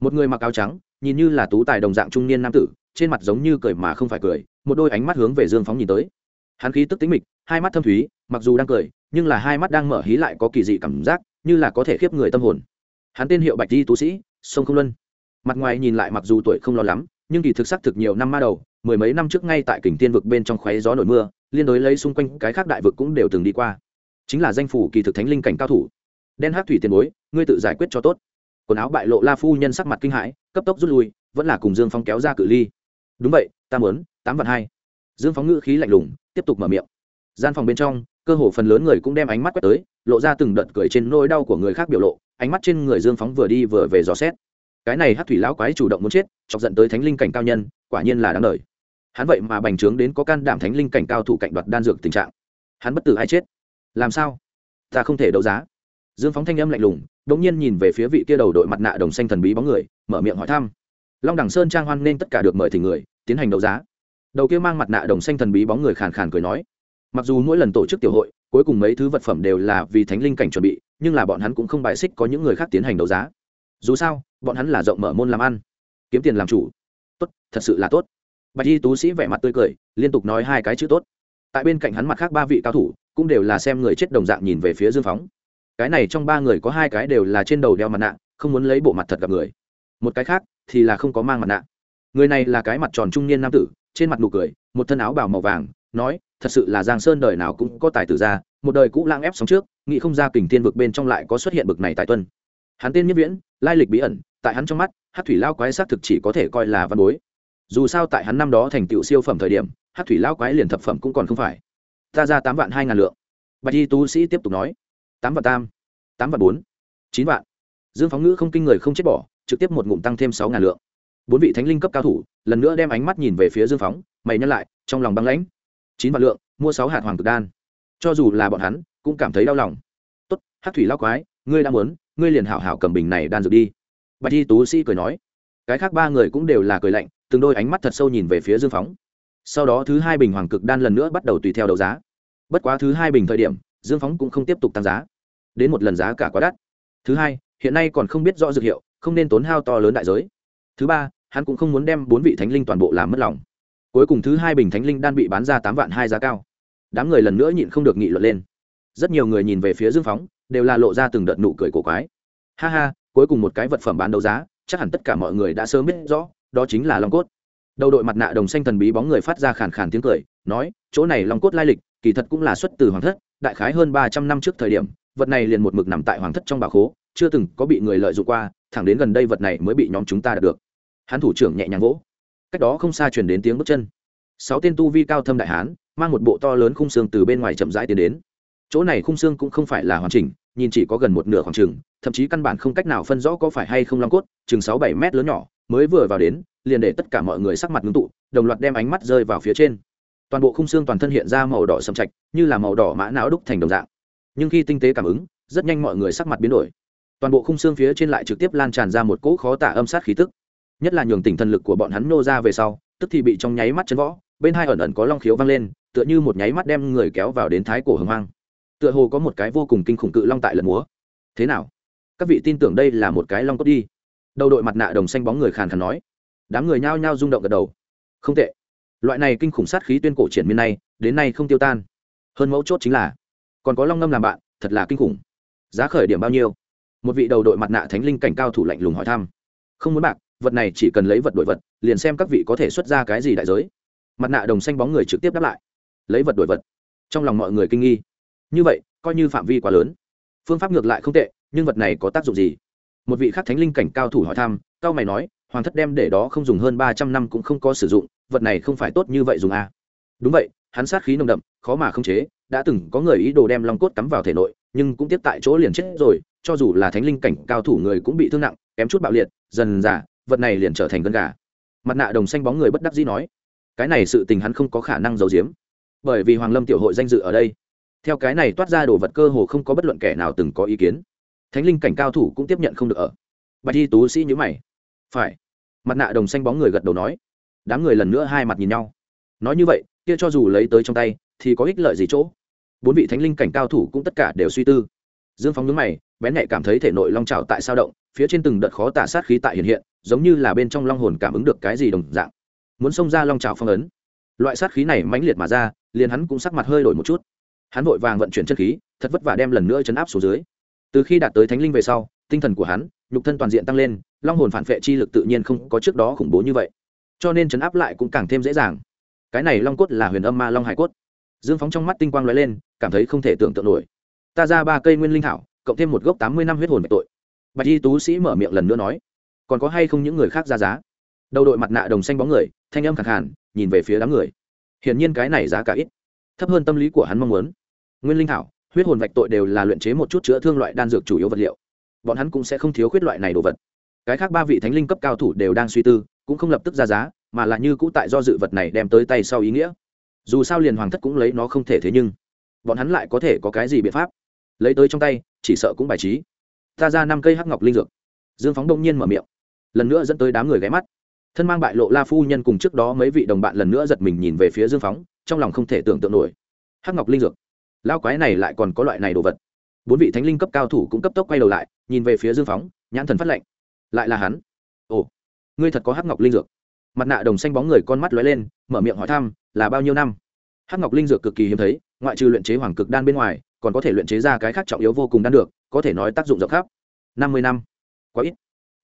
S1: Một người mặc áo trắng, nhìn như là tú tài đồng dạng trung niên nam tử, trên mặt giống như cười mà không phải cười một đôi ánh mắt hướng về dương phóng nhìn tới. Hắn khí tức tính mịch, hai mắt thâm thúy, mặc dù đang cười, nhưng là hai mắt đang mở hí lại có kỳ dị cảm giác, như là có thể khiếp người tâm hồn. Hắn tên hiệu bạch di tú sĩ, sông không luân. Mặt ngoài nhìn lại mặc dù tuổi không lo lắm, nhưng kỳ thực sắc thực nhiều năm ma đầu, mười mấy năm trước ngay tại kình tiên vực bên trong khoáy gió nổi mưa, liên đối lấy xung quanh cái khác đại vực cũng đều từng đi qua. Chính là danh phủ kỳ thực thánh linh cảnh cao thủ. Đen hát thủy tiền bối, ngươi tự giải quyết cho tốt. Quần áo bại lộ la phu nhân sắc mặt kinh hãi, cấp tốc rút lui, vẫn là cùng dương phong kéo ra cự ly. Đúng vậy, ta muốn tám vạn hai. Dương phóng ngữ khí lạnh lùng, tiếp tục mở miệng. Gian phòng bên trong, cơ hồ phần lớn người cũng đem ánh mắt quét tới, lộ ra từng đợt cười trên nỗi đau của người khác biểu lộ, ánh mắt trên người dương phóng vừa đi vừa về dò xét. Cái này hát thủy lão quái chủ động muốn chết, chọc giận tới thánh linh cảnh cao nhân, quả nhiên là đáng lời hắn vậy mà bành trướng đến có can đảm thánh linh cảnh cao thủ cạnh đoạt đan dược tình trạng. Hắn bất tử hay chết? Làm sao? Ta không thể đấu giá. Dương phóng thanh âm lạnh lùng đ ỗ n g nhiên nhìn về phía vị kia đầu đội mặt nạ đồng xanh thần bí bóng người, mở miệng hỏi thăm. Long đẳng sơn trang hoan nên tất cả được mời thì người, tiến hành đấu giá đầu kia mang mặt nạ đồng xanh thần bí bóng người khàn khàn cười nói, mặc dù mỗi lần tổ chức tiểu hội, cuối cùng mấy thứ vật phẩm đều là vì thánh linh cảnh chuẩn bị, nhưng là bọn hắn cũng không bài xích có những người khác tiến hành đấu giá. Dù sao, bọn hắn là rộng mở môn làm ăn, kiếm tiền làm chủ. Tốt, thật sự là tốt. Bạch y tú sĩ vẻ mặt tươi cười, liên tục nói hai cái chữ tốt. Tại bên cạnh hắn mặt khác ba vị cao thủ, cũng đều là xem người chết đồng dạng nhìn về phía dương phóng. Cái này trong ba người có hai cái đều là trên đầu đeo mặt nạ, không muốn lấy bộ mặt thật gặp người. Một cái khác thì là không có mang mặt nạ. Người này là cái mặt tròn trung niên nam tử trên mặt nụ cười, một thân áo bào màu vàng, nói, thật sự là giang sơn đời nào cũng có tài tử ra một đời cũ lãng ép sóng trước, nghĩ không ra kình thiên vực bên trong lại có xuất hiện bực này tại tuân. Hắn tên nhất viễn, lai lịch bí ẩn, tại hắn trong mắt hát thủy lao quái xác thực chỉ có thể coi là văn bối. Dù sao tại hắn năm đó thành tựu siêu phẩm thời điểm hát thủy lao quái liền thập phẩm cũng còn không phải. Ta ra tám vạn hai ngàn lượng. Bạch y tú sĩ tiếp tục nói, tám vạn tam, tám vạn bốn, chín vạn. Dương phóng ngữ không kinh người không chết bỏ, trực tiếp một ngụm tăng thêm sáu ngàn lượng bốn vị thánh linh cấp cao thủ lần nữa đem ánh mắt nhìn về phía dương phóng mày nhắc lại trong lòng băng lãnh chín vạn lượng mua sáu hạt hoàng cực đan cho dù là bọn hắn cũng cảm thấy đau lòng tốt hát thủy lao quái ngươi đã muốn ngươi liền hảo hảo cầm bình này đan dược đi bạch y tú sĩ cười nói cái khác ba người cũng đều là cười lạnh từng đôi ánh mắt thật sâu nhìn về phía dương phóng sau đó thứ hai bình hoàng cực đan lần nữa bắt đầu tùy theo đấu giá bất quá thứ hai bình thời điểm dương phóng cũng không tiếp tục tăng giá đến một lần giá cả quá đắt thứ hai hiện nay còn không biết rõ dược hiệu không nên tốn hao to lớn đại giới thứ ba, hắn cũng không muốn đem bốn vị thánh linh toàn bộ làm mất lòng. Cuối cùng thứ hai bình thánh linh đan bị bán ra tám vạn hai giá cao. Đám người lần nữa nhịn không được nghị luận lên. Rất nhiều người nhìn về phía dương phóng, đều là lộ ra từng đợt nụ cười cổ quái. Ha ha, cuối cùng một cái vật phẩm bán đấu giá, chắc hẳn tất cả mọi người đã sớm biết rõ, đó chính là long cốt. Đầu đội mặt nạ đồng xanh thần bí bóng người phát ra khàn khàn tiếng cười, nói, chỗ này long cốt lai lịch, kỳ thật cũng là xuất từ hoàng thất, đại khái hơn ba trăm năm trước thời điểm, vật này liền một mực nằm tại hoàng thất trong bà khố chưa từng có bị người lợi dụng qua, thẳng đến gần đây vật này mới bị nhóm chúng ta đạt được. Hắn thủ trưởng nhẹ nhàng vỗ. Cách đó không xa chuyển đến tiếng bước chân. Sáu tên tu vi cao thâm đại hán, mang một bộ to lớn khung xương từ bên ngoài chậm rãi tiến đến. Chỗ này khung xương cũng không phải là hoàn chỉnh, nhìn chỉ có gần một nửa khoảng trừng thậm chí căn bản không cách nào phân rõ có phải hay không long cốt, chừng sáu bảy mét lớn nhỏ, mới vừa vào đến, liền để tất cả mọi người sắc mặt ngưng tụ, đồng loạt đem ánh mắt rơi vào phía trên. Toàn bộ khung xương toàn thân hiện ra màu đỏ sầm trạch, như là màu đỏ mã não đúc thành đồng dạng. Nhưng khi tinh tế cảm ứng, rất nhanh mọi người sắc mặt biến đổi toàn bộ khung xương phía trên lại trực tiếp lan tràn ra một cỗ khó tả âm sát khí tức. Nhất là nhường tỉnh thần lực của bọn hắn nô ra về sau, tức thì bị trong nháy mắt chân võ bên hai ẩn ẩn có long khiếu vang lên, tựa như một nháy mắt đem người kéo vào đến thái cổ hồng hoang. Tựa hồ có một cái vô cùng kinh khủng cự long tại lần múa. Thế nào? Các vị tin tưởng đây là một cái long cốt đi? Đầu đội mặt nạ đồng xanh bóng người khàn khàn nói. Đám người nhao nhao rung động gật đầu. Không tệ. Loại này kinh khủng sát khí tuyên cổ triển miên này, đến nay không tiêu tan. Hơn mẫu chốt chính là, còn có long ngâm làm bạn, thật là kinh khủng. Giá khởi điểm bao nhiêu? Một vị đầu đội mặt nạ thánh linh cảnh cao thủ lạnh lùng hỏi thăm. Không muốn bạc, vật này chỉ cần lấy vật đổi vật, liền xem các vị có thể xuất ra cái gì đại giới. Mặt nạ đồng xanh bóng người trực tiếp đáp lại. Lấy vật đổi vật. Trong lòng mọi người kinh nghi. Như vậy, coi như phạm vi quá lớn. Phương pháp ngược lại không tệ, nhưng vật này có tác dụng gì? Một vị khác thánh linh cảnh cao thủ hỏi thăm, cao mày nói, hoàng thất đem để đó không dùng hơn ba trăm năm cũng không có sử dụng, vật này không phải tốt như vậy dùng à. đúng vậy, hắn sát khí nồng đậm, khó mà không chế, đã từng có người ý đồ đem long cốt cắm vào thể nội, nhưng cũng tiếp tại chỗ liền chết rồi cho dù là thánh linh cảnh cao thủ người cũng bị thương nặng, kém chút bạo liệt, dần giả vật này liền trở thành gân gà. Mặt nạ đồng xanh bóng người bất đắc dĩ nói, cái này sự tình hắn không có khả năng giấu giếm, bởi vì hoàng lâm tiểu hội danh dự ở đây. Theo cái này toát ra đồ vật cơ hồ không có bất luận kẻ nào từng có ý kiến. Thánh linh cảnh cao thủ cũng tiếp nhận không được ở. Bạch y tú sĩ nhữ mày. Phải. Mặt nạ đồng xanh bóng người gật đầu nói. Đám người lần nữa hai mặt nhìn nhau. Nói như vậy, kia cho dù lấy tới trong tay, thì có ích lợi gì chỗ? Bốn vị thánh linh cảnh cao thủ cũng tất cả đều suy tư. Dương phóng nhướng mày bén nhạy cảm thấy thể nội long trào tại sao động, phía trên từng đợt khó tả sát khí tại hiện hiện, giống như là bên trong long hồn cảm ứng được cái gì đồng dạng. Muốn xông ra long trào phong ấn. Loại sát khí này mãnh liệt mà ra, liền hắn cũng sắc mặt hơi đổi một chút. Hắn vội vàng vận chuyển chân khí, thật vất vả đem lần nữa chấn áp xuống dưới. Từ khi đạt tới thánh linh về sau, tinh thần của hắn, nhục thân toàn diện tăng lên, long hồn phản vệ chi lực tự nhiên không có trước đó khủng bố như vậy. Cho nên chấn áp lại cũng càng thêm dễ dàng. Cái này long cốt là huyền âm ma long hải cốt. Dương phóng trong mắt tinh quang lóe lên, cảm thấy không thể tưởng tượng nổi. Ta ra ba cây nguyên linh thảo cộng thêm một gốc tám mươi năm huyết hồn bạch tội. Bạch y tú sĩ mở miệng lần nữa nói, còn có hay không những người khác ra giá? Đầu đội mặt nạ đồng xanh bóng người, thanh âm khẳng hẳn nhìn về phía đám người. Hiển nhiên cái này giá cả ít, thấp hơn tâm lý của hắn mong muốn. Nguyên linh thảo, huyết hồn vạch tội đều là luyện chế một chút chữa thương loại đan dược chủ yếu vật liệu. Bọn hắn cũng sẽ không thiếu khuyết loại này đồ vật. Cái khác ba vị thánh linh cấp cao thủ đều đang suy tư, cũng không lập tức ra giá, mà là như cũ tại do dự vật này đem tới tay sau ý nghĩa. Dù sao liền hoàng thất cũng lấy nó không thể thế nhưng, bọn hắn lại có thể có cái gì biện pháp? Lấy tới trong tay chỉ sợ cũng bài trí. Ta ra năm cây hắc ngọc linh dược. Dương phóng đông nhiên mở miệng. Lần nữa dẫn tới đám người ghé mắt. Thân mang bại lộ la phu nhân cùng trước đó mấy vị đồng bạn lần nữa giật mình nhìn về phía dương phóng, trong lòng không thể tưởng tượng nổi. Hắc ngọc linh dược. Lao quái này lại còn có loại này đồ vật. Bốn vị thánh linh cấp cao thủ cũng cấp tốc quay đầu lại, nhìn về phía dương phóng, nhãn thần phát lệnh. Lại là hắn. Ồ, ngươi thật có hắc ngọc linh dược. Mặt nạ đồng xanh bóng người con mắt lóe lên, mở miệng hỏi thăm, là bao nhiêu năm? Hắc ngọc linh dược cực kỳ hiếm thấy, ngoại trừ luyện chế hoàng cực đan bên ngoài còn có thể luyện chế ra cái khác trọng yếu vô cùng đan được, có thể nói tác dụng rộng khắp. Năm mươi năm. Quá ít.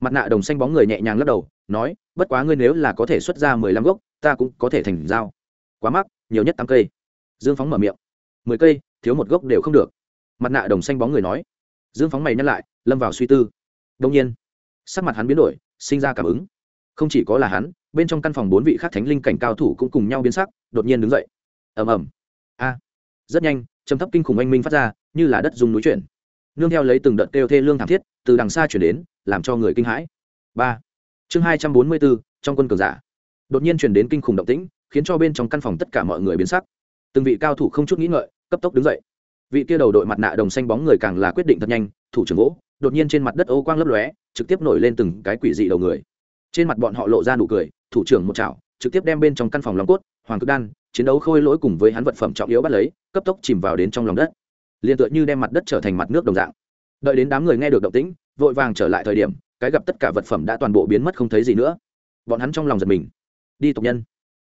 S1: Mặt nạ đồng xanh bóng người nhẹ nhàng lắc đầu, nói, bất quá ngươi nếu là có thể xuất ra mười lăm gốc, ta cũng có thể thành dao. Quá mắc, nhiều nhất tám cây. Dương phóng mở miệng. Mười cây, thiếu một gốc đều không được. Mặt nạ đồng xanh bóng người nói. Dương phóng mày nhắc lại, lâm vào suy tư. Đông nhiên, sắc mặt hắn biến đổi, sinh ra cảm ứng. Không chỉ có là hắn, bên trong căn phòng bốn vị khác thánh linh cảnh cao thủ cũng cùng nhau biến sắc, đột nhiên đứng dậy. Ầm ầm. A. Rất nhanh trầm thấp kinh khủng oanh minh phát ra, như là đất dùng núi chuyển. Nương theo lấy từng đợt kêu thê lương thảm thiết, từ đằng xa chuyển đến, làm cho người kinh hãi. Ba. Chương hai trăm bốn mươi bốn, trong quân cường giả. Đột nhiên chuyển đến kinh khủng động tĩnh, khiến cho bên trong căn phòng tất cả mọi người biến sắc. Từng vị cao thủ không chút nghĩ ngợi, cấp tốc đứng dậy. Vị kia đầu đội mặt nạ đồng xanh bóng người càng là quyết định thật nhanh, thủ trưởng gỗ, đột nhiên trên mặt đất ô quang lấp lóe, trực tiếp nổi lên từng cái quỷ dị đầu người. Trên mặt bọn họ lộ ra nụ cười, thủ trưởng một chảo, trực tiếp đem bên trong căn phòng lòng cốt, hoàng cực đan chiến đấu khôi lỗi cùng với hắn vật phẩm trọng yếu bắt lấy, cấp tốc chìm vào đến trong lòng đất. Liền tựa như đem mặt đất trở thành mặt nước đồng dạng. Đợi đến đám người nghe được động tĩnh, vội vàng trở lại thời điểm, cái gặp tất cả vật phẩm đã toàn bộ biến mất không thấy gì nữa. Bọn hắn trong lòng giật mình. Đi tộc nhân.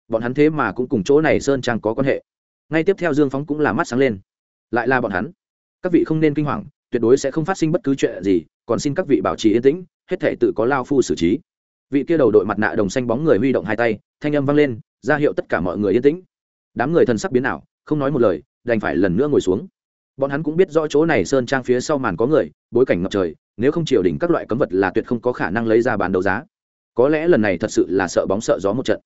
S1: Bọn hắn thế mà cũng cùng chỗ này sơn trang có quan hệ. Ngay tiếp theo dương phóng cũng là mắt sáng lên. Lại là bọn hắn. Các vị không nên kinh hoàng, tuyệt đối sẽ không phát sinh bất cứ chuyện gì, còn xin các vị bảo trì yên tĩnh, hết thể tự có lao phu xử trí. Vị kia đầu đội mặt nạ đồng xanh bóng người huy động hai tay, thanh âm vang lên, ra hiệu tất cả mọi người yên tĩnh đám người thần sắc biến ảo, không nói một lời, đành phải lần nữa ngồi xuống. Bọn hắn cũng biết rõ chỗ này sơn trang phía sau màn có người, bối cảnh ngập trời, nếu không triều đình các loại cấm vật là tuyệt không có khả năng lấy ra bán đấu giá. Có lẽ lần này thật sự là sợ bóng sợ gió một trận.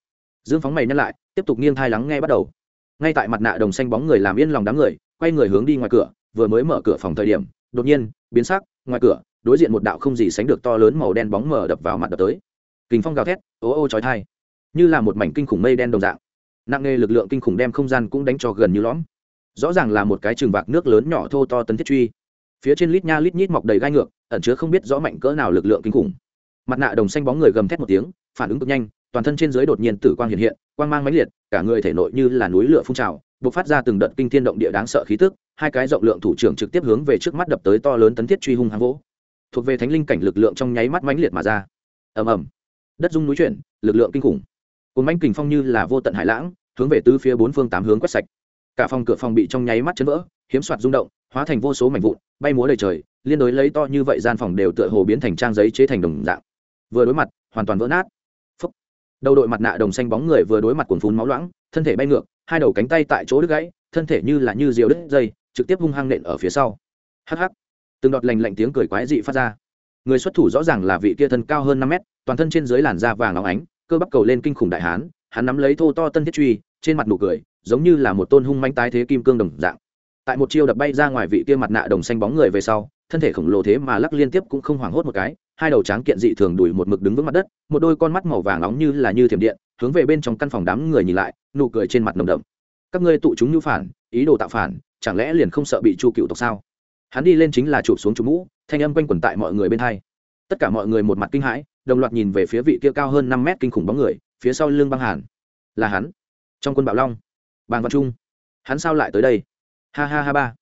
S1: Dương phóng mày nhắc lại, tiếp tục nghiêng thai lắng nghe bắt đầu. Ngay tại mặt nạ đồng xanh bóng người làm yên lòng đám người, quay người hướng đi ngoài cửa, vừa mới mở cửa phòng thời điểm, đột nhiên, biến sắc, ngoài cửa, đối diện một đạo không gì sánh được to lớn màu đen bóng mở đập vào mặt đập tới. Kình phong gào thét, ô ô chói thai như là một mảnh kinh khủng mây đen đồng dạng nặng nề lực lượng kinh khủng đem không gian cũng đánh cho gần như lõm. Rõ ràng là một cái trường bạc nước lớn nhỏ thô to tấn thiết truy. Phía trên lít nha lít nhít mọc đầy gai ngược, ẩn chứa không biết rõ mạnh cỡ nào lực lượng kinh khủng. Mặt nạ đồng xanh bóng người gầm thét một tiếng, phản ứng cực nhanh, toàn thân trên dưới đột nhiên tử quang hiện hiện, quang mang mãnh liệt, cả người thể nội như là núi lửa phun trào, bộc phát ra từng đợt kinh thiên động địa đáng sợ khí tức, hai cái rộng lượng thủ trưởng trực tiếp hướng về trước mắt đập tới to lớn tấn thiết truy hung hăng vỗ. Thuộc về thánh linh cảnh lực lượng trong nháy mắt mãnh liệt mà ra. Ầm ầm. Đất rung núi chuyển, lực lượng kinh khủng cồn mãnh kình phong như là vô tận hải lãng hướng về tứ phía bốn phương tám hướng quét sạch. Cả phòng cửa phòng bị trong nháy mắt chấn vỡ hiếm soạt rung động hóa thành vô số mảnh vụn bay múa đầy trời liên đối lấy to như vậy gian phòng đều tựa hồ biến thành trang giấy chế thành đồng dạng. Vừa đối mặt hoàn toàn vỡ nát. Phúc. đầu đội mặt nạ đồng xanh bóng người vừa đối mặt cuồng phun máu loãng thân thể bay ngược hai đầu cánh tay tại chỗ đứt gãy thân thể như là như diều đứt dây trực tiếp hung hăng nện ở phía sau. Hắc hắc, từng đọt lành lạnh tiếng cười quái dị phát ra. Người xuất thủ rõ ràng là vị kia thân cao hơn năm mét toàn thân trên dưới làn da vàng óng ánh cơ bắp cầu lên kinh khủng đại hán, hắn nắm lấy thô to tân thiết truy, trên mặt nụ cười, giống như là một tôn hung manh tái thế kim cương đồng dạng. Tại một chiêu đập bay ra ngoài vị kia mặt nạ đồng xanh bóng người về sau, thân thể khổng lồ thế mà lắc liên tiếp cũng không hoảng hốt một cái, hai đầu tráng kiện dị thường đùi một mực đứng vững mặt đất, một đôi con mắt màu vàng nóng như là như thiểm điện, hướng về bên trong căn phòng đám người nhìn lại, nụ cười trên mặt nồng đậm. Các ngươi tụ chúng nhu phản, ý đồ tạo phản, chẳng lẽ liền không sợ bị chu cựu tộc sao? Hắn đi lên chính là chụp xuống chú mũ, thanh âm quanh quẩn tại mọi người bên hai. Tất cả mọi người một mặt kinh hãi đồng loạt nhìn về phía vị kia cao hơn năm mét kinh khủng bóng người, phía sau lưng băng hàn. Là hắn. Trong quân bảo long. Bàng văn trung. Hắn sao lại tới đây? Ha ha ha ba.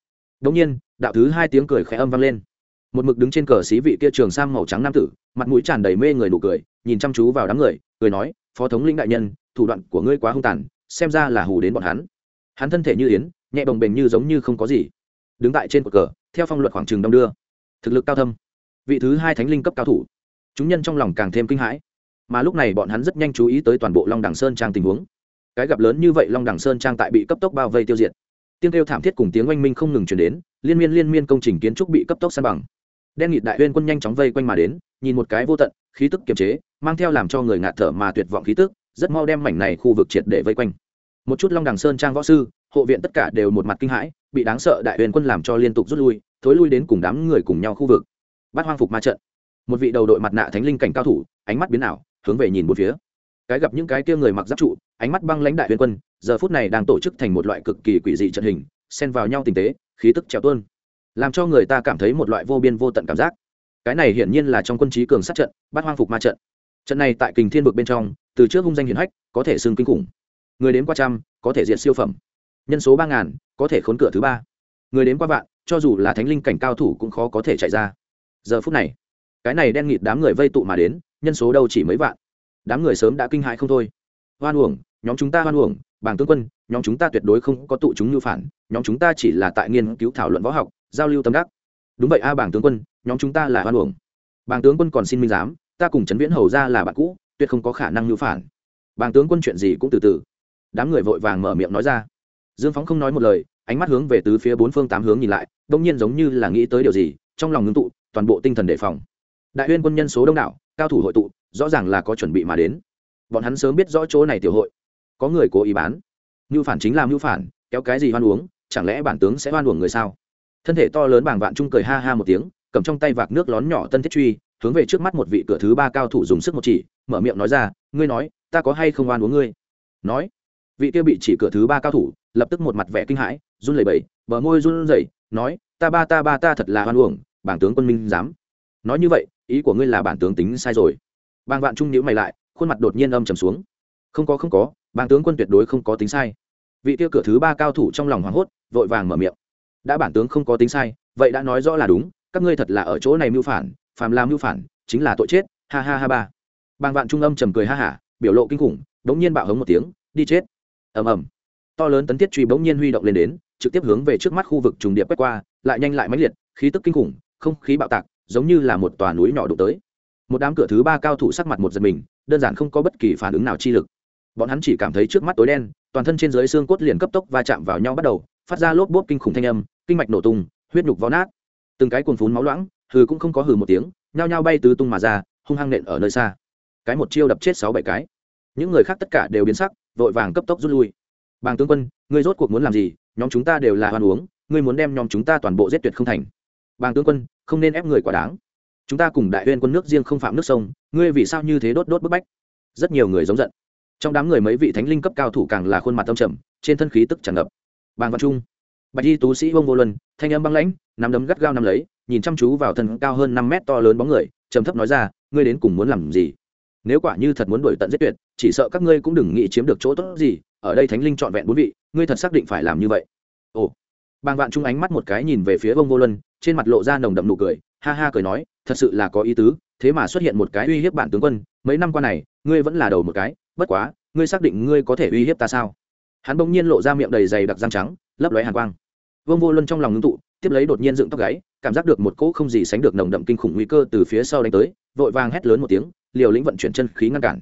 S1: Đ ỗ n g nhiên, đạo thứ hai tiếng cười khẽ âm vang lên. Một mực đứng trên cờ xí vị kia trường sang màu trắng nam tử, mặt mũi tràn đầy mê người nụ cười, nhìn chăm chú vào đám người, cười nói, phó thống lĩnh đại nhân, thủ đoạn của ngươi quá hung tàn, xem ra là hù đến bọn hắn. Hắn thân thể như yến, nhẹ bồng bềnh như giống như không có gì. Đứng tại trên cột cờ, theo phong luật khoảng trường đông đưa. Thực lực cao thâm. Vị thứ hai thánh linh cấp cao thủ chúng nhân trong lòng càng thêm kinh hãi. Mà lúc này bọn hắn rất nhanh chú ý tới toàn bộ long đằng sơn trang tình huống. Cái gặp lớn như vậy long đằng sơn trang tại bị cấp tốc bao vây tiêu diệt. Tiếng kêu thảm thiết cùng tiếng oanh minh không ngừng chuyển đến, liên miên liên miên công trình kiến trúc bị cấp tốc san bằng. Đen nghịt đại huyên quân nhanh chóng vây quanh mà đến, nhìn một cái vô tận, khí tức kiềm chế, mang theo làm cho người ngạt thở mà tuyệt vọng khí tức, rất mau đem mảnh này khu vực triệt để vây quanh. Một chút long đằng sơn trang võ sư, hộ viện tất cả đều một mặt kinh hãi, bị đáng sợ đại huyền quân làm cho liên tục rút lui, thối lui đến cùng đám người cùng nhau khu vực. Bắt hoang phục ma trận một vị đầu đội mặt nạ thánh linh cảnh cao thủ, ánh mắt biến ảo, hướng về nhìn một phía. Cái gặp những cái kia người mặc giáp trụ, ánh mắt băng lãnh đại huyền quân, giờ phút này đang tổ chức thành một loại cực kỳ quỷ dị trận hình, xen vào nhau tình tế, khí tức trèo tuôn, làm cho người ta cảm thấy một loại vô biên vô tận cảm giác. Cái này hiển nhiên là trong quân trí cường sát trận bắt hoang phục ma trận. Trận này tại kình thiên vực bên trong, từ trước hung danh hiển hách, có thể xưng kinh khủng. Người đến qua trăm, có thể diệt siêu phẩm. Nhân số ba ngàn, có thể khốn cửa thứ ba. Người đến qua vạn, cho dù là thánh linh cảnh cao thủ cũng khó có thể chạy ra. Giờ phút này cái này đen nghịt đám người vây tụ mà đến nhân số đâu chỉ mấy vạn. Đám người sớm đã kinh hãi không thôi. Hoan uổng nhóm chúng ta hoan uổng bảng tướng quân nhóm chúng ta tuyệt đối không có tụ chúng như phản nhóm chúng ta chỉ là tại nghiên cứu thảo luận võ học giao lưu tâm đắc. Đúng vậy a à, bảng tướng quân nhóm chúng ta là hoan uổng. Bảng tướng quân còn xin minh giám ta cùng trấn viễn hầu ra là bạn cũ tuyệt không có khả năng như phản. Bảng tướng quân chuyện gì cũng từ từ. Đám người vội vàng mở miệng nói ra. Dương phóng không nói một lời ánh mắt hướng về tứ phía bốn phương tám hướng nhìn lại đông nhiên giống như là nghĩ tới điều gì trong lòng ngưng tụ toàn bộ tinh thần đề phòng đại huyên quân nhân số đông đảo, cao thủ hội tụ, rõ ràng là có chuẩn bị mà đến. Bọn hắn sớm biết rõ chỗ này tiểu hội. Có người cố ý bán. Mưu phản chính là mưu phản, kéo cái gì hoan uống, chẳng lẽ bản tướng sẽ hoan uổng người sao? Thân thể to lớn bảng vạn trung cười ha ha một tiếng, cầm trong tay vạc nước lón nhỏ tân thiết truy, hướng về trước mắt một vị cửa thứ ba cao thủ dùng sức một chỉ, mở miệng nói ra, ngươi nói, ta có hay không oan uống ngươi? Nói, vị kia bị chỉ cửa thứ ba cao thủ, lập tức một mặt vẻ kinh hãi, run lẩy bẩy, bờ môi run rẩy, nói, ta ba ta ba, ta thật là hoan uổng, bảng tướng quân minh dám nói như vậy ý của ngươi là bản tướng tính sai rồi. Bàng vạn trung nhữ mày lại, khuôn mặt đột nhiên âm trầm xuống. Không có không có, bàng tướng quân tuyệt đối không có tính sai. Vị tiêu cửa thứ ba cao thủ trong lòng hoảng hốt, vội vàng mở miệng. Đã bản tướng không có tính sai, vậy đã nói rõ là đúng, các ngươi thật là ở chỗ này mưu phản, phàm làm mưu phản, chính là tội chết, ha ha ha ba. Bàng vạn trung âm trầm cười ha hả, biểu lộ kinh khủng bỗng nhiên bạo hống một tiếng, đi chết. Ầm ầm. To lớn tấn tiết truy bỗng nhiên huy động lên đến, trực tiếp hướng về trước mắt khu vực trùng điệp quét qua, lại nhanh lại mãnh liệt, khí tức kinh khủng, không khí bạo tạc giống như là một tòa núi nhỏ đụng tới. Một đám cửa thứ ba cao thủ sắc mặt một giật mình, đơn giản không có bất kỳ phản ứng nào chi lực. Bọn hắn chỉ cảm thấy trước mắt tối đen, toàn thân trên dưới xương cốt liền cấp tốc va chạm vào nhau bắt đầu, phát ra lốp bốp kinh khủng thanh âm, kinh mạch nổ tung, huyết nhục vó nát. Từng cái cuồn phún máu loãng, hừ cũng không có hừ một tiếng, nhao nhao bay tứ tung mà ra, hung hăng nện ở nơi xa. Cái một chiêu đập chết sáu bảy cái. Những người khác tất cả đều biến sắc, vội vàng cấp tốc rút lui. Bàng tướng quân, ngươi rốt cuộc muốn làm gì? Nhóm chúng ta đều là hoan uống, ngươi muốn đem nhóm chúng ta toàn bộ giết tuyệt không thành. Bàng tướng quân không nên ép người quá đáng. Chúng ta cùng đại huyên quân nước riêng không phạm nước sông, ngươi vì sao như thế đốt đốt bức bách? Rất nhiều người giống giận. Trong đám người mấy vị thánh linh cấp cao thủ càng là khuôn mặt tâm trầm, trên thân khí tức tràn ngập. Bàng văn trung, bạch y tú sĩ bông vô luân, thanh âm băng lãnh, nắm đấm gắt gao nắm lấy, nhìn chăm chú vào thân cao hơn năm mét to lớn bóng người, trầm thấp nói ra, ngươi đến cùng muốn làm gì? Nếu quả như thật muốn đuổi tận giết tuyệt, chỉ sợ các ngươi cũng đừng nghĩ chiếm được chỗ tốt gì, ở đây thánh linh trọn vẹn bốn vị, ngươi thật xác định phải làm như vậy. Ồ. Bàng vạn trung ánh mắt một cái nhìn về phía bông vô luân trên mặt lộ ra nồng đậm nụ cười, ha ha cười nói, thật sự là có ý tứ, thế mà xuất hiện một cái uy hiếp bản tướng quân, mấy năm qua này, ngươi vẫn là đầu một cái, bất quá, ngươi xác định ngươi có thể uy hiếp ta sao? Hắn bỗng nhiên lộ ra miệng đầy dày đặc răng trắng, lấp lóe hàn quang. Vương vô luân trong lòng ngưng tụ, tiếp lấy đột nhiên dựng tóc gáy, cảm giác được một cỗ không gì sánh được nồng đậm kinh khủng nguy cơ từ phía sau đánh tới, vội vàng hét lớn một tiếng, liều lĩnh vận chuyển chân khí ngăn cản.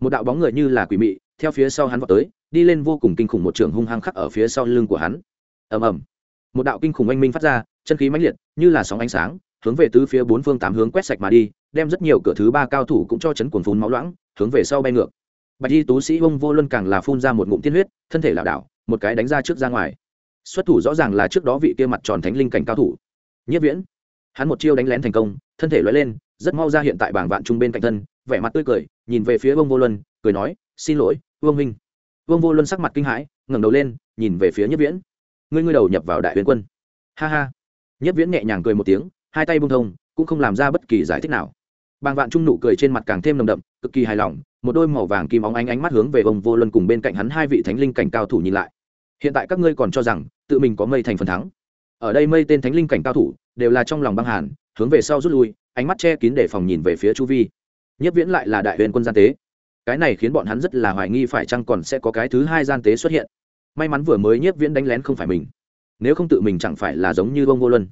S1: Một đạo bóng người như là quỷ mị, theo phía sau hắn vọt tới, đi lên vô cùng kinh khủng một trường hung hăng khắc ở phía sau lưng của hắn. Ầm ầm. Một đạo kinh khủng oanh minh phát ra chân khí mãnh liệt, như là sóng ánh sáng, hướng về tứ phía bốn phương tám hướng quét sạch mà đi, đem rất nhiều cửa thứ ba cao thủ cũng cho chấn cuồng phun máu loãng, hướng về sau bay ngược. Bạch y tú sĩ ông vô luân càng là phun ra một ngụm tiên huyết, thân thể lảo đảo, một cái đánh ra trước ra ngoài. Xuất thủ rõ ràng là trước đó vị kia mặt tròn thánh linh cảnh cao thủ. Nhất viễn. Hắn một chiêu đánh lén thành công, thân thể lóe lên, rất mau ra hiện tại bảng vạn trung bên cạnh thân, vẻ mặt tươi cười, nhìn về phía ông vô luân, cười nói, xin lỗi vương minh vương vô luân sắc mặt kinh hãi, ngẩng đầu lên, nhìn về phía nhất viễn. Ngươi ngươi đầu nhập vào đại huyền quân. Ha ha nhất viễn nhẹ nhàng cười một tiếng, hai tay bung thông, cũng không làm ra bất kỳ giải thích nào. Bàng vạn trung nụ cười trên mặt càng thêm nồng đậm, cực kỳ hài lòng, một đôi màu vàng kim óng ánh ánh mắt hướng về ông vô luân cùng bên cạnh hắn hai vị thánh linh cảnh cao thủ nhìn lại. Hiện tại các ngươi còn cho rằng, tự mình có mây thành phần thắng. Ở đây mây tên thánh linh cảnh cao thủ, đều là trong lòng băng hàn, hướng về sau rút lui, ánh mắt che kín để phòng nhìn về phía chu vi. Nhất viễn lại là đại huyền quân gian tế. Cái này khiến bọn hắn rất là hoài nghi phải chăng còn sẽ có cái thứ hai gian tế xuất hiện. May mắn vừa mới nhất viễn đánh lén không phải mình nếu không tự mình chẳng phải là giống như bông vô luân.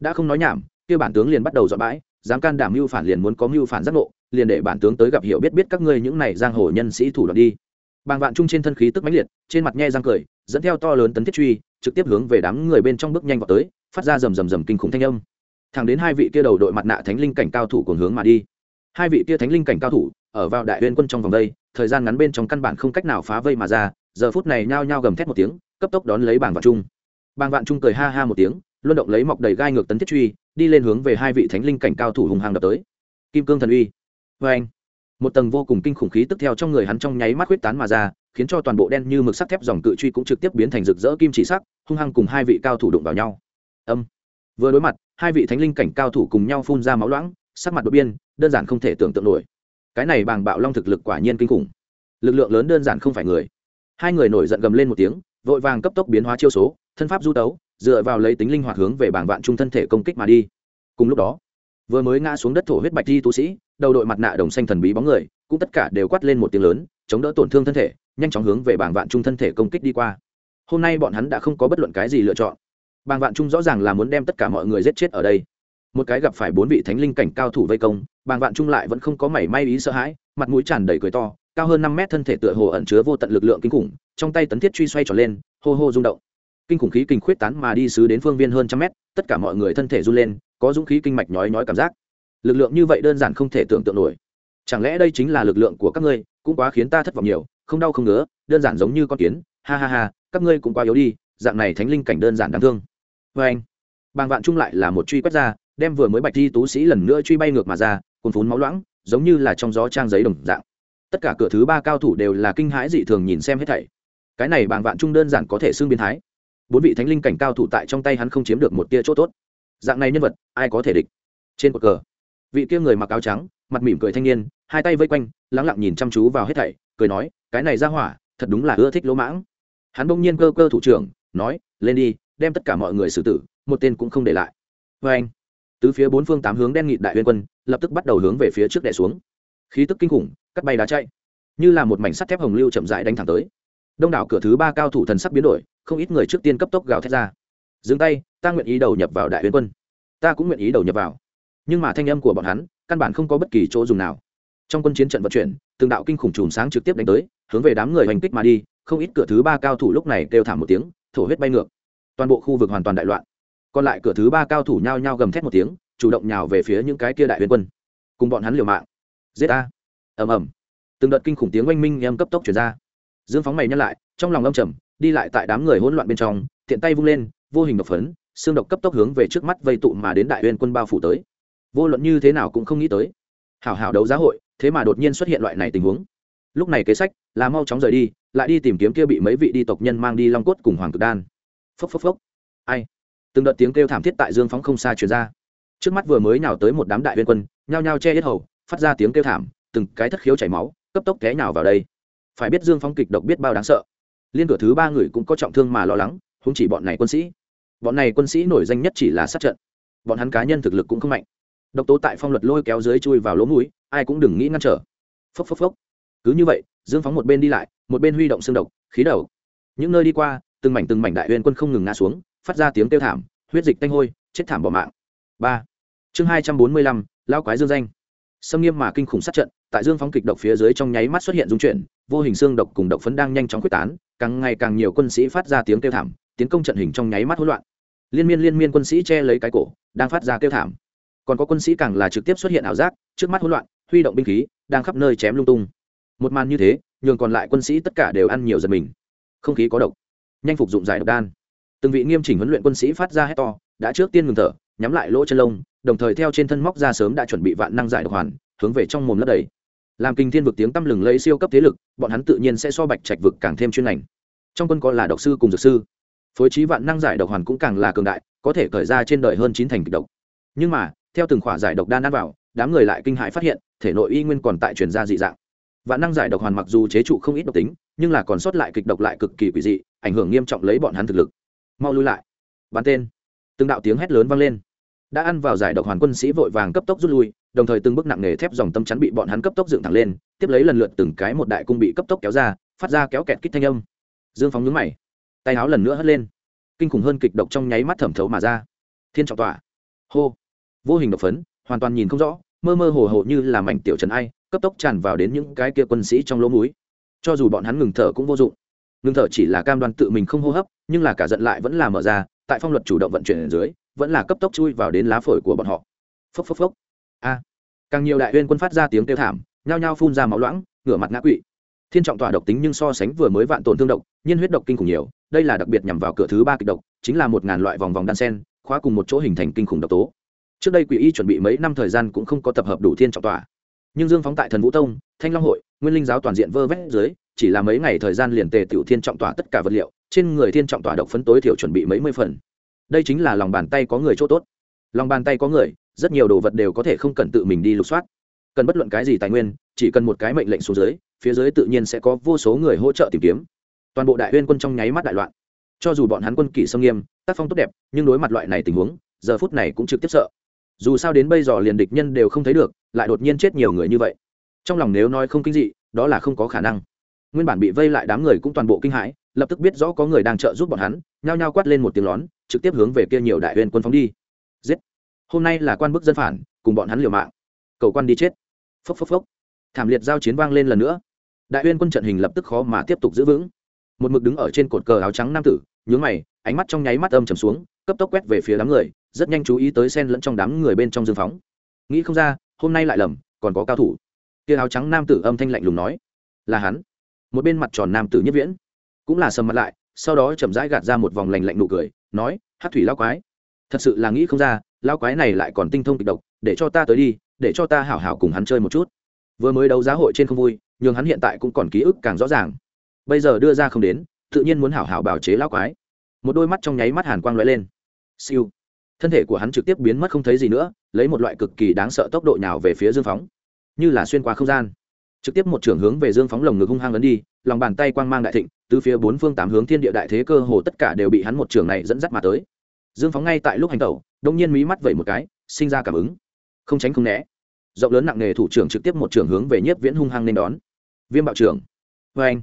S1: Đã không nói nhảm, kia bản tướng liền bắt đầu dọn bãi, dám can đảm mưu phản liền muốn có mưu phản giác ngộ, liền để bản tướng tới gặp hiểu biết biết các ngươi những này giang hồ nhân sĩ thủ đoạn đi. Bàng vạn trung trên thân khí tức mãnh liệt, trên mặt nhe răng cười, dẫn theo to lớn tấn thiết truy, trực tiếp hướng về đám người bên trong bước nhanh vào tới, phát ra rầm rầm rầm kinh khủng thanh âm. Thẳng đến hai vị kia đầu đội mặt nạ thánh linh cảnh cao thủ cùng hướng mà đi. Hai vị kia thánh linh cảnh cao thủ, ở vào đại uyên quân trong vòng đây, thời gian ngắn bên trong căn bản không cách nào phá vây mà ra, giờ phút này nhao nhao gầm thét một tiếng, cấp tốc đón lấy bàng vạn trung bàng vạn trung cười ha ha một tiếng, luân động lấy mọc đầy gai ngược tấn thiết truy, đi lên hướng về hai vị thánh linh cảnh cao thủ hùng hàng đập tới. Kim cương thần uy. Vê anh một tầng vô cùng kinh khủng khí tức theo trong người hắn trong nháy mắt huyết tán mà ra, khiến cho toàn bộ đen như mực sắt thép dòng cự truy cũng trực tiếp biến thành rực rỡ kim chỉ sắc, hung hăng cùng hai vị cao thủ đụng vào nhau. Âm. Vừa đối mặt, hai vị thánh linh cảnh cao thủ cùng nhau phun ra máu loãng, sắc mặt đột biên đơn giản không thể tưởng tượng nổi. Cái này bàng bạo long thực lực quả nhiên kinh khủng. Lực lượng lớn đơn giản không phải người. Hai người nổi giận gầm lên một tiếng, vội vàng cấp tốc biến hóa chiêu số thân pháp du tấu, dựa vào lấy tính linh hoạt hướng về bảng vạn trung thân thể công kích mà đi. Cùng lúc đó, vừa mới ngã xuống đất thổ huyết bạch di tu sĩ, đầu đội mặt nạ đồng xanh thần bí bóng người, cũng tất cả đều quát lên một tiếng lớn, chống đỡ tổn thương thân thể, nhanh chóng hướng về bảng vạn trung thân thể công kích đi qua. Hôm nay bọn hắn đã không có bất luận cái gì lựa chọn. Bảng vạn trung rõ ràng là muốn đem tất cả mọi người giết chết ở đây. Một cái gặp phải bốn vị thánh linh cảnh cao thủ vây công, bảng vạn trung lại vẫn không có mảy may ý sợ hãi, mặt mũi tràn đầy cười to, cao hơn năm mét thân thể tựa hồ ẩn chứa vô tận lực lượng kinh khủng, trong tay tấn thiết truy xoay tròn lên, hô hô rung động kinh khủng khí kinh khuyết tán mà đi xứ đến phương viên hơn trăm mét, tất cả mọi người thân thể run lên, có dũng khí kinh mạch nhói nhói cảm giác. Lực lượng như vậy đơn giản không thể tưởng tượng nổi. Chẳng lẽ đây chính là lực lượng của các ngươi, cũng quá khiến ta thất vọng nhiều, không đau không ngứa, đơn giản giống như con kiến, ha ha ha, các ngươi cũng quá yếu đi, dạng này thánh linh cảnh đơn giản đáng thương. Vê anh, bàng vạn trung lại là một truy quét ra, đem vừa mới bạch thi tú sĩ lần nữa truy bay ngược mà ra cồn phún máu loãng, giống như là trong gió trang giấy đồng dạng. Tất cả cửa thứ ba cao thủ đều là kinh hãi dị thường nhìn xem hết thảy. Cái này bàng vạn trung đơn giản có thể xưng biến thái bốn vị thánh linh cảnh cao thủ tại trong tay hắn không chiếm được một tia chỗ tốt. Dạng này nhân vật, ai có thể địch? Trên cột cờ, vị kia người mặc áo trắng, mặt mỉm cười thanh niên, hai tay vây quanh, lắng lặng nhìn chăm chú vào hết thảy, cười nói, cái này ra hỏa, thật đúng là ưa thích lỗ mãng. Hắn bỗng nhiên cơ cơ thủ trưởng, nói, lên đi, đem tất cả mọi người xử tử, một tên cũng không để lại. Vê anh, tứ phía bốn phương tám hướng đen nghịt đại huyên quân, lập tức bắt đầu hướng về phía trước đẻ xuống. Khí tức kinh khủng, cắt bay đá chạy, như là một mảnh sắt thép hồng lưu chậm rãi đánh thẳng tới đông đảo cửa thứ ba cao thủ thần sắc biến đổi, không ít người trước tiên cấp tốc gào thét ra. Dừng tay, ta nguyện ý đầu nhập vào đại huyền quân. Ta cũng nguyện ý đầu nhập vào. Nhưng mà thanh âm của bọn hắn, căn bản không có bất kỳ chỗ dùng nào. Trong quân chiến trận vận chuyển, từng đạo kinh khủng chùm sáng trực tiếp đánh tới, hướng về đám người hành kích mà đi, không ít cửa thứ ba cao thủ lúc này kêu thảm một tiếng, thổ huyết bay ngược. Toàn bộ khu vực hoàn toàn đại loạn. Còn lại cửa thứ ba cao thủ nhao nhao gầm thét một tiếng, chủ động nhào về phía những cái kia đại huyền quân. Cùng bọn hắn liều mạng. Giết ta. Ầm ầm. Từng đợt kinh khủng tiếng oanh minh em cấp tốc chuyển ra dương phóng mày nhắc lại, trong lòng âm trầm, đi lại tại đám người hỗn loạn bên trong, tiện tay vung lên, vô hình độc phấn, xương độc cấp tốc hướng về trước mắt vây tụ mà đến đại uyên quân bao phủ tới. Vô luận như thế nào cũng không nghĩ tới. Hảo hảo đấu giá hội, thế mà đột nhiên xuất hiện loại này tình huống. Lúc này kế sách, là mau chóng rời đi, lại đi tìm kiếm kia bị mấy vị đi tộc nhân mang đi long cốt cùng hoàng cực đan. Phốc phốc phốc. Ai? Từng đợt tiếng kêu thảm thiết tại dương phóng không xa truyền ra. Trước mắt vừa mới nào tới một đám đại viên quân, nhao nhao che hết hầu, phát ra tiếng kêu thảm, từng cái thất khiếu chảy máu, cấp tốc té nào vào đây phải biết dương phóng kịch độc biết bao đáng sợ. Liên cửa thứ ba người cũng có trọng thương mà lo lắng không chỉ bọn này quân sĩ. Bọn này quân sĩ nổi danh nhất chỉ là sát trận. Bọn hắn cá nhân thực lực cũng không mạnh. Độc tố tại phong luật lôi kéo dưới chui vào lỗ mũi, ai cũng đừng nghĩ ngăn trở. Phốc phốc phốc. Cứ như vậy, dương phóng một bên đi lại, một bên huy động xương độc, khí đầu. Những nơi đi qua, từng mảnh từng mảnh đại huyền quân không ngừng ngã xuống, phát ra tiếng kêu thảm, huyết dịch tanh hôi, chết thảm bỏ mạng. Ba. Chương hai trăm bốn mươi lăm, lao quái dương danh xâm nghiêm mà kinh khủng sát trận, tại dương phóng kịch độc phía dưới trong nháy mắt xuất hiện dung chuyển, vô hình xương độc cùng độc phấn đang nhanh chóng quyết tán, càng ngày càng nhiều quân sĩ phát ra tiếng kêu thảm, tiến công trận hình trong nháy mắt hỗn loạn. Liên miên liên miên quân sĩ che lấy cái cổ, đang phát ra kêu thảm. Còn có quân sĩ càng là trực tiếp xuất hiện ảo giác, trước mắt hỗn loạn, huy động binh khí, đang khắp nơi chém lung tung. Một màn như thế, nhường còn lại quân sĩ tất cả đều ăn nhiều giật mình. Không khí có độc. Nhanh phục dụng giải độc đan. Từng vị nghiêm chỉnh huấn luyện quân sĩ phát ra hét to, đã trước tiên ngừng thở, nhắm lại lỗ chân lông đồng thời theo trên thân móc ra sớm đã chuẩn bị vạn năng giải độc hoàn, hướng về trong mồm lấp đầy. Làm kinh thiên vực tiếng tăm lừng lấy siêu cấp thế lực, bọn hắn tự nhiên sẽ so bạch trạch vực càng thêm chuyên ngành trong quân có là độc sư cùng dược sư. Phối trí vạn năng giải độc hoàn cũng càng là cường đại, có thể khởi ra trên đời hơn chín thành kịch độc. Nhưng mà, theo từng khỏa giải độc đan ăn vào, đám người lại kinh hãi phát hiện, thể nội y nguyên còn tại truyền ra dị dạng. Vạn năng giải độc hoàn mặc dù chế trụ không ít độc tính, nhưng là còn sót lại kịch độc lại cực kỳ quỷ dị, ảnh hưởng nghiêm trọng lấy bọn hắn thực lực. Mau lui lại. Bắn tên. Từng đạo tiếng hét lớn vang lên đã ăn vào giải độc hoàn quân sĩ vội vàng cấp tốc rút lui, đồng thời từng bước nặng nề thép dòng tâm chắn bị bọn hắn cấp tốc dựng thẳng lên, tiếp lấy lần lượt từng cái một đại cung bị cấp tốc kéo ra, phát ra kéo kẹt kích thanh âm. Dương phóng nhướng mày, tay áo lần nữa hất lên. Kinh khủng hơn kịch độc trong nháy mắt thẩm thấu mà ra. Thiên trọng tỏa. Hô. Vô hình độc phấn, hoàn toàn nhìn không rõ, mơ mơ hồ hồ như là mảnh tiểu trần ai, cấp tốc tràn vào đến những cái kia quân sĩ trong lỗ mũi. Cho dù bọn hắn ngừng thở cũng vô dụng. Ngừng thở chỉ là cam đoan tự mình không hô hấp, nhưng là cả giận lại vẫn là mở ra, tại phong luật chủ động vận chuyển ở dưới vẫn là cấp tốc chui vào đến lá phổi của bọn họ. Phốc phốc phốc. A. Càng nhiều đại uyên quân phát ra tiếng kêu thảm, nhao nhao phun ra máu loãng, ngửa mặt ngã quỵ. Thiên trọng tỏa độc tính nhưng so sánh vừa mới vạn tổn thương độc, nhiên huyết độc kinh khủng nhiều, đây là đặc biệt nhằm vào cửa thứ ba kịch độc, chính là một ngàn loại vòng vòng đan sen, khóa cùng một chỗ hình thành kinh khủng độc tố. Trước đây quỷ y chuẩn bị mấy năm thời gian cũng không có tập hợp đủ thiên trọng tỏa. Nhưng dương phóng tại thần vũ tông, thanh long hội, nguyên linh giáo toàn diện vơ vét dưới, chỉ là mấy ngày thời gian liền tề tiểu thiên trọng tỏa tất cả vật liệu, trên người thiên trọng tỏa độc phấn tối thiểu chuẩn bị mấy mươi phần đây chính là lòng bàn tay có người chỗ tốt. Lòng bàn tay có người, rất nhiều đồ vật đều có thể không cần tự mình đi lục soát. Cần bất luận cái gì tài nguyên, chỉ cần một cái mệnh lệnh xuống dưới, phía dưới tự nhiên sẽ có vô số người hỗ trợ tìm kiếm. Toàn bộ đại huyên quân trong nháy mắt đại loạn. Cho dù bọn hắn quân kỷ sông nghiêm, tác phong tốt đẹp, nhưng đối mặt loại này tình huống, giờ phút này cũng trực tiếp sợ. Dù sao đến bây giờ liền địch nhân đều không thấy được, lại đột nhiên chết nhiều người như vậy. Trong lòng nếu nói không kinh dị, đó là không có khả năng. Nguyên bản bị vây lại đám người cũng toàn bộ kinh hãi lập tức biết rõ có người đang trợ giúp bọn hắn, nhao nhao quát lên một tiếng lón, trực tiếp hướng về kia nhiều đại huyền quân phóng đi. Giết! Hôm nay là quan bức dân phản, cùng bọn hắn liều mạng. Cầu quan đi chết. Phốc phốc phốc. Thảm liệt giao chiến vang lên lần nữa. Đại uyên quân trận hình lập tức khó mà tiếp tục giữ vững. Một mực đứng ở trên cột cờ áo trắng nam tử, nhướng mày, ánh mắt trong nháy mắt âm trầm xuống, cấp tốc quét về phía đám người, rất nhanh chú ý tới sen lẫn trong đám người bên trong dương phóng. Nghĩ không ra, hôm nay lại lầm, còn có cao thủ. Kia áo trắng nam tử âm thanh lạnh lùng nói, là hắn. Một bên mặt tròn nam tử nhất viễn cũng là sầm mặt lại, sau đó chậm rãi gạt ra một vòng lành lạnh nụ cười, nói hát thủy lao quái, thật sự là nghĩ không ra lao quái này lại còn tinh thông kịch độc, để cho ta tới đi, để cho ta hảo hảo cùng hắn chơi một chút. Vừa mới đấu giá hội trên không vui nhưng hắn hiện tại cũng còn ký ức càng rõ ràng. Bây giờ đưa ra không đến, tự nhiên muốn hảo hảo bào chế lao quái. Một đôi mắt trong nháy mắt hàn quang lóe lên. Siêu. Thân thể của hắn trực tiếp biến mất không thấy gì nữa, lấy một loại cực kỳ đáng sợ tốc độ nhào về phía dương phóng. Như là xuyên qua không gian trực tiếp một trưởng hướng về dương phóng lồng ngực hung hăng ấn đi, lòng bàn tay quang mang đại thịnh từ phía bốn phương tám hướng thiên địa đại thế cơ hồ tất cả đều bị hắn một trưởng này dẫn dắt mà tới. Dương phóng ngay tại lúc hành tẩu đông nhiên mí mắt vẩy một cái, sinh ra cảm ứng. Không tránh không né. Rộng lớn nặng nề thủ trưởng trực tiếp một trưởng hướng về nhiếp viễn hung hăng nên đón. Viêm bạo trưởng. Vê anh,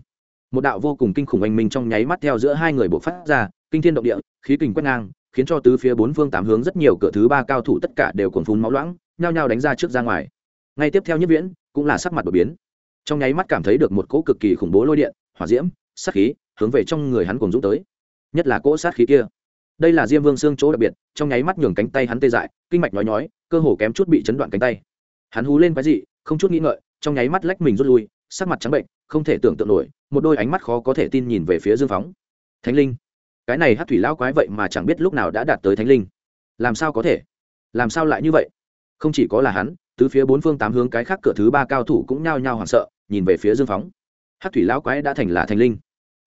S1: một đạo vô cùng kinh khủng anh minh trong nháy mắt theo giữa hai người bộ phát ra, kinh thiên động địa, khí kình quét ngang, khiến cho tứ phía bốn phương tám hướng rất nhiều cửa thứ ba cao thủ tất cả đều còn phun máu loãng, nhao nhao đánh ra trước ra ngoài. Ngay tiếp theo nhất viễn cũng là sắc mặt đột biến trong nháy mắt cảm thấy được một cỗ cực kỳ khủng bố lôi điện, hỏa diễm, sát khí, hướng về trong người hắn cùng dũng tới. Nhất là cỗ sát khí kia. Đây là diêm vương xương chỗ đặc biệt, trong nháy mắt nhường cánh tay hắn tê dại, kinh mạch nhói nhói, cơ hồ kém chút bị chấn đoạn cánh tay. Hắn hú lên cái gì? không chút nghĩ ngợi, trong nháy mắt lách mình rút lui, sắc mặt trắng bệnh, không thể tưởng tượng nổi, một đôi ánh mắt khó có thể tin nhìn về phía dương phóng. Thánh linh. Cái này hát thủy lão quái vậy mà chẳng biết lúc nào đã đạt tới thánh linh. Làm sao có thể? Làm sao lại như vậy? Không chỉ có là hắn, tứ phía bốn phương tám hướng cái khác cửa thứ ba cao thủ cũng nhao nhao hoảng sợ nhìn về phía dương phóng. Hát thủy lão quái đã thành là thành linh,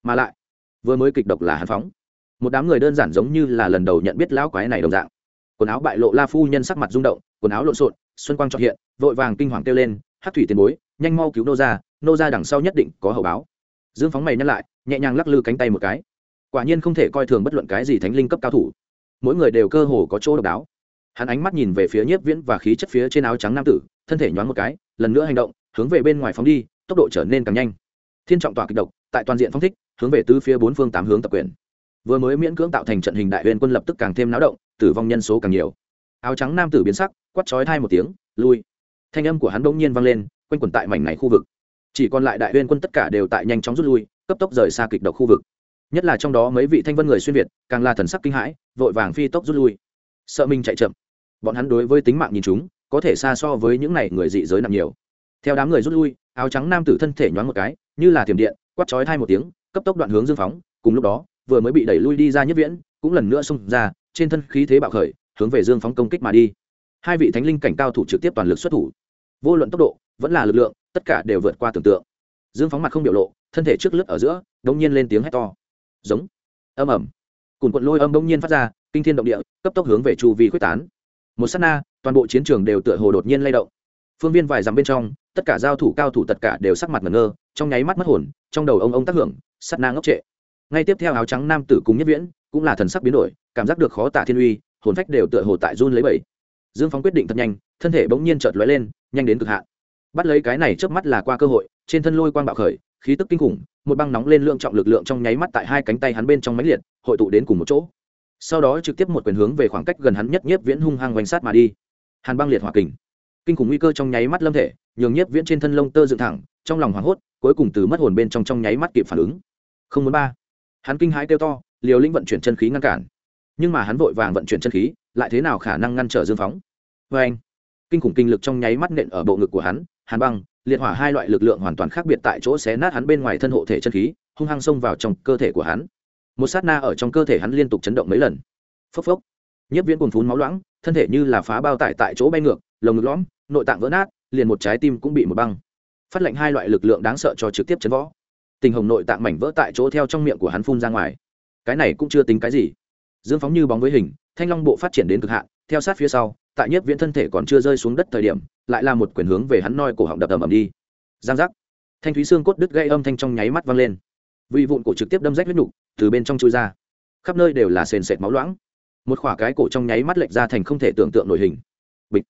S1: mà lại, vừa mới kịch độc là hắn phóng. Một đám người đơn giản giống như là lần đầu nhận biết lão quái này đồng dạng. Quần áo bại lộ la phu nhân sắc mặt rung động, quần áo lộn xộn, xuân quang trọn hiện, vội vàng kinh hoàng kêu lên hát thủy tiền bối, nhanh mau cứu nô ra nô ra đằng sau nhất định có hậu báo. Dương phóng mày nhắc lại, nhẹ nhàng lắc lư cánh tay một cái. Quả nhiên không thể coi thường bất luận cái gì thánh linh cấp cao thủ. Mỗi người đều cơ hồ có chỗ độc đáo. Hắn ánh mắt nhìn về phía nhiếp viễn và khí chất phía trên áo trắng nam tử, thân thể nhoáng một cái, lần nữa hành động, hướng về bên ngoài phóng đi tốc độ trở nên càng nhanh. Thiên trọng tỏa kịch độc, tại toàn diện phong thích, hướng về tứ phía bốn phương tám hướng tập quyền. Vừa mới miễn cưỡng tạo thành trận hình đại huyền quân lập tức càng thêm náo động, tử vong nhân số càng nhiều. Áo trắng nam tử biến sắc quắt chói thai một tiếng, lui. Thanh âm của hắn bỗng nhiên vang lên, quanh quẩn tại mảnh này khu vực. Chỉ còn lại đại huyền quân tất cả đều tại nhanh chóng rút lui, cấp tốc rời xa kịch độc khu vực. Nhất là trong đó mấy vị thanh vân người xuyên việt, càng là thần sắc kinh hãi, vội vàng phi tốc rút lui. Sợ mình chạy chậm. Bọn hắn đối với tính mạng nhìn chúng, có thể xa so với những này người dị giới nặng nhiều. Theo đám người rút lui áo trắng nam tử thân thể nhoáng một cái, như là thiểm điện quắt chói thai một tiếng, cấp tốc đoạn hướng dương phóng, cùng lúc đó, vừa mới bị đẩy lui đi ra nhất viễn, cũng lần nữa xông ra, trên thân khí thế bạo khởi, hướng về dương phóng công kích mà đi. Hai vị thánh linh cảnh cao thủ trực tiếp toàn lực xuất thủ. Vô luận tốc độ, vẫn là lực lượng, tất cả đều vượt qua tưởng tượng. Dương phóng mặt không biểu lộ, thân thể trước lướt ở giữa đông nhiên lên tiếng hét to. Giống. Âm ẩm cùn quận lôi âm đông nhiên phát ra, kinh thiên động địa, cấp tốc hướng về chu vi quyết tán. Một s á t na, toàn bộ chiến trường đều tựa hồ đột nhiên lay động. Phương viên vài dặm bên trong tất cả giao thủ cao thủ tất cả đều sắc mặt ngẩn ngơ, trong nháy mắt mất hồn, trong đầu ông ông tác hưởng, sắt na ngốc trệ. Ngay tiếp theo áo trắng nam tử cùng nhất viễn, cũng là thần sắc biến đổi, cảm giác được khó tả thiên uy, hồn phách đều tựa hồ tại run lấy bẩy dương phóng quyết định thật nhanh, thân thể bỗng nhiên chợt lóe lên, nhanh đến cực hạn. Bắt lấy cái này trước mắt là qua cơ hội, trên thân lôi quang bạo khởi, khí tức kinh khủng, một băng nóng lên lượng trọng lực lượng trong nháy mắt tại hai cánh tay hắn bên trong máy liệt, hội tụ đến cùng một chỗ. Sau đó trực tiếp một quyền hướng về khoảng cách gần hắn nhất nhiếp viễn hung hăng quanh sát mà đi. Hàn băng liệt hỏa kình. Kinh khủng nguy cơ trong nháy mắt lâm thể nhường nhiếp viễn trên thân lông tơ dựng thẳng, trong lòng hoảng hốt, cuối cùng từ mất hồn bên trong trong nháy mắt kịp phản ứng. Không muốn ba. Hắn kinh hãi kêu to, liều lĩnh vận chuyển chân khí ngăn cản. Nhưng mà hắn vội vàng vận chuyển chân khí, lại thế nào khả năng ngăn trở dương phóng? Vê anh, kinh khủng kinh lực trong nháy mắt nện ở bộ ngực của hắn, hàn băng, liệt hỏa hai loại lực lượng hoàn toàn khác biệt tại chỗ xé nát hắn bên ngoài thân hộ thể chân khí, hung hăng xông vào trong cơ thể của hắn. Một sát na ở trong cơ thể hắn liên tục chấn động mấy lần. Phốc phốc. Nhiếp viễn cuồng phún máu loãng, thân thể như là phá bao tải tại chỗ bay ngược, lồng ngực lõm, nội tạng vỡ nát liền một trái tim cũng bị một băng. Phát lệnh hai loại lực lượng đáng sợ cho trực tiếp chấn võ. Tình hồng nội tạng mảnh vỡ tại chỗ theo trong miệng của hắn phun ra ngoài. Cái này cũng chưa tính cái gì. Dương phóng như bóng với hình, thanh long bộ phát triển đến cực hạn, theo sát phía sau, tại nhất viễn thân thể còn chưa rơi xuống đất thời điểm, lại là một quyền hướng về hắn noi cổ họng đập ầm ầm đi. Giang giác. Thanh thúy xương cốt đứt gây âm thanh trong nháy mắt vang lên. Vị vụn cổ trực tiếp đâm rách huyết nục, từ bên trong chui ra. Khắp nơi đều là sền sệt máu loãng. Một khỏa cái cổ trong nháy mắt lệch ra thành không thể tưởng tượng nổi hình. Bịch.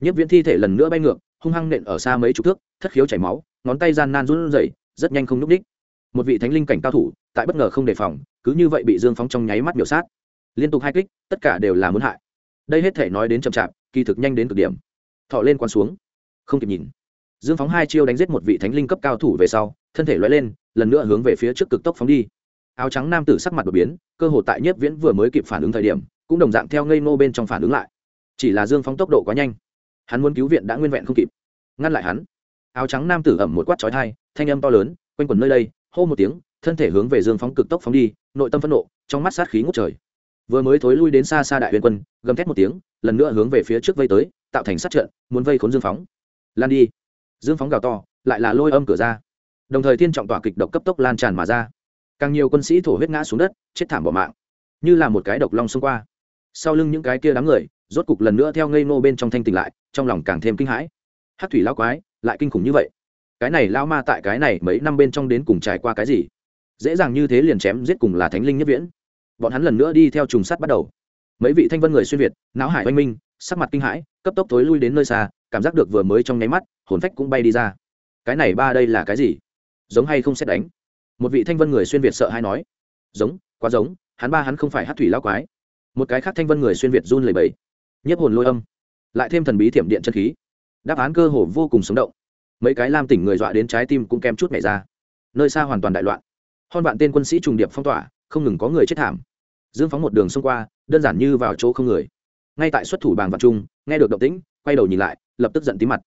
S1: Nhất viễn thi thể lần nữa bay ngược hung hăng nện ở xa mấy chục thước, thất khiếu chảy máu, ngón tay gian nan run rẩy, rất nhanh không núp đích một vị thánh linh cảnh cao thủ, tại bất ngờ không đề phòng, cứ như vậy bị dương phóng trong nháy mắt biểu sát. Liên tục hai kích, tất cả đều là muốn hại. Đây hết thể nói đến chậm chạp, kỳ thực nhanh đến cực điểm. Thọ lên quan xuống. Không kịp nhìn. Dương phóng hai chiêu đánh giết một vị thánh linh cấp cao thủ về sau, thân thể loay lên, lần nữa hướng về phía trước cực tốc phóng đi. Áo trắng nam tử sắc mặt đột biến, cơ hội tại nhiếp viễn vừa mới kịp phản ứng thời điểm, cũng đồng dạng theo ngây nô bên trong phản ứng lại. Chỉ là dương phóng tốc độ quá nhanh hắn muốn cứu viện đã nguyên vẹn không kịp. Ngăn lại hắn. Áo trắng nam tử ẩm một quát trói thai thanh âm to lớn, quanh quẩn nơi đây, hô một tiếng, thân thể hướng về dương phóng cực tốc phóng đi, nội tâm phẫn nộ, trong mắt sát khí ngút trời. Vừa mới thối lui đến xa xa đại huyền quân, gầm thét một tiếng, lần nữa hướng về phía trước vây tới, tạo thành sát trận, muốn vây khốn dương phóng. Lan đi. Dương phóng gào to, lại là lôi âm cửa ra. Đồng thời thiên trọng tỏa kịch độc cấp tốc lan tràn mà ra. Càng nhiều quân sĩ thổ huyết ngã xuống đất, chết thảm bỏ mạng. Như là một cái độc long xông qua sau lưng những cái kia đám người, rốt cục lần nữa theo ngây ngô bên trong thanh tỉnh lại, trong lòng càng thêm kinh hãi. Hát thủy lao quái, lại kinh khủng như vậy. Cái này lao ma tại cái này mấy năm bên trong đến cùng trải qua cái gì? Dễ dàng như thế liền chém giết cùng là thánh linh nhất viễn. Bọn hắn lần nữa đi theo trùng sắt bắt đầu. Mấy vị thanh vân người xuyên việt, não hải oanh minh, sắc mặt kinh hãi, cấp tốc tối lui đến nơi xa, cảm giác được vừa mới trong nháy mắt, hồn phách cũng bay đi ra. Cái này ba đây là cái gì? Giống hay không xét đánh? Một vị thanh vân người xuyên việt sợ hay nói. Giống, quá giống, hắn ba hắn không phải hát thủy lao quái một cái khác thanh vân người xuyên việt run lầy bẩy. Nhiếp hồn lôi âm. Lại thêm thần bí thiểm điện chân khí. Đáp án cơ hồ vô cùng sống động. Mấy cái lam tỉnh người dọa đến trái tim cũng kém chút nhảy ra. Nơi xa hoàn toàn đại loạn. Hon vạn tên quân sĩ trùng điệp phong tỏa, không ngừng có người chết thảm. Dương phóng một đường xông qua, đơn giản như vào chỗ không người. Ngay tại xuất thủ bàng vạn trung, nghe được động tĩnh, quay đầu nhìn lại, lập tức giận tí mặt.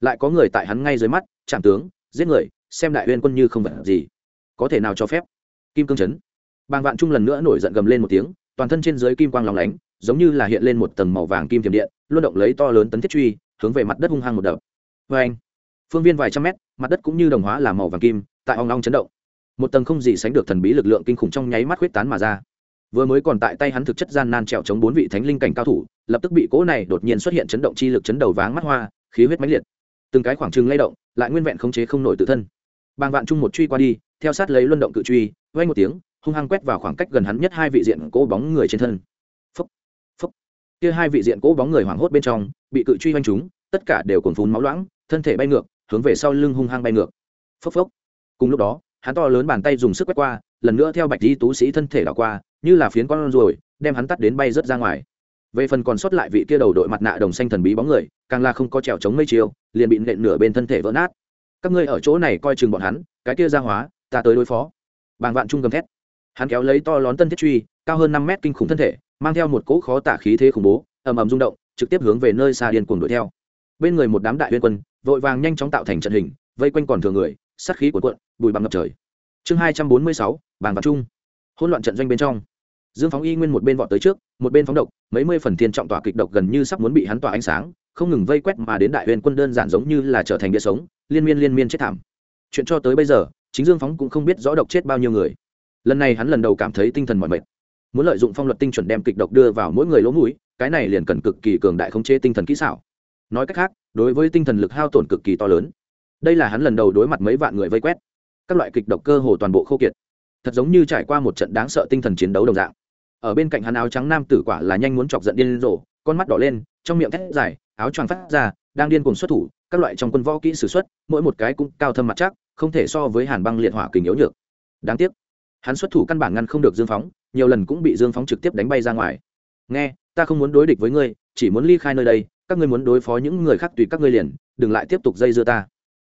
S1: Lại có người tại hắn ngay dưới mắt, chạm tướng, giết người, xem đại uyên quân như không vật gì. Có thể nào cho phép? Kim cương chấn. Bàng vạn trung lần nữa nổi giận gầm lên một tiếng toàn thân trên dưới kim quang lóng lánh, giống như là hiện lên một tầng màu vàng kim tiềm điện luân động lấy to lớn tấn thiết truy, hướng về mặt đất hung hăng một đập. Vê anh phương viên vài trăm mét, mặt đất cũng như đồng hóa là màu vàng kim, tại ong long chấn động. Một tầng không gì sánh được thần bí lực lượng kinh khủng trong nháy mắt huyết tán mà ra. Vừa mới còn tại tay hắn thực chất gian nan trèo chống bốn vị thánh linh cảnh cao thủ, lập tức bị cỗ này đột nhiên xuất hiện chấn động chi lực chấn đầu váng mắt hoa, khí huyết mãnh liệt. Từng cái khoảng trừng lay động, lại nguyên vẹn khống chế không nổi tự thân. Bàng vạn trung một truy qua đi, theo sát lấy luân động cự truy vay một tiếng hung hăng quét vào khoảng cách gần hắn nhất hai vị diện cỗ bóng người trên thân. Phấp phấp kia hai vị diện cỗ bóng người hoảng hốt bên trong, bị cự truy hoanh chúng, tất cả đều cuồn phun máu loãng, thân thể bay ngược, hướng về sau lưng hung hăng bay ngược. Phấp phấp cùng lúc đó, hắn to lớn bàn tay dùng sức quét qua, lần nữa theo bạch di tú sĩ thân thể đảo qua, như là phiến con ruồi, đem hắn tắt đến bay rớt ra ngoài. Về phần còn sót lại vị kia đầu đội mặt nạ đồng xanh thần bí bóng người, càng là không có trèo chống mây chiều, liền bị nện nửa bên thân thể vỡ nát. Các ngươi ở chỗ này coi chừng bọn hắn, cái kia ra hóa, ta tới đối phó. Bàng vạn trung gầm thét hắn kéo lấy to lón tân thiết truy, cao hơn năm mét kinh khủng thân thể, mang theo một cỗ khó tả khí thế khủng bố, ầm ầm rung động, trực tiếp hướng về nơi xa điên cuồng đuổi theo. Bên người một đám đại huyên quân, vội vàng nhanh chóng tạo thành trận hình, vây quanh còn thường người, sát khí của quận bùi bằng ngập trời. Chương hai trăm bốn mươi sáu, bàng vạn trung. Hỗn loạn trận doanh bên trong. Dương phóng y nguyên một bên vọt tới trước, một bên phóng độc, mấy mươi phần thiên trọng tỏa kịch độc gần như sắp muốn bị hắn tỏa ánh sáng, không ngừng vây quét mà đến đại huyền quân đơn giản giống như là trở thành địa sống, liên miên liên miên chết thảm. Chuyện cho tới bây giờ, chính dương phóng cũng không biết rõ độc chết bao nhiêu người lần này hắn lần đầu cảm thấy tinh thần mọi mệt. Muốn lợi dụng phong luật tinh chuẩn đem kịch độc đưa vào mỗi người lỗ mũi, cái này liền cần cực kỳ cường đại khống chế tinh thần kỹ xảo. Nói cách khác, đối với tinh thần lực hao tổn cực kỳ to lớn. Đây là hắn lần đầu đối mặt mấy vạn người vây quét. Các loại kịch độc cơ hồ toàn bộ khô kiệt. Thật giống như trải qua một trận đáng sợ tinh thần chiến đấu đồng dạng. Ở bên cạnh hắn áo trắng nam tử quả là nhanh muốn chọc giận điên rồ, con mắt đỏ lên, trong miệng thét dài, áo choàng phát ra, đang điên cuồng xuất thủ, các loại trong quân võ kỹ sử xuất, mỗi một cái cũng cao thâm mặt chắc, không thể so với hàn băng liệt hỏa kình yếu nhược. Đáng tiếc hắn xuất thủ căn bản ngăn không được dương phóng, nhiều lần cũng bị dương phóng trực tiếp đánh bay ra ngoài. Nghe, ta không muốn đối địch với ngươi, chỉ muốn ly khai nơi đây, các ngươi muốn đối phó những người khác tùy các ngươi liền, đừng lại tiếp tục dây dưa ta.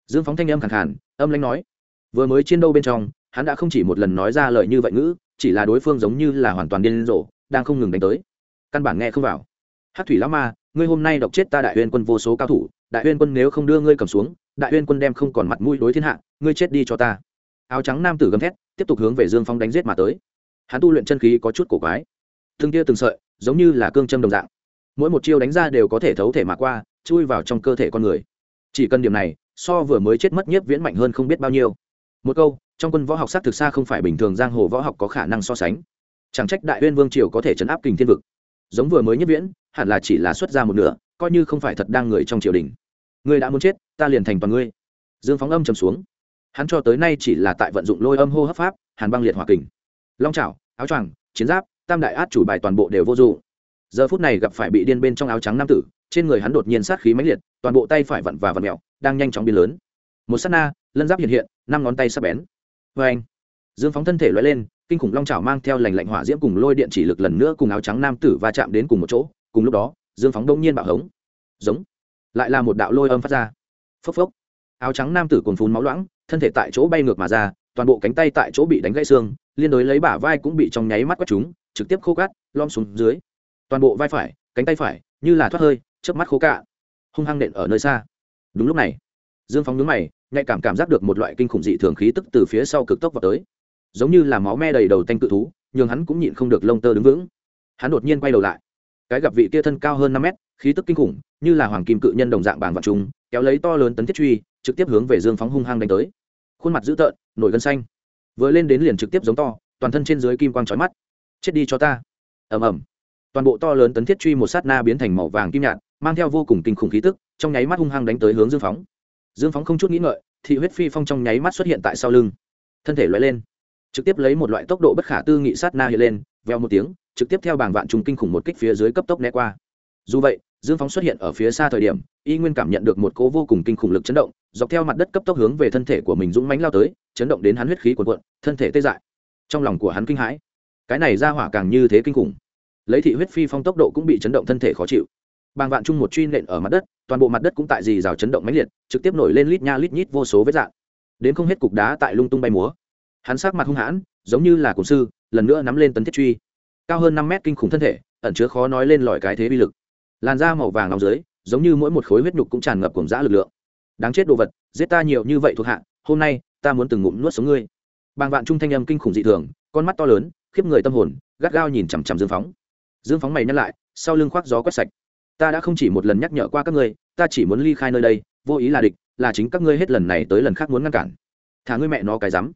S1: Dương phóng thanh âm khẳng khản âm lãnh nói. Vừa mới chiến đâu bên trong, hắn đã không chỉ một lần nói ra lời như vậy ngữ, chỉ là đối phương giống như là hoàn toàn điên rồ, đang không ngừng đánh tới. Căn bản nghe không vào. Hát thủy lão ma, ngươi hôm nay độc chết ta đại huyên quân vô số cao thủ, đại huyên quân nếu không đưa ngươi cầm xuống, đại huyên quân đem không còn mặt mũi đối thiên hạ, ngươi chết đi cho ta áo trắng nam tử gầm thét, tiếp tục hướng về dương phong đánh giết mà tới. Hắn tu luyện chân khí có chút cổ quái. Thương tia từng sợi, giống như là cương châm đồng dạng. Mỗi một chiêu đánh ra đều có thể thấu thể mà qua, chui vào trong cơ thể con người. Chỉ cần điểm này, so vừa mới chết mất nhiếp viễn mạnh hơn không biết bao nhiêu. Một câu, trong quân võ học sát thực xa không phải bình thường, giang hồ võ học có khả năng so sánh. Chẳng trách đại uyên vương triều có thể chấn áp kình thiên vực. Giống vừa mới nhất viễn, hẳn là chỉ là xuất ra một nửa, coi như không phải thật đang người trong triều đình. Ngươi đã muốn chết, ta liền thành toàn ngươi. Dương phóng âm trầm xuống hắn cho tới nay chỉ là tại vận dụng lôi âm hô hấp pháp, hàn băng liệt hòa kình. Long trào áo choàng, chiến giáp, tam đại át chủ bài toàn bộ đều vô dụng. Giờ phút này gặp phải bị điên bên trong áo trắng nam tử, trên người hắn đột nhiên sát khí mãnh liệt, toàn bộ tay phải vặn và vặn mẹo, đang nhanh chóng biến lớn. Một sát na, lân giáp hiện hiện, năm ngón tay sắp bén. Vê anh, dương phóng thân thể loại lên, kinh khủng long trào mang theo lành lạnh hỏa diễm cùng lôi điện chỉ lực lần nữa cùng áo trắng nam tử va chạm đến cùng một chỗ, cùng lúc đó, dương phóng đông nhiên bạo hống. Giống, lại là một đạo lôi âm phát ra. Phốc phốc, áo trắng nam tử còn phun máu loãng thân thể tại chỗ bay ngược mà ra, toàn bộ cánh tay tại chỗ bị đánh gãy xương, liên đối lấy bả vai cũng bị trong nháy mắt quét chúng, trực tiếp khô cát lom xuống dưới. Toàn bộ vai phải, cánh tay phải, như là thoát hơi, chớp mắt khô cạ hung hăng nện ở nơi xa. Đúng lúc này, dương phóng nhướng mày, nhạy cảm cảm giác được một loại kinh khủng dị thường khí tức từ phía sau cực tốc vào tới. Giống như là máu me đầy đầu tanh cự thú nhưng hắn cũng nhịn không được lông tơ đứng vững. Hắn đột nhiên quay đầu lại. Cái gặp vị kia thân cao hơn năm mét, khí tức kinh khủng, như là hoàng kim cự nhân đồng dạng bảng vạn trung kéo lấy to lớn tấn thiết truy, trực tiếp hướng về dương phóng hung hăng đánh tới. Khuôn mặt dữ tợn, nổi gân xanh. Vừa lên đến liền trực tiếp giống to, toàn thân trên dưới kim quang trói mắt. Chết đi cho ta. Ầm ầm. Toàn bộ to lớn tấn thiết truy một sát na biến thành màu vàng kim nhạt, mang theo vô cùng kinh khủng khí tức, trong nháy mắt hung hăng đánh tới hướng dương phóng. Dương phóng không chút nghĩ ngợi, thị huyết phi phong trong nháy mắt xuất hiện tại sau lưng. Thân thể loại lên, trực tiếp lấy một loại tốc độ bất khả tư nghị sát na hiện lên veo một tiếng, trực tiếp theo bảng vạn trùng kinh khủng một kích phía dưới cấp tốc né qua. Dù vậy dương phóng xuất hiện ở phía xa thời điểm, y nguyên cảm nhận được một cố vô cùng kinh khủng lực chấn động, dọc theo mặt đất cấp tốc hướng về thân thể của mình dũng mánh lao tới, chấn động đến hắn huyết khí cuồn cuộn, thân thể tê dại. Trong lòng của hắn kinh hãi. Cái này ra hỏa càng như thế kinh khủng. Lấy thị huyết phi phong tốc độ cũng bị chấn động thân thể khó chịu. Bàng vạn chung một truy nện ở mặt đất, toàn bộ mặt đất cũng tại dì rào chấn động mãnh liệt, trực tiếp nổi lên lít nha lít nhít vô số vết dạn đến không hết cục đá tại lung tung bay múa. Hắn sắc mặt hung hãn, giống như là cổng sư, lần nữa nắm lên tấn thiết truy. Cao hơn năm mét kinh khủng thân thể, ẩn chứa khó nói lên lòi cái thế bi lực làn da màu vàng nóng dưới, giống như mỗi một khối huyết nhục cũng tràn ngập cùng dã lực lượng. Đáng chết đồ vật, giết ta nhiều như vậy thuộc hạ, hôm nay, ta muốn từng ngụm nuốt sống ngươi. Bàng vạn trung thanh âm kinh khủng dị thường, con mắt to lớn, khiếp người tâm hồn, gắt gao nhìn chằm chằm dương phóng. Dương phóng mày nhắc lại, sau lưng khoác gió quét sạch. Ta đã không chỉ một lần nhắc nhở qua các ngươi, ta chỉ muốn ly khai nơi đây, vô ý là địch, là chính các ngươi hết lần này tới lần khác muốn ngăn cản. Thả ngươi mẹ nó cái rắm.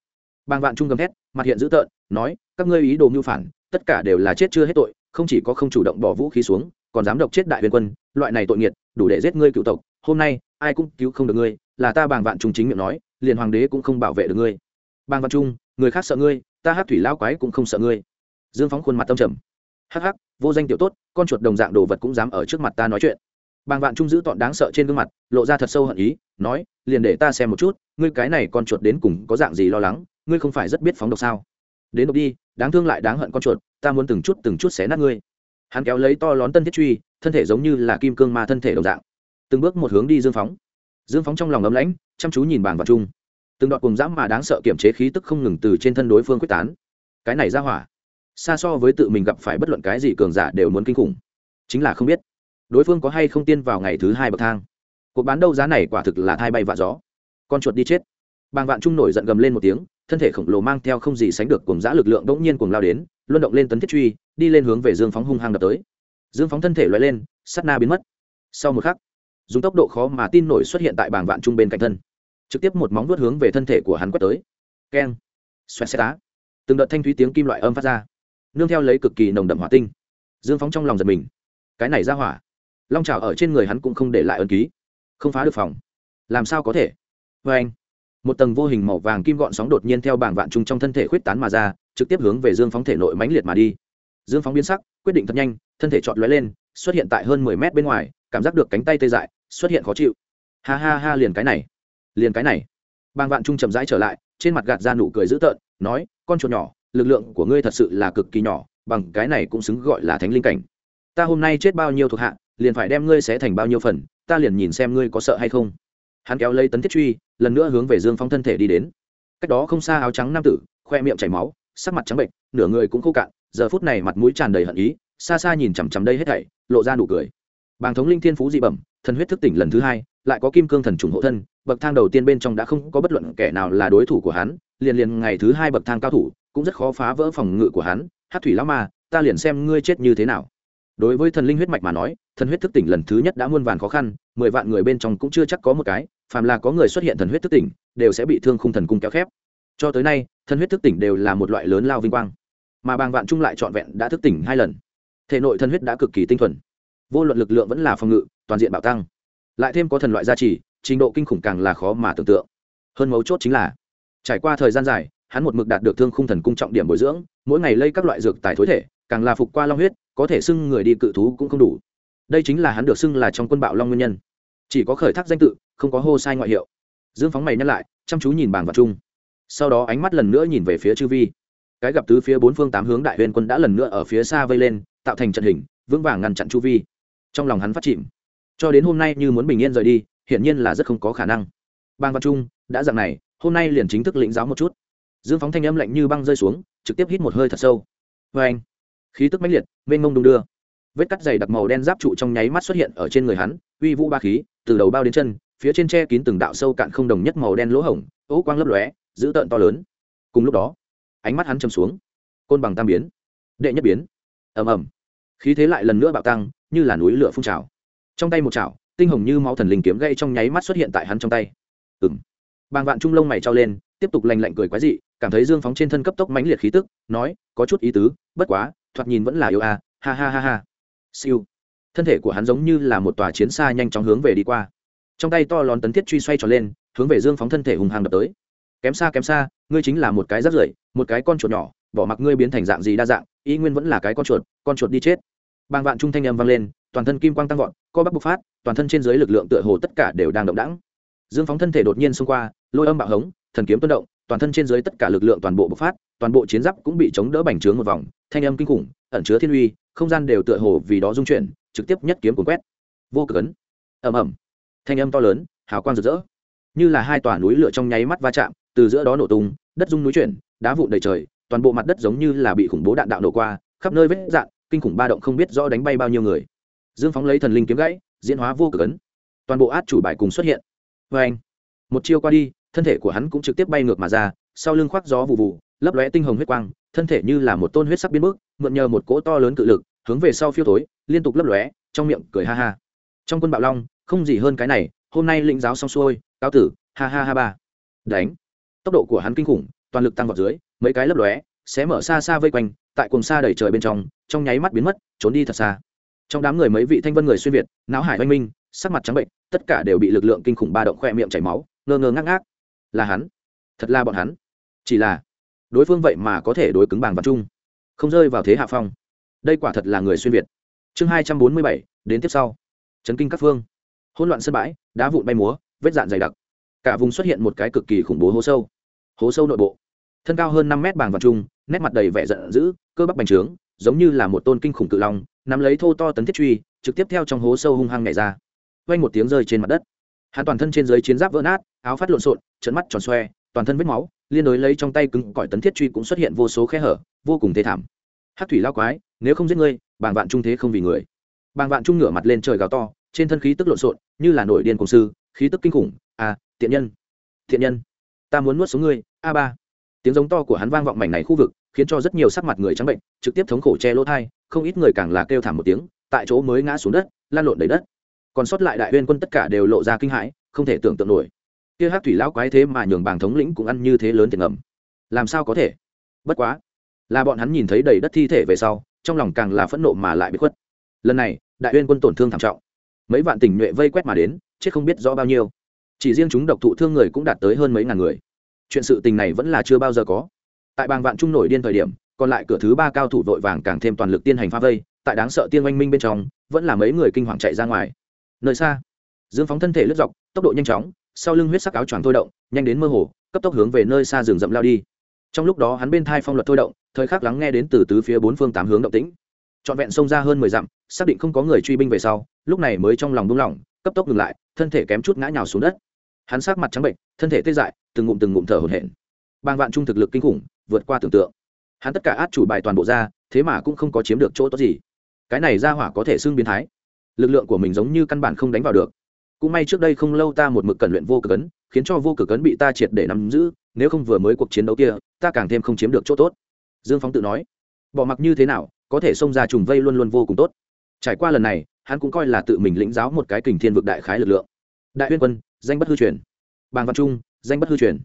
S1: Bàng vạn trung gầm thét, mặt hiện dữ tợn, nói, các ngươi ý đồ mưu phản, tất cả đều là chết chưa hết tội, không chỉ có không chủ động bỏ vũ khí xuống còn dám độc chết đại huyền quân, loại này tội nghiệt, đủ để giết ngươi cựu tộc, hôm nay, ai cũng cứu không được ngươi, là ta bàng vạn trung chính miệng nói, liền hoàng đế cũng không bảo vệ được ngươi. Bàng vạn trung, người khác sợ ngươi, ta hát thủy lao quái cũng không sợ ngươi. Dương phóng khuôn mặt tâm trầm. Hắc hắc, vô danh tiểu tốt, con chuột đồng dạng đồ vật cũng dám ở trước mặt ta nói chuyện. Bàng vạn trung giữ tọn đáng sợ trên gương mặt, lộ ra thật sâu hận ý, nói, liền để ta xem một chút, ngươi cái này con chuột đến cùng có dạng gì lo lắng, ngươi không phải rất biết phóng độc sao? Đến độc đi, đáng thương lại đáng hận con chuột, ta muốn từng chút từng chút xé nát ngươi hắn kéo lấy to lón tân thiết truy, thân thể giống như là kim cương ma thân thể đồng dạng. Từng bước một hướng đi dương phóng. Dương phóng trong lòng ấm lãnh, chăm chú nhìn bàng vạn trung từng đoạn cùng dãm mà đáng sợ kiểm chế khí tức không ngừng từ trên thân đối phương quyết tán. Cái này ra hỏa, xa so với tự mình gặp phải bất luận cái gì cường giả đều muốn kinh khủng. Chính là không biết, đối phương có hay không tiên vào ngày thứ hai bậc thang. Cuộc bán đấu giá này quả thực là thai bay vạ gió. Con chuột đi chết. Bàng vạn trung nổi giận gầm lên một tiếng, thân thể khổng lồ mang theo không gì sánh được cùng giã lực lượng đống nhiên cùng lao đến, luân động lên tấn thiết truy đi lên hướng về dương phóng hung hăng đập tới. Dương phóng thân thể loại lên sắt na biến mất. Sau một khắc, dùng tốc độ khó mà tin nổi xuất hiện tại bảng vạn trung bên cạnh thân. Trực tiếp một móng vuốt hướng về thân thể của hắn quét tới. Keng. Xoẹt xe tá từng đợt thanh thúy tiếng kim loại âm phát ra. Nương theo lấy cực kỳ nồng đậm hỏa tinh. Dương phóng trong lòng giật mình. Cái này ra hỏa. Long trào ở trên người hắn cũng không để lại ân ký. Không phá được phòng. Làm sao có thể? Vê anh, một tầng vô hình màu vàng kim gọn sóng đột nhiên theo bảng vạn trung trong thân thể khuyết tán mà ra, trực tiếp hướng về dương phóng thể nội mãnh liệt mà đi dương phóng biến sắc, quyết định thật nhanh, thân thể chọn lóe lên, xuất hiện tại hơn mười mét bên ngoài, cảm giác được cánh tay tê dại, xuất hiện khó chịu. Ha ha ha, liền cái này, liền cái này. Bàng vạn trung chậm rãi trở lại, trên mặt gạt ra nụ cười dữ tợn, nói, con chuột nhỏ, lực lượng của ngươi thật sự là cực kỳ nhỏ, bằng cái này cũng xứng gọi là thánh linh cảnh. Ta hôm nay chết bao nhiêu thuộc hạ, liền phải đem ngươi xé thành bao nhiêu phần, ta liền nhìn xem ngươi có sợ hay không. Hắn kéo lấy tấn thiết truy, lần nữa hướng về dương phong thân thể đi đến. Cách đó không xa áo trắng nam tử, khoe miệng chảy máu, sắc mặt trắng bệnh nửa người cũng khô cạn giờ phút này mặt mũi tràn đầy hận ý, xa xa nhìn chằm chằm đây hết thảy, lộ ra nụ cười. Bàng thống linh thiên phú dị bẩm, thần huyết thức tỉnh lần thứ hai, lại có kim cương thần trùng hộ thân, bậc thang đầu tiên bên trong đã không có bất luận kẻ nào là đối thủ của hắn, liền liền ngày thứ hai bậc thang cao thủ cũng rất khó phá vỡ phòng ngự của hắn. Hát thủy lão ma, ta liền xem ngươi chết như thế nào. Đối với thần linh huyết mạch mà nói, thần huyết thức tỉnh lần thứ nhất đã muôn vàn khó khăn, mười vạn người bên trong cũng chưa chắc có một cái, phàm là có người xuất hiện thần huyết thức tỉnh, đều sẽ bị thương khung thần cung kéo khép. Cho tới nay, thần huyết thức tỉnh đều là một loại lớn lao vinh quang mà bàng vạn trung lại trọn vẹn đã thức tỉnh hai lần. Thể nội thân huyết đã cực kỳ tinh thuần. Vô luận lực lượng vẫn là phòng ngự, toàn diện bạo tăng. Lại thêm có thần loại gia trì, trình độ kinh khủng càng là khó mà tưởng tượng. Hơn mấu chốt chính là, trải qua thời gian dài, hắn một mực đạt được thương khung thần cung trọng điểm bồi dưỡng, mỗi ngày lây các loại dược tài thối thể, càng là phục qua long huyết, có thể xưng người đi cự thú cũng không đủ. Đây chính là hắn được xưng là trong quân bạo long nguyên nhân. Chỉ có khởi thác danh tự, không có hô sai ngoại hiệu. Dương phóng mày nhắc lại, chăm chú nhìn bàng vạn trung. Sau đó ánh mắt lần nữa nhìn về phía chư vi cái gặp tứ phía bốn phương tám hướng đại huyền quân đã lần nữa ở phía xa vây lên, tạo thành trận hình, vững vàng ngăn chặn chu vi. Trong lòng hắn phát chìm. Cho đến hôm nay như muốn bình yên rời đi, hiển nhiên là rất không có khả năng. Bang văn trung, đã dặn này, hôm nay liền chính thức lĩnh giáo một chút. Dương phóng thanh âm lạnh như băng rơi xuống, trực tiếp hít một hơi thật sâu. Vê anh, khí tức mãnh liệt, mênh mông đung đưa. Vết cắt dày đặc màu đen giáp trụ trong nháy mắt xuất hiện ở trên người hắn, uy vũ ba khí, từ đầu bao đến chân, phía trên tre kín từng đạo sâu cạn không đồng nhất màu đen lỗ hổng, ố quang lấp lóe, dữ tợn to lớn. Cùng lúc đó ánh mắt hắn chầm xuống. Côn bằng tam biến, đệ nhất biến. Ầm ầm. Khí thế lại lần nữa bạo tăng, như là núi lửa phun trào. Trong tay một chảo, tinh hồng như máu thần linh kiếm gây trong nháy mắt xuất hiện tại hắn trong tay. Ừng bàng vạn trung lông mày trao lên, tiếp tục lành lạnh cười quái dị, cảm thấy dương phóng trên thân cấp tốc mãnh liệt khí tức, nói, có chút ý tứ, bất quá, thoạt nhìn vẫn là yêu a, ha ha ha ha. Siêu. Thân thể của hắn giống như là một tòa chiến xa nhanh chóng hướng về đi qua. Trong tay to lón tấn thiết truy xoay tròn lên, hướng về dương phóng thân thể hùng hàng đập tới. Kém xa kém xa ngươi chính là một cái rác rưởi, một cái con chuột nhỏ, bỏ mặc ngươi biến thành dạng gì đa dạng, ý nguyên vẫn là cái con chuột con chuột đi chết. Bàng vạn trung thanh âm vang lên, toàn thân kim quang tăng vọt, co bắp bộc phát, toàn thân trên dưới lực lượng tựa hồ tất cả đều đang động đẳng dương phóng thân thể đột nhiên xông qua, lôi âm bạo hống, thần kiếm tuân động, toàn thân trên dưới tất cả lực lượng toàn bộ bộc phát, toàn bộ chiến giáp cũng bị chống đỡ bành trướng một vòng, thanh âm kinh khủng, ẩn chứa thiên uy, không gian đều tựa hồ vì đó dung chuyển, trực tiếp nhất kiếm cuốn quét. Vô cực ấn. Ầm ầm. Thanh âm to lớn, hào quang rực rỡ. Như là hai tòa núi lửa trong nháy mắt va chạm từ giữa đó nổ tung, đất rung núi chuyển, đá vụn đầy trời, toàn bộ mặt đất giống như là bị khủng bố đạn đạo nổ qua, khắp nơi vết dạn, kinh khủng ba động không biết rõ đánh bay bao nhiêu người. Dương phóng lấy thần linh kiếm gãy, diễn hóa vô cực ấn. Toàn bộ át chủ bài cùng xuất hiện. Vê anh một chiêu qua đi, thân thể của hắn cũng trực tiếp bay ngược mà ra, sau lưng khoác gió vụ vụ, lấp lóe tinh hồng huyết quang, thân thể như là một tôn huyết sắc biến bước, mượn nhờ một cỗ to lớn cự lực, hướng về sau phiêu thối, liên tục lấp lóe, trong miệng cười ha ha. Trong quân bạo long, không gì hơn cái này, hôm nay lĩnh giáo xong xuôi cao tử, ha ha ha ba. Đánh! Tốc độ của hắn kinh khủng, toàn lực tăng vào dưới, mấy cái lấp lóe sẽ mở xa xa vây quanh, tại cùng xa đầy trời bên trong trong nháy mắt biến mất, trốn đi thật xa. Trong đám người mấy vị thanh vân người xuyên việt, não hải oanh minh, sắc mặt trắng bệnh, tất cả đều bị lực lượng kinh khủng ba động khoe miệng chảy máu, ngơ ngơ ngác ngác. Là hắn? Thật là bọn hắn? Chỉ là, đối phương vậy mà có thể đối cứng bằng vật chung. Không rơi vào thế hạ phong. Đây quả thật là người xuyên việt. Chương hai trăm bốn mươi bảy, đến tiếp sau. Chấn kinh các phương. Hỗn loạn sân bãi, đá vụn bay múa, vết dạn dày đặc. Cả vùng xuất hiện một cái cực kỳ khủng bố hố sâu hố sâu nội bộ. Thân cao hơn năm mét bàng vật trung, nét mặt đầy vẻ giận dữ cơ bắp bành trướng giống như là một tôn kinh khủng cự long nắm lấy thô to tấn thiết truy trực tiếp theo trong hố sâu hung hăng nhảy ra. Vang một tiếng rơi trên mặt đất. Hắn toàn thân trên dưới chiến giáp vỡ nát áo phát lộn xộn trận mắt tròn xoe toàn thân vết máu liên đối lấy trong tay cứng cỏi tấn thiết truy cũng xuất hiện vô số khe hở vô cùng thê thảm. Hát thủy lao quái nếu không giết ngươi bàng vạn trung thế không vì người. Bàng vạn trung ngửa mặt lên trời gào to trên thân khí tức lộn xộn như là nổi điên cổng sư khí tức kinh khủng. À, tiện nhân thiện nhân ta muốn nuốt xuống ngươi, a ba. Tiếng giống to của hắn vang vọng mảnh này khu vực, khiến cho rất nhiều sắc mặt người trắng bệnh trực tiếp thống khổ che lỗ thai, không ít người càng là kêu thảm một tiếng, tại chỗ mới ngã xuống đất, lan lộn đầy đất. Còn sót lại đại huyên quân tất cả đều lộ ra kinh hãi, không thể tưởng tượng nổi. Kia hát thủy lão quái thế mà nhường bàng thống lĩnh cũng ăn như thế lớn tiền ngầm. Làm sao có thể? Bất quá, là bọn hắn nhìn thấy đầy đất thi thể về sau, trong lòng càng là phẫn nộ mà lại bị khuất. Lần này, đại uyên quân tổn thương thảm trọng. Mấy vạn tỉnh nhuệ vây quét mà đến, chết không biết rõ bao nhiêu chỉ riêng chúng độc thụ thương người cũng đạt tới hơn mấy ngàn người. Chuyện sự tình này vẫn là chưa bao giờ có. Tại bàng vạn trung nổi điên thời điểm, còn lại cửa thứ ba cao thủ vội vàng càng thêm toàn lực tiên hành phá vây, tại đáng sợ tiên oanh minh bên trong, vẫn là mấy người kinh hoàng chạy ra ngoài. Nơi xa, dương phóng thân thể lướt dọc, tốc độ nhanh chóng, sau lưng huyết sắc áo choàng thôi động, nhanh đến mơ hồ, cấp tốc hướng về nơi xa rừng rậm lao đi. Trong lúc đó hắn bên thai phong luật thôi động, thời khắc lắng nghe đến từ tứ phía bốn phương tám hướng động tĩnh. Trọn vẹn xông ra hơn mười dặm, xác định không có người truy binh về sau, lúc này mới trong lòng buông lỏng, cấp tốc ngừng lại, thân thể kém chút ngã nhào xuống đất hắn sát mặt trắng bệnh, thân thể tê dại, từng ngụm từng ngụm thở hổn hển. Bang vạn trung thực lực kinh khủng, vượt qua tưởng tượng. Hắn tất cả át chủ bài toàn bộ ra, thế mà cũng không có chiếm được chỗ tốt gì. Cái này ra hỏa có thể xưng biến thái. Lực lượng của mình giống như căn bản không đánh vào được. Cũng may trước đây không lâu ta một mực cẩn luyện vô cực ấn, khiến cho vô cực ấn bị ta triệt để nắm giữ, nếu không vừa mới cuộc chiến đấu kia, ta càng thêm không chiếm được chỗ tốt. Dương phóng tự nói, bỏ mặc như thế nào, có thể xông ra trùng vây luôn luôn vô cùng tốt. Trải qua lần này, hắn cũng coi là tự mình lĩnh giáo một cái kình thiên vực đại khái lực lượng. Đại huyên quân danh bất hư truyền. Bàng văn trung, danh bất hư truyền.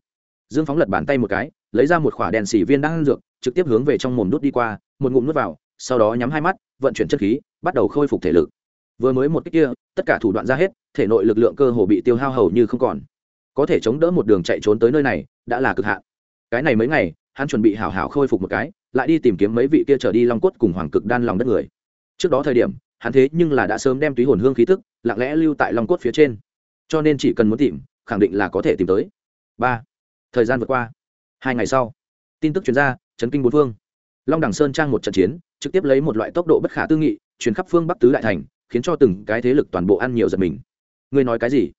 S1: Dương phóng lật bàn tay một cái, lấy ra một khỏa đèn xỉ viên đang ăn dược, trực tiếp hướng về trong mồm đút đi qua, một ngụm nuốt vào, sau đó nhắm hai mắt, vận chuyển chất khí, bắt đầu khôi phục thể lực. Vừa mới một cách kia, tất cả thủ đoạn ra hết, thể nội lực lượng cơ hồ bị tiêu hao hầu như không còn. Có thể chống đỡ một đường chạy trốn tới nơi này, đã là cực hạn. Cái này mấy ngày, hắn chuẩn bị hảo hảo khôi phục một cái, lại đi tìm kiếm mấy vị kia trở đi long cốt cùng hoàng cực đan lòng đất người. Trước đó thời điểm, hắn thế nhưng là đã sớm đem túy hồn hương khí tức, lặng lẽ lưu tại long cốt phía trên cho nên chỉ cần muốn tìm, khẳng định là có thể tìm tới. Ba, thời gian vượt qua. Hai ngày sau, tin tức chuyển ra, chấn kinh bốn phương. Long đẳng sơn trang một trận chiến, trực tiếp lấy một loại tốc độ bất khả tư nghị, chuyển khắp phương bắc tứ đại thành, khiến cho từng cái thế lực toàn bộ ăn nhiều giật mình. Ngươi nói cái gì?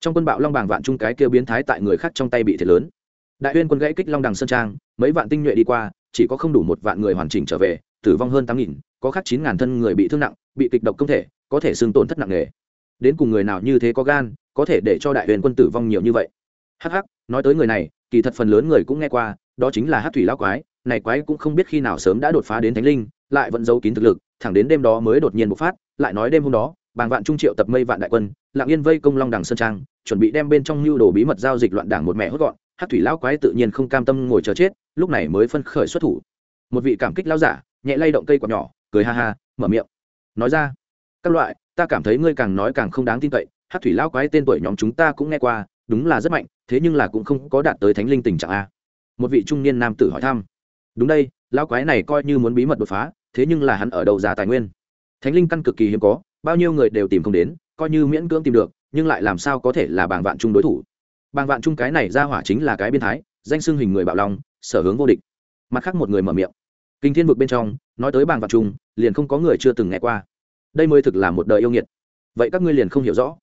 S1: Trong quân bạo long bàng vạn trung cái kêu biến thái tại người khác trong tay bị thiệt lớn. Đại huyên quân gãy kích long đằng sơn trang, mấy vạn tinh nhuệ đi qua, chỉ có không đủ một vạn người hoàn chỉnh trở về, tử vong hơn tám nghìn, có khác chín ngàn thân người bị thương nặng, bị kịch độc công thể, có thể xương tổn thất nặng nề. Đến cùng người nào như thế có gan có thể để cho đại huyền quân tử vong nhiều như vậy. Hắc hắc, nói tới người này, kỳ thật phần lớn người cũng nghe qua, đó chính là hát thủy lão quái. Này quái cũng không biết khi nào sớm đã đột phá đến thánh linh, lại vẫn giấu kín thực lực, thẳng đến đêm đó mới đột nhiên bộc phát, lại nói đêm hôm đó, bàng vạn trung triệu tập mây vạn đại quân lạng yên vây công long đằng sơn trang, chuẩn bị đem bên trong lưu đồ bí mật giao dịch loạn đảng một mẹ hốt gọn. Hát thủy lão quái tự nhiên không cam tâm ngồi chờ chết, lúc này mới phân khởi xuất thủ. Một vị cảm kích lão giả, nhẹ lay động cây quạt nhỏ, cười ha ha, mở miệng. Nói ra, các loại, ta cảm thấy ngươi càng nói càng không đáng tin cậy hát thủy lão quái tên tuổi nhóm chúng ta cũng nghe qua, đúng là rất mạnh, thế nhưng là cũng không có đạt tới thánh linh tình trạng a. Một vị trung niên nam tử hỏi thăm. Đúng đây lão quái này coi như muốn bí mật đột phá, thế nhưng là hắn ở đầu già tài nguyên? Thánh linh căn cực kỳ hiếm có, bao nhiêu người đều tìm không đến, coi như miễn cưỡng tìm được, nhưng lại làm sao có thể là bảng vạn trung đối thủ? Bảng vạn trung cái này ra hỏa chính là cái biên thái, danh xưng hình người bạo long, sở hướng vô địch. Mặt khác một người mở miệng. Kinh thiên vực bên trong, nói tới bảng vạn trung liền không có người chưa từng nghe qua. Đây mới thực là một đời yêu nghiệt. Vậy các ngươi liền không hiểu rõ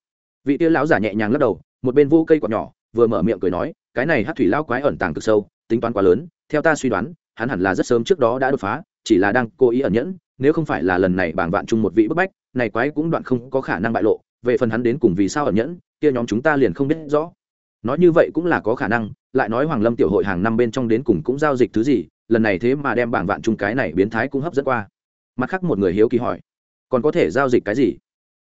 S1: vị tia lão giả nhẹ nhàng lắc đầu, một bên vô cây quạt nhỏ, vừa mở miệng cười nói, cái này hát thủy lao quái ẩn tàng cực sâu, tính toán quá lớn, theo ta suy đoán, hắn hẳn là rất sớm trước đó đã đột phá, chỉ là đang cố ý ẩn nhẫn, nếu không phải là lần này bảng vạn chung một vị bức bách, này quái cũng đoạn không có khả năng bại lộ, về phần hắn đến cùng vì sao ẩn nhẫn, kia nhóm chúng ta liền không biết rõ. Nói như vậy cũng là có khả năng, lại nói hoàng lâm tiểu hội hàng năm bên trong đến cùng cũng giao dịch thứ gì, lần này thế mà đem bảng vạn chung cái này biến thái cũng hấp dẫn qua. Mặt khác một người hiếu kỳ hỏi, còn có thể giao dịch cái gì?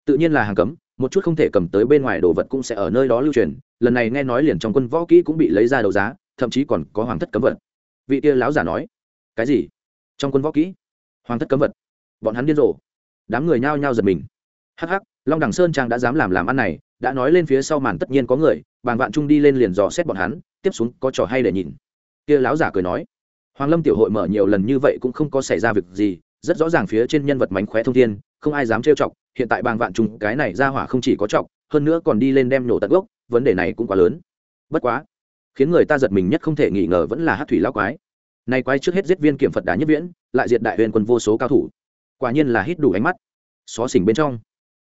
S1: Tự nhiên là hàng cấm một chút không thể cầm tới bên ngoài đồ vật cũng sẽ ở nơi đó lưu truyền. Lần này nghe nói liền trong quân võ kỹ cũng bị lấy ra đấu giá, thậm chí còn có hoàng thất cấm vật vị kia láo giả nói, cái gì? Trong quân võ kỹ? Hoàng thất cấm vật bọn hắn điên rồ. Đám người nhao nhao giật mình. Hắc hắc, long đằng sơn trang đã dám làm làm ăn này, đã nói lên phía sau màn tất nhiên có người, bàng vạn trung đi lên liền dò xét bọn hắn, tiếp xuống có trò hay để nhìn. Kia láo giả cười nói, hoàng lâm tiểu hội mở nhiều lần như vậy cũng không có xảy ra việc gì, rất rõ ràng phía trên nhân vật mánh khóe thông thiên, không ai dám trêu chọc hiện tại bàng vạn trùng cái này ra hỏa không chỉ có trọng, hơn nữa còn đi lên đem nổ tận gốc, vấn đề này cũng quá lớn. Bất quá, khiến người ta giật mình nhất không thể nghi ngờ vẫn là hát thủy lao quái. Nay quái trước hết giết viên kiểm phật đá nhất viễn, lại diệt đại huyền quân vô số cao thủ. Quả nhiên là hít đủ ánh mắt. Xó xỉnh bên trong,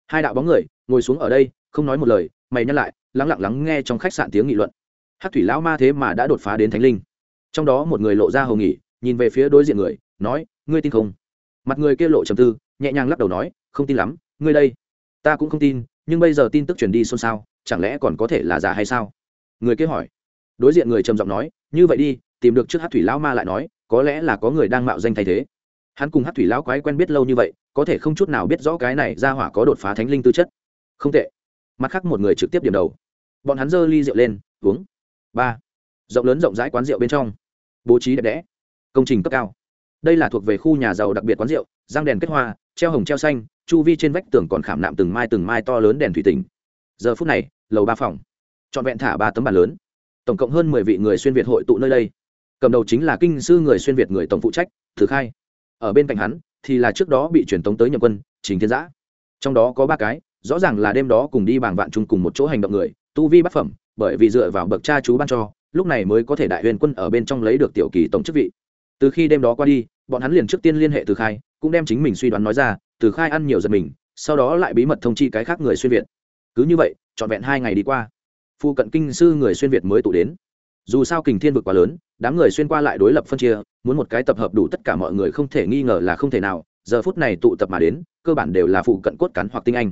S1: hai đạo bóng người ngồi xuống ở đây, không nói một lời, mày nhắc lại, lắng lặng lắng nghe trong khách sạn tiếng nghị luận. Hát thủy lão ma thế mà đã đột phá đến thánh linh. Trong đó một người lộ ra hầu nghỉ nhìn về phía đối diện người, nói, ngươi tin không? Mặt người kia lộ trầm tư, nhẹ nhàng lắc đầu nói, không tin lắm ngươi đây, ta cũng không tin, nhưng bây giờ tin tức truyền đi xôn xao, chẳng lẽ còn có thể là giả hay sao? Người kia hỏi. Đối diện người trầm giọng nói, như vậy đi, tìm được trước hát thủy lão ma lại nói, có lẽ là có người đang mạo danh thay thế. Hắn cùng hát thủy lão quái quen biết lâu như vậy, có thể không chút nào biết rõ cái này ra hỏa có đột phá thánh linh tư chất. Không tệ. Mặt khác một người trực tiếp điểm đầu. Bọn hắn giơ ly rượu lên, uống. Ba. Rộng lớn rộng rãi quán rượu bên trong. Bố trí đẹp đẽ. Công trình cấp cao. Đây là thuộc về khu nhà giàu đặc biệt quán rượu, răng đèn kết hoa treo hồng treo xanh, chu vi trên vách tường còn khảm nạm từng mai từng mai to lớn đèn thủy tinh. Giờ phút này, lầu ba phòng. Trọn vẹn thả ba tấm bàn lớn. Tổng cộng hơn mười vị người xuyên việt hội tụ nơi đây. Cầm đầu chính là kinh sư người xuyên việt người tổng phụ trách thứ khai. Ở bên cạnh hắn, thì là trước đó bị truyền tống tới nhậm quân chính thiên giã. Trong đó có ba cái, rõ ràng là đêm đó cùng đi bảng vạn chung cùng một chỗ hành động người, tu vi bát phẩm, bởi vì dựa vào bậc cha chú ban cho, lúc này mới có thể đại huyền quân ở bên trong lấy được tiểu kỳ tổng chức vị. Từ khi đêm đó qua đi, bọn hắn liền trước tiên liên hệ từ khai cũng đem chính mình suy đoán nói ra, từ khai ăn nhiều giật mình, sau đó lại bí mật thông chi cái khác người xuyên việt. Cứ như vậy, trọn vẹn hai ngày đi qua phụ cận kinh sư người xuyên việt mới tụ đến. Dù sao kình thiên vực quá lớn, đám người xuyên qua lại đối lập phân chia, muốn một cái tập hợp đủ tất cả mọi người không thể nghi ngờ là không thể nào, giờ phút này tụ tập mà đến, cơ bản đều là phụ cận cốt cán hoặc tinh anh.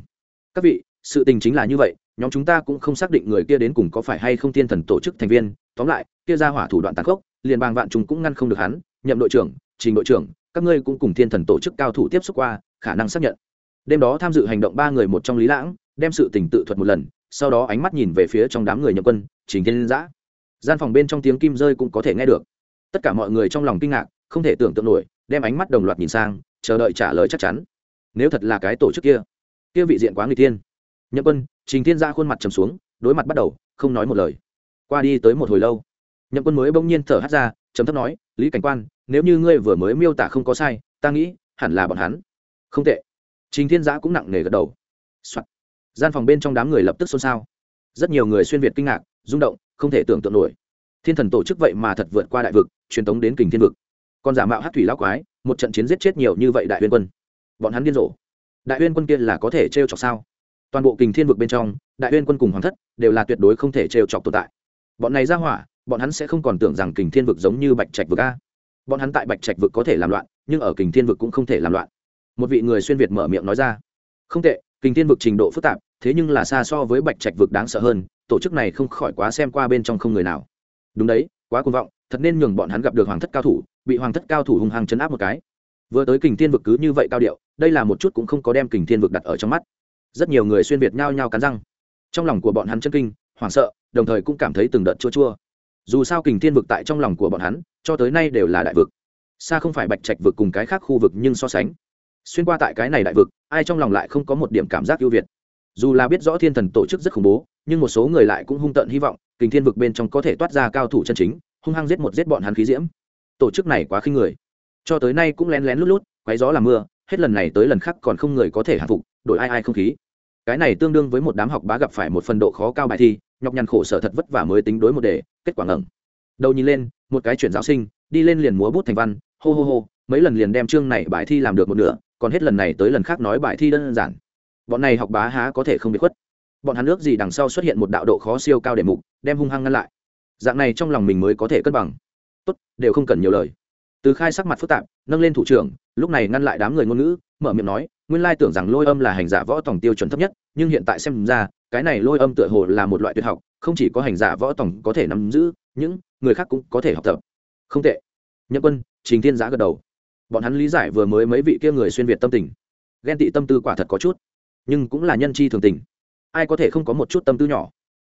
S1: Các vị, sự tình chính là như vậy, nhóm chúng ta cũng không xác định người kia đến cùng có phải hay không thiên thần tổ chức thành viên, tóm lại, kia ra hỏa thủ đoạn tàn khốc, liền bang vạn chúng cũng ngăn không được hắn, nhậm đội trưởng, trình đội trưởng các ngươi cũng cùng thiên thần tổ chức cao thủ tiếp xúc qua, khả năng xác nhận. Đêm đó tham dự hành động ba người một trong lý lãng, đem sự tình tự thuật một lần, sau đó ánh mắt nhìn về phía trong đám người nhậm quân, trình thiên giã gian phòng bên trong tiếng kim rơi cũng có thể nghe được. Tất cả mọi người trong lòng kinh ngạc, không thể tưởng tượng nổi, đem ánh mắt đồng loạt nhìn sang, chờ đợi trả lời chắc chắn. Nếu thật là cái tổ chức kia kia vị diện quá người tiên nhậm quân, trình thiên ra khuôn mặt trầm xuống, đối mặt bắt đầu, không nói một lời. Qua đi tới một hồi lâu, nhậm quân mới bỗng nhiên thở hắt ra, trầm thấp nói, lý cảnh quan nếu như ngươi vừa mới miêu tả không có sai, ta nghĩ, hẳn là bọn hắn. Không tệ. Trình thiên giã cũng nặng nề gật đầu、Soạn. gian phòng bên trong đám người lập tức xôn xao. Rất nhiều người xuyên việt kinh ngạc, rung động, không thể tưởng tượng nổi. Thiên thần tổ chức vậy mà thật vượt qua đại vực, truyền tống đến kình thiên vực. Còn giả mạo hát thủy lão quái, một trận chiến giết chết nhiều như vậy đại huyên quân. Bọn hắn điên rồ. Đại huyên quân kia là có thể trêu chọc sao? Toàn bộ kình thiên vực bên trong, đại huyên quân cùng hoàng thất đều là tuyệt đối không thể trêu chọc tồn tại. Bọn này ra hỏa, bọn hắn sẽ không còn tưởng rằng kình thiên vực giống như bạch trạch vực a bọn hắn tại bạch trạch vực có thể làm loạn, nhưng ở kình thiên vực cũng không thể làm loạn. Một vị người xuyên việt mở miệng nói ra. Không tệ, kình thiên vực trình độ phức tạp, thế nhưng là xa so với bạch trạch vực đáng sợ hơn, tổ chức này không khỏi quá xem qua bên trong không người nào. Đúng đấy, quá cuồng vọng, thật nên nhường bọn hắn gặp được hoàng thất cao thủ, bị hoàng thất cao thủ hung hăng chấn áp một cái. Vừa tới kình thiên vực cứ như vậy cao điệu, đây là một chút cũng không có đem kình thiên vực đặt ở trong mắt. Rất nhiều người xuyên việt nhao nhao cắn răng. Trong lòng của bọn hắn chân kinh, hoảng sợ, đồng thời cũng cảm thấy từng đợt chua chua dù sao kình thiên vực tại trong lòng của bọn hắn, cho tới nay đều là đại vực. Xa không phải bạch trạch vực cùng cái khác khu vực nhưng so sánh. Xuyên qua tại cái này đại vực, ai trong lòng lại không có một điểm cảm giác ưu việt. Dù là biết rõ thiên thần tổ chức rất khủng bố, nhưng một số người lại cũng hung tợn hy vọng, kình thiên vực bên trong có thể toát ra cao thủ chân chính, hung hăng giết một giết bọn hắn khí diễm. Tổ chức này quá khinh người. Cho tới nay cũng lén lén lút lút, quấy gió làm mưa, hết lần này tới lần khác còn không người có thể hạ phục, đổi ai ai không khí. Cái này tương đương với một đám học bá gặp phải một phần độ khó cao bài thi, nhọc nhằn khổ sở thật vất vả mới tính đối một đề kết quả ngẩng. Đầu nhìn lên, một cái chuyển giáo sinh, đi lên liền múa bút thành văn, hô hô hô, mấy lần liền đem chương này bài thi làm được một nửa, còn hết lần này tới lần khác nói bài thi đơn giản. Bọn này học bá há có thể không bị khuất. Bọn hắn ước gì đằng sau xuất hiện một đạo độ khó siêu cao để mục, đem hung hăng ngăn lại. Dạng này trong lòng mình mới có thể cân bằng. Tốt, đều không cần nhiều lời. Từ khai sắc mặt phức tạp, nâng lên thủ trưởng, lúc này ngăn lại đám người ngôn ngữ mở miệng nói, nguyên lai tưởng rằng lôi âm là hành giả võ tổng tiêu chuẩn thấp nhất, nhưng hiện tại xem ra, cái này lôi âm tựa hồ là một loại tuyệt học, không chỉ có hành giả võ tổng có thể nắm giữ, những người khác cũng có thể học tập. Không tệ. Nhậm quân, trình thiên giã gật đầu. Bọn hắn lý giải vừa mới mấy vị kia người xuyên việt tâm tình. Ghen tị tâm tư quả thật có chút, nhưng cũng là nhân chi thường tình. Ai có thể không có một chút tâm tư nhỏ?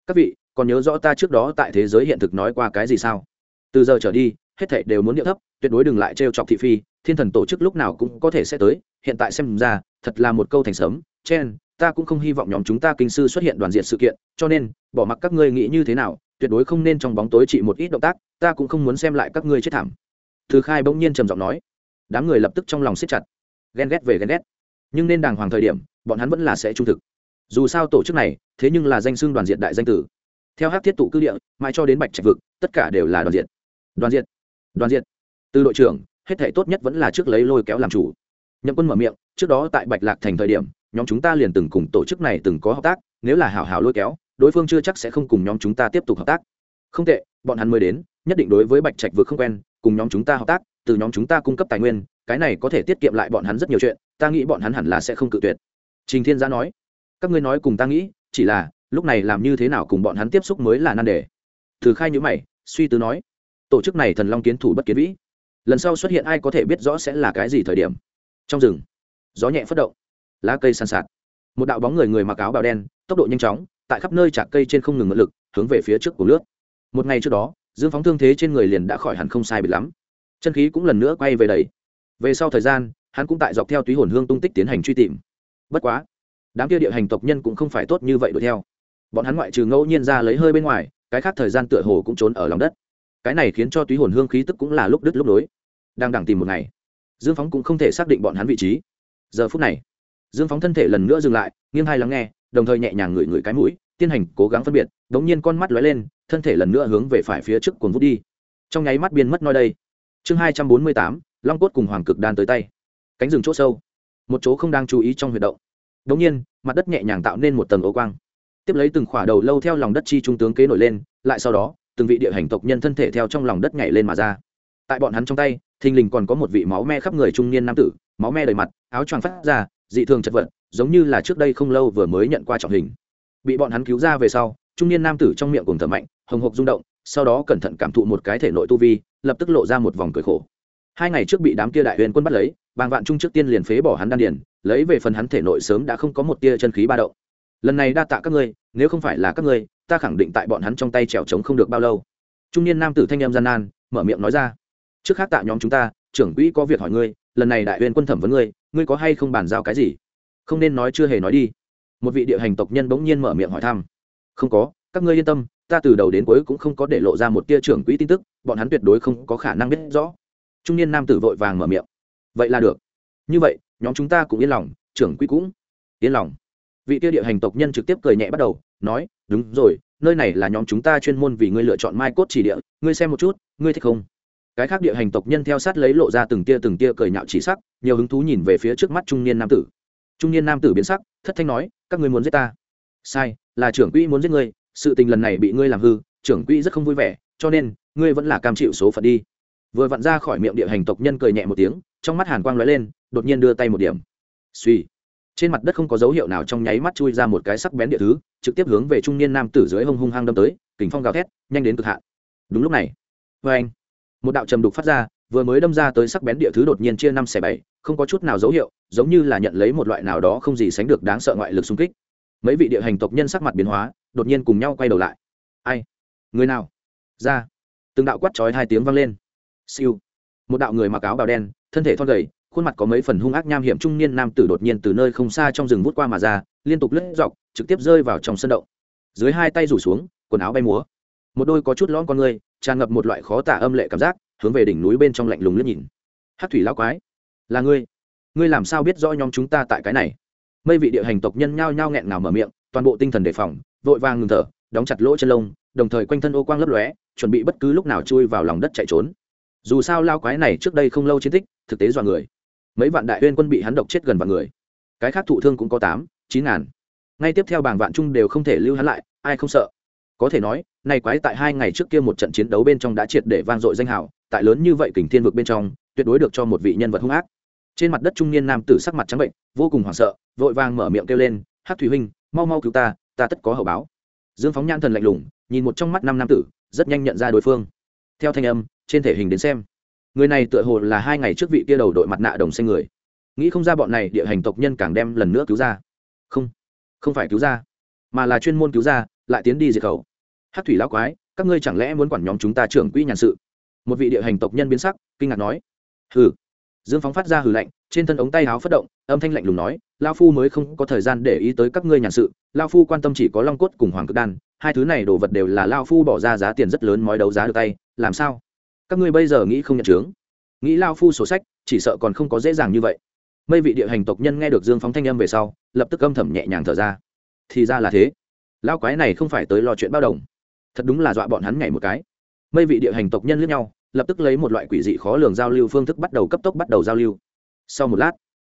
S1: Các vị, còn nhớ rõ ta trước đó tại thế giới hiện thực nói qua cái gì sao? Từ giờ trở đi, hết thảy đều muốn điệu thấp, tuyệt đối đừng lại trêu chọc thị phi, thiên thần tổ chức lúc nào cũng có thể sẽ tới hiện tại xem ra, thật là một câu thành sớm. Chen, ta cũng không hy vọng nhóm chúng ta kinh sư xuất hiện đoàn diện sự kiện, cho nên, bỏ mặc các ngươi nghĩ như thế nào, tuyệt đối không nên trong bóng tối trị một ít động tác, ta cũng không muốn xem lại các ngươi chết thảm. Thứ khai bỗng nhiên trầm giọng nói. Đám người lập tức trong lòng siết chặt. Ghen ghét về ghen ghét. Nhưng nên đàng hoàng thời điểm, bọn hắn vẫn là sẽ trung thực. Dù sao tổ chức này, thế nhưng là danh xưng đoàn diện đại danh tử. Theo hát thiết tụ cư địa, mãi cho đến bạch trạch vực, tất cả đều là đoàn diện. Đoàn diện. Đoàn diện. Từ đội trưởng, hết thể tốt nhất vẫn là trước lấy lôi kéo làm chủ nhậm quân mở miệng, trước đó tại bạch lạc thành thời điểm, nhóm chúng ta liền từng cùng tổ chức này từng có hợp tác, nếu là hảo hảo lôi kéo, đối phương chưa chắc sẽ không cùng nhóm chúng ta tiếp tục hợp tác. Không tệ, bọn hắn mới đến, nhất định đối với bạch trạch vực không quen, cùng nhóm chúng ta hợp tác, từ nhóm chúng ta cung cấp tài nguyên, cái này có thể tiết kiệm lại bọn hắn rất nhiều chuyện, ta nghĩ bọn hắn hẳn là sẽ không cự tuyệt. Trình thiên giã nói, các ngươi nói cùng ta nghĩ, chỉ là, lúc này làm như thế nào cùng bọn hắn tiếp xúc mới là nan đề. Từ khai nhữ mày, suy tư nói, tổ chức này thần long kiến thủ bất kiến vĩ. Lần sau xuất hiện ai có thể biết rõ sẽ là cái gì thời điểm trong rừng, gió nhẹ phất động, lá cây san sạt. Một đạo bóng người người mặc áo bào đen, tốc độ nhanh chóng, tại khắp nơi chạc cây trên không ngừng ngất lực, hướng về phía trước của nước. Một ngày trước đó, dương phóng thương thế trên người liền đã khỏi hẳn không sai bị lắm. Chân khí cũng lần nữa quay về đầy. Về sau thời gian, hắn cũng tại dọc theo túy hồn hương tung tích tiến hành truy tìm. Bất quá, đám kia địa hành tộc nhân cũng không phải tốt như vậy đuổi theo. Bọn hắn ngoại trừ ngẫu nhiên ra lấy hơi bên ngoài, cái khác thời gian tựa hồ cũng trốn ở lòng đất. Cái này khiến cho túy hồn hương khí tức cũng là lúc đứt lúc nối. Đang đằng tìm một ngày dương phóng cũng không thể xác định bọn hắn vị trí. Giờ phút này, dương phóng thân thể lần nữa dừng lại, nghiêng hai lắng nghe, đồng thời nhẹ nhàng ngửi ngửi cái mũi, tiến hành cố gắng phân biệt đ ố n g nhiên con mắt lóe lên, thân thể lần nữa hướng về phải phía trước cuồng vút đi. Trong nháy mắt biên mất nơi đây. Chương hai trăm bốn mươi tám, long cốt cùng hoàng cực đan tới tay. Cánh rừng c h ỗ sâu. Một chỗ không đang chú ý trong huyệt động. Đ ỗ n g nhiên, mặt đất nhẹ nhàng tạo nên một tầng ấu quang. Tiếp lấy từng khỏa đầu lâu theo lòng đất chi trung tướng kế nổi lên, lại sau đó, từng vị địa hành tộc nhân thân thể theo trong lòng đất nhảy lên mà ra. Tại bọn hắn trong tay thình lình còn có một vị máu me khắp người trung niên nam tử, máu me đầy mặt, áo choàng phát ra, dị thường chật vật, giống như là trước đây không lâu vừa mới nhận qua trọng hình. Bị bọn hắn cứu ra về sau, trung niên nam tử trong miệng cùng thở mạnh, hồng hộc rung động, sau đó cẩn thận cảm thụ một cái thể nội tu vi, lập tức lộ ra một vòng cười khổ. Hai ngày trước bị đám kia đại huyền quân bắt lấy, bàng vạn trung trước tiên liền phế bỏ hắn đan điền, lấy về phần hắn thể nội sớm đã không có một tia chân khí ba động. Lần này đa tạ các ngươi, nếu không phải là các ngươi, ta khẳng định tại bọn hắn trong tay trèo trống không được bao lâu. Trung niên nam tử thanh em gian nan, mở miệng nói ra trước khác tạ nhóm chúng ta, trưởng quỹ có việc hỏi ngươi, lần này đại huyền quân thẩm vấn ngươi ngươi có hay không bàn giao cái gì? Không nên nói chưa hề nói đi. Một vị địa hành tộc nhân bỗng nhiên mở miệng hỏi thăm. Không có, các ngươi yên tâm, ta từ đầu đến cuối cũng không có để lộ ra một tia trưởng quỹ tin tức, bọn hắn tuyệt đối không có khả năng biết rõ. Trung niên nam tử vội vàng mở miệng. Vậy là được. Như vậy, nhóm chúng ta cũng yên lòng, trưởng quỹ cũng yên lòng. Vị tia địa hành tộc nhân trực tiếp cười nhẹ bắt đầu, nói, đúng rồi, nơi này là nhóm chúng ta chuyên môn vì ngươi lựa chọn mai cốt chỉ địa, ngươi xem một chút, ngươi thích không? Cái khác địa hành tộc nhân theo sát lấy lộ ra từng tia từng tia cười nhạo chỉ sắc, nhiều hứng thú nhìn về phía trước mắt trung niên nam tử. Trung niên nam tử biến sắc, thất thanh nói, các ngươi muốn giết ta? Sai, là trưởng quỹ muốn giết ngươi, sự tình lần này bị ngươi làm hư, trưởng quỹ rất không vui vẻ, cho nên, ngươi vẫn là cam chịu số phận đi. Vừa vặn ra khỏi miệng địa hành tộc nhân cười nhẹ một tiếng, trong mắt hàn quang lóe lên, đột nhiên đưa tay một điểm. Suy. Trên mặt đất không có dấu hiệu nào trong nháy mắt chui ra một cái sắc bén địa thứ, trực tiếp hướng về trung niên nam tử dưới hông hung hăng đâm tới, kình phong gào thét, nhanh đến cực hạn. Đúng lúc này. Vê anh một đạo trầm đục phát ra, vừa mới đâm ra tới sắc bén địa thứ đột nhiên chia năm xẻ bảy, không có chút nào dấu hiệu, giống như là nhận lấy một loại nào đó không gì sánh được đáng sợ ngoại lực xung kích. Mấy vị địa hành tộc nhân sắc mặt biến hóa, đột nhiên cùng nhau quay đầu lại. Ai? Người nào? Ra. Từng đạo quát chói hai tiếng vang lên. Siêu. Một đạo người mặc áo bào đen, thân thể thon gầy, khuôn mặt có mấy phần hung ác nham hiểm trung niên nam tử đột nhiên từ nơi không xa trong rừng vút qua mà ra, liên tục lướt dọc, trực tiếp rơi vào trong sân động. Dưới hai tay rủ xuống, quần áo bay múa một đôi có chút lõm con người, tràn ngập một loại khó tả âm lệ cảm giác, hướng về đỉnh núi bên trong lạnh lùng liếc nhìn. Hát thủy lao quái, là ngươi? Ngươi làm sao biết rõ nhóm chúng ta tại cái này? Mây vị địa hành tộc nhân nhao nhao nghẹn ngào mở miệng, toàn bộ tinh thần đề phòng, vội vàng ngừng thở, đóng chặt lỗ chân lông, đồng thời quanh thân ô quang lấp lóe, chuẩn bị bất cứ lúc nào chui vào lòng đất chạy trốn. Dù sao lao quái này trước đây không lâu chiến tích, thực tế dọa người. Mấy vạn đại huyên quân bị hắn độc chết gần vạn người. Cái khác thụ thương cũng có tám, chín ngàn. Ngay tiếp theo bảng vạn trung đều không thể lưu hắn lại, ai không sợ? Có thể nói, này quái tại hai ngày trước kia một trận chiến đấu bên trong đã triệt để vang dội danh hào, tại lớn như vậy kình thiên vực bên trong, tuyệt đối được cho một vị nhân vật hung ác. Trên mặt đất trung niên nam tử sắc mặt trắng bệnh, vô cùng hoảng sợ, vội vàng mở miệng kêu lên hát thủy huynh, mau mau cứu ta ta tất có hậu báo. Dương phóng nhan thần lạnh lùng, nhìn một trong mắt năm nam tử, rất nhanh nhận ra đối phương. Theo thanh âm, trên thể hình đến xem, người này tựa hồ là hai ngày trước vị kia đầu đội mặt nạ đồng xanh người. Nghĩ không ra bọn này địa hành tộc nhân càng đem lần nữa cứu ra. Không không phải cứu ra, mà là chuyên môn cứu ra lại tiến đi diệt khẩu. Hát thủy lão quái, các ngươi chẳng lẽ muốn quản nhóm chúng ta trưởng quỹ nhàn sự? Một vị địa hành tộc nhân biến sắc, kinh ngạc nói. Hừ. Dương phóng phát ra hừ lạnh, trên thân ống tay áo phất động, âm thanh lạnh lùng nói lao phu mới không có thời gian để ý tới các ngươi nhàn sự lao phu quan tâm chỉ có long cốt cùng hoàng cực đan, hai thứ này đồ vật đều là lao phu bỏ ra giá tiền rất lớn mói đấu giá được tay, làm sao? Các ngươi bây giờ nghĩ không nhận chướng. Nghĩ lao phu sổ sách, chỉ sợ còn không có dễ dàng như vậy. Mây vị địa hành tộc nhân nghe được dương phóng thanh âm về sau, lập tức âm thầm nhẹ nhàng thở ra. Thì ra là thế lao quái này không phải tới lo chuyện bao đồng. Thật đúng là dọa bọn hắn nhảy một cái. Mây vị địa hành tộc nhân lướt nhau, lập tức lấy một loại quỷ dị khó lường giao lưu phương thức bắt đầu cấp tốc bắt đầu giao lưu. Sau một lát,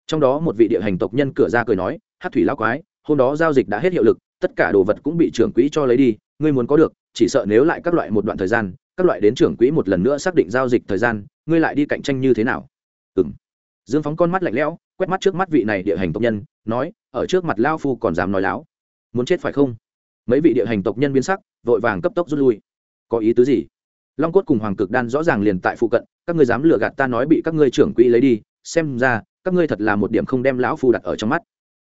S1: trong đó một vị địa hành tộc nhân cửa ra cười nói, hát thủy lao quái, hôm đó giao dịch đã hết hiệu lực, tất cả đồ vật cũng bị trưởng quỹ cho lấy đi, ngươi muốn có được, chỉ sợ nếu lại các loại một đoạn thời gian, các loại đến trưởng quỹ một lần nữa xác định giao dịch thời gian, ngươi lại đi cạnh tranh như thế nào? Ừ m dương phóng con mắt lạnh lẽo, quét mắt trước mắt vị này địa hành tộc nhân, nói, ở trước mặt lao phu còn dám nói láo? Muốn chết phải không? Mấy vị địa hành tộc nhân biến sắc, vội vàng cấp tốc rút lui. Có ý tứ gì? Long cốt cùng hoàng cực đan rõ ràng liền tại phụ cận, các ngươi dám lừa gạt ta nói bị các ngươi trưởng quỹ lấy đi, xem ra, các ngươi thật là một điểm không đem lão phu đặt ở trong mắt.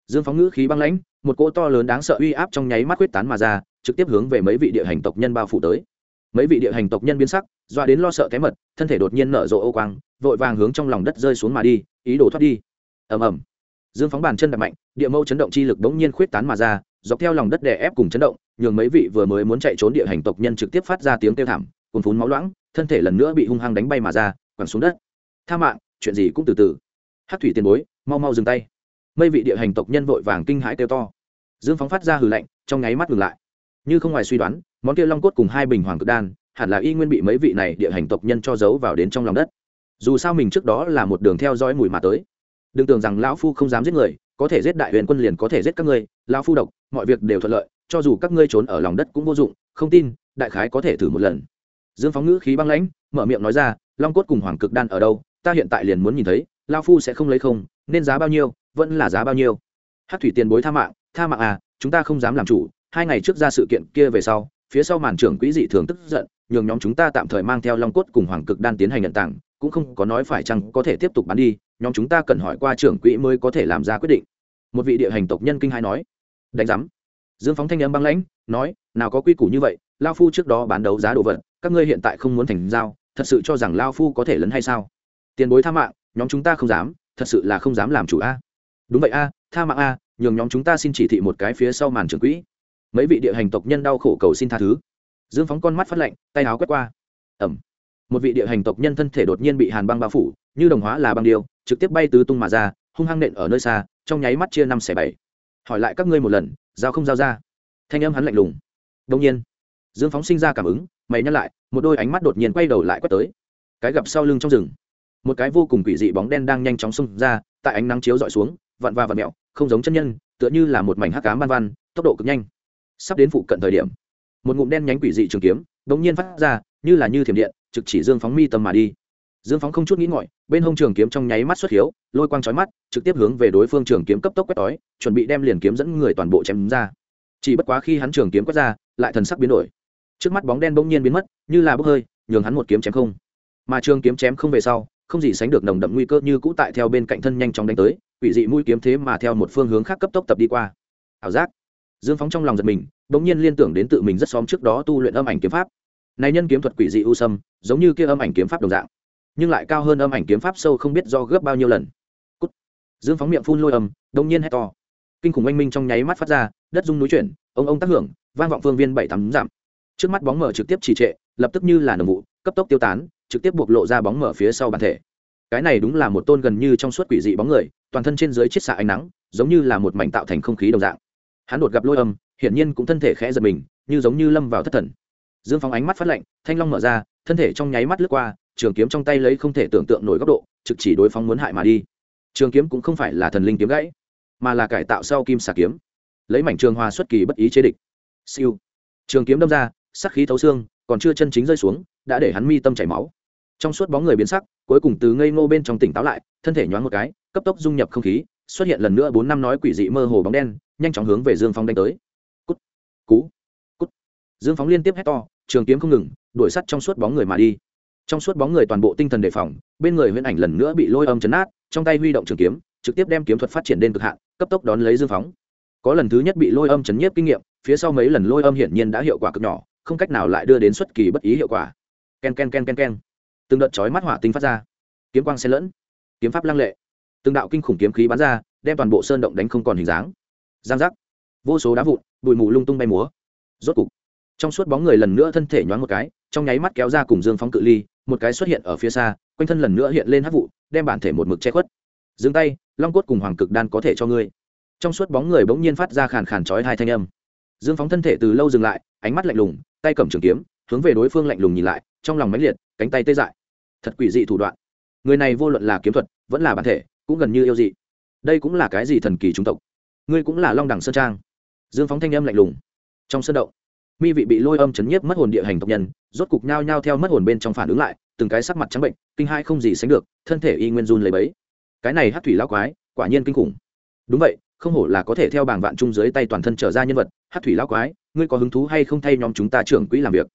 S1: Dương phóng ngữ khí băng lãnh, một cỗ to lớn đáng sợ uy áp trong nháy mắt quyết tán mà ra, trực tiếp hướng về mấy vị địa hành tộc nhân bao phủ tới. Mấy vị địa hành tộc nhân biến sắc, doa đến lo sợ té mật, thân thể đột nhiên nở rộ ô quang, vội vàng hướng trong lòng đất rơi xuống mà đi, ý đồ thoát đi. Ầm ầm. Dương phóng bàn chân đập mạnh, địa mâu chấn động chi lực bỗng nhiên khuyết tán mà ra dọc theo lòng đất đè ép cùng chấn động, nhường mấy vị vừa mới muốn chạy trốn địa hành tộc nhân trực tiếp phát ra tiếng kêu thảm, cuồn phún máu loãng, thân thể lần nữa bị hung hăng đánh bay mà ra, quẳng xuống đất. Tha mạng, chuyện gì cũng từ từ. Hát thủy tiền bối, mau mau dừng tay. Mấy vị địa hành tộc nhân vội vàng kinh hãi kêu to. Dương phóng phát ra hừ lạnh, trong nháy mắt ngừng lại. Như không ngoài suy đoán, món kia long cốt cùng hai bình hoàng cực đan, hẳn là y nguyên bị mấy vị này địa hành tộc nhân cho giấu vào đến trong lòng đất. Dù sao mình trước đó là một đường theo dõi mùi mà tới. Đừng tưởng rằng lão phu không dám giết người, có thể giết đại huyền quân liền có thể giết các ngươi, lão phu độc mọi việc đều thuận lợi, cho dù các ngươi trốn ở lòng đất cũng vô dụng, không tin, đại khái có thể thử một lần. Dương phóng ngữ khí băng lãnh, mở miệng nói ra, long cốt cùng hoàng cực đan ở đâu? Ta hiện tại liền muốn nhìn thấy, lão phu sẽ không lấy không, nên giá bao nhiêu, vẫn là giá bao nhiêu. Hát thủy tiền bối tha mạng tha mạng à chúng ta không dám làm chủ, hai ngày trước ra sự kiện kia về sau, phía sau màn trưởng quỹ dị thường tức giận, nhường nhóm chúng ta tạm thời mang theo long cốt cùng hoàng cực đan tiến hành nhận tảng cũng không có nói phải chăng có thể tiếp tục bán đi, nhóm chúng ta cần hỏi qua trưởng quỹ mới có thể làm ra quyết định. Một vị địa hành tộc nhân kinh hai nói đánh giám. Dương phóng thanh âm băng lãnh, nói, nào có quy củ như vậy, lao phu trước đó bán đấu giá đồ vật, các ngươi hiện tại không muốn thành giao, thật sự cho rằng lao phu có thể lấn hay sao? Tiền bối tha mạng, nhóm chúng ta không dám, thật sự là không dám làm chủ a. Đúng vậy a, tha mạng a, nhường nhóm chúng ta xin chỉ thị một cái phía sau màn trưởng quỹ. Mấy vị địa hành tộc nhân đau khổ cầu xin tha thứ. Dương phóng con mắt phát lạnh, tay áo quét qua. Ẩm. Một vị địa hành tộc nhân thân thể đột nhiên bị hàn băng bao phủ, như đồng hóa là băng điêu, trực tiếp bay tứ tung mà ra, hung hăng nện ở nơi xa, trong nháy mắt chia năm xẻ bảy hỏi lại các ngươi một lần, giao không giao ra? Thanh âm hắn lạnh lùng. Đông nhiên, dương phóng sinh ra cảm ứng, mày nhắc lại, một đôi ánh mắt đột nhiên quay đầu lại quét tới. Cái gặp sau lưng trong rừng, một cái vô cùng quỷ dị bóng đen đang nhanh chóng xông ra, tại ánh nắng chiếu dọi xuống, vặn và vặn mẹo, không giống chân nhân, tựa như là một mảnh hắc cám ban văn, tốc độ cực nhanh. Sắp đến phụ cận thời điểm, một ngụm đen nhánh quỷ dị trường kiếm đ ỗ n g nhiên phát ra, như là như thiểm điện, trực chỉ dương phóng mi tâm mà đi dương phóng không chút nghĩ ngọi bên hông trường kiếm trong nháy mắt xuất hiếu, lôi quang trói mắt, trực tiếp hướng về đối phương trường kiếm cấp tốc quét tói, chuẩn bị đem liền kiếm dẫn người toàn bộ chém ra. Chỉ bất quá khi hắn trường kiếm quét ra, lại thần sắc biến đổi. Trước mắt bóng đen bỗng nhiên biến mất, như là bốc hơi, nhường hắn một kiếm chém không. Mà trường kiếm chém không về sau, không gì sánh được nồng đậm nguy cơ như cũ tại theo bên cạnh thân nhanh chóng đánh tới, quỷ dị mũi kiếm thế mà theo một phương hướng khác cấp tốc tập đi qua. Ảo giác. Dương phóng trong lòng giật mình, bỗng nhiên liên tưởng đến tự mình rất xóm trước đó tu luyện âm ảnh kiếm pháp. Này nhân kiếm thuật quỷ dị u sâm, giống như kia âm ảnh kiếm pháp đồng dạng nhưng lại cao hơn âm ảnh kiếm pháp sâu không biết do gấp bao nhiêu lần. Cút. dương phóng miệng phun lôi âm, đông nhiên hét to. Kinh khủng oanh minh trong nháy mắt phát ra, đất rung núi chuyển, ông ông tác hưởng, vang vọng phương viên bảy tám giảm trước mắt bóng mở trực tiếp trì trệ, lập tức như là nồng vụ, cấp tốc tiêu tán, trực tiếp bộc lộ ra bóng mở phía sau bản thể. Cái này đúng là một tôn gần như trong suốt quỷ dị bóng người, toàn thân trên dưới chiết xạ ánh nắng, giống như là một mảnh tạo thành không khí đồng dạng. Hắn đột gặp lôi âm, hiển nhiên cũng thân thể khẽ giật mình, như giống như lâm vào thất thần. Dương phóng ánh mắt phát lạnh, thanh long mở ra, thân thể trong nháy mắt lướt qua trường kiếm trong tay lấy không thể tưởng tượng nổi góc độ, trực chỉ đối phóng muốn hại mà đi. Trường kiếm cũng không phải là thần linh kiếm gãy, mà là cải tạo sau kim xà kiếm. Lấy mảnh trường hòa xuất kỳ bất ý chế địch. Siêu. Trường kiếm đâm ra sắc khí thấu xương, còn chưa chân chính rơi xuống, đã để hắn mi tâm chảy máu. Trong suốt bóng người biến sắc, cuối cùng từ ngây ngô bên trong tỉnh táo lại, thân thể nhoáng một cái, cấp tốc dung nhập không khí, xuất hiện lần nữa bốn năm nói quỷ dị mơ hồ bóng đen, nhanh chóng hướng về dương phong đánh tới. Cút. Cú. Cút. Dương phóng liên tiếp hét to, trường kiếm không ngừng, đuổi sắt trong suốt bóng người mà đi trong suốt bóng người toàn bộ tinh thần đề phòng, bên người huyễn ảnh lần nữa bị lôi âm chấn át trong tay huy động trường kiếm, trực tiếp đem kiếm thuật phát triển đến cực hạn, cấp tốc đón lấy dương phóng. Có lần thứ nhất bị lôi âm chấn nhiếp kinh nghiệm, phía sau mấy lần lôi âm hiển nhiên đã hiệu quả cực nhỏ, không cách nào lại đưa đến xuất kỳ bất ý hiệu quả. Ken ken ken ken ken. Từng đợt chói mắt hỏa tinh phát ra. Kiếm quang xen lẫn, kiếm pháp lăng lệ. Từng đạo kinh khủng kiếm khí bắn ra, đem toàn bộ sơn động đánh không còn hình dáng. Giang giác. Vô số đá vụn, bụi mù lung tung bay múa. Rốt cục, trong suốt bóng người lần nữa thân thể nhoáng một cái, trong nháy mắt kéo ra cùng dương phóng cự ly một cái xuất hiện ở phía xa, quanh thân lần nữa hiện lên hát vụ, đem bản thể một mực che khuất. Dừng tay, long cốt cùng hoàng cực đan có thể cho ngươi. Trong suốt bóng người bỗng nhiên phát ra khàn khàn chói hai thanh âm. Dương phóng thân thể từ lâu dừng lại, ánh mắt lạnh lùng, tay cầm trường kiếm, hướng về đối phương lạnh lùng nhìn lại, trong lòng mãnh liệt, cánh tay tê dại. Thật quỷ dị thủ đoạn. Người này vô luận là kiếm thuật, vẫn là bản thể, cũng gần như yêu dị. Đây cũng là cái gì thần kỳ chúng tộc? Ngươi cũng là long đẳng sơn trang. Dương phóng thanh âm lạnh lùng. Trong sân động mi vị bị lôi âm chấn nhiếp mất hồn địa hành tộc nhân, rốt cục nhao nhao theo mất hồn bên trong phản ứng lại, từng cái sắc mặt trắng bệnh, kinh hai không gì sánh được, thân thể y nguyên run lấy bấy cái này hát thủy lao quái, quả nhiên kinh khủng. Đúng vậy, không hổ là có thể theo bảng vạn chung dưới tay toàn thân trở ra nhân vật hát thủy lao quái, ngươi có hứng thú hay không thay nhóm chúng ta trưởng quỹ làm việc?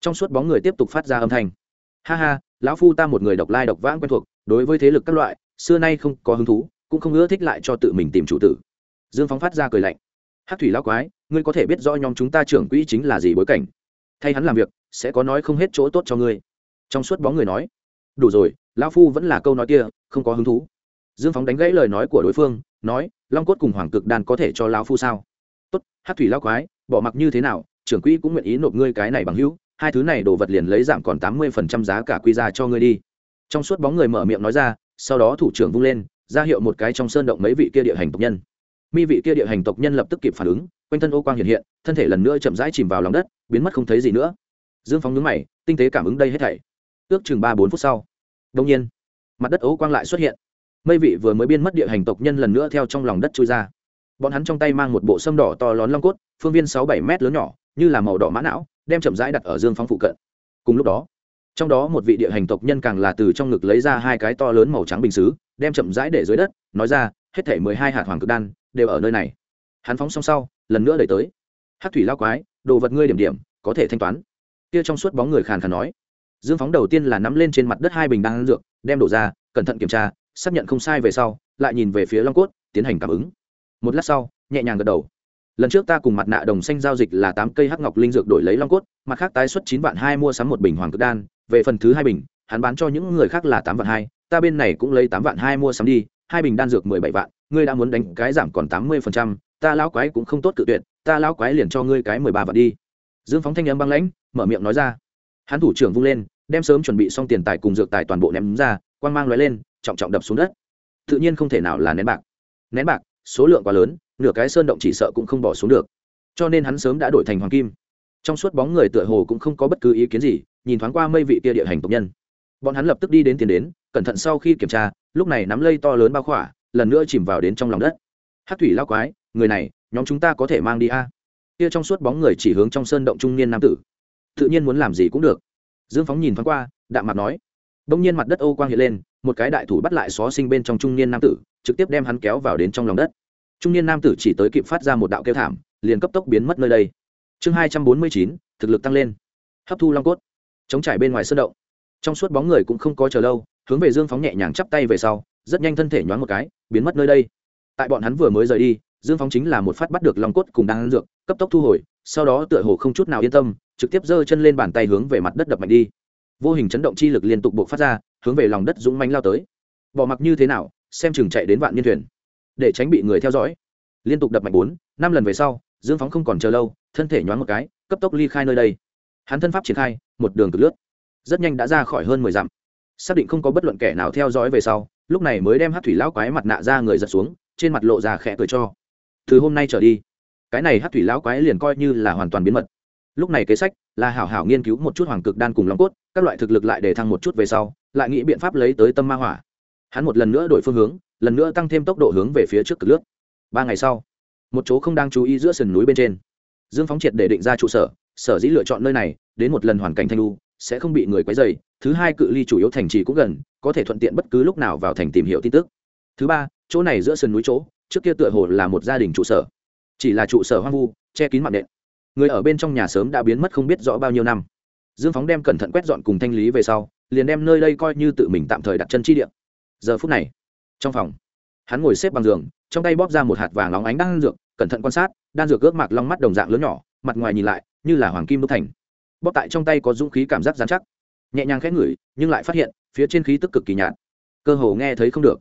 S1: Trong suốt bóng người tiếp tục phát ra âm thanh. Ha ha, lão phu ta một người độc lai độc vãng quen thuộc, đối với thế lực các loại, xưa nay không có hứng thú, cũng không ưa thích lại cho tự mình tìm chủ tử. Dương phóng phát ra cười lạnh hát thủy lao quái, ngươi có thể biết rõ nhóm chúng ta trưởng quỹ chính là gì bối cảnh. Thay hắn làm việc, sẽ có nói không hết chỗ tốt cho ngươi. Trong suốt bóng người nói, đủ rồi, lão phu vẫn là câu nói kia, không có hứng thú. Dương phóng đánh gãy lời nói của đối phương, nói, long cốt cùng hoàng cực đan có thể cho lão phu sao? Tốt hát thủy lao quái, bỏ mặc như thế nào, trưởng quỹ cũng nguyện ý nộp ngươi cái này bằng hữu, hai thứ này đồ vật liền lấy giảm còn tám mươi phần trăm giá cả quy ra cho ngươi đi. Trong suốt bóng người mở miệng nói ra, sau đó thủ trưởng vung lên, ra hiệu một cái trong sơn động mấy vị kia địa hành tộc nhân mi vị kia địa hành tộc nhân lập tức kịp phản ứng, quanh thân ô quang hiện hiện, thân thể lần nữa chậm rãi chìm vào lòng đất, biến mất không thấy gì nữa. Dương phóng nhướng mày, tinh tế cảm ứng đây hết thảy. Ước chừng ba bốn phút sau đông nhiên, mặt đất ô quang lại xuất hiện. Mây vị vừa mới biên mất địa hành tộc nhân lần nữa theo trong lòng đất trôi ra. Bọn hắn trong tay mang một bộ sâm đỏ to lón long cốt, phương viên sáu bảy mét lớn nhỏ, như là màu đỏ mã não, đem chậm rãi đặt ở dương phóng phụ cận. Cùng lúc đó, trong đó một vị địa hành tộc nhân càng là từ trong ngực lấy ra hai cái to lớn màu trắng bình xứ, đem chậm rãi để dưới đất, nói ra, hết thể mười hai hạt hoàng cực đan đều ở nơi này. Hắn phóng xong sau, lần nữa đẩy tới. Hát thủy lao quái, đồ vật ngươi điểm điểm, có thể thanh toán. Kia trong suốt bóng người khàn khàn nói. Dương phóng đầu tiên là nắm lên trên mặt đất hai bình đan dược, đem đổ ra, cẩn thận kiểm tra, xác nhận không sai về sau, lại nhìn về phía long cốt, tiến hành cảm ứng. Một lát sau, nhẹ nhàng gật đầu. Lần trước ta cùng mặt nạ đồng xanh giao dịch là tám cây hắc ngọc linh dược đổi lấy long cốt, mặt khác tái xuất chín vạn hai mua sắm một bình hoàng cực đan, về phần thứ hai bình, hắn bán cho những người khác là tám vạn hai, ta bên này cũng lấy tám vạn hai mua sắm đi, hai bình đan dược mười bảy vạn ngươi đã muốn đánh cái giảm còn tám mươi phần trăm, ta lão quái cũng không tốt cự tuyệt, ta lão quái liền cho ngươi cái mười ba vạn đi. Dương phóng thanh âm băng lãnh, mở miệng nói ra. Hắn thủ trưởng vung lên, đem sớm chuẩn bị xong tiền tài cùng dược tài toàn bộ ném ra, quang mang lóe lên, trọng trọng đập xuống đất. Tự nhiên không thể nào là nén bạc. Nén bạc, số lượng quá lớn, nửa cái sơn động chỉ sợ cũng không bỏ xuống được. Cho nên hắn sớm đã đổi thành hoàng kim. Trong suốt bóng người tựa hồ cũng không có bất cứ ý kiến gì, nhìn thoáng qua mây vị tia địa hành tộc nhân. Bọn hắn lập tức đi đến tiền đến, cẩn thận sau khi kiểm tra, lúc này nắm lây to lớn bao khỏa lần nữa chìm vào đến trong lòng đất. Hát thủy lao quái, người này, nhóm chúng ta có thể mang đi a. Kia trong suốt bóng người chỉ hướng trong sơn động trung niên nam tử. Tự nhiên muốn làm gì cũng được. Dương phóng nhìn thoáng qua, đạm mặt nói. Đông nhiên mặt đất ô quang hiện lên, một cái đại thủ bắt lại xó sinh bên trong trung niên nam tử, trực tiếp đem hắn kéo vào đến trong lòng đất. Trung niên nam tử chỉ tới kịp phát ra một đạo kêu thảm, liền cấp tốc biến mất nơi đây. Chương hai trăm bốn mươi chín, thực lực tăng lên. Hấp thu long cốt. Chống trải bên ngoài sơn động. Trong suốt bóng người cũng không có chờ lâu, hướng về dương phóng nhẹ nhàng chắp tay về sau rất nhanh thân thể nhoáng một cái, biến mất nơi đây. Tại bọn hắn vừa mới rời đi, dương phóng chính là một phát bắt được long cốt cùng đang ăn dược, cấp tốc thu hồi, sau đó tựa hồ không chút nào yên tâm, trực tiếp giơ chân lên bàn tay hướng về mặt đất đập mạnh đi. Vô hình chấn động chi lực liên tục buộc phát ra, hướng về lòng đất dũng mánh lao tới. Bỏ mặc như thế nào, xem chừng chạy đến vạn niên thuyền. Để tránh bị người theo dõi. Liên tục đập mạnh bốn, năm lần về sau, dương phóng không còn chờ lâu, thân thể nhoáng một cái, cấp tốc ly khai nơi đây. Hắn thân pháp triển khai, một đường cực lướt. Rất nhanh đã ra khỏi hơn mười dặm. Xác định không có bất luận kẻ nào theo dõi về sau lúc này mới đem hát thủy lão quái mặt nạ ra người giật xuống, trên mặt lộ ra khẽ cười cho. Từ hôm nay trở đi, cái này hát thủy lão quái liền coi như là hoàn toàn biến mật. Lúc này kế sách là hảo hảo nghiên cứu một chút hoàng cực đan cùng long cốt, các loại thực lực lại để thăng một chút về sau, lại nghĩ biện pháp lấy tới tâm ma hỏa. Hắn một lần nữa đổi phương hướng, lần nữa tăng thêm tốc độ hướng về phía trước cực lướt. Ba ngày sau, một chỗ không đang chú ý giữa sườn núi bên trên, dương phóng triệt để định ra trụ sở sở dĩ lựa chọn nơi này, đến một lần hoàn cảnh thanh lu sẽ không bị người quấy dày thứ hai cự ly chủ yếu thành trì cũng gần, có thể thuận tiện bất cứ lúc nào vào thành tìm hiểu tin tức. Thứ ba, chỗ này giữa sườn núi chỗ, trước kia tựa hồ là một gia đình trụ sở. Chỉ là trụ sở hoang vu, che kín mạng nện. Người ở bên trong nhà sớm đã biến mất không biết rõ bao nhiêu năm. Dương phóng đem cẩn thận quét dọn cùng thanh lý về sau, liền đem nơi đây coi như tự mình tạm thời đặt chân chi điện giờ phút này, trong phòng, hắn ngồi xếp bằng giường, trong tay bóp ra một hạt vàng lóng ánh đan dược, cẩn thận quan sát, đan dược ước mạc long mắt đồng dạng lớn nhỏ, mặt ngoài nhìn lại, như là hoàng kim đúc thành. Bóp tại trong tay có dũng khí cảm giác dán chắc nhẹ nhàng khẽ ngửi, nhưng lại phát hiện, phía trên khí tức cực kỳ nhạt. Cơ hồ nghe thấy không được.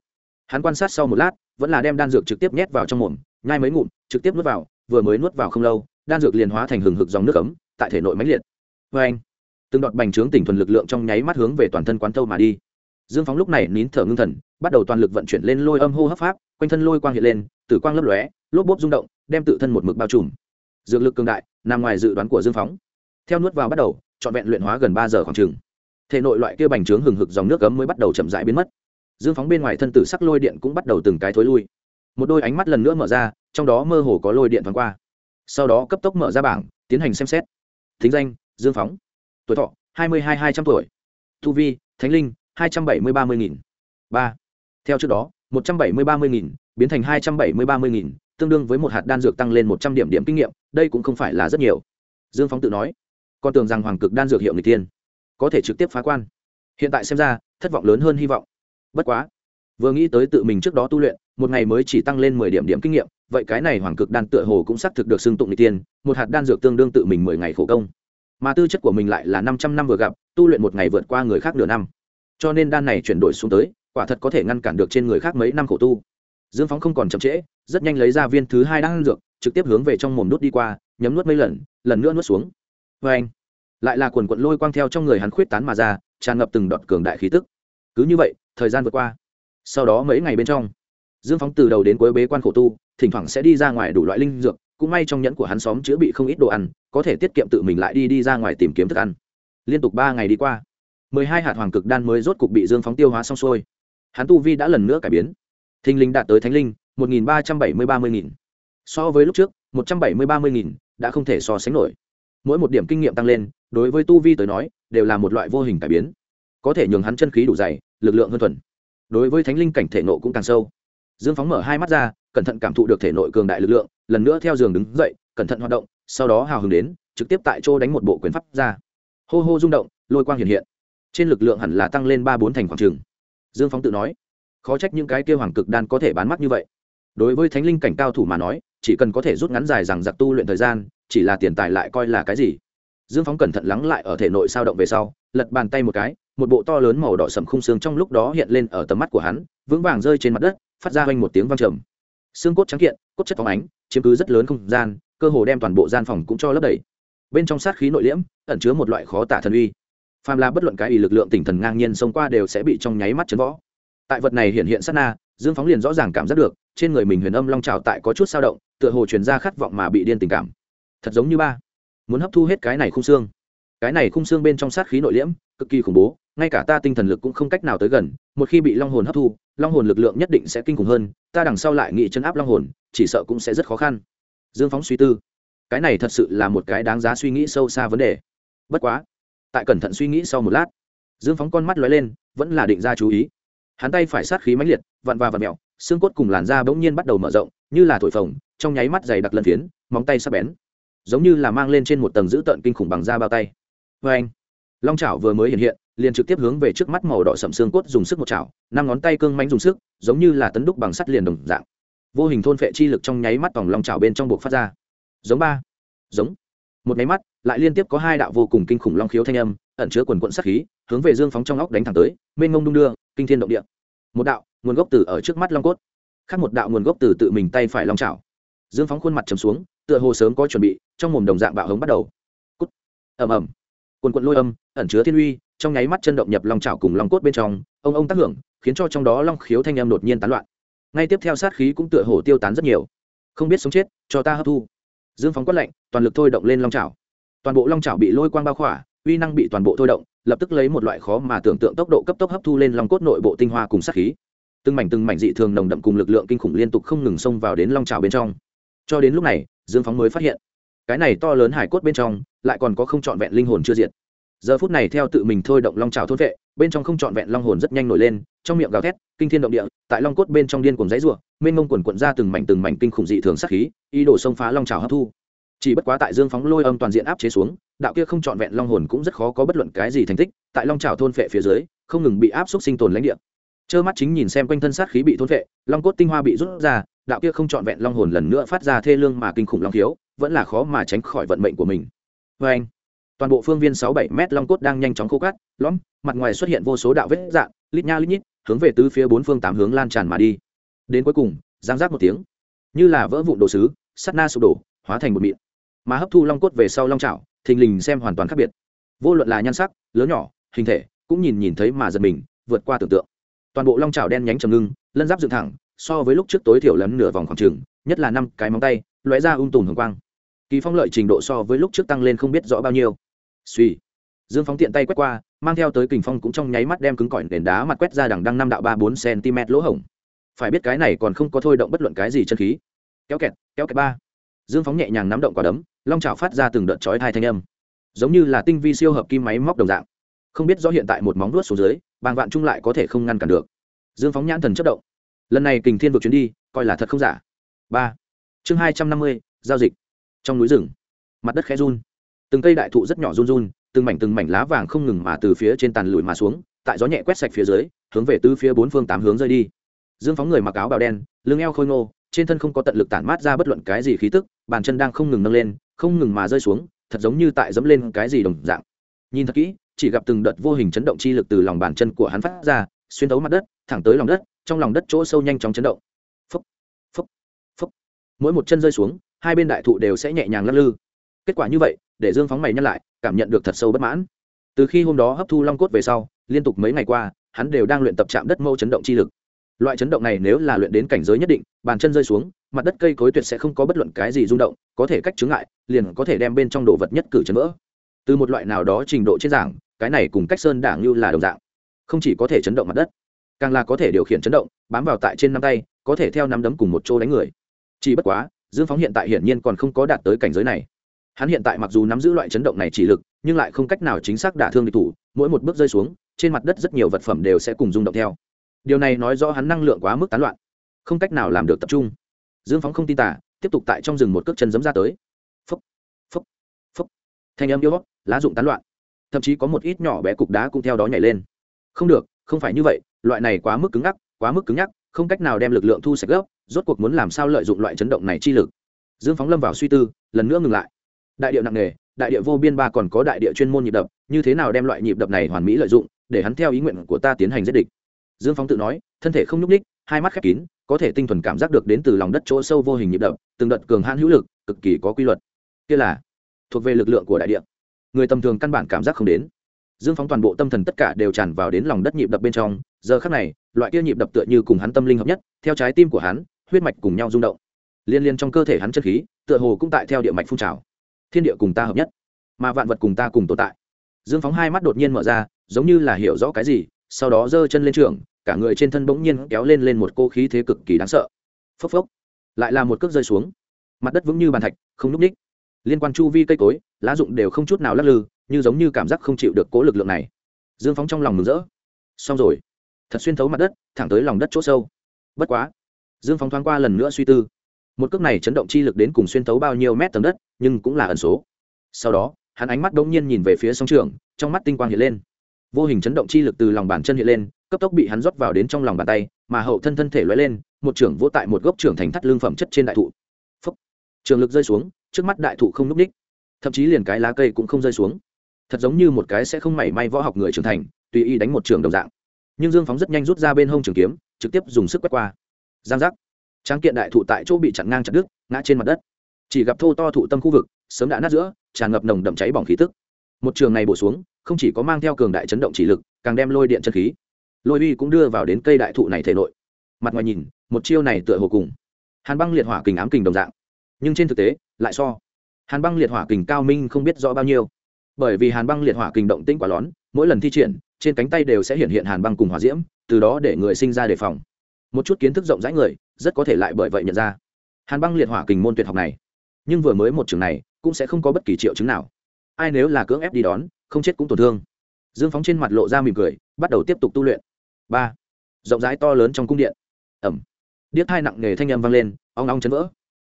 S1: Hắn quan sát sau một lát, vẫn là đem đan dược trực tiếp nhét vào trong mồm, nhai mấy ngụm, trực tiếp nuốt vào, vừa mới nuốt vào không lâu, đan dược liền hóa thành hừng hực dòng nước ấm, tại thể nội máy liệt. Vê anh từng đọt bành trướng tỉnh thuần lực lượng trong nháy mắt hướng về toàn thân quán thâu mà đi. Dương phóng lúc này nín thở ngưng thần, bắt đầu toàn lực vận chuyển lên lôi âm hô hấp pháp, quanh thân lôi quang hiện lên, tử quang lấp lóe, lốp bốp rung động, đem tự thân một mực bao trùm. Dược lực cường đại, nằm ngoài dự đoán của dương phóng. Theo nuốt vào bắt đầu, trọn vẹn luyện hóa gần ba giờ khoảng chừng thể nội loại kia bành trướng hừng hực dòng nước cấm mới bắt đầu chậm rãi biến mất. Dương phóng bên ngoài thân tử sắc lôi điện cũng bắt đầu từng cái thối lui. Một đôi ánh mắt lần nữa mở ra, trong đó mơ hồ có lôi điện thoáng qua. Sau đó cấp tốc mở ra bảng, tiến hành xem xét. Thính danh, dương phóng. Tuổi thọ, hai mươi hai hai trăm tuổi. Thu vi, thánh linh, hai trăm bảy mươi ba mươi nghìn. Ba. Theo trước đó, một trăm bảy mươi ba mươi nghìn, biến thành hai trăm bảy mươi ba mươi nghìn, tương đương với một hạt đan dược tăng lên một trăm điểm điểm kinh nghiệm, đây cũng không phải là rất nhiều. Dương phóng tự nói. Con tưởng rằng hoàng cực đan dược hiệu người tiên có thể trực tiếp phá quan. Hiện tại xem ra, thất vọng lớn hơn hy vọng. Bất quá, vừa nghĩ tới tự mình trước đó tu luyện, một ngày mới chỉ tăng lên mười điểm điểm kinh nghiệm, vậy cái này hoàng cực đan tựa hồ cũng xác thực được xưng tụng n tiên, một hạt đan dược tương đương tự mình mười ngày khổ công. Mà tư chất của mình lại là năm trăm năm vừa gặp, tu luyện một ngày vượt qua người khác nửa năm. Cho nên đan này chuyển đổi xuống tới, quả thật có thể ngăn cản được trên người khác mấy năm khổ tu. Dương phóng không còn chậm trễ, rất nhanh lấy ra viên thứ hai đan dược, trực tiếp hướng về trong mồm đốt đi qua, nhấm nuốt mấy lần lần nữa nuốt xuống. Vê anh lại là quần quận lôi quang theo trong người hắn khuyết tán mà ra, tràn ngập từng đọt cường đại khí tức. Cứ như vậy, thời gian vượt qua. Sau đó mấy ngày bên trong, dương phóng từ đầu đến cuối bế quan khổ tu, thỉnh thoảng sẽ đi ra ngoài đủ loại linh dược, cũng may trong nhẫn của hắn xóm chữa bị không ít đồ ăn, có thể tiết kiệm tự mình lại đi đi ra ngoài tìm kiếm thức ăn. Liên tục ba ngày đi qua, mười hai hạt hoàng cực đan mới rốt cục bị dương phóng tiêu hóa xong xuôi. Hắn tu vi đã lần nữa cải biến. Thinh linh đạt tới thánh linh, một nghìn ba trăm bảy mươi ba mươi nghìn. So với lúc trước, một trăm bảy mươi ba mươi nghìn, đã không thể so sánh nổi. Mỗi một điểm kinh nghiệm tăng lên đối với tu vi tới nói, đều là một loại vô hình cải biến. Có thể nhường hắn chân khí đủ dày, lực lượng hơn thuần. Đối với thánh linh cảnh thể nộ cũng càng sâu. Dương phóng mở hai mắt ra, cẩn thận cảm thụ được thể nội cường đại lực lượng, lần nữa theo giường đứng dậy, cẩn thận hoạt động, sau đó hào hứng đến, trực tiếp tại chỗ đánh một bộ quyền pháp ra. Hô hô rung động, lôi quang hiện hiện. Trên lực lượng hẳn là tăng lên ba bốn thành khoảng trường dương phóng tự nói, khó trách những cái kêu hoàng cực đan có thể bán mắt như vậy. Đối với thánh linh cảnh cao thủ mà nói, chỉ cần có thể rút ngắn dài rằng giặc tu luyện thời gian, chỉ là tiền tài lại coi là cái gì? Dương phóng cẩn thận lắng lại ở thể nội sao động về sau, lật bàn tay một cái, một bộ to lớn màu đỏ sầm khung xương trong lúc đó hiện lên ở tầm mắt của hắn, vững vàng rơi trên mặt đất, phát ra quanh một tiếng vang trầm. Xương cốt trắng kiện, cốt chất phóng ánh, chiếm cứ rất lớn không gian, cơ hồ đem toàn bộ gian phòng cũng cho lấp đầy. Bên trong sát khí nội liễm, ẩn chứa một loại khó tả thần uy. Phàm là bất luận cái ý lực lượng tinh thần ngang nhiên xông qua đều sẽ bị trong nháy mắt chấn võ tại vật này hiện hiện sát na, dương phóng liền rõ ràng cảm giác được, trên người mình huyền âm long trào tại có chút sao động, tựa hồ truyền ra khát vọng mà bị điên tình cảm. Thật giống như ba muốn hấp thu hết cái này khung xương. Cái này khung xương bên trong sát khí nội liễm, cực kỳ khủng bố, ngay cả ta tinh thần lực cũng không cách nào tới gần, một khi bị long hồn hấp thu, long hồn lực lượng nhất định sẽ kinh khủng hơn, ta đằng sau lại nghị chân áp long hồn, chỉ sợ cũng sẽ rất khó khăn. Dương phóng suy tư. Cái này thật sự là một cái đáng giá suy nghĩ sâu xa vấn đề. Bất quá, tại cẩn thận suy nghĩ sau một lát, dương phóng con mắt lóe lên, vẫn là định ra chú ý. Hắn tay phải sát khí mãnh liệt, vặn và vặn mẹo, xương cốt cùng làn da bỗng nhiên bắt đầu mở rộng, như là thổi phồng, trong nháy mắt dày đặc lân phiến, móng tay sắp bén giống như là mang lên trên một tầng dữ tợn kinh khủng bằng da bao tay. Vê anh, long chảo vừa mới hiện hiện, liền trực tiếp hướng về trước mắt màu đỏ sậm xương cốt dùng sức một chảo, năm ngón tay cương mánh dùng sức, giống như là tấn đúc bằng sắt liền đồng dạng. Vô hình thôn phệ chi lực trong nháy mắt vòng long chảo bên trong buộc phát ra. Giống ba, giống. Một nháy mắt, lại liên tiếp có hai đạo vô cùng kinh khủng long khiếu thanh âm, ẩn chứa quần quận sát khí, hướng về dương phóng trong óc đánh thẳng tới, mênh ngông đung đưa, kinh thiên động địa. Một đạo, nguồn gốc từ ở trước mắt long cốt. Khác một đạo nguồn gốc từ tự mình tay phải long chảo. Dương phóng khuôn mặt trầm xuống tựa hồ sớm có chuẩn bị, trong mồm đồng dạng bạo hống bắt đầu. Cút. Ầm ầm. Quần quận lôi âm, ẩn chứa thiên uy, trong nháy mắt chân động nhập long trào cùng long cốt bên trong, ông ông tác hưởng, khiến cho trong đó long khiếu thanh âm đột nhiên tán loạn. Ngay tiếp theo sát khí cũng tựa hồ tiêu tán rất nhiều. Không biết sống chết, cho ta hấp thu. Dương phóng quất lạnh, toàn lực thôi động lên long trào toàn bộ long trào bị lôi quang bao khỏa, uy năng bị toàn bộ thôi động, lập tức lấy một loại khó mà tưởng tượng tốc độ cấp tốc hấp thu lên long cốt nội bộ tinh hoa cùng sát khí. Từng mảnh từng mảnh dị thường nồng đậm cùng lực lượng kinh khủng liên tục không ngừng xông vào đến long trào bên trong. Cho đến lúc này dương phóng mới phát hiện. Cái này to lớn hải cốt bên trong, lại còn có không trọn vẹn linh hồn chưa diệt. Giờ phút này theo tự mình thôi động long trào thôn vệ, bên trong không trọn vẹn long hồn rất nhanh nổi lên, trong miệng gào thét, kinh thiên động địa, tại long cốt bên trong điên cùng giấy ruộng mênh mông quần quận ra từng mảnh từng mảnh kinh khủng dị thường sắc khí, ý đồ xông phá long trào hấp thu. Chỉ bất quá tại dương phóng lôi âm toàn diện áp chế xuống, đạo kia không trọn vẹn long hồn cũng rất khó có bất luận cái gì thành tích, tại long trào thôn phệ phía dưới, không ngừng bị áp suất sinh tồn lãnh địa. Trơ mắt chính nhìn xem quanh thân sát khí bị thôn phệ long cốt tinh hoa bị rút ra đạo kia không trọn vẹn long hồn lần nữa phát ra thê lương mà kinh khủng long thiếu vẫn là khó mà tránh khỏi vận mệnh của mình. Vê anh, toàn bộ phương viên sáu bảy mét long cốt đang nhanh chóng khô cát, lõm, mặt ngoài xuất hiện vô số đạo vết dạng, lít nha lít nhít, hướng về tứ phía bốn phương tám hướng lan tràn mà đi. Đến cuối cùng, giang giác một tiếng, như là vỡ vụn đồ sứ, sắt na sụp đổ, hóa thành một mịn. Mà hấp thu long cốt về sau long trào thình lình xem hoàn toàn khác biệt. Vô luận là nhan sắc, lớn nhỏ, hình thể, cũng nhìn nhìn thấy mà giật mình, vượt qua tưởng tượng. Toàn bộ long trào đen nhánh trầm ngưng, lân giáp dựng thẳng so với lúc trước tối thiểu lấn nửa vòng khoảng trường nhất là năm cái móng tay, lóe ra ung tùm hồng quang. Kỳ phong lợi trình độ so với lúc trước tăng lên không biết rõ bao nhiêu. Suy dương phóng tiện tay quét qua, mang theo tới kình phong cũng trong nháy mắt đem cứng cỏi nền đá mặt quét ra đằng đăng năm đạo ba bốn cm lỗ hổng. Phải biết cái này còn không có thôi động bất luận cái gì chân khí. Kéo kẹt kéo kẹt ba. Dương phóng nhẹ nhàng nắm động quả đấm, long trào phát ra từng đợt chói tai thanh âm. Giống như là tinh vi siêu hợp kim máy móc đồng dạng. Không biết rõ hiện tại một móng vuốt xuống dưới, bàng vạn trung lại có thể không ngăn cản được. Dương phóng nhãn thần chất động lần này kình thiên vượt chuyến đi, coi là thật không giả. Ba. Chương hai trăm năm mươi, giao dịch. Trong núi rừng, mặt đất khẽ run. Từng cây đại thụ rất nhỏ run run, từng mảnh từng mảnh lá vàng không ngừng mà từ phía trên tàn lùi mà xuống, tại gió nhẹ quét sạch phía dưới, hướng về từ phía bốn phương tám hướng rơi đi. Dương phóng người mặc áo bào đen, lưng eo khôi ngô, trên thân không có tận lực tản mát ra bất luận cái gì khí tức, bàn chân đang không ngừng nâng lên, không ngừng mà rơi xuống, thật giống như tại dẫm lên cái gì đồng dạng. Nhìn thật kỹ, chỉ gặp từng đợt vô hình chấn động chi lực từ lòng bàn chân của hắn phát ra, xuyên tấu mặt đất, thẳng tới lòng đất trong lòng đất chỗ sâu nhanh chóng chấn động. Phấp phấp phấp mỗi một chân rơi xuống, hai bên đại thụ đều sẽ nhẹ nhàng lắc lư. Kết quả như vậy, để dương phóng mày nhắc lại, cảm nhận được thật sâu bất mãn. Từ khi hôm đó hấp thu long cốt về sau, liên tục mấy ngày qua, hắn đều đang luyện tập chạm đất mâu chấn động chi lực. Loại chấn động này nếu là luyện đến cảnh giới nhất định, bàn chân rơi xuống, mặt đất cây cối tuyệt sẽ không có bất luận cái gì rung động, có thể cách chướng ngại, liền có thể đem bên trong đồ vật nhất cử chấn vỡ. Từ một loại nào đó trình độ trên giảng, cái này cùng cách sơn đảng như là đồng dạng, không chỉ có thể chấn động mặt đất càng là có thể điều khiển chấn động, bám vào tại trên năm tay, có thể theo nắm đấm cùng một chỗ đánh người. Chỉ bất quá, dương phóng hiện tại hiển nhiên còn không có đạt tới cảnh giới này. Hắn hiện tại mặc dù nắm giữ loại chấn động này chỉ lực, nhưng lại không cách nào chính xác đả thương địch thủ, mỗi một bước rơi xuống, trên mặt đất rất nhiều vật phẩm đều sẽ cùng rung động theo. Điều này nói rõ hắn năng lượng quá mức tán loạn, không cách nào làm được tập trung. Dương phóng không tin tả tiếp tục tại trong rừng một cước chân dấm ra tới. Phấp phấp phấp thanh âm yếu lá dụng tán loạn. Thậm chí có một ít nhỏ bé cục đá cũng theo đó nhảy lên. Không được không phải như vậy, loại này quá mức cứng ngắc, quá mức cứng nhắc, không cách nào đem lực lượng thu sạch gấp, rốt cuộc muốn làm sao lợi dụng loại chấn động này chi lực. Dương phóng lâm vào suy tư, lần nữa ngừng lại. Đại điệu nặng nề, đại địa vô biên ba còn có đại địa chuyên môn nhịp đập, như thế nào đem loại nhịp đập này hoàn mỹ lợi dụng, để hắn theo ý nguyện của ta tiến hành giết địch? Dương phóng tự nói, thân thể không nhúc ních hai mắt khép kín, có thể tinh thuần cảm giác được đến từ lòng đất chỗ sâu vô hình nhịp đập, từng đợt cường hãn hữu lực, cực kỳ có quy luật. Kia là thuộc về lực lượng của đại địa. Người tầm thường căn bản cảm giác không đến dương phóng toàn bộ tâm thần tất cả đều tràn vào đến lòng đất nhịp đập bên trong, giờ khác này, loại kia nhịp đập tựa như cùng hắn tâm linh hợp nhất, theo trái tim của hắn, huyết mạch cùng nhau rung động. Liên liên trong cơ thể hắn chất khí, tựa hồ cũng tại theo địa mạch phun trào. Thiên địa cùng ta hợp nhất, mà vạn vật cùng ta cùng tồn tại. Dương phóng hai mắt đột nhiên mở ra, giống như là hiểu rõ cái gì, sau đó giơ chân lên trường, cả người trên thân bỗng nhiên kéo lên lên một cô khí thế cực kỳ đáng sợ. Phốc phốc, lại là một cước rơi xuống. Mặt đất vững như bàn thạch, không n ú c ních liên quan chu vi cây cối, lá rụng đều không chút nào lắc lư như giống như cảm giác không chịu được cố lực lượng này. Dương phóng trong lòng mừng rỡ. Xong rồi. Thật xuyên thấu mặt đất, thẳng tới lòng đất chỗ sâu. Bất quá. Dương phóng thoáng qua lần nữa suy tư. Một cước này chấn động chi lực đến cùng xuyên thấu bao nhiêu mét tầng đất, nhưng cũng là ẩn số. Sau đó, hắn ánh mắt đ ỗ n g nhiên nhìn về phía sông trường, trong mắt tinh quang hiện lên. Vô hình chấn động chi lực từ lòng bàn chân hiện lên, cấp tốc bị hắn rót vào đến trong lòng bàn tay, mà hậu thân thân thể lóe lên, một trưởng vỗ tại một gốc trưởng thành thắt lương phẩm chất trên đại thụ. Trường lực rơi xuống, trước mắt đại thụ không núp ních. Thậm chí liền cái lá cây cũng không rơi xuống thật giống như một cái sẽ không mảy may võ học người trưởng thành, tùy ý đánh một trường đồng dạng. Nhưng dương phóng rất nhanh rút ra bên hông trường kiếm, trực tiếp dùng sức quét qua. Giang giác. Tráng kiện đại thụ tại chỗ bị chặn ngang chặt đứt, ngã trên mặt đất. Chỉ gặp thô to thụ tâm khu vực, sớm đã nát giữa, tràn ngập nồng đậm cháy bỏng khí tức. Một trường này bổ xuống, không chỉ có mang theo cường đại chấn động chỉ lực, càng đem lôi điện chân khí. Lôi uy cũng đưa vào đến cây đại thụ này thể nội. Mặt ngoài nhìn, một chiêu này tựa hồ cùng hàn băng liệt hỏa kình ám kình đồng dạng. Nhưng trên thực tế, lại so hàn băng liệt hỏa kình cao minh không biết rõ bao nhiêu bởi vì hàn băng liệt hỏa kình động tĩnh quả lón, mỗi lần thi triển, trên cánh tay đều sẽ hiện hiện hàn băng cùng hỏa diễm, từ đó để người sinh ra đề phòng. Một chút kiến thức rộng rãi người, rất có thể lại bởi vậy nhận ra hàn băng liệt hỏa kình môn tuyệt học này. Nhưng vừa mới một trường này, cũng sẽ không có bất kỳ triệu chứng nào. Ai nếu là cưỡng ép đi đón, không chết cũng tổn thương. Dương phóng trên mặt lộ ra mỉm cười, bắt đầu tiếp tục tu luyện. Ba. Rộng rãi to lớn trong cung điện. Ẩm. Điếc hai nặng nề thanh â m vang lên, ong ong chấn vỡ.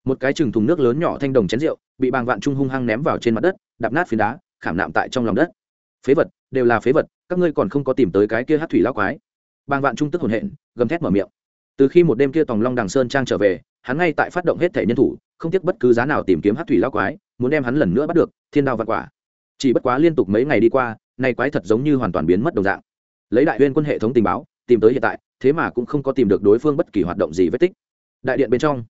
S1: Một cái chừng thùng nước lớn nhỏ thanh đồng chén rượu, bị bàng vạn trung hung hăng ném vào trên mặt đất, đạp nát phiến đá khảm nạm tại trong lòng đất. Phế vật, đều là phế vật, các ngươi còn không có tìm tới cái kia hát thủy lao quái. Bàng vạn trung tức hồn hện, gầm thét mở miệng. Từ khi một đêm kia tòng long đằng sơn trang trở về, hắn ngay tại phát động hết thể nhân thủ, không tiếc bất cứ giá nào tìm kiếm hát thủy lao quái, muốn đem hắn lần nữa bắt được, thiên đao vạn quả. Chỉ bất quá liên tục mấy ngày đi qua, nay quái thật giống như hoàn toàn biến mất đồng dạng. Lấy đại viên quân hệ thống tình báo, tìm tới hiện tại, thế mà cũng không có tìm được đối phương bất kỳ hoạt động gì vết tích. Đại điện bên trong,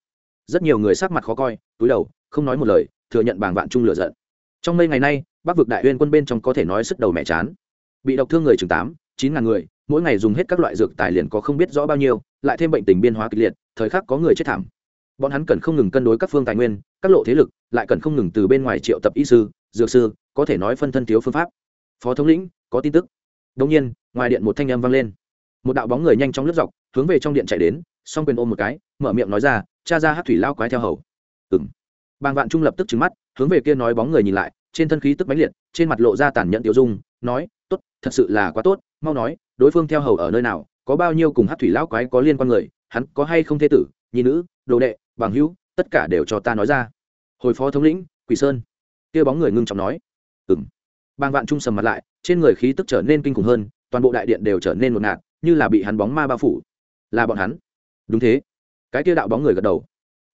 S1: rất nhiều người sắc mặt khó coi, túi đầu, không nói một lời, thừa nhận bàng vạn trung lựa giận. Trong mấy ngày nay bắc vực đại huyên quân bên trong có thể nói sức đầu mẹ chán. Bị độc thương người chừng tám, chín ngàn người, mỗi ngày dùng hết các loại dược tài liền có không biết rõ bao nhiêu, lại thêm bệnh tình biên hóa kịch liệt, thời khắc có người chết thảm. Bọn hắn cần không ngừng cân đối các phương tài nguyên, các lộ thế lực, lại cần không ngừng từ bên ngoài triệu tập y sư, dược sư, có thể nói phân thân thiếu phương pháp. Phó thống lĩnh, có tin tức. Đông nhiên, ngoài điện một thanh âm vang lên. Một đạo bóng người nhanh chóng lướt dọc, hướng về trong điện chạy đến, song quyền ôm một cái, mở miệng nói ra, cha ra hát thủy lao quái theo hầu. Ừ m bàng vạn trung lập tức trứng mắt, hướng về kia nói bóng người nhìn lại trên thân khí tức bánh liệt, trên mặt lộ ra tàn nhẫn tiêu dung, nói, tốt, thật sự là quá tốt, mau nói, đối phương theo hầu ở nơi nào, có bao nhiêu cùng hát thủy lão quái có liên quan người, hắn có hay không thế tử, nhi nữ, đồ đệ, bằng hữu, tất cả đều cho ta nói ra. Hồi phó thống lĩnh, quỷ sơn. Kia bóng người ngưng trọng nói ừng bàng vạn trung sầm mặt lại, trên người khí tức trở nên kinh khủng hơn, toàn bộ đại điện đều trở nên một ngạt, như là bị hắn bóng ma bao phủ. Là bọn hắn. Đúng thế. Cái kia đạo bóng người gật đầu.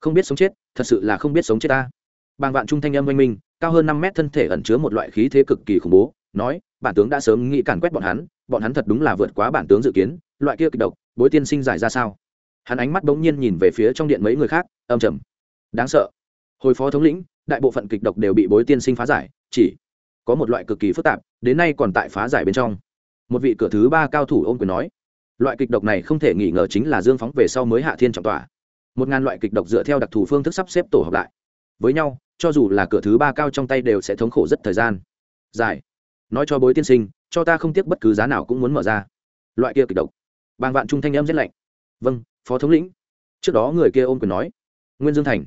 S1: Không biết sống chết, thật sự là không biết sống chết ta. Bàng vạn trung thanh âm oanh minh cao hơn năm mét thân thể ẩn chứa một loại khí thế cực kỳ khủng bố, nói, bản tướng đã sớm nghĩ càn quét bọn hắn bọn hắn thật đúng là vượt quá bản tướng dự kiến, loại kia kịch độc, bối tiên sinh giải ra sao? Hắn ánh mắt bỗng nhiên nhìn về phía trong điện mấy người khác, âm trầm. Đáng sợ. Hồi phó thống lĩnh, đại bộ phận kịch độc đều bị bối tiên sinh phá giải, chỉ có một loại cực kỳ phức tạp, đến nay còn tại phá giải bên trong. Một vị cửa thứ ba cao thủ ôm quyền nói, loại kịch độc này không thể nghi ngờ chính là dương phóng về sau mới hạ thiên trọng tỏa một ngàn loại kịch độc dựa theo đặc thù phương thức sắp xếp tổ hợp lại. Với nhau cho dù là cửa thứ ba cao trong tay đều sẽ thống khổ rất thời gian. Dài nói cho bối tiên sinh, cho ta không tiếc bất cứ giá nào cũng muốn mở ra. Loại kia kịch độc. Bàng vạn trung thanh em rất lạnh. Vâng phó thống lĩnh. Trước đó người kia ôm quyền nói. Nguyên dương thành.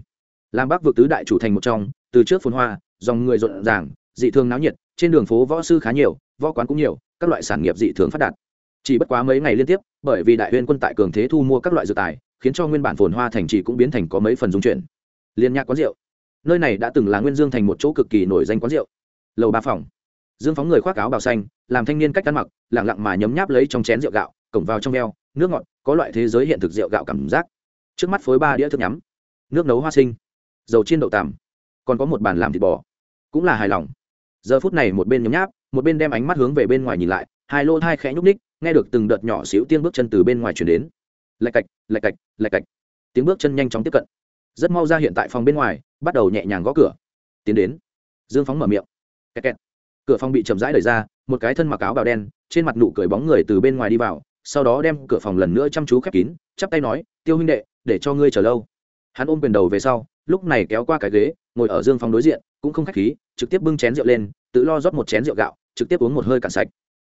S1: Làm bác vượt tứ đại chủ thành một trong, từ trước phồn hoa, dòng người rộn ràng, dị thường náo nhiệt, trên đường phố võ sư khá nhiều, võ quán cũng nhiều, các loại sản nghiệp dị thường phát đạt. Chỉ bất quá mấy ngày liên tiếp, bởi vì đại huyên quân tại cường thế thu mua các loại dược tài, khiến cho nguyên bản phồn hoa thành trì cũng biến thành có mấy phần dung chuyển. Liên nhạc quán rượu nơi này đã từng là nguyên dương thành một chỗ cực kỳ nổi danh quán rượu. Lầu ba phòng. Dương phóng người khoác áo bào xanh, làm thanh niên cách ăn mặc lẳng lặng mà nhấm nháp lấy trong chén rượu gạo, cổng vào trong veo nước ngọt, có loại thế giới hiện thực rượu gạo cảm giác. Trước mắt phối ba đĩa thức nhắm, nước nấu hoa sinh, dầu chiên đậu tằm, còn có một bàn làm thịt bò. Cũng là hài lòng. Giờ phút này một bên nhấm nháp, một bên đem ánh mắt hướng về bên ngoài nhìn lại, hai lô thai khẽ nhúc ních nghe được từng đợt nhỏ xíu tiếng bước chân từ bên ngoài chuyển đến. Lạch cạch lạch cạch lạch cạch. Tiếng bước chân nhanh chóng tiếp cận rất mau ra hiện tại phòng bên ngoài, bắt đầu nhẹ nhàng gõ cửa. Tiến đến. Dương phóng mở miệng. Kẹt kẹt. cửa phòng bị chậm rãi đẩy ra, một cái thân mặc áo bào đen, trên mặt nụ cười bóng người từ bên ngoài đi vào, sau đó đem cửa phòng lần nữa chăm chú khép kín, chắp tay nói, tiêu huynh đệ, để cho ngươi chờ lâu. Hắn ôm quyền đầu về sau, lúc này kéo qua cái ghế, ngồi ở dương phóng đối diện, cũng không khách khí, trực tiếp bưng chén rượu lên, tự lo rót một chén rượu gạo, trực tiếp uống một hơi cạn sạch.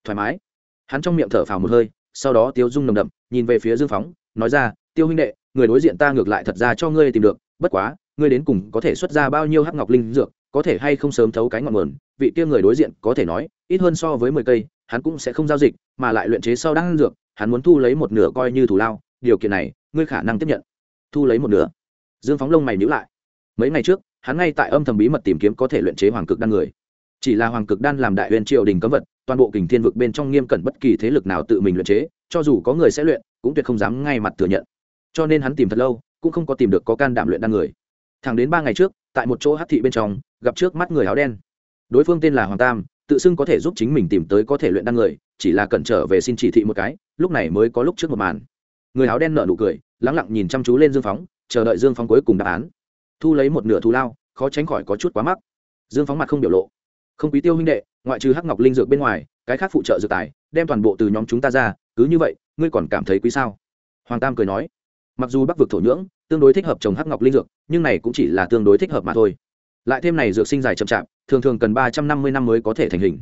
S1: Thoải mái. Hắn trong miệng thở phào một hơi, sau đó tiêu dung nồng đậm, nhìn về phía dương phóng, nói ra tiêu huynh đệ, người đối diện ta ngược lại thật ra cho ngươi tìm được, bất quá, ngươi đến cùng có thể xuất ra bao nhiêu hắc ngọc linh dược, có thể hay không sớm thấu cái ngọn nguồn? Vị kia người đối diện có thể nói, ít hơn so với mười cây, hắn cũng sẽ không giao dịch, mà lại luyện chế sau đang dược, hắn muốn thu lấy một nửa coi như thủ lao, điều kiện này, ngươi khả năng tiếp nhận. Thu lấy một nửa. Dương phóng lông mày nhữ lại. Mấy ngày trước, hắn ngay tại âm thầm bí mật tìm kiếm có thể luyện chế hoàng cực đan người. Chỉ là hoàng cực đan làm đại huyền triều đình cấm vật, toàn bộ kình thiên vực bên trong nghiêm cẩn bất kỳ thế lực nào tự mình luyện chế, cho dù có người sẽ luyện, cũng tuyệt không dám ngay mặt thừa nhận cho nên hắn tìm thật lâu, cũng không có tìm được có can đảm luyện đan người. Thẳng đến ba ngày trước, tại một chỗ hát thị bên trong, gặp trước mắt người áo đen. Đối phương tên là hoàng tam, tự xưng có thể giúp chính mình tìm tới có thể luyện đan người, chỉ là cẩn trở về xin chỉ thị một cái, lúc này mới có lúc trước một màn. Người áo đen nở nụ cười, lắng lặng nhìn chăm chú lên dương phóng, chờ đợi dương phóng cuối cùng đáp án. Thu lấy một nửa thù lao, khó tránh khỏi có chút quá mắc. Dương phóng mặt không biểu lộ. Không quý tiêu huynh đệ, ngoại trừ hắc ngọc linh dược bên ngoài, cái khác phụ trợ dược tài, đem toàn bộ từ nhóm chúng ta ra, cứ như vậy, ngươi còn cảm thấy quý sao? Hoàng tam cười nói mặc dù bắc vực thổ nhưỡng tương đối thích hợp trồng hắc ngọc linh dược, nhưng này cũng chỉ là tương đối thích hợp mà thôi. Lại thêm này dược sinh dài chậm chạp, thường thường cần ba trăm năm mươi năm mới có thể thành hình.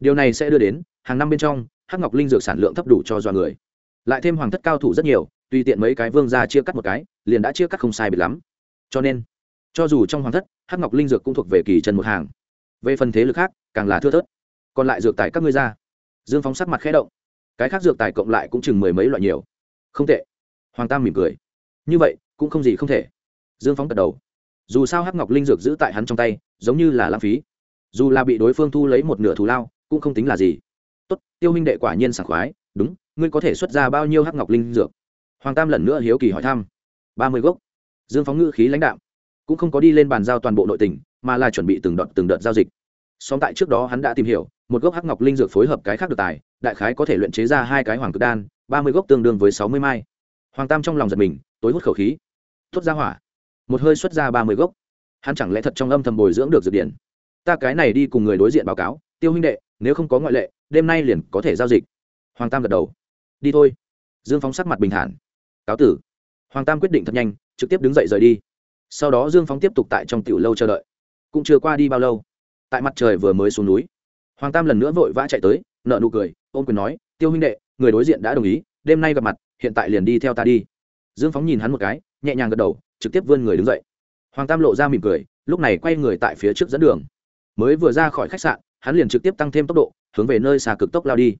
S1: Điều này sẽ đưa đến, hàng năm bên trong, hắc ngọc linh dược sản lượng thấp đủ cho do người. Lại thêm hoàng thất cao thủ rất nhiều, tùy tiện mấy cái vương ra chia cắt một cái, liền đã chia cắt không sai biệt lắm. Cho nên, cho dù trong hoàng thất, hắc ngọc linh dược cũng thuộc về kỳ trần một hàng. Về phần thế lực khác, càng là thưa thớt. Còn lại dược tài các ngươi ra. Dương phóng sắc mặt khẽ động. Cái khác dược tài cộng lại cũng chừng mười mấy loại nhiều. Không tệ hoàng tam mỉm cười. Như vậy, cũng không gì không thể. Dương phóng gật đầu. Dù sao hắc ngọc linh dược giữ tại hắn trong tay, giống như là lãng phí. Dù là bị đối phương thu lấy một nửa thù lao, cũng không tính là gì. Tốt, tiêu minh đệ quả nhiên sảng khoái. Đúng, ngươi có thể xuất ra bao nhiêu hắc ngọc linh dược? Hoàng tam lần nữa hiếu kỳ hỏi thăm. Ba mươi gốc. Dương phóng ngữ khí lãnh đạo cũng không có đi lên bàn giao toàn bộ nội tình, mà là chuẩn bị từng đợt từng đợt giao dịch. Song tại trước đó hắn đã tìm hiểu, một gốc hắc ngọc linh dược phối hợp cái khác được tài, đại khái có thể luyện chế ra hai cái hoàng cực đan, ba mươi gốc tương đương với sáu mươi mai hoàng tam trong lòng giật mình, tối hút khẩu khí. Thốt ra hỏa. Một hơi xuất ra ba mươi gốc. Hắn chẳng lẽ thật trong âm thầm bồi dưỡng được dược điển ta cái này đi cùng người đối diện báo cáo, tiêu huynh đệ, nếu không có ngoại lệ, đêm nay liền có thể giao dịch. Hoàng tam gật đầu. Đi thôi. Dương phóng sắc mặt bình thản. Cáo tử. Hoàng tam quyết định thật nhanh, trực tiếp đứng dậy rời đi. Sau đó dương phóng tiếp tục tại trong tiểu lâu chờ đợi. Cũng chưa qua đi bao lâu, tại mặt trời vừa mới xuống núi, hoàng tam lần nữa vội vã chạy tới, nợ nụ cười ôm quyền nói, tiêu huynh đệ, người đối diện đã đồng ý, đêm nay gặp mặt hiện tại liền đi theo ta đi. Dương phóng nhìn hắn một cái, nhẹ nhàng gật đầu, trực tiếp vươn người đứng dậy. Hoàng tam lộ ra mỉm cười, lúc này quay người tại phía trước dẫn đường. Mới vừa ra khỏi khách sạn, hắn liền trực tiếp tăng thêm tốc độ, hướng về nơi xa cực tốc lao đi.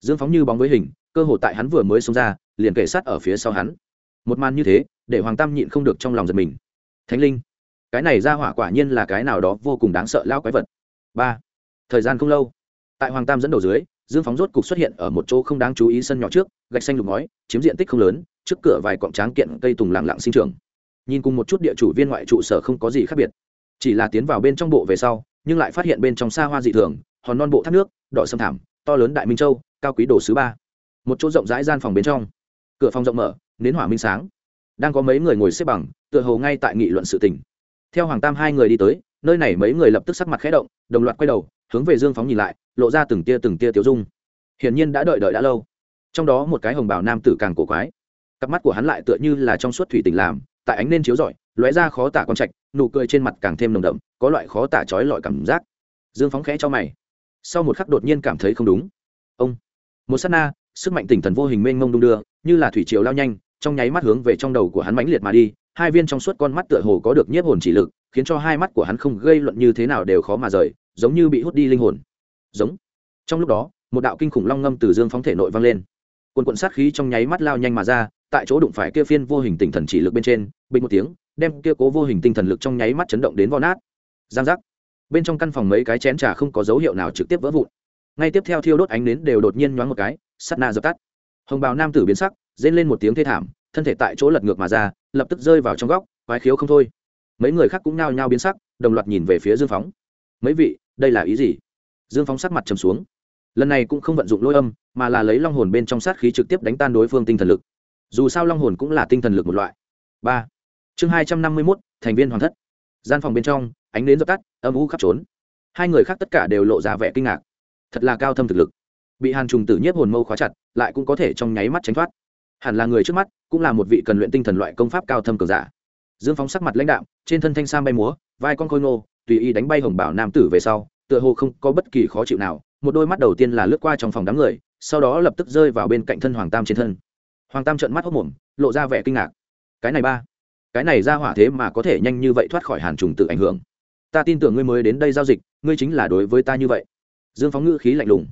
S1: Dương phóng như bóng với hình, cơ hội tại hắn vừa mới xông ra, liền kể sát ở phía sau hắn. Một màn như thế, để hoàng tam nhịn không được trong lòng giật mình. Thánh linh, cái này ra hỏa quả nhiên là cái nào đó vô cùng đáng sợ lao quái vật. Ba, thời gian không lâu. Tại hoàng tam dẫn đầu dưới dương phóng rốt cục xuất hiện ở một chỗ không đáng chú ý sân nhỏ trước, gạch xanh lục ngói, chiếm diện tích không lớn, trước cửa vài cọng tráng kiện cây tùng lặng lặng sinh trưởng. Nhìn cùng một chút địa chủ viên ngoại trụ sở không có gì khác biệt. Chỉ là tiến vào bên trong bộ về sau, nhưng lại phát hiện bên trong xa hoa dị thường, hòn non bộ thác nước, đỏ sâm thảm, to lớn đại minh châu, cao quý đồ sứ ba. Một chỗ rộng rãi gian phòng bên trong. Cửa phòng rộng mở, nến hỏa minh sáng. Đang có mấy người ngồi xếp bằng, tựa hồ ngay tại nghị luận sự tình. Theo hoàng tam hai người đi tới, nơi này mấy người lập tức sắc mặt khẽ động, đồng loạt quay đầu hướng về dương phóng nhìn lại, lộ ra từng tia từng tia tiêu dung. Hiển nhiên đã đợi đợi đã lâu. Trong đó một cái hồng bào nam tử càng cổ quái. Cặp mắt của hắn lại tựa như là trong suốt thủy tình làm, tại ánh nên chiếu rọi, lóe ra khó tả con trạch, nụ cười trên mặt càng thêm nồng đậm, có loại khó tả trói lọi cảm giác. Dương phóng khẽ cho mày. Sau một khắc đột nhiên cảm thấy không đúng. Ông. Một s á t na sức mạnh tỉnh thần vô hình mênh mông đung đưa, như là thủy triều lao nhanh, trong nháy mắt hướng về trong đầu của hắn mãnh liệt mà đi, hai viên trong suốt con mắt tựa hồ có được nhiếp hồn chỉ lực, khiến cho hai mắt của hắn không gây luận như thế nào đều khó mà rời giống như bị hút đi linh hồn. Giống. Trong lúc đó, một đạo kinh khủng long ngâm từ dương phóng thể nội vang lên. Quần quận sát khí trong nháy mắt lao nhanh mà ra, tại chỗ đụng phải kia phiên vô hình tinh thần chỉ lực bên trên, bình một tiếng, đem kia cố vô hình tinh thần lực trong nháy mắt chấn động đến vò nát. Giang giác. Bên trong căn phòng mấy cái chén trà không có dấu hiệu nào trực tiếp vỡ vụn. Ngay tiếp theo thiêu đốt ánh nến đều đột nhiên nhoáng một cái, sắt na dập tắt. Hồng bào nam tử biến sắc, rên lên một tiếng thê thảm, thân thể tại chỗ lật ngược mà ra, lập tức rơi vào trong góc, quái khiếu không thôi. Mấy người khác cũng nao nhao biến sắc, đồng loạt nhìn về phía dương phóng mấy vị, đây là ý gì? Dương phóng sắc mặt trầm xuống. Lần này cũng không vận dụng lôi âm, mà là lấy long hồn bên trong sát khí trực tiếp đánh tan đối phương tinh thần lực. Dù sao long hồn cũng là tinh thần lực một loại. Ba. Chương hai trăm năm mươi mốt, thành viên hoàn thất. Gian phòng bên trong, ánh đến dập tắt, âm u khắp trốn. Hai người khác tất cả đều lộ ra vẻ kinh ngạc. Thật là cao thâm thực lực. Bị hàn trùng tử nhiếp hồn mâu khóa chặt, lại cũng có thể trong nháy mắt tránh thoát. Hẳn là người trước mắt, cũng là một vị cần luyện tinh thần loại công pháp cao thâm cường giả. Dương phóng sắc mặt lãnh đạo trên thân thanh sam bay múa, vai con khôi ngô tùy ý đánh bay hồng bảo nam tử về sau, tựa hồ không có bất kỳ khó chịu nào, một đôi mắt đầu tiên là lướt qua trong phòng đám người, sau đó lập tức rơi vào bên cạnh thân hoàng tam trên thân. Hoàng tam trợn mắt hốc mồm, lộ ra vẻ kinh ngạc. Cái này ba, cái này ra hỏa thế mà có thể nhanh như vậy thoát khỏi hàn trùng tự ảnh hưởng. Ta tin tưởng ngươi mới đến đây giao dịch, ngươi chính là đối với ta như vậy. Dương phóng ngữ khí lạnh lùng.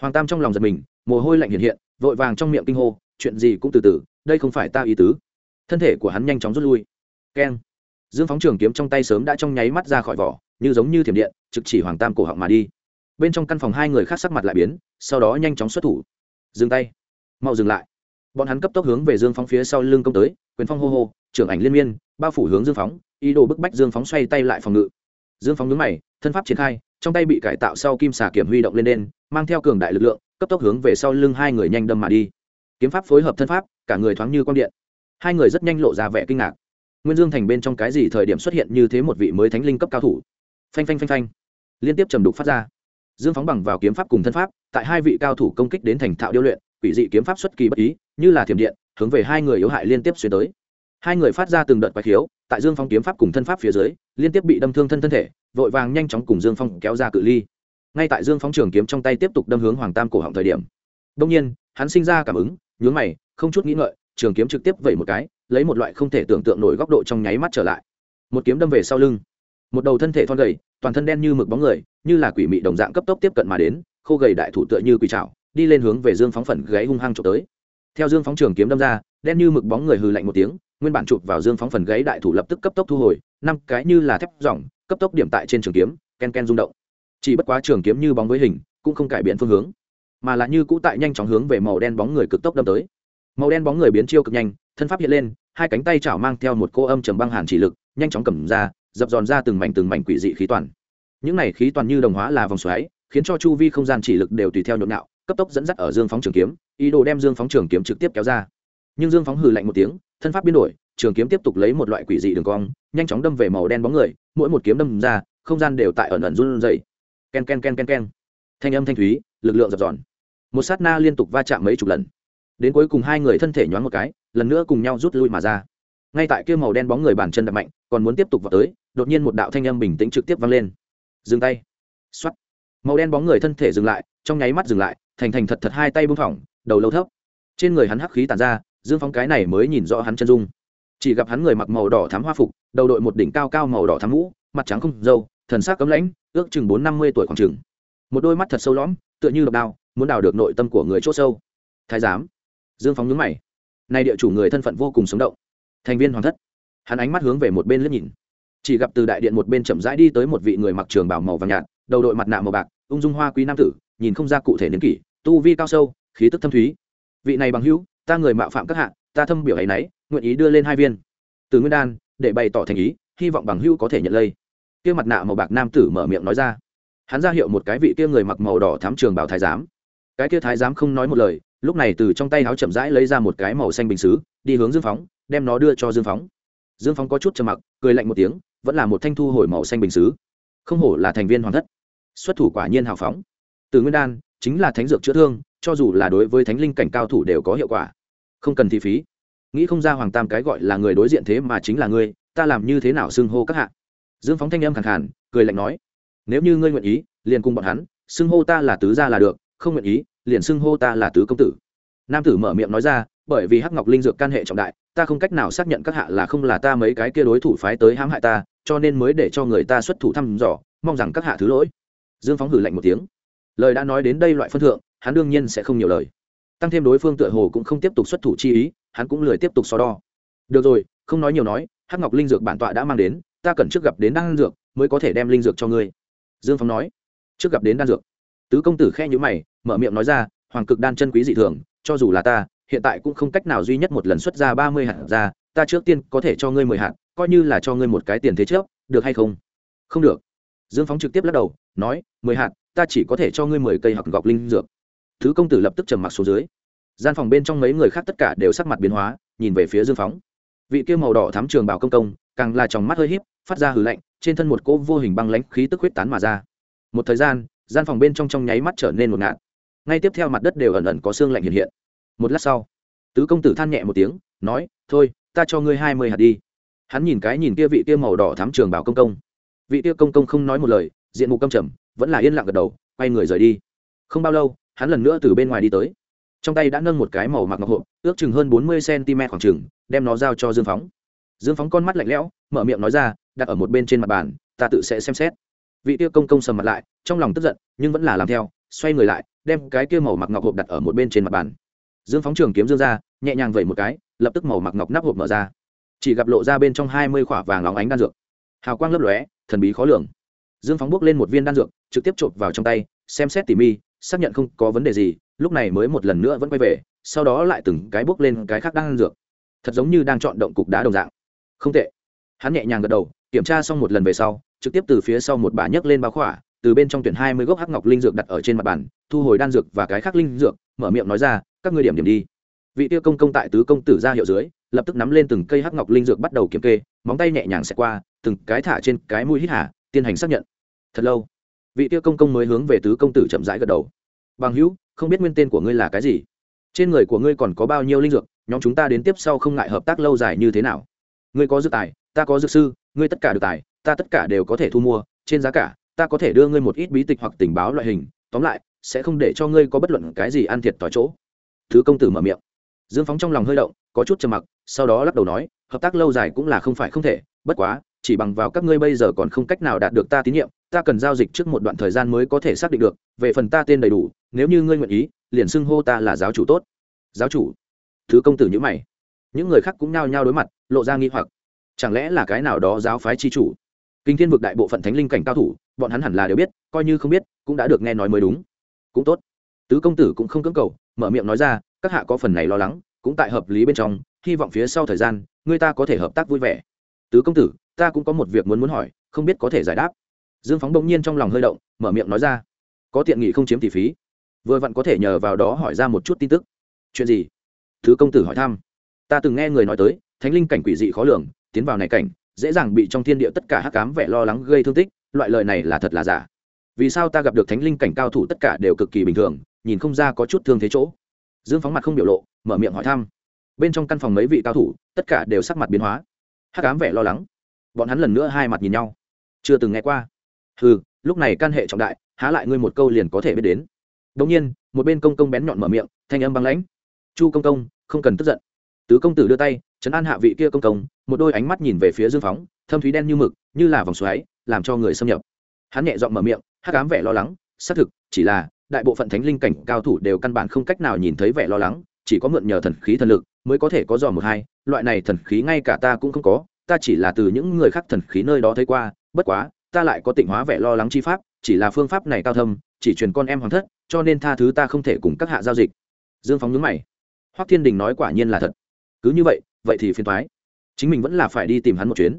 S1: Hoàng tam trong lòng giật mình, mồ hôi lạnh hiện hiện, vội vàng trong miệng kinh hô, chuyện gì cũng từ từ, đây không phải ta ý tứ. Thân thể của hắn nhanh chóng rút lui. Keng dương phóng trường kiếm trong tay sớm đã trong nháy mắt ra khỏi vỏ, như giống như thiểm điện, trực chỉ hoàng tam cổ họng mà đi. Bên trong căn phòng hai người khác sắc mặt lại biến, sau đó nhanh chóng xuất thủ. Dừng tay. Mau dừng lại. Bọn hắn cấp tốc hướng về dương phóng phía sau lưng công tới, quyền phong hô hô, trưởng ảnh liên miên, bao phủ hướng dương phóng, ý đồ bức bách dương phóng xoay tay lại phòng ngự. Dương phóng nhướng mày, thân pháp triển khai, trong tay bị cải tạo sau kim xà kiểm huy động lên đen, mang theo cường đại lực lượng, cấp tốc hướng về sau lưng hai người nhanh đâm mà đi. Kiếm pháp phối hợp thân pháp, cả người thoáng như quang điện. Hai người rất nhanh lộ ra vẻ kinh ngạc nguyên dương thành bên trong cái gì thời điểm xuất hiện như thế một vị mới thánh linh cấp cao thủ? Phanh phanh phanh phanh. Liên tiếp trầm đục phát ra. Dương phóng bằng vào kiếm pháp cùng thân pháp, tại hai vị cao thủ công kích đến thành thạo điêu luyện, quỷ dị kiếm pháp xuất kỳ bất ý, như là thiểm điện, hướng về hai người yếu hại liên tiếp xuyên tới. Hai người phát ra từng đợt quái khiếu, tại dương phong kiếm pháp cùng thân pháp phía dưới, liên tiếp bị đâm thương thân thân thể, vội vàng nhanh chóng cùng dương phong kéo ra cự ly. Ngay tại dương phong trường kiếm trong tay tiếp tục đâm hướng hoàng tam cổ họng thời điểm đông nhiên, hắn sinh ra cảm ứng, nhướng mày, không chút nghĩ ngợi, trường kiếm trực tiếp vẩy một cái lấy một loại không thể tưởng tượng nổi góc độ trong nháy mắt trở lại. Một kiếm đâm về sau lưng. Một đầu thân thể thon gầy, toàn thân đen như mực bóng người, như là quỷ mị đồng dạng cấp tốc tiếp cận mà đến, khô gầy đại thủ tựa như quỷ trào đi lên hướng về dương phóng phần gáy hung hăng trộm tới. Theo dương phóng trường kiếm đâm ra, đen như mực bóng người hừ lạnh một tiếng, nguyên bản chụp vào dương phóng phần gáy đại thủ lập tức cấp tốc thu hồi, năm cái như là thép dòng, cấp tốc điểm tại trên trường kiếm, ken ken rung động. Chỉ bất quá trường kiếm như bóng với hình, cũng không cải biến phương hướng, mà là như cũ tại nhanh chóng hướng về màu đen bóng người cực tốc đâm tới màu đen bóng người biến chiêu cực nhanh, thân pháp hiện lên, hai cánh tay chảo mang theo một cô âm trầm băng hàn chỉ lực, nhanh chóng cầm ra, dập dòn ra từng mảnh từng mảnh quỷ dị khí toàn. Những này khí toàn như đồng hóa là vòng xoáy, khiến cho chu vi không gian chỉ lực đều tùy theo nhộn nhạo, cấp tốc dẫn dắt ở dương phóng trường kiếm, ý đồ đem dương phóng trường kiếm trực tiếp kéo ra. Nhưng dương phóng hừ lạnh một tiếng, thân pháp biến đổi, trường kiếm tiếp tục lấy một loại quỷ dị đường cong, nhanh chóng đâm về màu đen bóng người, mỗi một kiếm đâm ra, không gian đều tại ẩn ẩn run dày ken ken ken ken ken. Thanh âm thanh thúy, lực lượng dập dòn một sát na liên tục va chạm mấy chục lần đến cuối cùng hai người thân thể nhoáng một cái, lần nữa cùng nhau rút lui mà ra. Ngay tại kia màu đen bóng người bàn chân đập mạnh, còn muốn tiếp tục vào tới, đột nhiên một đạo thanh âm bình tĩnh trực tiếp vang lên. Dừng tay. X màu đen bóng người thân thể dừng lại, trong nháy mắt dừng lại, thành thành thật thật hai tay bưng phỏng đầu lâu thấp. Trên người hắn hắc khí tàn ra, dương phóng cái này mới nhìn rõ hắn chân dung. Chỉ gặp hắn người mặc màu đỏ thám hoa phục, đầu đội một đỉnh cao cao màu đỏ thám mũ, mặt trắng không dâu thần sắc cấm lãnh, ước chừng bốn năm mươi tuổi khoảng chừng. Một đôi mắt thật sâu lõm, tựa như độc đao, muốn đào được nội tâm của người c h ỗ sâu. Thái giám dương phóng nhướng mày. Nay địa chủ người thân phận vô cùng sống động. Thành viên hoàng thất. Hắn ánh mắt hướng về một bên liếc nhìn. Chỉ gặp từ đại điện một bên chậm rãi đi tới một vị người mặc trường bảo màu vàng nhạt, đầu đội mặt nạ màu bạc, ung dung hoa quý nam tử, nhìn không ra cụ thể niên kỷ, tu vi cao sâu, khí tức thâm thúy. Vị này bằng hữu, ta người mạo phạm các hạ, ta thâm biểu ấy nấy, nguyện ý đưa lên hai viên. Từ nguyên đan, để bày tỏ thành ý, hy vọng bằng hữu có thể nhận lây. Kia mặt nạ màu bạc nam tử mở miệng nói ra. Hắn ra hiệu một cái vị kia người mặc màu đỏ thám trường bảo thái giám. Cái kia thái giám không nói một lời lúc này từ trong tay áo chậm rãi lấy ra một cái màu xanh bình xứ, đi hướng dương phóng, đem nó đưa cho dương phóng. Dương phóng có chút trầm mặc, cười lạnh một tiếng, vẫn là một thanh thu hồi màu xanh bình xứ. Không hổ là thành viên hoàng thất. Xuất thủ quả nhiên hào phóng. Từ nguyên đan, chính là thánh dược chữa thương, cho dù là đối với thánh linh cảnh cao thủ đều có hiệu quả. Không cần thi phí. Nghĩ không ra hoàng tam cái gọi là người đối diện thế mà chính là ngươi, ta làm như thế nào xưng hô các hạ? Dương phóng thanh âm khẳng khàn, cười lạnh nói, nếu như ngươi nguyện ý, liền cùng bọn hắn, xưng hô ta là tứ gia là được, không nguyện ý liền xưng hô ta là tứ công tử. Nam tử mở miệng nói ra, bởi vì hắc ngọc linh dược can hệ trọng đại, ta không cách nào xác nhận các hạ là không là ta mấy cái kia đối thủ phái tới hãm hại ta, cho nên mới để cho người ta xuất thủ thăm dò, mong rằng các hạ thứ lỗi. Dương phóng hử lạnh một tiếng. Lời đã nói đến đây loại phân thượng, hắn đương nhiên sẽ không nhiều lời. Tăng thêm đối phương tựa hồ cũng không tiếp tục xuất thủ chi ý, hắn cũng lười tiếp tục so đo. Được rồi, không nói nhiều nói, hắc ngọc linh dược bản tọa đã mang đến, ta cần trước gặp đến đan dược, mới có thể đem linh dược cho ngươi. Dương phóng nói. Trước gặp đến đan dược. Tứ công tử khe nhữ mày mở miệng nói ra, hoàng cực đan chân quý dị thường, cho dù là ta, hiện tại cũng không cách nào duy nhất một lần xuất ra ba mươi hạt ra, ta trước tiên có thể cho ngươi mười hạt, coi như là cho ngươi một cái tiền thế trước, được hay không? Không được. Dương phóng trực tiếp lắc đầu, nói, mười hạt, ta chỉ có thể cho ngươi mười cây hoặc gọc linh dược. Thứ công tử lập tức trầm mặc xuống dưới. Gian phòng bên trong mấy người khác tất cả đều sắc mặt biến hóa, nhìn về phía dương phóng. Vị kia màu đỏ thám trường bảo công công, càng là tròng mắt hơi híp, phát ra hừ lạnh, trên thân một cỗ vô hình băng lãnh khí tức huyết tán mà ra. Một thời gian gian phòng bên trong trong nháy mắt trở nên một ngạt ngay tiếp theo mặt đất đều ẩn ẩn có xương lạnh hiện hiện. Một lát sau, tứ công tử than nhẹ một tiếng, nói, thôi, ta cho ngươi hai mươi hạt đi. Hắn nhìn cái nhìn kia vị kia màu đỏ thám trường bảo công công. Vị kia công công không nói một lời, diện mục câm trầm, vẫn là yên lặng gật đầu, quay người rời đi. Không bao lâu, hắn lần nữa từ bên ngoài đi tới. Trong tay đã nâng một cái màu mặc ngọc hộp, ước chừng hơn bốn mươi cm khoảng chừng, đem nó giao cho dương phóng. Dương phóng con mắt lạnh lẽo, mở miệng nói ra, đặt ở một bên trên mặt bàn, ta tự sẽ xem xét. Vị tiêu công công sầm mặt lại, trong lòng tức giận, nhưng vẫn là làm theo, xoay người lại đem cái kia màu mặc ngọc hộp đặt ở một bên trên mặt bàn. Dương phóng trường kiếm dương ra, nhẹ nhàng vẩy một cái, lập tức màu mặc ngọc nắp hộp mở ra. Chỉ gặp lộ ra bên trong hai mươi khỏa vàng óng ánh đan dược. Hào quang lấp lóe, thần bí khó lường. Dương phóng bước lên một viên đan dược, trực tiếp chộp vào trong tay, xem xét tỉ mi xác nhận không có vấn đề gì, lúc này mới một lần nữa vẫn quay về, sau đó lại từng cái bước lên cái khác đan dược. Thật giống như đang chọn động cục đá đồng dạng. Không tệ. Hắn nhẹ nhàng gật đầu, kiểm tra xong một lần về sau, trực tiếp từ phía sau một bà nhấc lên báo khỏa từ bên trong tuyển hai mươi gốc hắc ngọc linh dược đặt ở trên mặt bàn, thu hồi đan dược và cái khác linh dược, mở miệng nói ra, các ngươi điểm điểm đi. Vị tiêu công công tại tứ công tử ra hiệu dưới, lập tức nắm lên từng cây hắc ngọc linh dược bắt đầu kiểm kê, móng tay nhẹ nhàng xẹt qua, từng cái thả trên cái mũi hít hả tiến hành xác nhận. Thật lâu, vị tiêu công công mới hướng về tứ công tử chậm rãi gật đầu. Bằng hữu, không biết nguyên tên của ngươi là cái gì? Trên người của ngươi còn có bao nhiêu linh dược? Nhóm chúng ta đến tiếp sau không ngại hợp tác lâu dài như thế nào? Ngươi có dược tài, ta có dược sư, ngươi tất cả được tài, ta tất cả đều có thể thu mua, trên giá cả ta có thể đưa ngươi một ít bí tịch hoặc tình báo loại hình, tóm lại, sẽ không để cho ngươi có bất luận cái gì ăn thiệt tỏi chỗ. Thứ công tử mở miệng. Dương phóng trong lòng hơi động, có chút trầm mặc, sau đó lắc đầu nói, hợp tác lâu dài cũng là không phải không thể, bất quá, chỉ bằng vào các ngươi bây giờ còn không cách nào đạt được ta tín nhiệm, ta cần giao dịch trước một đoạn thời gian mới có thể xác định được, về phần ta tên đầy đủ, nếu như ngươi nguyện ý, liền xưng hô ta là giáo chủ tốt. Giáo chủ? Thứ công tử nhữ mày. Những người khác cũng nhao nhao đối mặt, lộ ra nghi hoặc. Chẳng lẽ là cái nào đó giáo phái chi chủ? Kinh thiên vực đại bộ phận thánh linh cảnh cao thủ, bọn hắn hẳn là đều biết, coi như không biết, cũng đã được nghe nói mới đúng. Cũng tốt. Tứ công tử cũng không cưỡng cầu, mở miệng nói ra, các hạ có phần này lo lắng, cũng tại hợp lý bên trong, hy vọng phía sau thời gian, người ta có thể hợp tác vui vẻ. Tứ công tử, ta cũng có một việc muốn muốn hỏi, không biết có thể giải đáp. Dương phóng bỗng nhiên trong lòng hơi động, mở miệng nói ra. Có tiện nghị không chiếm tỷ phí. Vừa vặn có thể nhờ vào đó hỏi ra một chút tin tức. Chuyện gì? Thứ công tử hỏi thăm. Ta từng nghe người nói tới, thánh linh cảnh quỷ dị khó lường, tiến vào này cảnh dễ dàng bị trong thiên địa tất cả hắc cám vẻ lo lắng gây thương tích, loại lời này là thật là giả. Vì sao ta gặp được thánh linh cảnh cao thủ tất cả đều cực kỳ bình thường, nhìn không ra có chút thương thế chỗ? Dương phóng mặt không biểu lộ, mở miệng hỏi thăm. Bên trong căn phòng mấy vị cao thủ, tất cả đều sắc mặt biến hóa. Hắc cám vẻ lo lắng. Bọn hắn lần nữa hai mặt nhìn nhau. Chưa từng nghe qua. Ừ lúc này căn hệ trọng đại, há lại ngươi một câu liền có thể biết đến. Đông nhiên, một bên công công bén nhọn mở miệng, thanh âm băng lãnh. Chu công công, không cần tức giận tứ công tử đưa tay, chấn an hạ vị kia công công, một đôi ánh mắt nhìn về phía dương phóng, thâm thúy đen như mực, như là vòng xoáy, làm cho người xâm nhập. Hắn nhẹ giọng mở miệng hát cám vẻ lo lắng, xác thực, chỉ là, đại bộ phận thánh linh cảnh cao thủ đều căn bản không cách nào nhìn thấy vẻ lo lắng, chỉ có mượn nhờ thần khí thần lực mới có thể có dò một hai, loại này thần khí ngay cả ta cũng không có, ta chỉ là từ những người khác thần khí nơi đó thấy qua, bất quá, ta lại có tịnh hóa vẻ lo lắng chi pháp, chỉ là phương pháp này cao thâm, chỉ truyền con em hoàng thất, cho nên tha thứ ta không thể cùng các hạ giao dịch. Dương phóng nhướng mày. Hoắc thiên đình nói quả nhiên là thật cứ như vậy vậy thì phiền thoái chính mình vẫn là phải đi tìm hắn một chuyến.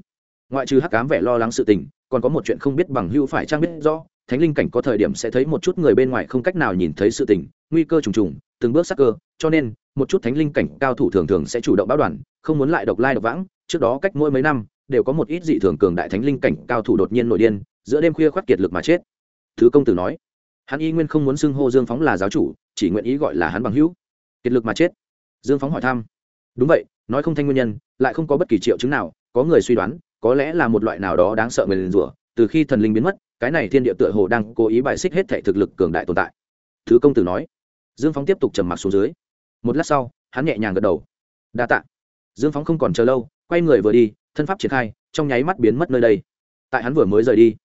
S1: Ngoại trừ hắc cám vẻ lo lắng sự tình, còn có một chuyện không biết bằng hữu phải trang biết rõ, thánh linh cảnh có thời điểm sẽ thấy một chút người bên ngoài không cách nào nhìn thấy sự tình, nguy cơ trùng trùng, từng bước sắc cơ, cho nên, một chút thánh linh cảnh cao thủ thường thường sẽ chủ động báo đoàn, không muốn lại độc lai độc vãng, trước đó cách mỗi mấy năm, đều có một ít dị thường cường đại thánh linh cảnh cao thủ đột nhiên nổi điên, giữa đêm khuya khoát kiệt lực mà chết. Thứ công tử nói, hắn y nguyên không muốn xưng hô dương phóng là giáo chủ, chỉ nguyện ý gọi là hắn bằng hữu. Kiệt lực mà chết. Dương phóng hỏi thăm đúng vậy, nói không thanh nguyên nhân, lại không có bất kỳ triệu chứng nào, có người suy đoán, có lẽ là một loại nào đó đáng sợ người liền rủa, từ khi thần linh biến mất, cái này thiên địa tựa hồ đang cố ý bài xích hết thể thực lực cường đại tồn tại. Thứ công tử nói. Dương phóng tiếp tục trầm mặc xuống dưới. Một lát sau, hắn nhẹ nhàng gật đầu. Đa t ạ dương phóng không còn chờ lâu, quay người vừa đi, thân pháp triển khai, trong nháy mắt biến mất nơi đây. Tại hắn vừa mới rời đi,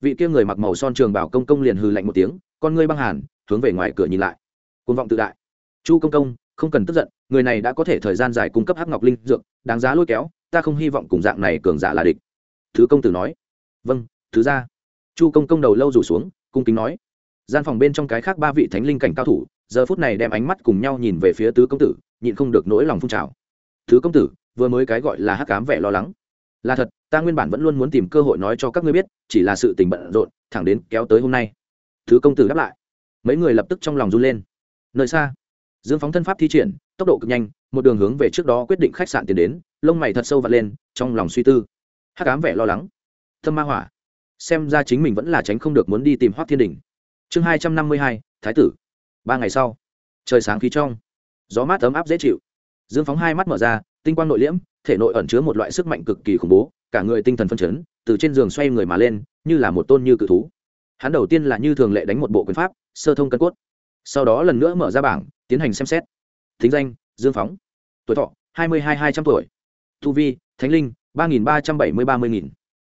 S1: vị kia người mặc màu son trường bảo công công liền hừ lạnh một tiếng, con ngươi băng hàn, hướng về ngoài cửa nhìn lại. Côn vọng tự đại. Chu công công không cần tức giận, người này đã có thể thời gian dài cung cấp hắc ngọc linh dược, đáng giá lôi kéo, ta không hy vọng cùng dạng này cường giả là địch. Thứ công tử nói. Vâng thứ ra chu công công đầu lâu rủ xuống, cung kính nói. Gian phòng bên trong cái khác ba vị thánh linh cảnh cao thủ, giờ phút này đem ánh mắt cùng nhau nhìn về phía tứ công tử, nhịn không được nỗi lòng phun trào. Thứ công tử, vừa mới cái gọi là hắc cám vẻ lo lắng. Là thật, ta nguyên bản vẫn luôn muốn tìm cơ hội nói cho các ngươi biết, chỉ là sự tình bận rộn, thẳng đến kéo tới hôm nay. Thứ công tử đáp lại. Mấy người lập tức trong lòng run lên. Nơi xa dương phóng thân pháp thi triển, tốc độ cực nhanh, một đường hướng về trước đó quyết định khách sạn tiến đến, lông mày thật sâu vặt lên, trong lòng suy tư. Hắc ám vẻ lo lắng. Thâm ma hỏa. Xem ra chính mình vẫn là tránh không được muốn đi tìm hoác thiên đình. Chương hai trăm năm mươi hai, thái tử. Ba ngày sau, trời sáng khí trong. Gió mát ấm áp dễ chịu. Dương phóng hai mắt mở ra, tinh quang nội liễm, thể nội ẩn chứa một loại sức mạnh cực kỳ khủng bố, cả người tinh thần phân chấn, từ trên giường xoay người mà lên, như là một tôn như cự thú. Hắn đầu tiên là như thường lệ đánh một bộ quyền pháp, sơ thông cân cốt sau đó lần nữa mở ra bảng, tiến hành xem xét. Thính danh, dương phóng. Tuổi thọ, hai mươi hai hai trăm tuổi. Tu vi, thánh linh, ba nghìn ba trăm bảy mươi ba mươi nghìn.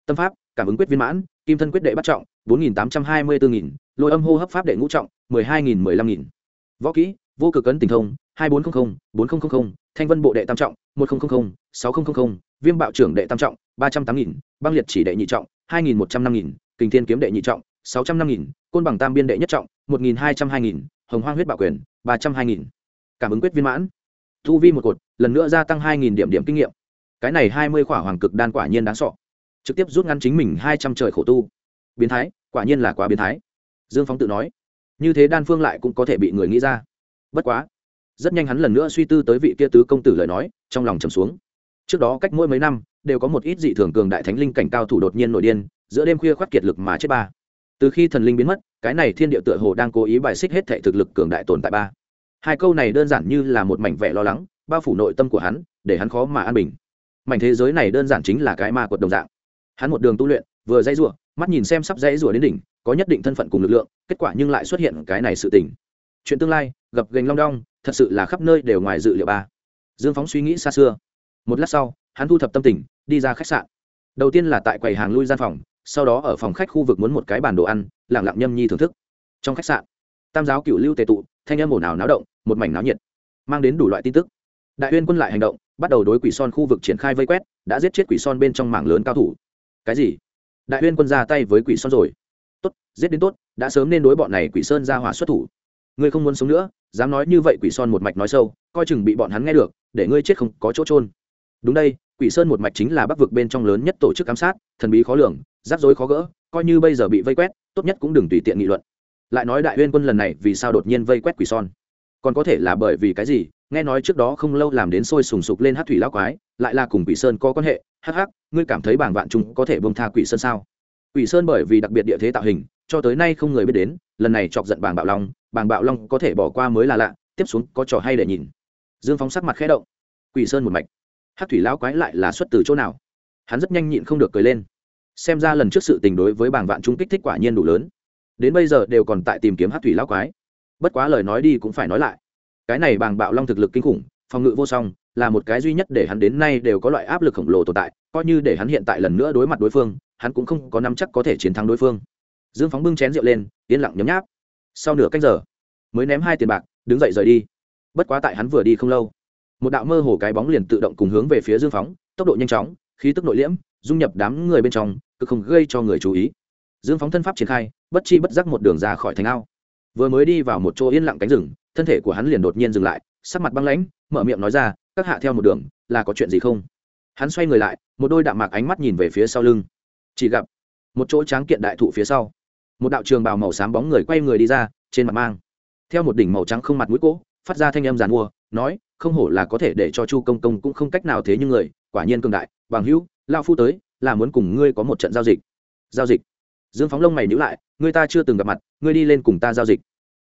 S1: Tâm pháp, cảm ứng quyết viên mãn, kim thân quyết đệ bắt trọng, bốn nghìn tám trăm hai mươi bốn nghìn. Lôi âm hô hấp pháp đệ ngũ trọng, mười hai nghìn mười lăm nghìn. Võ kỹ, vô cực ấn tình thông, hai bốn trăm linh bốn nghìn thanh vân bộ đệ tam trọng, một nghìn sáu nghìn viêm bạo trưởng đệ tam trọng, ba trăm tám nghìn. Băng liệt chỉ đệ nhị trọng, hai nghìn một trăm năm nghìn. Kình thiên kiếm đệ nhị trọng, sáu trăm năm nghìn. Côn bằng tam biên đệ nhất trọng, một nghìn hai trăm hai nghìn hồng hoang huyết bạo quyền, ba trăm hai nghìn. Cảm ứng quyết viên mãn. Thu vi một cột, lần nữa gia tăng hai nghìn điểm điểm kinh nghiệm. Cái này hai mươi khỏa hoàng cực đan quả nhiên đáng sọ trực tiếp rút ngắn chính mình hai trăm trời khổ tu. Biến thái, quả nhiên là quá biến thái. Dương phóng tự nói, như thế đan phương lại cũng có thể bị người nghĩ ra. Bất quá, rất nhanh hắn lần nữa suy tư tới vị kia tứ công tử lời nói, trong lòng trầm xuống. Trước đó cách mỗi mấy năm, đều có một ít dị thường cường đại thánh linh cảnh cao thủ đột nhiên nổi điên, giữa đêm khuya khoác kiệt lực mà chết ba. Từ khi thần linh biến mất cái này thiên địa tựa hồ đang cố ý bài xích hết thể thực lực cường đại tồn tại ba. Hai câu này đơn giản như là một mảnh vẻ lo lắng, bao phủ nội tâm của hắn, để hắn khó mà an bình. Mảnh thế giới này đơn giản chính là cái ma quật đồng dạng. Hắn một đường tu luyện, vừa dãy rủa, mắt nhìn xem sắp dãy rủa đến đỉnh, có nhất định thân phận cùng lực lượng, kết quả nhưng lại xuất hiện cái này sự tình. Chuyện tương lai gặp gành long đong, thật sự là khắp nơi đều ngoài dự liệu ba. Dương phóng suy nghĩ xa xưa. Một lát sau, hắn thu thập tâm tình, đi ra khách sạn. Đầu tiên là tại quầy hàng lui gian phòng sau đó ở phòng khách khu vực muốn một cái bàn đồ ăn lẳng lặng nhâm nhi thưởng thức. Trong khách sạn, tam giáo cựu lưu tề tụ, thanh âm ồn ào náo động, một mảnh náo nhiệt, mang đến đủ loại tin tức. Đại uyên quân lại hành động, bắt đầu đối quỷ son khu vực triển khai vây quét, đã giết chết quỷ son bên trong mảng lớn cao thủ. Cái gì? Đại huyên quân ra tay với quỷ son rồi. Tốt, giết đến tốt, đã sớm nên đối bọn này quỷ sơn ra hỏa xuất thủ. Ngươi không muốn sống nữa, dám nói như vậy quỷ son một mạch nói sâu, coi chừng bị bọn hắn nghe được, để ngươi chết không có chỗ trôn đúng đây, quỷ sơn một mạch chính là bắc vực bên trong lớn nhất tổ chức ám sát, thần bí khó lường rắc rối khó gỡ, coi như bây giờ bị vây quét, tốt nhất cũng đừng tùy tiện nghị luận. Lại nói đại huyên quân lần này vì sao đột nhiên vây quét quỷ son? Còn có thể là bởi vì cái gì? Nghe nói trước đó không lâu làm đến sôi sùng sục lên hát thủy lao quái, lại là cùng quỷ sơn có quan hệ. Hắc hắc, ngươi cảm thấy bảng vạn chúng có thể bông tha quỷ sơn sao? Quỷ sơn bởi vì đặc biệt địa thế tạo hình, cho tới nay không người biết đến, lần này chọc giận bảng bạo long, bảng bạo long có thể bỏ qua mới là lạ, tiếp xuống có trò hay để nhìn. Dương phóng sắc mặt khẽ động. Quỷ sơn một mạch. Hát thủy lão quái lại là xuất từ chỗ nào? Hắn rất nhanh nhịn không được cười lên xem ra lần trước sự tình đối với bảng vạn trung kích thích quả nhiên đủ lớn. Đến bây giờ đều còn tại tìm kiếm hát thủy lão quái. Bất quá lời nói đi cũng phải nói lại. Cái này bàng bạo long thực lực kinh khủng, phòng ngự vô song, là một cái duy nhất để hắn đến nay đều có loại áp lực khổng lồ tồn tại, coi như để hắn hiện tại lần nữa đối mặt đối phương, hắn cũng không có nắm chắc có thể chiến thắng đối phương. Dương phóng bưng chén rượu lên, yên lặng nhấm nháp. Sau nửa cách giờ, mới ném hai tiền bạc, đứng dậy rời đi. Bất quá tại hắn vừa đi không lâu, một đạo mơ hồ cái bóng liền tự động cùng hướng về phía dương phóng, tốc độ nhanh chóng, khí tức nội liễm dung nhập đám người bên trong cứ không gây cho người chú ý. Dương phóng thân pháp triển khai, bất chi bất giác một đường ra khỏi thành ao. Vừa mới đi vào một chỗ yên lặng cánh rừng, thân thể của hắn liền đột nhiên dừng lại, sắc mặt băng lãnh, mở miệng nói ra, các hạ theo một đường, là có chuyện gì không? Hắn xoay người lại, một đôi đạm mạc ánh mắt nhìn về phía sau lưng. Chỉ gặp một chỗ tráng kiện đại thụ phía sau, một đạo trường bào màu xám bóng người quay người đi ra, trên mặt mang theo một đỉnh màu trắng không mặt mũi cỗ phát ra thanh âm giàn mua, nói, không hổ là có thể để cho chu công công cũng không cách nào thế nhưng người, quả nhiên cường đại, bằng hữu lao phu tới, là muốn cùng ngươi có một trận giao dịch. Giao dịch? Dương phóng lông mày nhữ lại, ngươi ta chưa từng gặp mặt, ngươi đi lên cùng ta giao dịch.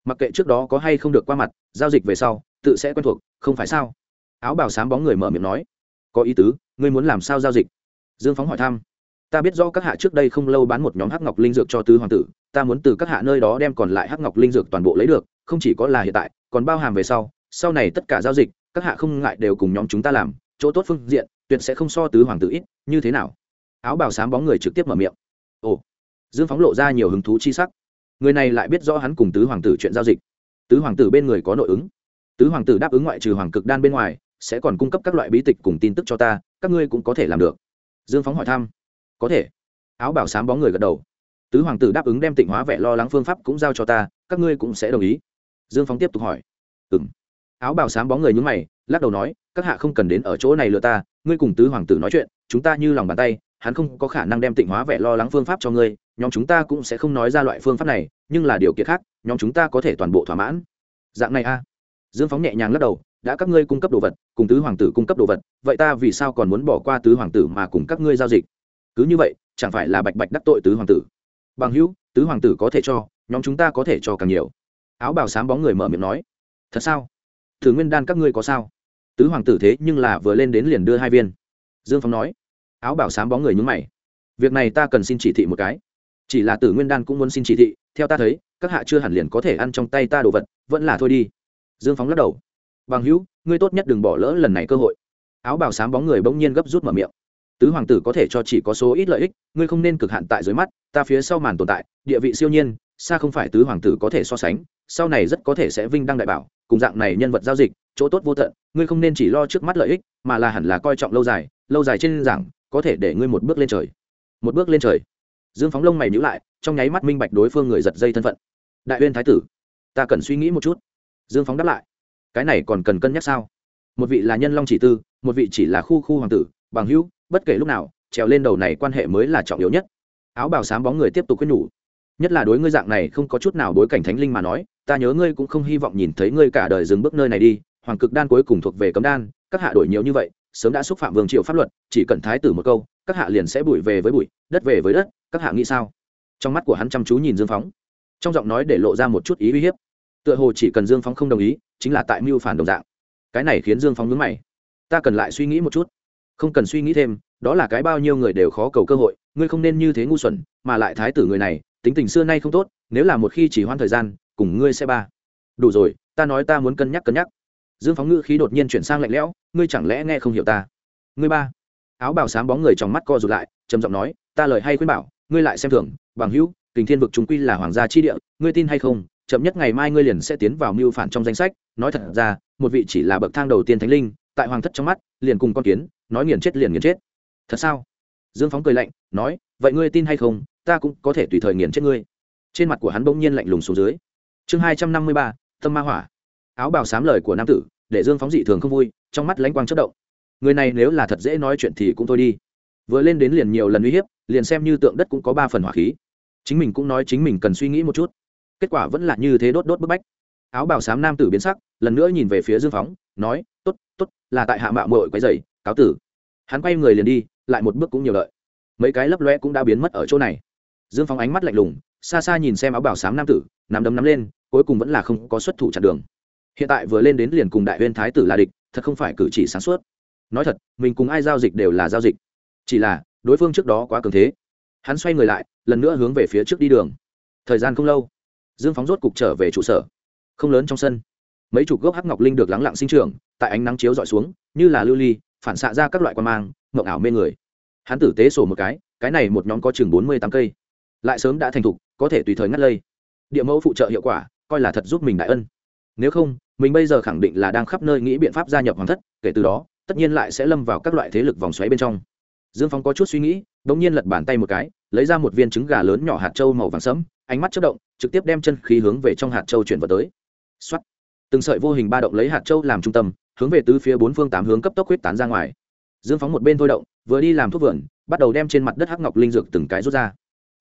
S1: Mặc kệ trước đó có hay không được qua mặt, giao dịch về sau, tự sẽ quen thuộc, không phải sao? Áo bào sáng bóng người mở miệng nói. Có ý tứ, ngươi muốn làm sao giao dịch? Dương phóng hỏi thăm. Ta biết do các hạ trước đây không lâu bán một nhóm hắc ngọc linh dược cho tứ hoàng tử, ta muốn từ các hạ nơi đó đem còn lại hắc ngọc linh dược toàn bộ lấy được, không chỉ có là hiện tại, còn bao hàm về sau. Sau này tất cả giao dịch, các hạ không ngại đều cùng nhóm chúng ta làm, chỗ tốt phương diện tuyệt sẽ không so tứ hoàng tử ít, như thế nào? Áo bào sám bóng người trực tiếp mở miệng. Ồ, dương phóng lộ ra nhiều hứng thú chi sắc. Người này lại biết rõ hắn cùng tứ hoàng tử chuyện giao dịch. Tứ hoàng tử bên người có nội ứng. Tứ hoàng tử đáp ứng ngoại trừ hoàng cực đan bên ngoài, sẽ còn cung cấp các loại bí tịch cùng tin tức cho ta, các ngươi cũng có thể làm được. Dương phóng hỏi thăm. Có thể. Áo bảo sám bóng người gật đầu. Tứ hoàng tử đáp ứng đem tịnh hóa vẻ lo lắng phương pháp cũng giao cho ta, các ngươi cũng sẽ đồng ý. Dương phóng tiếp tục hỏi. Ừ m áo bảo sám bóng người nhúng mày lắc đầu nói, các hạ không cần đến ở chỗ này lừa ta, ngươi cùng tứ hoàng tử nói chuyện, chúng ta như lòng bàn tay, hắn không có khả năng đem tịnh hóa vẻ lo lắng phương pháp cho ngươi, nhóm chúng ta cũng sẽ không nói ra loại phương pháp này, nhưng là điều kiện khác, nhóm chúng ta có thể toàn bộ thỏa mãn. Dạng này a. Dương phóng nhẹ nhàng lắc đầu, đã các ngươi cung cấp đồ vật, cùng tứ hoàng tử cung cấp đồ vật, vậy ta vì sao còn muốn bỏ qua tứ hoàng tử mà cùng các ngươi giao dịch? Cứ như vậy, chẳng phải là bạch bạch đắc tội tứ hoàng tử? Bằng hữu, tứ hoàng tử có thể cho, nhóm chúng ta có thể cho càng nhiều. Áo bào sám bóng người mở miệng nói. Thật sao? Thử nguyên đan các ngươi có sao? Tứ hoàng tử thế nhưng là vừa lên đến liền đưa hai viên. Dương phong nói, áo bảo sám bóng người nhúng mày, việc này ta cần xin chỉ thị một cái. Chỉ là tử nguyên đan cũng muốn xin chỉ thị, theo ta thấy, các hạ chưa hẳn liền có thể ăn trong tay ta đồ vật, vẫn là thôi đi. Dương phóng lắc đầu, bằng hữu, ngươi tốt nhất đừng bỏ lỡ lần này cơ hội. Áo bảo sám bóng người bỗng nhiên gấp rút mở miệng, tứ hoàng tử có thể cho chỉ có số ít lợi ích, ngươi không nên cực hạn tại dưới mắt, ta phía sau màn tồn tại, địa vị siêu nhiên, xa không phải tứ hoàng tử có thể so sánh, sau này rất có thể sẽ vinh đăng đại bảo, cùng dạng này nhân vật giao dịch, chỗ tốt vô tận ngươi không nên chỉ lo trước mắt lợi ích, mà là hẳn là coi trọng lâu dài lâu dài trên giảng, có thể để ngươi một bước lên trời. Một bước lên trời. Dương phóng lông mày nhữ lại, trong nháy mắt minh bạch đối phương người giật dây thân phận. Đại uyên thái tử, ta cần suy nghĩ một chút. Dương phóng đáp lại, cái này còn cần cân nhắc sao? Một vị là nhân long chỉ tư, một vị chỉ là khu khu hoàng tử, bằng hữu, bất kể lúc nào, trèo lên đầu này quan hệ mới là trọng yếu nhất. Áo bào sám bóng người tiếp tục quyết nhủ. Nhất là đối ngươi dạng này không có chút nào bối cảnh thánh linh mà nói, ta nhớ ngươi cũng không hy vọng nhìn thấy ngươi cả đời dừng bước nơi này đi hoàng cực đan cuối cùng thuộc về cấm đan, các hạ đổi nhiều như vậy, sớm đã xúc phạm vương triều pháp luật, chỉ cần thái tử một câu, các hạ liền sẽ bụi về với bụi, đất về với đất, các hạ nghĩ sao? Trong mắt của hắn chăm chú nhìn dương phóng, trong giọng nói để lộ ra một chút ý uy hiếp. Tựa hồ chỉ cần dương phóng không đồng ý, chính là tại mưu phản đồng dạng. Cái này khiến dương phóng nhớ mày. Ta cần lại suy nghĩ một chút. Không cần suy nghĩ thêm, đó là cái bao nhiêu người đều khó cầu cơ hội, ngươi không nên như thế ngu xuẩn, mà lại thái tử người này, tính tình xưa nay không tốt, nếu là một khi chỉ hoãn thời gian, cùng ngươi sẽ ba. Đủ rồi, ta nói ta muốn cân nhắc cân nhắc dương phóng ngữ khí đột nhiên chuyển sang lạnh lẽo, ngươi chẳng lẽ nghe không hiểu ta? Ngươi ba. Áo bào sáng bóng người trong mắt co rụt lại, trầm giọng nói, ta lời hay khuyên bảo, ngươi lại xem thường, bằng hữu, kình thiên vực chúng quy là hoàng gia chi địa, ngươi tin hay không, chậm nhất ngày mai ngươi liền sẽ tiến vào mưu phản trong danh sách, nói thật ra, một vị chỉ là bậc thang đầu tiên thánh linh, tại hoàng thất trong mắt, liền cùng con kiến, nói nghiền chết liền nghiền chết. Thật sao? Dương phóng cười lạnh, nói, vậy ngươi tin hay không, ta cũng có thể tùy thời nghiền chết ngươi. Trên mặt của hắn bỗng nhiên lạnh lùng xuống dưới. Chương hai trăm năm mươi ba, tâm ma hỏa áo bào xám lời của nam tử, để dương phóng dị thường không vui, trong mắt lãnh quang chất động. Người này nếu là thật dễ nói chuyện thì cũng thôi đi. Vừa lên đến liền nhiều lần uy hiếp, liền xem như tượng đất cũng có ba phần hỏa khí. Chính mình cũng nói chính mình cần suy nghĩ một chút. Kết quả vẫn là như thế đốt đốt bức bách. Áo bào xám nam tử biến sắc, lần nữa nhìn về phía dương phóng, nói t ố t t ố t là tại hạ mạo mội quấy dày cáo tử. Hắn quay người liền đi, lại một bước cũng nhiều lợi. Mấy cái lấp loe cũng đã biến mất ở chỗ này. Dương phóng ánh mắt lạnh lùng, xa xa nhìn xem áo bảo sám nam tử nằm đấm nắm lên, cuối cùng vẫn là không có xuất thủ chặn đường hiện tại vừa lên đến liền cùng đại huyên thái tử là địch, thật không phải cử chỉ sáng suốt. Nói thật, mình cùng ai giao dịch đều là giao dịch. Chỉ là, đối phương trước đó quá cường thế. Hắn xoay người lại, lần nữa hướng về phía trước đi đường. Thời gian không lâu, dương phóng rốt cục trở về trụ sở. Không lớn trong sân, mấy chục gốc hắc ngọc linh được lắng lặng sinh trưởng, tại ánh nắng chiếu dọi xuống, như là lưu ly, phản xạ ra các loại quan mang, mộng ảo mê người. Hắn tử tế sổ một cái cái này một nhóm có chừng bốn mươi tám cây. Lại sớm đã thành thục, có thể tùy thời ngắt lây. Địa mẫu phụ trợ hiệu quả, coi là thật giúp mình đại ân. Nếu không mình bây giờ khẳng định là đang khắp nơi nghĩ biện pháp gia nhập hoàng thất, kể từ đó, tất nhiên lại sẽ lâm vào các loại thế lực vòng xoáy bên trong. Dương phong có chút suy nghĩ đ ỗ n g nhiên lật bàn tay một cái, lấy ra một viên trứng gà lớn nhỏ hạt trâu màu vàng sẫm, ánh mắt chất động, trực tiếp đem chân khí hướng về trong hạt trâu chuyển vào tới. X từng sợi vô hình ba động lấy hạt trâu làm trung tâm, hướng về tứ phía bốn phương tám hướng cấp tốc huyết tán ra ngoài. Dương phóng một bên thôi động, vừa đi làm thuốc vườn, bắt đầu đem trên mặt đất hắc ngọc linh dược từng cái rút ra.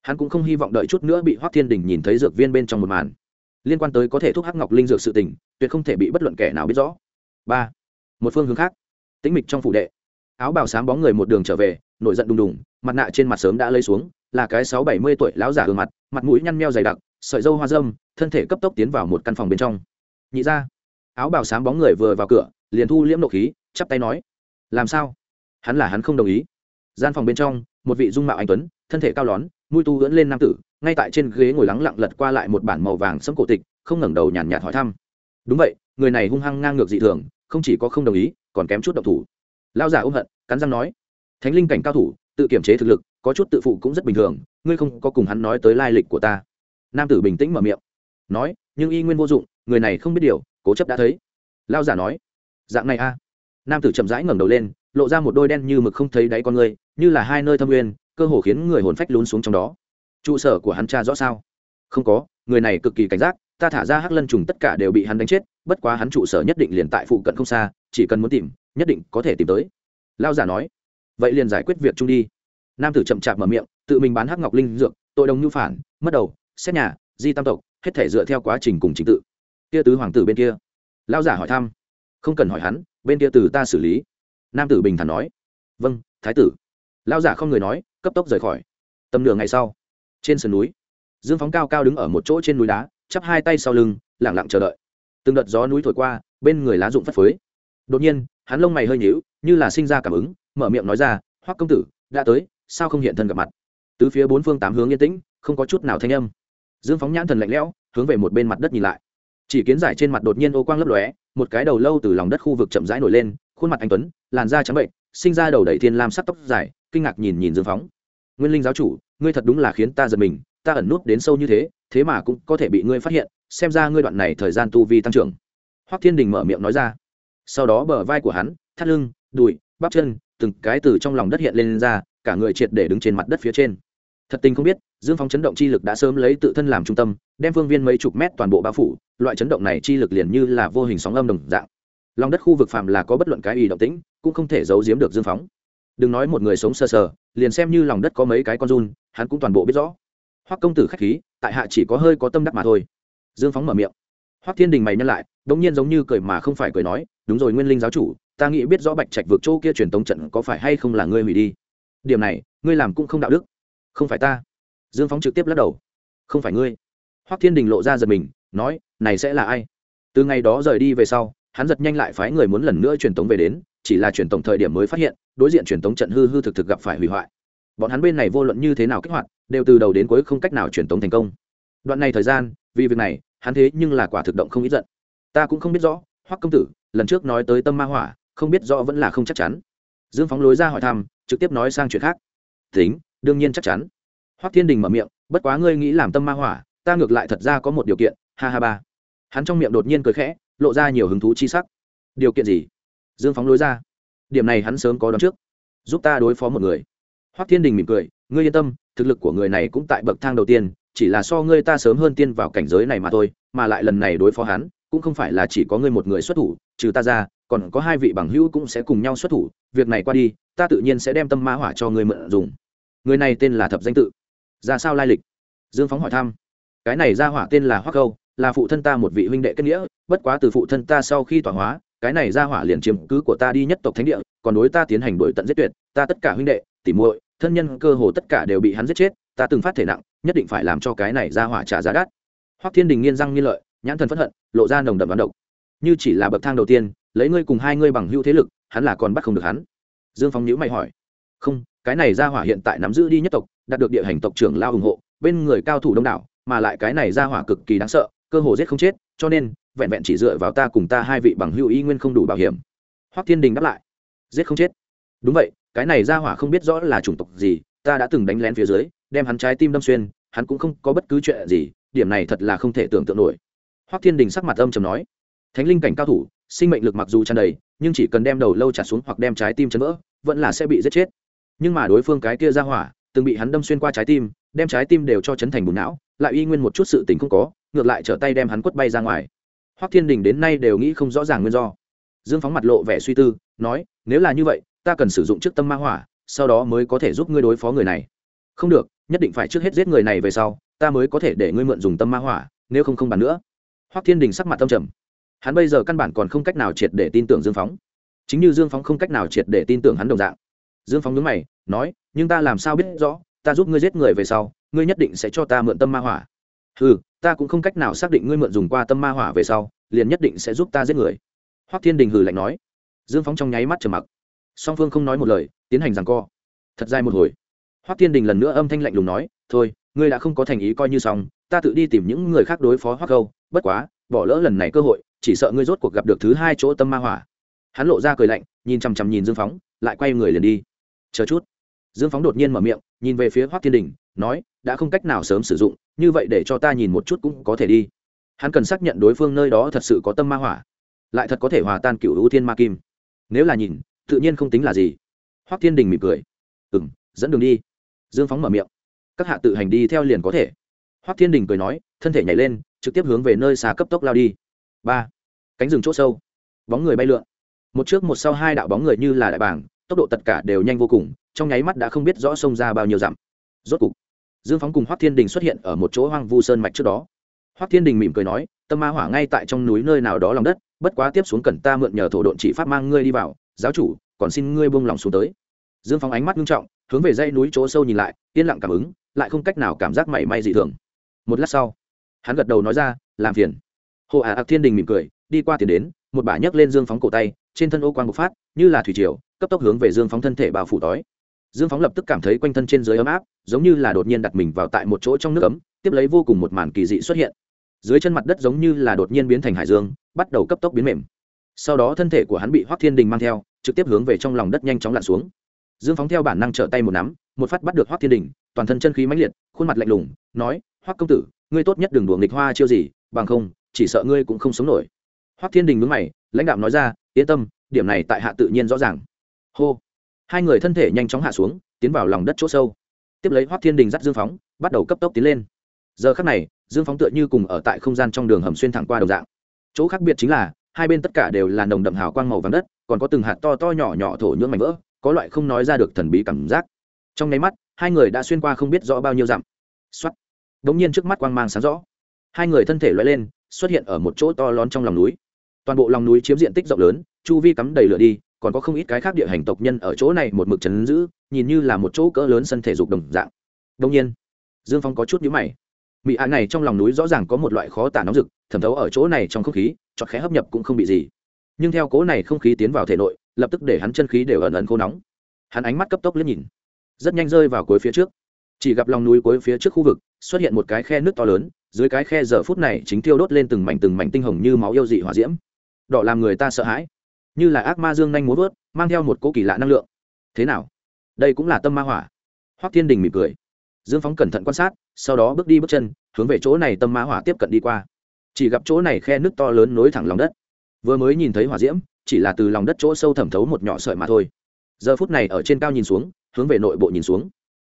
S1: Hắn cũng không hy vọng đợi chút nữa bị hoác thiên đình nhìn thấy dược viên bên trong một màn liên quan tới có thể thuốc hắc ngọc linh dược sự tình, tuyệt không thể bị bất luận kẻ nào biết rõ. Ba, một phương hướng khác. Tĩnh mịch trong phủ đệ. Áo bào sáng bóng người một đường trở về, nổi giận đùng đùng, mặt nạ trên mặt sớm đã lấy xuống, là cái sáu bảy mươi tuổi lão giả gương mặt mặt mũi nhăn meo dày đặc, sợi dâu hoa dâm thân thể cấp tốc tiến vào một căn phòng bên trong. Nhị ra, áo bào sáng bóng người vừa vào cửa, liền thu liễm nộ khí, chắp tay nói, làm sao? Hắn là hắn không đồng ý. Gian phòng bên trong, một vị dung mạo anh tuấn, thân thể cao lón, mũi tu ưỡn lên nam tử ngay tại trên ghế ngồi lắng lặng lật qua lại một bản màu vàng sẫm cổ tịch, không ngẩng đầu nhàn nhạt hỏi thăm. Đúng vậy, người này hung hăng ngang ngược dị thường, không chỉ có không đồng ý, còn kém chút độc thủ. Lão giả ôm hận, cắn răng nói, thánh linh cảnh cao thủ, tự kiểm chế thực lực, có chút tự phụ cũng rất bình thường, ngươi không có cùng hắn nói tới lai lịch của ta. Nam tử bình tĩnh mở miệng, nói, nhưng y nguyên vô dụng, người này không biết điều, cố chấp đã thấy. Lão giả nói, dạng này a. Nam tử chậm rãi ngẩng đầu lên, lộ ra một đôi đen như mực không thấy đáy con người như là hai nơi thâm nguyên, cơ hồ khiến người hồn phách lún xuống trong đó trụ sở của hắn cha rõ sao? Không có, người này cực kỳ cảnh giác, ta thả ra hắc lân trùng tất cả đều bị hắn đánh chết, bất quá hắn trụ sở nhất định liền tại phụ cận không xa, chỉ cần muốn tìm, nhất định có thể tìm tới. Lao giả nói. Vậy liền giải quyết việc chung đi. Nam tử chậm chạp mở miệng, tự mình bán hắc ngọc linh dược, tội đồng nhu phản, mất đầu, xét nhà, di tam tộc, hết thể dựa theo quá trình cùng trình tự. Kia tứ hoàng tử bên kia. Lao giả hỏi thăm. Không cần hỏi hắn, bên kia từ ta xử lý. Nam tử bình thản nói. Vâng thái tử. Lao giả không người nói, cấp tốc rời khỏi. Tầm nửa ngày sau trên sườn núi, dương phóng cao cao đứng ở một chỗ trên núi đá, chắp hai tay sau lưng lẳng lặng chờ đợi. Từng đợt gió núi thổi qua, bên người lá rụng phất phới. Đột nhiên, hắn lông mày hơi nhíu, như là sinh ra cảm ứng, mở miệng nói ra, hoắc công tử, đã tới, sao không hiện thân gặp mặt? Tứ phía bốn phương tám hướng yên tĩnh, không có chút nào thanh âm. Dương phóng nhãn thần lạnh lẽo, hướng về một bên mặt đất nhìn lại. Chỉ kiến giải trên mặt đột nhiên ô quang lấp lóe, một cái đầu lâu từ lòng đất khu vực chậm rãi nổi lên, khuôn mặt anh tuấn, làn da trắng bệnh, sinh ra đầu đầy thiên lam sắc tóc dài, kinh ngạc nhìn nhìn dương phóng. Nguyên linh giáo chủ ngươi thật đúng là khiến ta giật mình ta ẩn nút đến sâu như thế thế mà cũng có thể bị ngươi phát hiện xem ra ngươi đoạn này thời gian tu vi tăng trưởng. Hoắc thiên đình mở miệng nói ra. Sau đó bờ vai của hắn thắt lưng đùi bắp chân từng cái từ trong lòng đất hiện lên, lên ra cả người triệt để đứng trên mặt đất phía trên. Thật tình không biết dương phóng chấn động chi lực đã sớm lấy tự thân làm trung tâm đem phương viên mấy chục mét toàn bộ bao phủ loại chấn động này chi lực liền như là vô hình sóng âm đồng dạng. Lòng đất khu vực phàm là có bất luận cái ý động tĩnh cũng không thể giấu giếm được dương phóng đừng nói một người sống sơ sờ, sờ liền xem như lòng đất có mấy cái con run hắn cũng toàn bộ biết rõ. Hoắc công tử khách khí tại hạ chỉ có hơi có tâm đắc mà thôi. Dương phóng mở miệng. Hoắc thiên đình mày nhân lại đống nhiên giống như cười mà không phải cười nói đúng rồi nguyên linh giáo chủ ta nghĩ biết rõ bạch trạch vượt chỗ kia truyền tống trận có phải hay không là ngươi hủy đi? Điểm này ngươi làm cũng không đạo đức. Không phải ta. Dương phóng trực tiếp lắc đầu. Không phải ngươi. Hoắc thiên đình lộ ra giật mình nói này sẽ là ai? Từ ngày đó rời đi về sau hắn giật nhanh lại phái người muốn lần nữa truyền tống về đến chỉ là truyền tổng thời điểm mới phát hiện, đối diện truyền tống trận hư hư thực thực gặp phải hủy hoại. Bọn hắn bên này vô luận như thế nào kích hoạt, đều từ đầu đến cuối không cách nào truyền tống thành công. Đoạn này thời gian, vì việc này, hắn thế nhưng là quả thực động không ít giận. Ta cũng không biết rõ, hoắc công tử, lần trước nói tới tâm ma hỏa, không biết rõ vẫn là không chắc chắn. Dương phóng lối ra hỏi thăm, trực tiếp nói sang chuyện khác. Tính, đương nhiên chắc chắn. Hoắc thiên đình mở miệng, bất quá ngươi nghĩ làm tâm ma hỏa, ta ngược lại thật ra có một điều kiện, ha ha ba. Hắn trong miệng đột nhiên cười khẽ, lộ ra nhiều hứng thú chi sắc. Điều kiện gì? Dương phóng lối ra. Điểm này hắn sớm có đón trước. Giúp ta đối phó một người. Hoắc thiên đình mỉm cười, ngươi yên tâm, thực lực của người này cũng tại bậc thang đầu tiên, chỉ là so ngươi ta sớm hơn tiên vào cảnh giới này mà thôi, mà lại lần này đối phó hắn, cũng không phải là chỉ có ngươi một người xuất thủ, trừ ta ra, còn có hai vị bằng hữu cũng sẽ cùng nhau xuất thủ, việc này qua đi, ta tự nhiên sẽ đem tâm ma hỏa cho ngươi mượn dùng. Người này tên là thập danh tự. Ra sao lai lịch? Dương phóng hỏi thăm. Cái này ra hỏa tên là hoắc câu, là phụ thân ta một vị huynh đệ kết nghĩa, bất quá từ phụ thân ta sau khi tỏa hóa cái này ra hỏa liền chiếm cứ của ta đi nhất tộc thánh địa, còn đối ta tiến hành đổi tận giết tuyệt, ta tất cả huynh đệ, tỉ muội, thân nhân cơ hồ tất cả đều bị hắn giết chết, ta từng phát thể nặng, nhất định phải làm cho cái này ra hỏa trả giá đắt. Hoắc thiên đình nghiên răng nghiên lợi, nhãn thần phẫn hận, lộ ra nồng đậm đoán độc. Như chỉ là bậc thang đầu tiên, lấy ngươi cùng hai ngươi bằng hữu thế lực, hắn là còn bắt không được hắn. Dương phong nhữ mày hỏi. Không, cái này ra hỏa hiện tại nắm giữ đi nhất tộc, đạt được địa hành tộc trưởng lao ủng hộ, bên người cao thủ đông đảo, mà lại cái này ra hỏa cực kỳ đáng sợ, cơ hồ giết không chết, cho nên vẹn vẹn chỉ dựa vào ta cùng ta hai vị bằng hữu y nguyên không đủ bảo hiểm. Hoắc thiên đình đáp lại, giết không chết. Đúng vậy, cái này ra hỏa không biết rõ là chủng tộc gì, ta đã từng đánh lén phía dưới, đem hắn trái tim đâm xuyên, hắn cũng không có bất cứ chuyện gì, điểm này thật là không thể tưởng tượng nổi. Hoắc thiên đình sắc mặt âm trầm nói, thánh linh cảnh cao thủ, sinh mệnh lực mặc dù tràn đầy, nhưng chỉ cần đem đầu lâu trả xuống hoặc đem trái tim chấn vỡ, vẫn là sẽ bị giết chết. Nhưng mà đối phương cái kia ra hỏa, từng bị hắn đâm xuyên qua trái tim, đem trái tim đều cho chấn thành bùn não, lại y nguyên một chút sự tình không có, ngược lại trở tay đem hắn quất bay ra ngoài hoắc thiên đình đến nay đều nghĩ không rõ ràng nguyên do. Dương phóng mặt lộ vẻ suy tư, nói, nếu là như vậy, ta cần sử dụng trước tâm ma hỏa, sau đó mới có thể giúp ngươi đối phó người này. Không được, nhất định phải trước hết giết người này về sau, ta mới có thể để ngươi mượn dùng tâm ma hỏa, nếu không không bàn nữa. Hoắc thiên đình sắc mặt tâm trầm. Hắn bây giờ căn bản còn không cách nào triệt để tin tưởng dương phóng. Chính như dương phóng không cách nào triệt để tin tưởng hắn đồng dạng. Dương phóng nhớ mày, nói, nhưng ta làm sao biết rõ, ta giúp ngươi giết người về sau, ngươi nhất định sẽ cho ta mượn tâm ma hỏa. Ừ ta cũng không cách nào xác định ngươi mượn dùng qua tâm ma hỏa về sau, liền nhất định sẽ giúp ta giết người. Hoắc thiên đình hừ lạnh nói. Dương phóng trong nháy mắt trầm mặc. Song phương không nói một lời, tiến hành rằng co. Thật dài một hồi. Hoắc thiên đình lần nữa âm thanh lạnh lùng nói, thôi, ngươi đã không có thành ý coi như xong, ta tự đi tìm những người khác đối phó hoắc câu, bất quá, bỏ lỡ lần này cơ hội, chỉ sợ ngươi rốt cuộc gặp được thứ hai chỗ tâm ma hỏa. Hắn lộ ra cười lạnh, nhìn chằm chằm nhìn dương phóng lại quay người liền đi. Chờ chút. Dương phóng đột nhiên mở miệng, nhìn về phía hoác thiên đình nói, đã không cách nào sớm sử dụng, như vậy để cho ta nhìn một chút cũng có thể đi. Hắn cần xác nhận đối phương nơi đó thật sự có tâm ma hỏa, lại thật có thể hòa tan cựu ưu thiên ma kim. Nếu là nhìn, tự nhiên không tính là gì. Hoắc thiên đình mỉm cười. Ừ m dẫn đường đi. Dương phóng mở miệng. Các hạ tự hành đi theo liền có thể. Hoắc thiên đình cười nói, thân thể nhảy lên, trực tiếp hướng về nơi xa cấp tốc lao đi. Ba, cánh rừng c h ỗ sâu. Bóng người bay lượn. Một trước một sau hai đạo bóng người như là đại bảng tốc độ tất cả đều nhanh vô cùng, trong nháy mắt đã không biết rõ sông ra bao nhiêu dặm. Rốt cục dương phóng cùng hoác thiên đình xuất hiện ở một chỗ hoang vu sơn mạch trước đó. Hoác thiên đình mỉm cười nói, tâm ma hỏa ngay tại trong núi nơi nào đó lòng đất, bất quá tiếp xuống cần ta mượn nhờ thổ độn chỉ pháp mang ngươi đi vào, giáo chủ, còn xin ngươi buông lòng xuống tới. Dương phóng ánh mắt nghiêm trọng, hướng về dãy núi chỗ sâu nhìn lại, yên lặng cảm ứng, lại không cách nào cảm giác mảy may dị thường. Một lát sau, hắn gật đầu nói ra, làm phiền. Hồ ả ạc thiên đình mỉm cười, đi qua tiền đến, một bà nhấc lên dương phóng cổ tay, trên thân ô quang bộc phát, như là thủy triều, cấp tốc hướng về dương phóng thân thể bao phủ đói dương phóng lập tức cảm thấy quanh thân trên dưới ấm áp, giống như là đột nhiên đặt mình vào tại một chỗ trong nước ấm, tiếp lấy vô cùng một màn kỳ dị xuất hiện. Dưới chân mặt đất giống như là đột nhiên biến thành hải dương, bắt đầu cấp tốc biến mềm. Sau đó thân thể của hắn bị hoác thiên đình mang theo, trực tiếp hướng về trong lòng đất nhanh chóng lặn xuống. Dương phóng theo bản năng trở tay một nắm, một phát bắt được hoác thiên đình, toàn thân chân khí mãnh liệt, khuôn mặt lạnh lùng, nói hoác công tử, ngươi tốt nhất đừng đùa nghịch hoa chiêu gì, bằng không, chỉ sợ ngươi cũng không sống nổi. Hoác thiên đình mướn mày, lãnh đạo nói ra, yên tâm, điểm này tại hạ tự nhiên rõ ràng. Hô hai người thân thể nhanh chóng hạ xuống, tiến vào lòng đất chỗ sâu. Tiếp lấy hoác thiên đình dắt dương phóng, bắt đầu cấp tốc tiến lên. Giờ khắc này, dương phóng tựa như cùng ở tại không gian trong đường hầm xuyên thẳng qua đồng dạng. Chỗ khác biệt chính là, hai bên tất cả đều là nồng đậm hào quang màu vàng đất, còn có từng hạt to to nhỏ nhỏ thổ nhưỡng mảnh vỡ, có loại không nói ra được thần bí cảm giác. Trong nháy mắt, hai người đã xuyên qua không biết rõ bao nhiêu dặm. Xuất đ ỗ n g nhiên trước mắt quang mang sáng rõ. Hai người thân thể loại lên, xuất hiện ở một chỗ to lón trong lòng núi. Toàn bộ lòng núi chiếm diện tích rộng lớn, chu vi cắm đầy lửa đi còn có không ít cái khác địa hành tộc nhân ở chỗ này một mực chấn giữ, nhìn như là một chỗ cỡ lớn sân thể dục đồng dạng. Đông nhiên, dương phong có chút nhữ mày. Mị ạ này trong lòng núi rõ ràng có một loại khó tả nóng rực, thẩm thấu ở chỗ này trong không khí, chọt khẽ hấp nhập cũng không bị gì. Nhưng theo cố này không khí tiến vào thể nội, lập tức để hắn chân khí đều ẩn ẩn khô nóng. Hắn ánh mắt cấp tốc liếc nhìn, rất nhanh rơi vào cuối phía trước. Chỉ gặp lòng núi cuối phía trước khu vực, xuất hiện một cái khe nước to lớn, dưới cái khe giờ phút này chính thiêu đốt lên từng mảnh từng mảnh tinh hồng như máu yêu dị hỏa diễm. Đỏ làm người ta sợ hãi như là ác ma dương nhanh muốn vớt, mang theo một cỗ kỳ lạ năng lượng. Thế nào? Đây cũng là tâm ma hỏa. Hoắc thiên đình mỉm cười. Dương phóng cẩn thận quan sát, sau đó bước đi bước chân, hướng về chỗ này tâm ma hỏa tiếp cận đi qua. Chỉ gặp chỗ này khe nước to lớn nối thẳng lòng đất. Vừa mới nhìn thấy hỏa diễm, chỉ là từ lòng đất chỗ sâu thẩm thấu một nhỏ sợi mà thôi. Giờ phút này ở trên cao nhìn xuống, hướng về nội bộ nhìn xuống.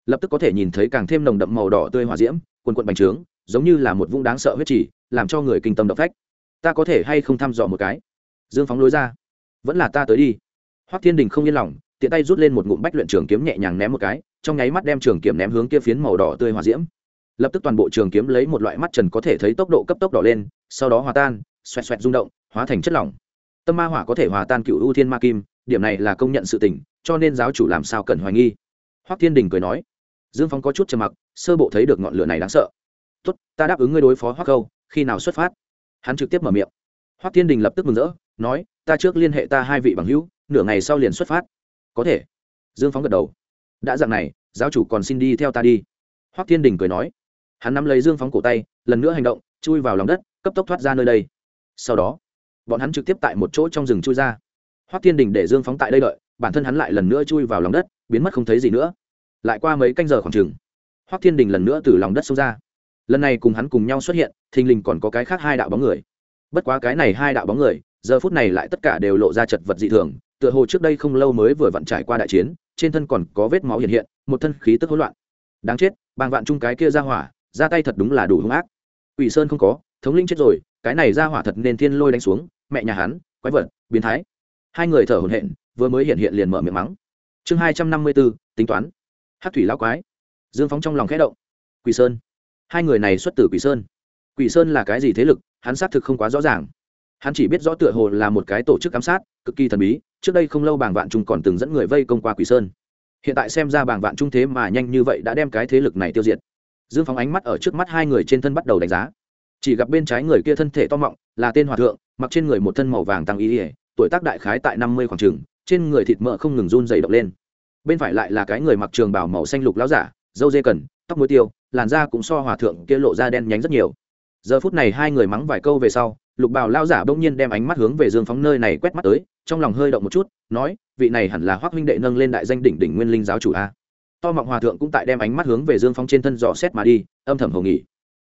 S1: Lập tức có thể nhìn thấy càng thêm nồng đậm màu đỏ tươi hỏa diễm, quần quận bành trướng, giống như là một vũng đáng sợ huyết chỉ làm cho người kinh tâm động phách. Ta có thể hay không thăm dò một cái? Dương phóng lối ra vẫn là ta tới đi. Hoắc thiên đình không yên lòng, tiện tay rút lên một ngụm bách luyện trường kiếm nhẹ nhàng ném một cái, trong nháy mắt đem trường kiếm ném hướng kia phiến màu đỏ tươi hỏa diễm. Lập tức toàn bộ trường kiếm lấy một loại mắt trần có thể thấy tốc độ cấp tốc đỏ lên, sau đó hòa tan, xoẹt xoẹt rung động, hóa thành chất lỏng. Tâm ma hỏa có thể hòa tan cựu ưu thiên ma kim, điểm này là công nhận sự tình, cho nên giáo chủ làm sao cần hoài nghi. Hoắc thiên đình cười nói, dương phong có chút trầm mặc, sơ bộ thấy được ngọn lửa này đáng sợ. Tốt, ta đáp ứng ngươi đối phó hoắc câu, khi nào xuất phát? Hắn trực tiếp mở miệng. Hoắc thiên đình lập tức mừng rỡ nói, ta trước liên hệ ta hai vị bằng hữu, nửa ngày sau liền xuất phát. Có thể. Dương phóng gật đầu. Đã dặn này, giáo chủ còn xin đi theo ta đi. Hoắc thiên đình cười nói. Hắn nắm lấy dương phóng cổ tay, lần nữa hành động, chui vào lòng đất, cấp tốc thoát ra nơi đây. Sau đó, bọn hắn trực tiếp tại một chỗ trong rừng chui ra. Hoắc thiên đình để dương phóng tại đây đợi, bản thân hắn lại lần nữa chui vào lòng đất, biến mất không thấy gì nữa. Lại qua mấy canh giờ khoảng chừng, hoắc thiên đình lần nữa từ lòng đất xông ra. Lần này cùng hắn cùng nhau xuất hiện, thình lình còn có cái khác hai đạo bóng người. Bất quá cái này hai đạo bóng người giờ phút này lại tất cả đều lộ ra chật vật dị thường, tựa hồ trước đây không lâu mới vừa vặn trải qua đại chiến, trên thân còn có vết máu hiện hiện, một thân khí tức hỗn loạn. Đáng chết, bàng vạn chung cái kia ra hỏa, ra tay thật đúng là đủ hung ác. Quỷ sơn không có, thống linh chết rồi, cái này ra hỏa thật nên thiên lôi đánh xuống, mẹ nhà hắn, quái vật, biến thái. Hai người thở hổn hển, vừa mới hiện hiện liền mở miệng mắng. Chương hai trăm năm mươi b ố tính toán. Hát thủy lao quái. Dương phóng trong lòng khẽ động. Quỷ sơn. Hai người này xuất từ quỷ sơn. Quỷ sơn là cái gì thế lực, hắn xác thực không quá rõ ràng hắn chỉ biết rõ tựa hồ là một cái tổ chức giám sát, cực kỳ thần bí, trước đây không lâu bàng vạn trung còn từng dẫn người vây công qua quỷ sơn. Hiện tại xem ra bàng vạn trung thế mà nhanh như vậy đã đem cái thế lực này tiêu diệt. Dương phóng ánh mắt ở trước mắt hai người trên thân bắt đầu đánh giá. Chỉ gặp bên trái người kia thân thể to mọng, là tên hòa thượng, mặc trên người một thân màu vàng tăng ý ỉa tuổi tác đại khái tại năm mươi khoảng trường trên người thịt mỡ không ngừng run dày động lên. Bên phải lại là cái người mặc trường bảo màu xanh lục láo giả dâu dê cần tóc muối tiêu, làn da cũng so hòa thượng kia lộ ra đen nhánh rất nhiều. Giờ phút này hai người mắng vài câu về sau lục bào lao giả bỗng nhiên đem ánh mắt hướng về dương phóng nơi này quét mắt tới, trong lòng hơi động một chút, nói, vị này hẳn là hoác huynh đệ nâng lên đại danh đỉnh đỉnh nguyên linh giáo chủ a. To mọng hòa thượng cũng tại đem ánh mắt hướng về dương phóng trên thân dò xét mà đi, âm thầm hầu nghỉ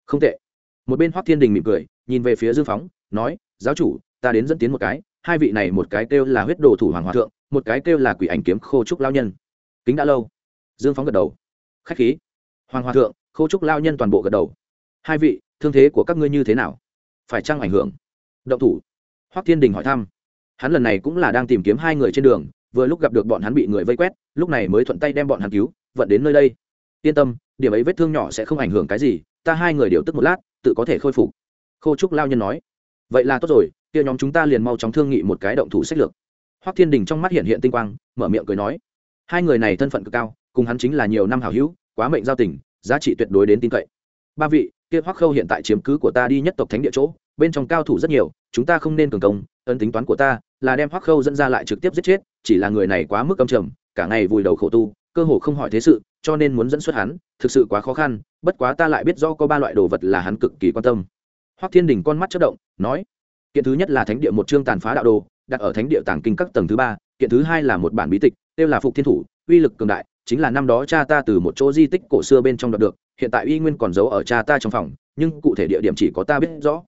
S1: không tệ. Một bên hoác thiên đình mỉm cười, nhìn về phía dương phóng, nói, giáo chủ, ta đến dẫn tiến một cái, hai vị này một cái kêu là huyết đồ thủ hoàng hòa thượng, một cái kêu là quỷ ảnh kiếm khô trúc lao nhân. Kính đã lâu. Dương phóng gật đầu. Khách khí. Hoàng hòa thượng, khô trúc lao nhân toàn bộ gật đầu. Hai vị, thương thế của các ngươi như thế nào? Phải chăng ảnh hưởng? Động thủ. Hoắc thiên đình hỏi thăm. Hắn lần này cũng là đang tìm kiếm hai người trên đường, vừa lúc gặp được bọn hắn bị người vây quét, lúc này mới thuận tay đem bọn hắn cứu, vận đến nơi đây. Yên tâm, điểm ấy vết thương nhỏ sẽ không ảnh hưởng cái gì, ta hai người điều tức một lát, tự có thể khôi phục. Khô trúc lao nhân nói. Vậy là tốt rồi, kia nhóm chúng ta liền mau chóng thương nghị một cái động thủ sách lược. Hoắc thiên đình trong mắt hiện hiện tinh quang, mở miệng cười nói. Hai người này thân phận cực cao, cùng hắn chính là nhiều năm hảo hữu, quá mệnh giao tình, giá trị tuyệt đối đến tin cậy. Ba vị kia hoắc khâu hiện tại chiếm cứ của ta đi nhất tộc thánh địa chỗ, bên trong cao thủ rất nhiều, chúng ta không nên cường công, ấn tính toán của ta là đem hoắc khâu dẫn ra lại trực tiếp giết chết, chỉ là người này quá mức âm trầm, cả ngày vùi đầu khổ tu, cơ hồ không hỏi thế sự, cho nên muốn dẫn xuất hắn, thực sự quá khó khăn, bất quá ta lại biết do có ba loại đồ vật là hắn cực kỳ quan tâm. Hoắc thiên đình con mắt chất động, nói, kiện thứ nhất là thánh địa một chương tàn phá đạo đồ, đặt ở thánh địa tàng kinh các tầng thứ ba, kiện thứ hai là một bản bí tịch, tiêu là phục thiên thủ, uy lực cường đại chính là năm đó cha ta từ một chỗ di tích cổ xưa bên trong đoạt được, hiện tại uy nguyên còn giấu ở cha ta trong phòng, nhưng cụ thể địa điểm chỉ có ta biết rõ.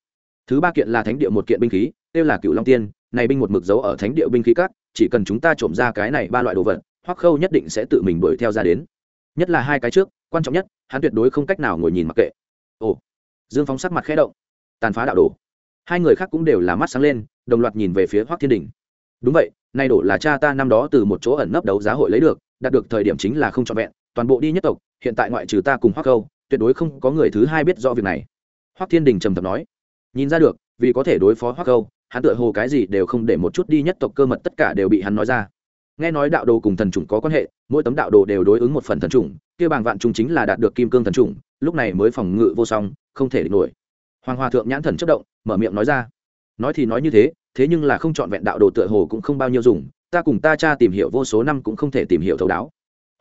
S1: Thứ ba kiện là thánh địa một kiện binh khí tên là cựu long tiên, này binh một mực giấu ở thánh địa binh khí cát chỉ cần chúng ta trộm ra cái này ba loại đồ vật, hoắc khâu nhất định sẽ tự mình đuổi theo ra đến. Nhất là hai cái trước, quan trọng nhất, hắn tuyệt đối không cách nào ngồi nhìn mặc kệ. Ồ, dương phóng sắc mặt khẽ động. Tàn phá đạo đồ. Hai người khác cũng đều là mắt sáng lên, đồng loạt nhìn về phía hoắc thiên đình. Đúng vậy nay đổ là cha ta năm đó từ một chỗ ẩn nấp đấu giá hội lấy được đạt được thời điểm chính là không trọn vẹn toàn bộ đi nhất tộc hiện tại ngoại trừ ta cùng hoắc Câu, tuyệt đối không có người thứ hai biết rõ việc này. Hoắc thiên đình trầm thầm nói. Nhìn ra được vì có thể đối phó hoắc Câu, hắn tựa hồ cái gì đều không để một chút đi nhất tộc cơ mật tất cả đều bị hắn nói ra. Nghe nói đạo đồ cùng thần trùng có quan hệ mỗi tấm đạo đồ đều đối ứng một phần thần trùng kia bàng vạn trùng chính là đạt được kim cương thần trùng lúc này mới phòng ngự vô song không thể địch nổi. Hoàng hòa thượng nhãn thần chất động mở miệng nói ra. Nói thì nói như thế thế nhưng là không chọn vẹn đạo đồ tựa hồ cũng không bao nhiêu dùng ta cùng ta cha tìm hiểu vô số năm cũng không thể tìm hiểu thấu đáo.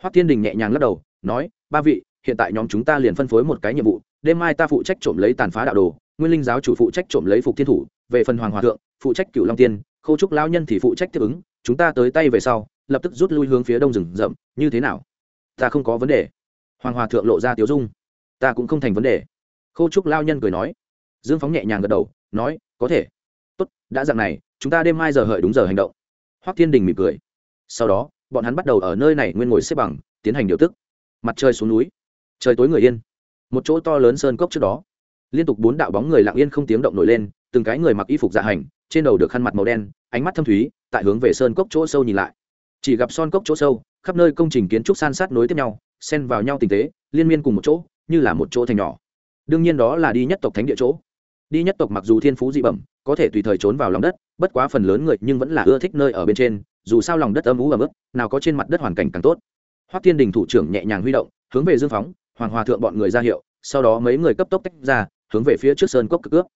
S1: Hoắc thiên đình nhẹ nhàng lắc đầu, nói, ba vị, hiện tại nhóm chúng ta liền phân phối một cái nhiệm vụ, đêm mai ta phụ trách trộm lấy tàn phá đạo đồ, nguyên linh giáo chủ phụ trách trộm lấy phục thiên thủ, về phần hoàng hòa thượng, phụ trách cựu long tiên, khâu trúc lao nhân thì phụ trách tiếp ứng, chúng ta tới tay về sau, lập tức rút lui hướng phía đông rừng rậm, như thế nào? Ta không có vấn đề. Hoàng hòa thượng lộ ra tiếu dung. Ta cũng không thành vấn đề. Khâu trúc lao nhân cười nói. Dương phóng nhẹ nhàng gật đầu, nói, có thể. Tốt, đã dặn này, chúng ta đêm mai giờ hợi đúng giờ hành động hoắc thiên đình mỉm cười. Sau đó, bọn hắn bắt đầu ở nơi này nguyên ngồi xếp bằng, tiến hành điều tức. Mặt trời xuống núi, trời tối người yên. Một chỗ to lớn sơn cốc trước đó. Liên tục bốn đạo bóng người lặng yên không tiếng động nổi lên, từng cái người mặc y phục dạ hành, trên đầu được khăn mặt màu đen, ánh mắt thâm thúy, tại hướng về sơn cốc chỗ sâu nhìn lại. Chỉ gặp son cốc chỗ sâu, khắp nơi công trình kiến trúc san sát nối tiếp nhau, xen vào nhau tình tế, liên miên cùng một chỗ, như là một chỗ thành nhỏ. Đương nhiên đó là đi nhất tộc thánh địa chỗ. Đi nhất tộc mặc dù thiên phú dị bẩm có thể tùy thời trốn vào lòng đất bất quá phần lớn người nhưng vẫn là ưa thích nơi ở bên trên dù sao lòng đất âm ú ấm ức nào có trên mặt đất hoàn cảnh càng tốt. Hoắc thiên đình thủ trưởng nhẹ nhàng huy động hướng về dương phóng hoàng hòa thượng bọn người ra hiệu sau đó mấy người cấp tốc tách ra hướng về phía trước sơn cốc cực ước.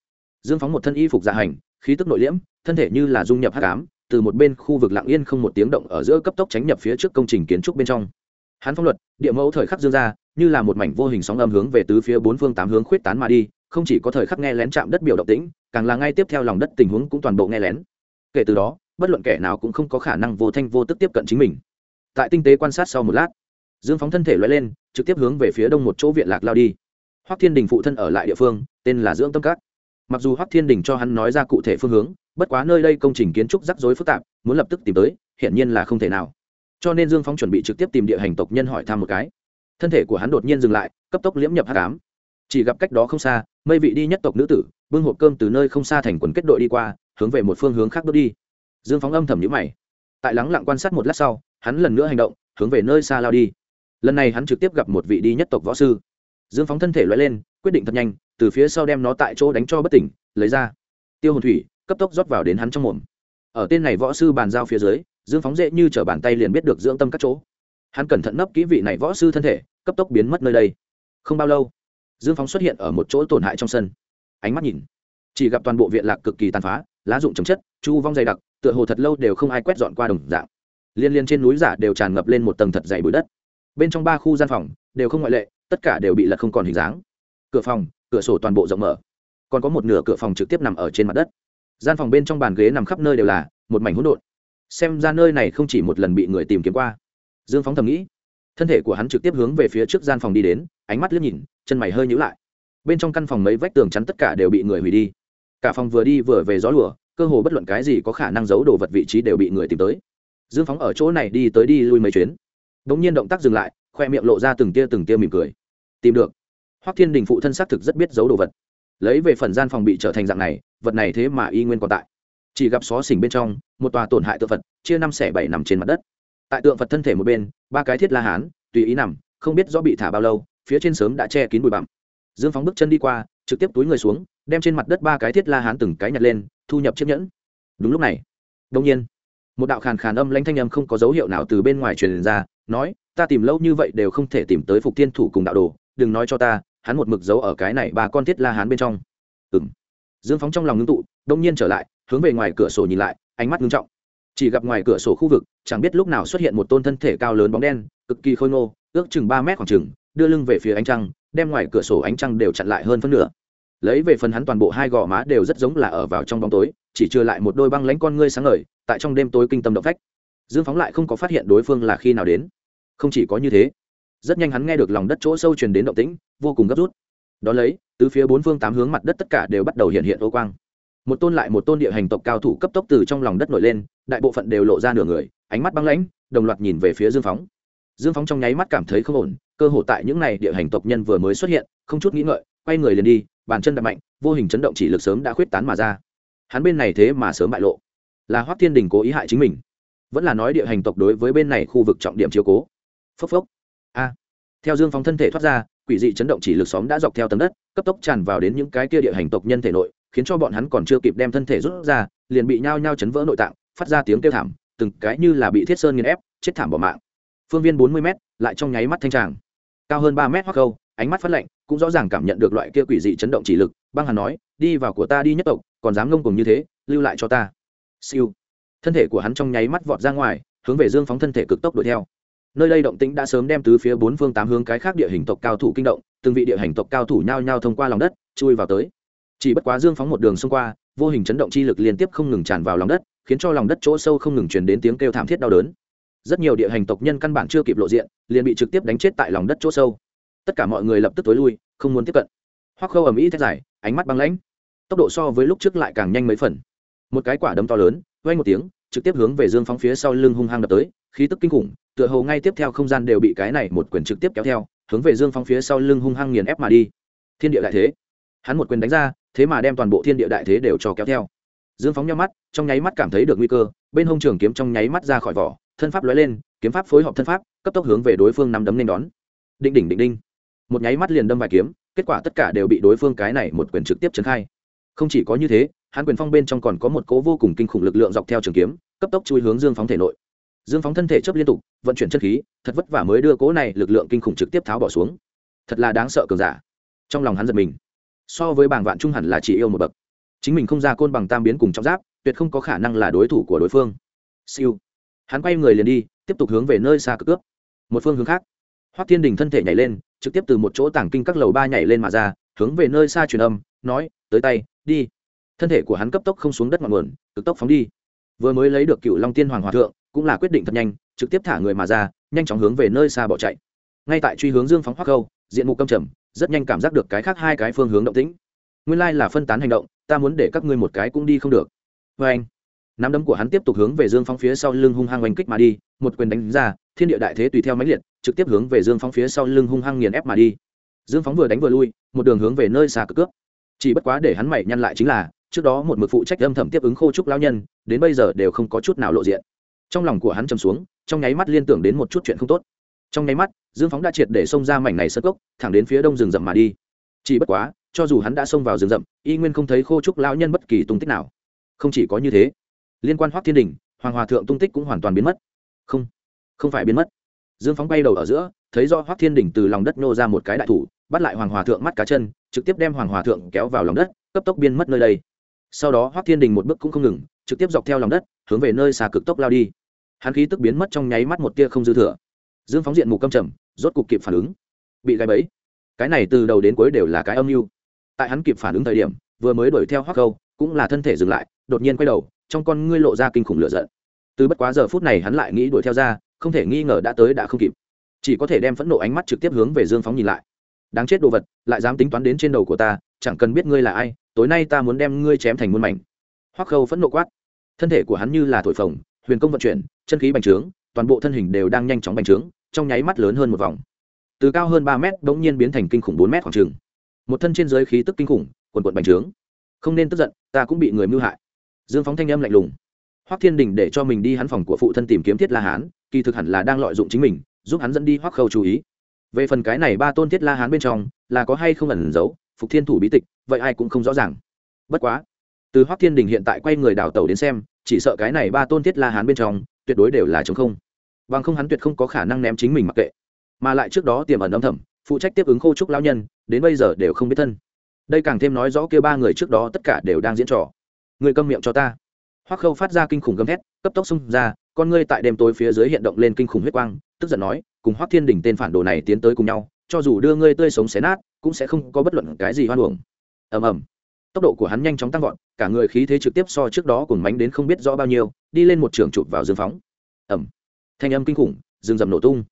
S1: Dương phóng một thân y phục dạ hành khí tức nội liễm thân thể như là dung nhập hắc ám, từ một bên khu vực lặng yên không một tiếng động ở giữa cấp tốc tránh nhập phía trước công trình kiến trúc bên trong. Hắn phong luật địa mẫu thời khắc dương ra như là một mảnh vô hình sóng âm hướng về tứ phía bốn phương tám hướng khuyết tán mà đi không chỉ có thời khắc nghe lén chạm đất biểu động tĩnh, càng là ngay tiếp theo lòng đất tình huống cũng toàn bộ nghe lén. Kể từ đó, bất luận kẻ nào cũng không có khả năng vô thanh vô tức tiếp cận chính mình. Tại tinh tế quan sát sau một lát, dương phóng thân thể loay lên, trực tiếp hướng về phía đông một chỗ viện lạc lao đi. Hoắc thiên đình phụ thân ở lại địa phương, tên là dưỡng tâm các. Mặc dù hoắc thiên đình cho hắn nói ra cụ thể phương hướng, bất quá nơi đây công trình kiến trúc rắc rối phức tạp, muốn lập tức tìm tới, hiển nhiên là không thể nào. Cho nên dương phóng chuẩn bị trực tiếp tìm địa hành tộc nhân hỏi thăm một cái. Thân thể của hắn đột nhiên dừng lại, cấp tốc liễm nhập h tám chỉ gặp cách đó không xa, mây vị đi nhất tộc nữ tử, bưng hộp cơm từ nơi không xa thành quần kết đội đi qua, hướng về một phương hướng khác bước đi. Dương phóng âm thầm nhữ mày. Tại lắng lặng quan sát một lát sau, hắn lần nữa hành động, hướng về nơi xa lao đi. Lần này hắn trực tiếp gặp một vị đi nhất tộc võ sư. Dương phóng thân thể loại lên, quyết định thật nhanh, từ phía sau đem nó tại chỗ đánh cho bất tỉnh, lấy ra. Tiêu hồn thủy, cấp tốc rót vào đến hắn trong mồm. Ở tên này võ sư bàn giao phía dưới, dương phóng dễ như t r ở bàn tay liền biết được dưỡng tâm các chỗ. Hắn cẩn thận nấp kỹ vị này võ sư thân thể, cấp tốc biến mất nơi đây. Không bao lâu dương phóng xuất hiện ở một chỗ tổn hại trong sân. Ánh mắt nhìn, chỉ gặp toàn bộ viện lạc cực kỳ tàn phá, lá rụng chấm chất, chu vong dày đặc, tựa hồ thật lâu đều không ai quét dọn qua đồng dạng. Liên liên trên núi giả đều tràn ngập lên một tầng thật dày bụi đất. Bên trong ba khu gian phòng đều không ngoại lệ, tất cả đều bị lật không còn hình dáng. Cửa phòng, cửa sổ toàn bộ rộng mở. Còn có một nửa cửa phòng trực tiếp nằm ở trên mặt đất. Gian phòng bên trong bàn ghế nằm khắp nơi đều là một mảnh hỗn độn. Xem ra nơi này không chỉ một lần bị người tìm kiếm qua. Dương phóng thầm nghĩ, thân thể của hắn trực tiếp hướng về phía trước gian phòng đi đến, ánh mắt liếc nhìn chân mày hơi nhữ lại. Bên trong căn phòng mấy vách tường chắn tất cả đều bị người hủy đi. Cả phòng vừa đi vừa về gió lùa, cơ hồ bất luận cái gì có khả năng giấu đồ vật vị trí đều bị người tìm tới. Dương phóng ở chỗ này đi tới đi lui mấy chuyến. Đ ỗ n g nhiên động tác dừng lại, khoe miệng lộ ra từng tia từng tia mỉm cười. Tìm được. Hoắc thiên đình phụ thân xác thực rất biết giấu đồ vật. Lấy về phần gian phòng bị trở thành dạng này, vật này thế mà y nguyên còn tại. Chỉ gặp xó xỉnh bên trong, một tòa tổn hại tượng phật, chia năm xẻ bảy nằm trên mặt đất. Tại tượng phật thân thể một bên, ba cái thiết la hán, tùy ý nằm, không biết rõ bị thả bao lâu phía trên sớm đã che kín bụi bặm. Dương phóng bước chân đi qua, trực tiếp túi người xuống, đem trên mặt đất ba cái thiết la hán từng cái nhặt lên, thu nhập chiếc nhẫn. Đúng lúc này, đông nhiên, một đạo khàn khàn âm lãnh thanh âm không có dấu hiệu nào từ bên ngoài truyền ra, nói, ta tìm lâu như vậy đều không thể tìm tới phục thiên thủ cùng đạo đồ, đừng nói cho ta, hắn một mực giấu ở cái này ba con thiết la hán bên trong. Ừng dương phóng trong lòng ngưng tụ, đông nhiên trở lại, hướng về ngoài cửa sổ nhìn lại, ánh mắt ngưng trọng. Chỉ gặp ngoài cửa sổ khu vực, chẳng biết lúc nào xuất hiện một tôn thân thể cao lớn bóng đen, cực kỳ khôi ngô, ước chừng ba mét khoảng chừng đưa lưng về phía ánh trăng, đem ngoài cửa sổ ánh trăng đều chặn lại hơn phân nửa. Lấy về phần hắn toàn bộ hai gò má đều rất giống là ở vào trong bóng tối, chỉ trừ lại một đôi băng lánh con ngươi sáng ngời, tại trong đêm tối kinh tâm động phách. Dương phóng lại không có phát hiện đối phương là khi nào đến. Không chỉ có như thế, rất nhanh hắn nghe được lòng đất chỗ sâu truyền đến động tĩnh, vô cùng gấp rút. Đ ó lấy, từ phía bốn phương tám hướng mặt đất tất cả đều bắt đầu hiện hiện ô quang. Một tôn lại một tôn địa hành tộc cao thủ cấp tốc từ trong lòng đất nổi lên, đại bộ phận đều lộ ra nửa người, ánh mắt băng lãnh, đồng loạt nhìn về phía dương phóng. Dương phóng trong nháy mắt cảm thấy không ổn cơ hồ tại những này địa hành tộc nhân vừa mới xuất hiện, không chút nghĩ ngợi, quay người liền đi, bàn chân đập mạnh, vô hình chấn động chỉ lực sớm đã khuyết tán mà ra. Hắn bên này thế mà sớm bại lộ. Là hoắc thiên đình cố ý hại chính mình. Vẫn là nói địa hành tộc đối với bên này khu vực trọng điểm chiếu cố. Phốc phốc. A. Theo dương phóng thân thể thoát ra, quỷ dị chấn động chỉ lực xóm đã dọc theo tầng đất, cấp tốc tràn vào đến những cái kia địa hành tộc nhân thể nội, khiến cho bọn hắn còn chưa kịp đem thân thể rút ra, liền bị nhao nhao chấn vỡ nội tạng, phát ra tiếng kêu thảm, từng cái như là bị thiết sơn nghiền ép, chết thảm bỏ mạng. Phương viên bốn mươi m lại trong nháy mắt thanh tràng cao hơn ba mét hoặc câu ánh mắt phát lạnh, cũng rõ ràng cảm nhận được loại kia quỷ dị chấn động chỉ lực, băng hàn nói, đi vào của ta đi nhất tộc, còn dám ngông cùng như thế, lưu lại cho ta. Siêu. Thân thể của hắn trong nháy mắt vọt ra ngoài, hướng về dương phóng thân thể cực tốc đuổi theo. Nơi đây động tĩnh đã sớm đem tứ phía bốn phương tám hướng cái khác địa hình tộc cao thủ kinh động, từng vị địa hình tộc cao thủ nhao nhao thông qua lòng đất, chui vào tới. Chỉ bất quá dương phóng một đường xông qua, vô hình chấn động chi lực liên tiếp không ngừng tràn vào lòng đất, khiến cho lòng đất chỗ sâu không ngừng truyền đến tiếng kêu thảm thiết đau đớn rất nhiều địa hành tộc nhân căn bản chưa kịp lộ diện, liền bị trực tiếp đánh chết tại lòng đất chỗ sâu. Tất cả mọi người lập tức tối lui, không muốn tiếp cận. Hoắc khâu ầm ĩ thét dài, ánh mắt băng lãnh. Tốc độ so với lúc trước lại càng nhanh mấy phần. Một cái quả đấm to lớn, vang một tiếng, trực tiếp hướng về dương phóng phía sau lưng hung hăng đập tới, khí tức kinh khủng, tựa hồ ngay tiếp theo không gian đều bị cái này một quyền trực tiếp kéo theo, hướng về dương phóng phía sau lưng hung hăng nghiền ép mà đi. Thiên địa đại thế. Hắn một quyền đánh ra, thế mà đem toàn bộ thiên địa đại thế đều cho kéo theo. Dương phóng nhau mắt, trong nháy mắt cảm thấy được nguy cơ, bên hông trường kiếm trong nháy mắt ra khỏi vỏ thân pháp lóe lên, kiếm pháp phối hợp thân pháp, cấp tốc hướng về đối phương nắm đấm nên đón. Định đỉnh định đinh. Một nháy mắt liền đâm vài kiếm, kết quả tất cả đều bị đối phương cái này một quyền trực tiếp trấn khai. Không chỉ có như thế, hắn quyền phong bên trong còn có một cố vô cùng kinh khủng lực lượng dọc theo trường kiếm, cấp tốc chui hướng dương phóng thể nội. Dương phóng thân thể chấp liên tục, vận chuyển chất khí, thật vất vả mới đưa cố này lực lượng kinh khủng trực tiếp tháo bỏ xuống. Thật là đáng sợ cường giả. Trong lòng hắn giật mình. So với bảng vạn trung hẳn là chỉ yêu một bậc. Chính mình không ra côn bằng tam biến cùng trong giáp, tuyệt không có khả năng là đối thủ của đối phương. Siêu hắn quay người liền đi, tiếp tục hướng về nơi xa cướp. Một phương hướng khác, hoắc thiên đình thân thể nhảy lên, trực tiếp từ một chỗ tảng kinh các lầu ba nhảy lên mà ra, hướng về nơi xa truyền âm, nói, tới tay, đi. Thân thể của hắn cấp tốc không xuống đất ngọn nguồn, cực tốc phóng đi. Vừa mới lấy được cựu long tiên hoàng hòa thượng, cũng là quyết định thật nhanh, trực tiếp thả người mà ra, nhanh chóng hướng về nơi xa bỏ chạy. Ngay tại truy hướng dương phóng hoắc câu, diện mục câm trầm, rất nhanh cảm giác được cái khác hai cái phương hướng động tĩnh. Nguyên lai là phân tán hành động, ta muốn để các ngươi một cái cũng đi không được. Vê anh nắm đấm của hắn tiếp tục hướng về dương phong phía sau lưng hung hăng oanh kích mà đi, một quyền đánh ra, thiên địa đại thế tùy theo máy liệt, trực tiếp hướng về dương phong phía sau lưng hung hăng nghiền ép mà đi. Dương phóng vừa đánh vừa lui, một đường hướng về nơi xa cực cướp chỉ bất quá để hắn mày nhăn lại chính là, trước đó một mực phụ trách âm thầm tiếp ứng khô trúc lao nhân, đến bây giờ đều không có chút nào lộ diện. Trong lòng của hắn chầm xuống, trong nháy mắt liên tưởng đến một chút chuyện không tốt. Trong nháy mắt, dương phóng đã triệt để xông ra mảnh này sơ cốc, thẳng đến phía đông rừng rậm mà đi. Chỉ bất quá, cho dù hắn đã xông vào rừng rậm, y nguyên không thấy khô trúc lão nhân bất kỳ tung tích nào. Không chỉ có như thế liên quan hoác thiên đình, hoàng hòa thượng tung tích cũng hoàn toàn biến mất. Không không phải biến mất. Dương phóng bay đầu ở giữa, thấy do hoác thiên đình từ lòng đất nô ra một cái đại thủ, bắt lại hoàng hòa thượng mắt cá chân, trực tiếp đem hoàng hòa thượng kéo vào lòng đất, cấp tốc biên mất nơi đây. Sau đó hoác thiên đình một bước cũng không ngừng, trực tiếp dọc theo lòng đất, hướng về nơi xà cực tốc lao đi. Hắn khí tức biến mất trong nháy mắt một tia không dư thừa. Dương phóng diện mù câm trầm, rốt cục kịp phản ứng. Bị gáy bẫy. Cái này từ đầu đến cuối đều là cái âm mưu. Tại hắn kịp phản ứng thời điểm, vừa mới đuổi theo hoắc câu, cũng là thân thể dừng lại, đột nhiên quay đầu trong con ngươi lộ ra kinh khủng lửa giận. Từ bất quá giờ phút này hắn lại nghĩ đuổi theo ra, không thể nghi ngờ đã tới đã không kịp. Chỉ có thể đem phẫn nộ ánh mắt trực tiếp hướng về dương phóng nhìn lại. Đáng chết đồ vật, lại dám tính toán đến trên đầu của ta, chẳng cần biết ngươi là ai, tối nay ta muốn đem ngươi chém thành muôn mảnh. Hoắc khâu phẫn nộ quát. Thân thể của hắn như là thổi phồng, huyền công vận chuyển, chân khí bành trướng, toàn bộ thân hình đều đang nhanh chóng bành trướng, trong nháy mắt lớn hơn một vòng. Từ cao hơn ba mét bỗng nhiên biến thành kinh khủng bốn mét khoảng trường một thân trên dưới khí tức kinh khủng, quần quận bành trướng. Không nên tức giận, ta cũng bị người mưu hại dương phóng thanh âm lạnh lùng. Hoắc thiên đình để cho mình đi hắn phòng của phụ thân tìm kiếm thiết la hán, kỳ thực hẳn là đang lợi dụng chính mình, giúp hắn dẫn đi hoắc khâu chú ý. Về phần cái này ba tôn thiết la hán bên trong, là có hay không ẩn giấu, phục thiên thủ bí tịch, vậy ai cũng không rõ ràng. Bất quá, từ hoắc thiên đình hiện tại quay người đào tẩu đến xem, chỉ sợ cái này ba tôn thiết la hán bên trong, tuyệt đối đều là chống không. Bằng không hắn tuyệt không có khả năng ném chính mình mặc kệ. Mà lại trước đó tiềm ẩn âm thầm, phụ trách tiếp ứng khô trúc lão nhân, đến bây giờ đều không biết thân. Đây càng thêm nói rõ kia ba người trước đó tất cả đều đang diễn trò người câm miệng cho ta. Hoắc khâu phát ra kinh khủng gầm thét, cấp tốc xung ra, con ngươi tại đêm tối phía dưới hiện động lên kinh khủng huyết quang, tức giận nói, cùng hoắc thiên Đình tên phản đồ này tiến tới cùng nhau, cho dù đưa ngươi tươi sống xé nát, cũng sẽ không có bất luận cái gì hoan hưởng ầm ầm. Tốc độ của hắn nhanh chóng tăng vọt, cả người khí thế trực tiếp so trước đó cùng mánh đến không biết rõ bao nhiêu, đi lên một trường chụp vào dương phóng. Ẩm thanh âm kinh khủng, rừng rầm nổ tung.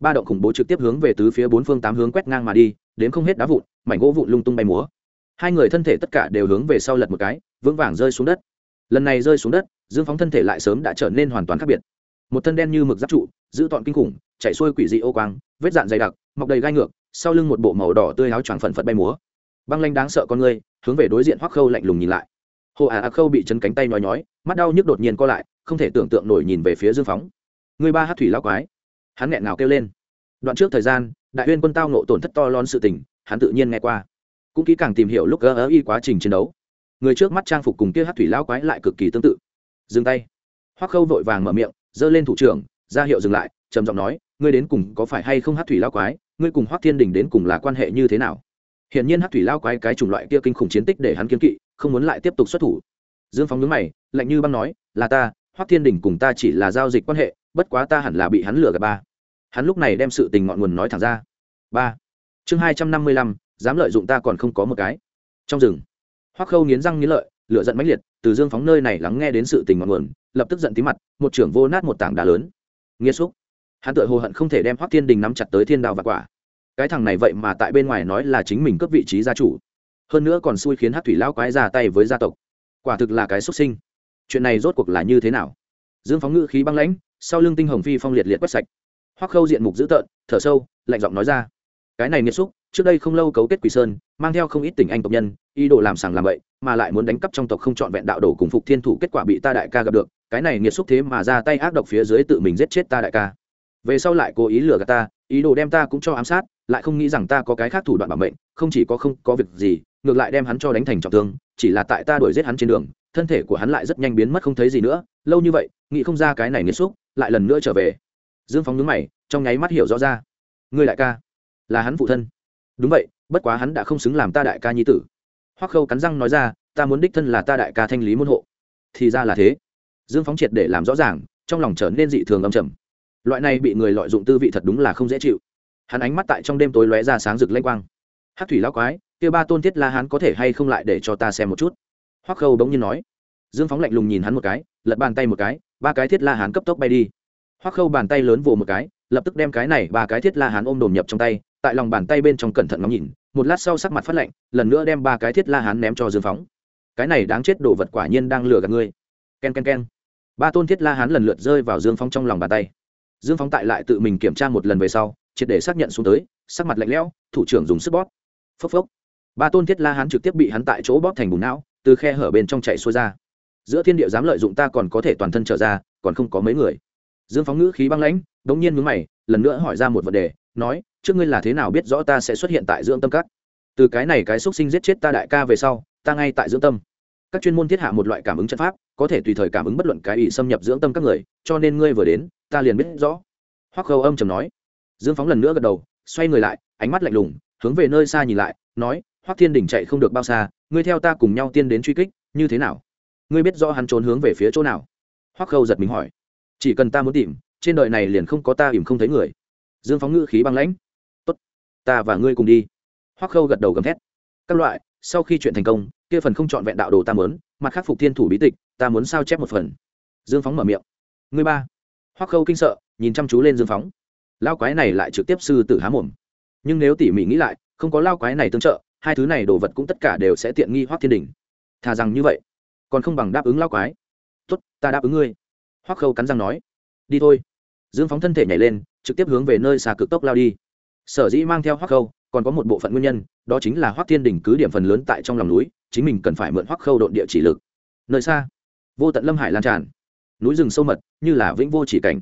S1: Ba động khủng bố trực tiếp hướng về tứ phía bốn phương tám hướng quét ngang mà đi đến không hết đá vụn, mảnh gỗ vụn lung tung bay múa hai người thân thể tất cả đều hướng về sau lật một cái, vững vàng rơi xuống đất. Lần này rơi xuống đất, dương phóng thân thể lại sớm đã trở nên hoàn toàn khác biệt. Một thân đen như mực giáp trụ, giữ tọn kinh khủng, chạy xuôi quỷ dị ô quang, vết dạn dày đặc, mọc đầy gai ngược, sau lưng một bộ màu đỏ tươi áo choàng phần phật bay múa. Băng lanh đáng sợ con người, hướng về đối diện hoắc khâu lạnh lùng nhìn lại. Hồ ả à khâu bị chấn cánh tay nhói nhói, mắt đau nhức đột nhiên co lại, không thể tưởng tượng nổi nhìn về phía dương phóng. Người ba hát thủy lao quái. Hắn nghẹn ngào kêu lên. Đoạn trước thời gian, đại huyên quân tao nộ tổn thất to lon sự tình, hắn tự nhiên nghe qua cũng kỹ càng tìm hiểu lúc gỡ y quá trình chiến đấu. Người trước mắt trang phục cùng kia hát thủy lao quái lại cực kỳ tương tự. Dừng tay. Hoắc khâu vội vàng mở miệng, giơ lên thủ trưởng, ra hiệu dừng lại, trầm giọng nói, ngươi đến cùng có phải hay không hát thủy lao quái? Ngươi cùng hoắc thiên đình đến cùng là quan hệ như thế nào? Hiển nhiên hát thủy lao quái cái chủng loại kia kinh khủng chiến tích để hắn kiếm kỵ, không muốn lại tiếp tục xuất thủ. Dương phóng nhướng mày, lạnh như băng nói, là ta, hoắc thiên đình cùng ta chỉ là giao dịch quan hệ, bất quá ta hẳn là bị hắn lừa gạt ba. Hắn lúc này đem sự tình ngọn nguồn nói thẳng ra. Ba. Chương hai trăm năm mươi lăm dám lợi dụng ta còn không có một cái. Trong rừng, hoắc khâu nghiến răng nghiến lợi lựa giận mãnh liệt, từ dương phóng nơi này lắng nghe đến sự tình ngọn nguồn, lập tức giận tí mặt, một trưởng vô nát một tảng đá lớn. Nghiêm xúc. Hắn tự hồ hận không thể đem hoắc thiên đình nắm chặt tới thiên đạo và quả. Cái thằng này vậy mà tại bên ngoài nói là chính mình cướp vị trí gia chủ. Hơn nữa còn xui khiến hát thủy lão quái ra tay với gia tộc. Quả thực là cái xuất sinh. Chuyện này rốt cuộc là như thế nào? Dương phóng ngữ khí băng lãnh, sau lưng tinh hồng phi phong liệt liệt quét sạch. Hoắc khâu diện mục dữ tợn, thở sâu, lạnh giọng nói ra. Cái này nghiệt xúc trước đây không lâu cấu kết quỷ sơn, mang theo không ít tình anh tộc nhân, ý đồ làm sàng làm bậy, mà lại muốn đánh cắp trong tộc không trọn vẹn đạo đồ cùng phục thiên thủ kết quả bị ta đại ca gặp được, cái này nghiệt xúc thế mà ra tay ác độc phía dưới tự mình giết chết ta đại ca. Về sau lại cố ý lừa gạt ta, ý đồ đem ta cũng cho ám sát, lại không nghĩ rằng ta có cái khác thủ đoạn bảo mệnh, không chỉ có không có việc gì, ngược lại đem hắn cho đánh thành trọng thương, chỉ là tại ta đuổi giết hắn trên đường, thân thể của hắn lại rất nhanh biến mất không thấy gì nữa, lâu như vậy, nghĩ không ra cái này nghiệt xúc, lại lần nữa trở về. Dương phóng nhướng mày, trong nháy mắt hiểu rõ ra. Người đại ca, là hắn phụ thân đúng vậy, bất quá hắn đã không xứng làm ta đại ca nhi tử. Hoắc khâu cắn răng nói ra, ta muốn đích thân là ta đại ca thanh lý môn hộ. Thì ra là thế. Dương phóng triệt để làm rõ ràng, trong lòng trở nên dị thường âm trầm. Loại này bị người lợi dụng tư vị thật đúng là không dễ chịu. Hắn ánh mắt tại trong đêm tối lóe ra sáng rực lanh quang. Hát thủy lao quái, kia ba tôn thiết la hắn có thể hay không lại để cho ta xem một chút? Hoắc khâu bỗng nhiên nói. Dương phóng lạnh lùng nhìn hắn một cái, lật bàn tay một cái, ba cái thiết la hắn cấp tốc bay đi. Hoắc khâu bàn tay lớn vồ một cái, lập tức đem cái này ba cái thiết la hắn ôm đồm nhập trong tay tại lòng bàn tay bên trong cẩn thận ngắm nhìn, một lát sau sắc mặt phát lạnh, lần nữa đem ba cái thiết la hán ném cho dương phóng. Cái này đáng chết đồ vật quả nhiên đang lừa gạt ngươi. Ken ken ken. Ba tôn thiết la hán lần lượt rơi vào dương phóng trong lòng bàn tay. Dương phóng tại lại tự mình kiểm tra một lần về sau, triệt để xác nhận xuống tới, sắc mặt lạnh lẽo, thủ trưởng dùng sức bóp. Phốc phốc. Ba tôn thiết la hán trực tiếp bị hắn tại chỗ bóp thành bùn não, từ khe hở bên trong chạy xuôi ra. Giữa thiên địa dám lợi dụng ta còn có thể toàn thân trở ra, còn không có mấy người. Dương phóng ngữ khí băng lãnh đ ỗ n g nhiên mướn mày, lần nữa hỏi ra một vấn đề, nói trước ngươi là thế nào biết rõ ta sẽ xuất hiện tại dưỡng tâm các? Từ cái này cái xúc sinh giết chết ta đại ca về sau, ta ngay tại dưỡng tâm. Các chuyên môn thiết hạ một loại cảm ứng chất pháp, có thể tùy thời cảm ứng bất luận cái ý xâm nhập dưỡng tâm các người, cho nên ngươi vừa đến, ta liền biết rõ. Hoắc khâu âm chầm nói. Dương phóng lần nữa gật đầu, xoay người lại, ánh mắt lạnh lùng, hướng về nơi xa nhìn lại, nói, hoắc thiên đỉnh chạy không được bao xa, ngươi theo ta cùng nhau tiên đến truy kích, như thế nào? Ngươi biết rõ hắn trốn hướng về phía chỗ nào? Hoắc khâu giật mình hỏi. Chỉ cần ta muốn tìm, trên đời này liền không có ta ìm không thấy người. Dương phóng ngữ khí băng lãnh ta và ngươi cùng đi. Hoắc khâu gật đầu gầm thét. Các loại, sau khi chuyện thành công, kia phần không chọn vẹn đạo đồ ta muốn, mặt khắc phục thiên thủ bí tịch, ta muốn sao chép một phần. Dương phóng mở miệng. Ngươi ba. Hoắc khâu kinh sợ, nhìn chăm chú lên dương phóng. Lao quái này lại trực tiếp sư tử há mồm. Nhưng nếu tỉ mỉ nghĩ lại, không có lao quái này tương trợ, hai thứ này đồ vật cũng tất cả đều sẽ tiện nghi hoắc thiên đình. Thà rằng như vậy, còn không bằng đáp ứng lao quái. Tốt, ta đáp ứng ngươi. Hoắc khâu cắn răng nói. Đi thôi. Dương phóng thân thể nhảy lên, trực tiếp hướng về nơi xà cực tốc lao đi sở dĩ mang theo hoắc khâu, còn có một bộ phận nguyên nhân, đó chính là hoắc thiên đình cứ điểm phần lớn tại trong lòng núi, chính mình cần phải mượn hoắc khâu độn địa chỉ lực. Nơi xa, vô tận lâm hải lan tràn. Núi rừng sâu mật, như là vĩnh vô chỉ cảnh.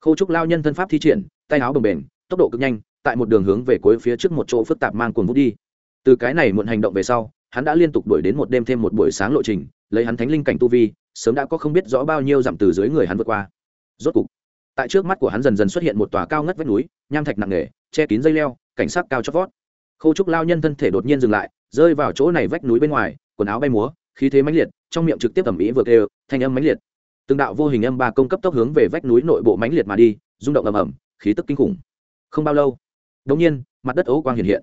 S1: Khâu trúc lao nhân thân pháp thi triển, tay áo bồng bềnh, tốc độ cực nhanh, tại một đường hướng về cuối phía trước một chỗ phức tạp mang cuồng vút đi. Từ cái này muộn hành động về sau, hắn đã liên tục đuổi đến một đêm thêm một buổi sáng lộ trình, lấy hắn thánh linh cảnh tu vi, sớm đã có không biết rõ bao nhiêu dặm từ dưới người hắn vượt qua. Rốt cục, tại trước mắt của hắn dần dần xuất hiện một tòa cao ngất vách núi, nham thạch nặng nề che kín dây leo, cảnh sát cao chót vót. Khâu trúc lao nhân thân thể đột nhiên dừng lại, rơi vào chỗ này vách núi bên ngoài, quần áo bay múa, khí thế mãnh liệt, trong miệng trực tiếp ẩm ý vừa kêu, thanh âm mãnh liệt. Từng đạo vô hình âm ba công cấp tốc hướng về vách núi nội bộ mãnh liệt mà đi, rung động ầm ầm, khí tức kinh khủng. Không bao lâu, đột nhiên, mặt đất ấu quang hiện hiện.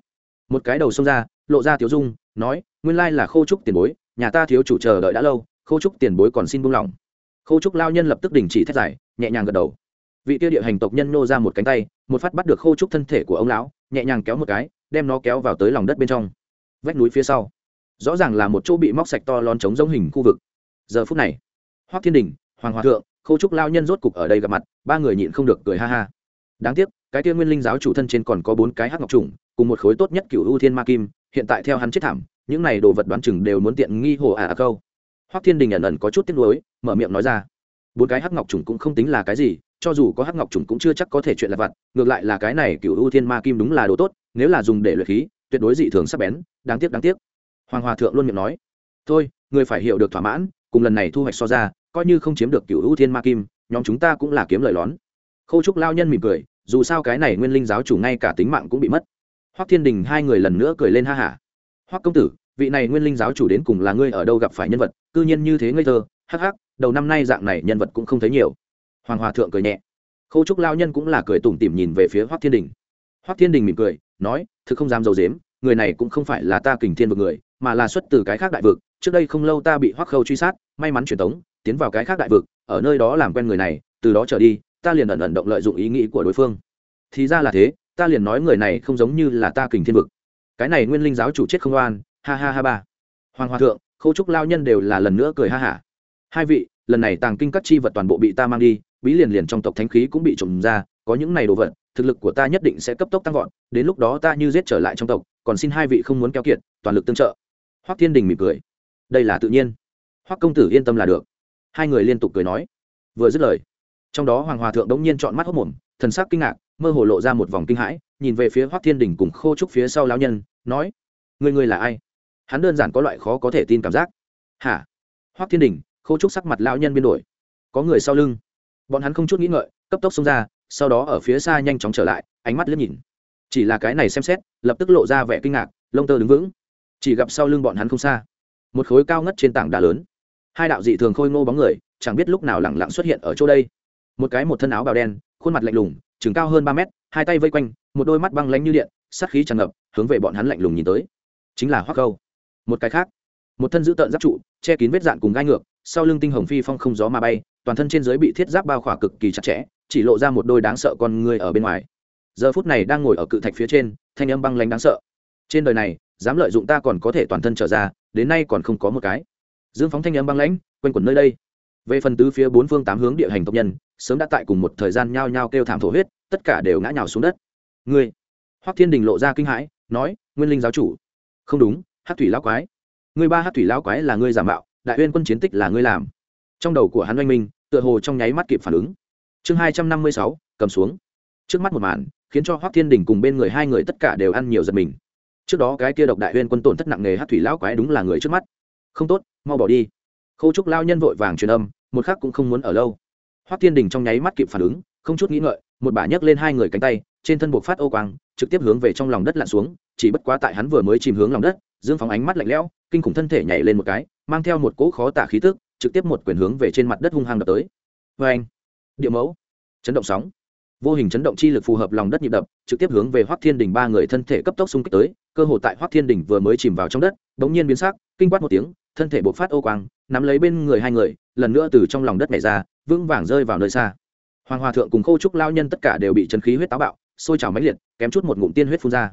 S1: Một cái đầu xông ra, lộ ra thiếu dung, nói, nguyên lai là khô trúc tiền bối, nhà ta thiếu chủ chờ đợi đã lâu khô trúc tiền bối còn xin buông lỏng khô trúc lao nhân lập tức đình chỉ thét giải nhẹ nhàng gật đầu vị kia địa hành tộc nhân nô ra một cánh tay, một phát bắt được khô trúc thân thể của ông lão, nhẹ nhàng kéo một cái, đem nó kéo vào tới lòng đất bên trong. Vách núi phía sau, rõ ràng là một chỗ bị móc sạch to lon trống giống hình khu vực. Giờ phút này hoác thiên đình, hoàng hòa thượng, khô trúc lao nhân rốt cục ở đây gặp mặt, ba người nhịn không được cười ha ha. Đáng tiếc, cái kia nguyên linh giáo chủ thân trên còn có bốn cái hắc ngọc trùng, cùng một khối tốt nhất cựu ưu thiên ma kim, hiện tại theo hắn chết thảm, những này đồ vật đoán chừng đều muốn tiện nghi hồ ả à câu. Hoắc thiên đình ẩn ẩn có chút tiếc nuối, mở miệng nói ra. Bốn cái hắc ngọc trùng cũng không tính là cái gì cho dù có hắc ngọc trùng cũng chưa chắc có thể chuyện là vặt, ngược lại là cái này cựu ưu thiên ma kim đúng là đồ tốt, nếu là dùng để luyện khí, tuyệt đối dị thường sắc bén, đáng tiếc đáng tiếc. Hoàng hòa thượng luôn miệng nói, thôi, người phải hiểu được thỏa mãn, cùng lần này thu hoạch so ra, coi như không chiếm được cựu ưu thiên ma kim, nhóm chúng ta cũng là kiếm lời lón. Khâu trúc lao nhân mỉm cười, dù sao cái này nguyên linh giáo chủ ngay cả tính mạng cũng bị mất. Hoắc thiên đình hai người lần nữa cười lên ha hả hoắc công tử, vị này nguyên linh giáo chủ đến cùng là ngươi ở đâu gặp phải nhân vật, cư nhiên như thế ngây thơ, hắc hắc, đầu năm nay dạng này nhân vật cũng không thấy nhiều hoàng hòa thượng cười nhẹ. Khâu trúc lao nhân cũng là cười tủm tỉm nhìn về phía hoắc thiên đình. Hoắc thiên đình mỉm cười, nói, thực không dám dầu dếm người này cũng không phải là ta kình thiên vực người, mà là xuất từ cái khác đại vực. Trước đây không lâu ta bị hoắc khâu truy sát, may mắn truyền tống, tiến vào cái khác đại vực, ở nơi đó làm quen người này, từ đó trở đi, ta liền ẩn ẩn động lợi dụng ý nghĩ của đối phương. Thì ra là thế, ta liền nói người này không giống như là ta kình thiên vực. Cái này nguyên linh giáo chủ chết không oan, ha ha ha ba. Hoàng hòa thượng khâu trúc lao nhân đều là lần nữa cười ha hả. Hai vị, lần này tàng kinh các chi vật toàn bộ bị ta mang đi bí liền liền trong tộc thánh khí cũng bị trộm ra, có những này đồ vật, thực lực của ta nhất định sẽ cấp tốc tăng vọt, đến lúc đó ta như giết trở lại trong tộc, còn xin hai vị không muốn keo kiệt, toàn lực tương trợ. Hoắc thiên đình mỉm cười. Đây là tự nhiên. Hoắc công tử yên tâm là được. Hai người liên tục cười nói. Vừa dứt lời, trong đó hoàng hòa thượng đống nhiên chọn mắt hốc mồm, thần sắc kinh ngạc, mơ hồ lộ ra một vòng kinh hãi, nhìn về phía hoắc thiên đình cùng khô trúc phía sau lão nhân, nói người người là ai? Hắn đơn giản có loại khó có thể tin cảm giác. Hả? Hoắc thiên đình, khô trúc sắc mặt lão nhân biến đổi. Có người sau lưng bọn hắn không chút nghĩ ngợi, cấp tốc xông ra, sau đó ở phía xa nhanh chóng trở lại, ánh mắt liếc nhìn. Chỉ là cái này xem xét, lập tức lộ ra vẻ kinh ngạc, lông tơ đứng vững. Chỉ gặp sau lưng bọn hắn không xa, một khối cao ngất trên tảng đá lớn. Hai đạo dị thường khôi ngô bóng người, chẳng biết lúc nào lẳng lặng xuất hiện ở chỗ đây. Một cái một thân áo bào đen, khuôn mặt lạnh lùng, chừng cao hơn ba mét, hai tay vây quanh, một đôi mắt băng lánh như điện, sát khí tràn ngập, hướng về bọn hắn lạnh lùng nhìn tới. Chính là hoắc câu. Một cái khác một thân giữ tợn giáp trụ, che kín vết dạn cùng gai ngược, sau lưng tinh hồng phi phong không gió mà bay, toàn thân trên dưới bị thiết giáp bao khỏa cực kỳ chặt chẽ, chỉ lộ ra một đôi đáng sợ con người ở bên ngoài. Giờ phút này đang ngồi ở cự thạch phía trên, thanh âm băng lánh đáng sợ. Trên đời này, dám lợi dụng ta còn có thể toàn thân trở ra, đến nay còn không có một cái. Dương phóng thanh âm băng lãnh, quanh quẩn nơi đây. Về phần tứ phía bốn phương tám hướng địa hành tộc nhân, sớm đã tại cùng một thời gian nhao nhao kêu thảm thổ huyết, tất cả đều ngã nhào xuống đất. Ngươi, hoắc thiên đình lộ ra kinh hãi, nói, nguyên linh giáo chủ. Không đúng hát thủy lão quái ngươi ba hát thủy lão quái là ngươi giả mạo, đại uyên quân chiến tích là ngươi làm. Trong đầu của hắn oanh minh, tựa hồ trong nháy mắt kịp phản ứng. Chương hai trăm năm mươi sáu, cầm xuống. Trước mắt một màn, khiến cho hoắc thiên đình cùng bên người hai người tất cả đều ăn nhiều giật mình. Trước đó cái kia độc đại uyên quân tổn thất nặng nề hát thủy lão quái đúng là người trước mắt. Không tốt, mau bỏ đi. Khâu trúc lao nhân vội vàng truyền âm, một khắc cũng không muốn ở lâu. Hoắc thiên đình trong nháy mắt kịp phản ứng, không chút nghĩ ngợi, một bả nhấc lên hai người cánh tay trên thân buộc phát ô quang, trực tiếp hướng về trong lòng đất lặn xuống, chỉ bất quá tại hắn vừa mới chìm hướng lòng đất, dương phóng ánh mắt lạnh lẽo, kinh khủng thân thể nhảy lên một cái, mang theo một cỗ khó tả khí tức, trực tiếp một quyền hướng về trên mặt đất hung hăng đập tới. Vê anh, địa mẫu, chấn động sóng. Vô hình chấn động chi lực phù hợp lòng đất nhịp đập, trực tiếp hướng về hoắc thiên đình ba người thân thể cấp tốc xung kích tới, cơ hồ tại hoắc thiên đình vừa mới chìm vào trong đất, đống nhiên biến sắc, kinh quát một tiếng, thân thể bộc phát ô quang, nắm lấy bên người hai người, lần nữa từ trong lòng đất nhảy ra, vững vàng rơi vào nơi xa. Hoàng hòa thượng cùng khô trúc lao nhân tất cả đều bị chân khí huyết táo bạo sôi trào mãnh liệt, kém chút một ngụm tiên huyết phun ra.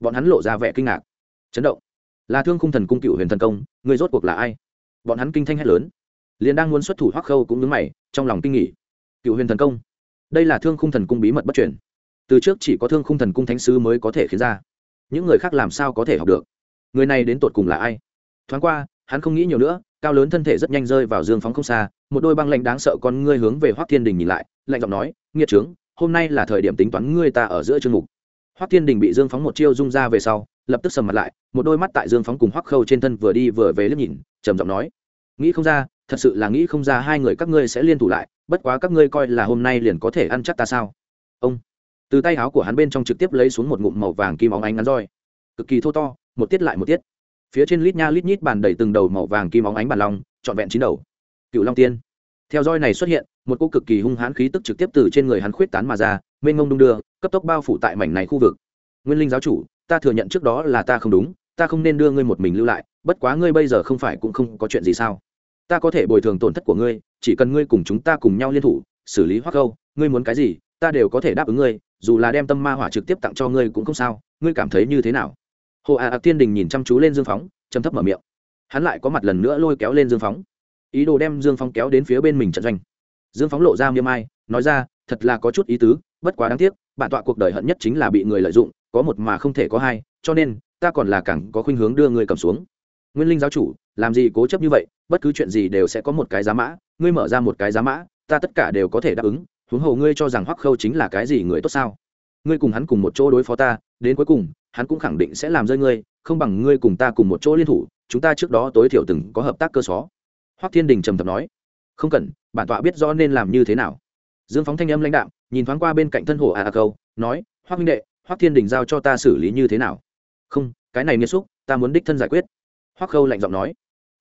S1: Bọn hắn lộ ra vẻ kinh ngạc. Chấn động. Là thương khung thần cung cựu huyền thần công, người rốt cuộc là ai? Bọn hắn kinh thanh hét lớn. Liền đang muốn xuất thủ hoắc khâu cũng nhướng mày, trong lòng kinh nghỉ cựu huyền thần công. Đây là thương khung thần cung bí mật bất truyền. Từ trước chỉ có thương khung thần cung thánh sứ mới có thể khiến ra. Những người khác làm sao có thể học được? Người này đến tột cùng là ai? Thoáng qua, hắn không nghĩ nhiều nữa, cao lớn thân thể rất nhanh rơi vào dương phóng không xa, một đôi băng lạnh đáng sợ con ngươi hướng về hoắc thiên đình nhìn lại, lạnh giọng nói, nghiệt trướng hôm nay là thời điểm tính toán ngươi ta ở giữa chương mục. Hoắc thiên đình bị dương phóng một chiêu rung ra về sau, lập tức sầm mặt lại, một đôi mắt tại dương phóng cùng hoắc khâu trên thân vừa đi vừa về liếc nhìn, trầm giọng nói, nghĩ không ra, thật sự là nghĩ không ra hai người các ngươi sẽ liên thủ lại, bất quá các ngươi coi là hôm nay liền có thể ăn chắc ta sao? Ông, từ tay áo của hắn bên trong trực tiếp lấy xuống một ngụm màu vàng kim óng ánh ngắn roi. Cực kỳ thô to, một tiết lại một tiết. Phía trên lít nha lít nhít bàn đầy từng đầu màu vàng kim óng ánh bàn long, trọn vẹn chín đầu. Cựu long tiên theo roi này xuất hiện, một cô cực kỳ hung hãn khí tức trực tiếp từ trên người hắn khuyết tán mà ra, mênh ngông đung đưa, cấp tốc bao phủ tại mảnh này khu vực. Nguyên linh giáo chủ, ta thừa nhận trước đó là ta không đúng, ta không nên đưa ngươi một mình lưu lại, bất quá ngươi bây giờ không phải cũng không có chuyện gì sao? Ta có thể bồi thường tổn thất của ngươi, chỉ cần ngươi cùng chúng ta cùng nhau liên thủ, xử lý hoắc câu, ngươi muốn cái gì, ta đều có thể đáp ứng ngươi, dù là đem tâm ma hỏa trực tiếp tặng cho ngươi cũng không sao, ngươi cảm thấy như thế nào? Hồ ạ à tiên đình nhìn chăm chú lên dương phóng châm thấp mở miệng. Hắn lại có mặt lần nữa lôi kéo lên dương phóng ý đồ đem dương phóng kéo đến phía bên mình trận doanh. Dương phóng lộ ra miêm ai, nói ra, thật là có chút ý tứ, bất quá đáng tiếc, bản tọa cuộc đời hận nhất chính là bị người lợi dụng, có một mà không thể có hai, cho nên, ta còn là càng có khuynh hướng đưa người cầm xuống. Nguyên linh giáo chủ, làm gì cố chấp như vậy, bất cứ chuyện gì đều sẽ có một cái giá mã, ngươi mở ra một cái giá mã, ta tất cả đều có thể đáp ứng, huống hồ ngươi cho rằng hoắc khâu chính là cái gì người tốt sao? Ngươi cùng hắn cùng một chỗ đối phó ta, đến cuối cùng, hắn cũng khẳng định sẽ làm rơi ngươi, không bằng ngươi cùng ta cùng một chỗ liên thủ, chúng ta trước đó tối thiểu từng có hợp tác cơ sở hoắc thiên đình trầm thầm nói, không cần, bản tọa biết rõ nên làm như thế nào. Dương phóng thanh âm lãnh đạm, nhìn thoáng qua bên cạnh thân hồ a à câu, nói, hoắc minh đệ, hoắc thiên đình giao cho ta xử lý như thế nào? Không, cái này nghiêm xúc ta muốn đích thân giải quyết. Hoắc khâu lạnh giọng nói.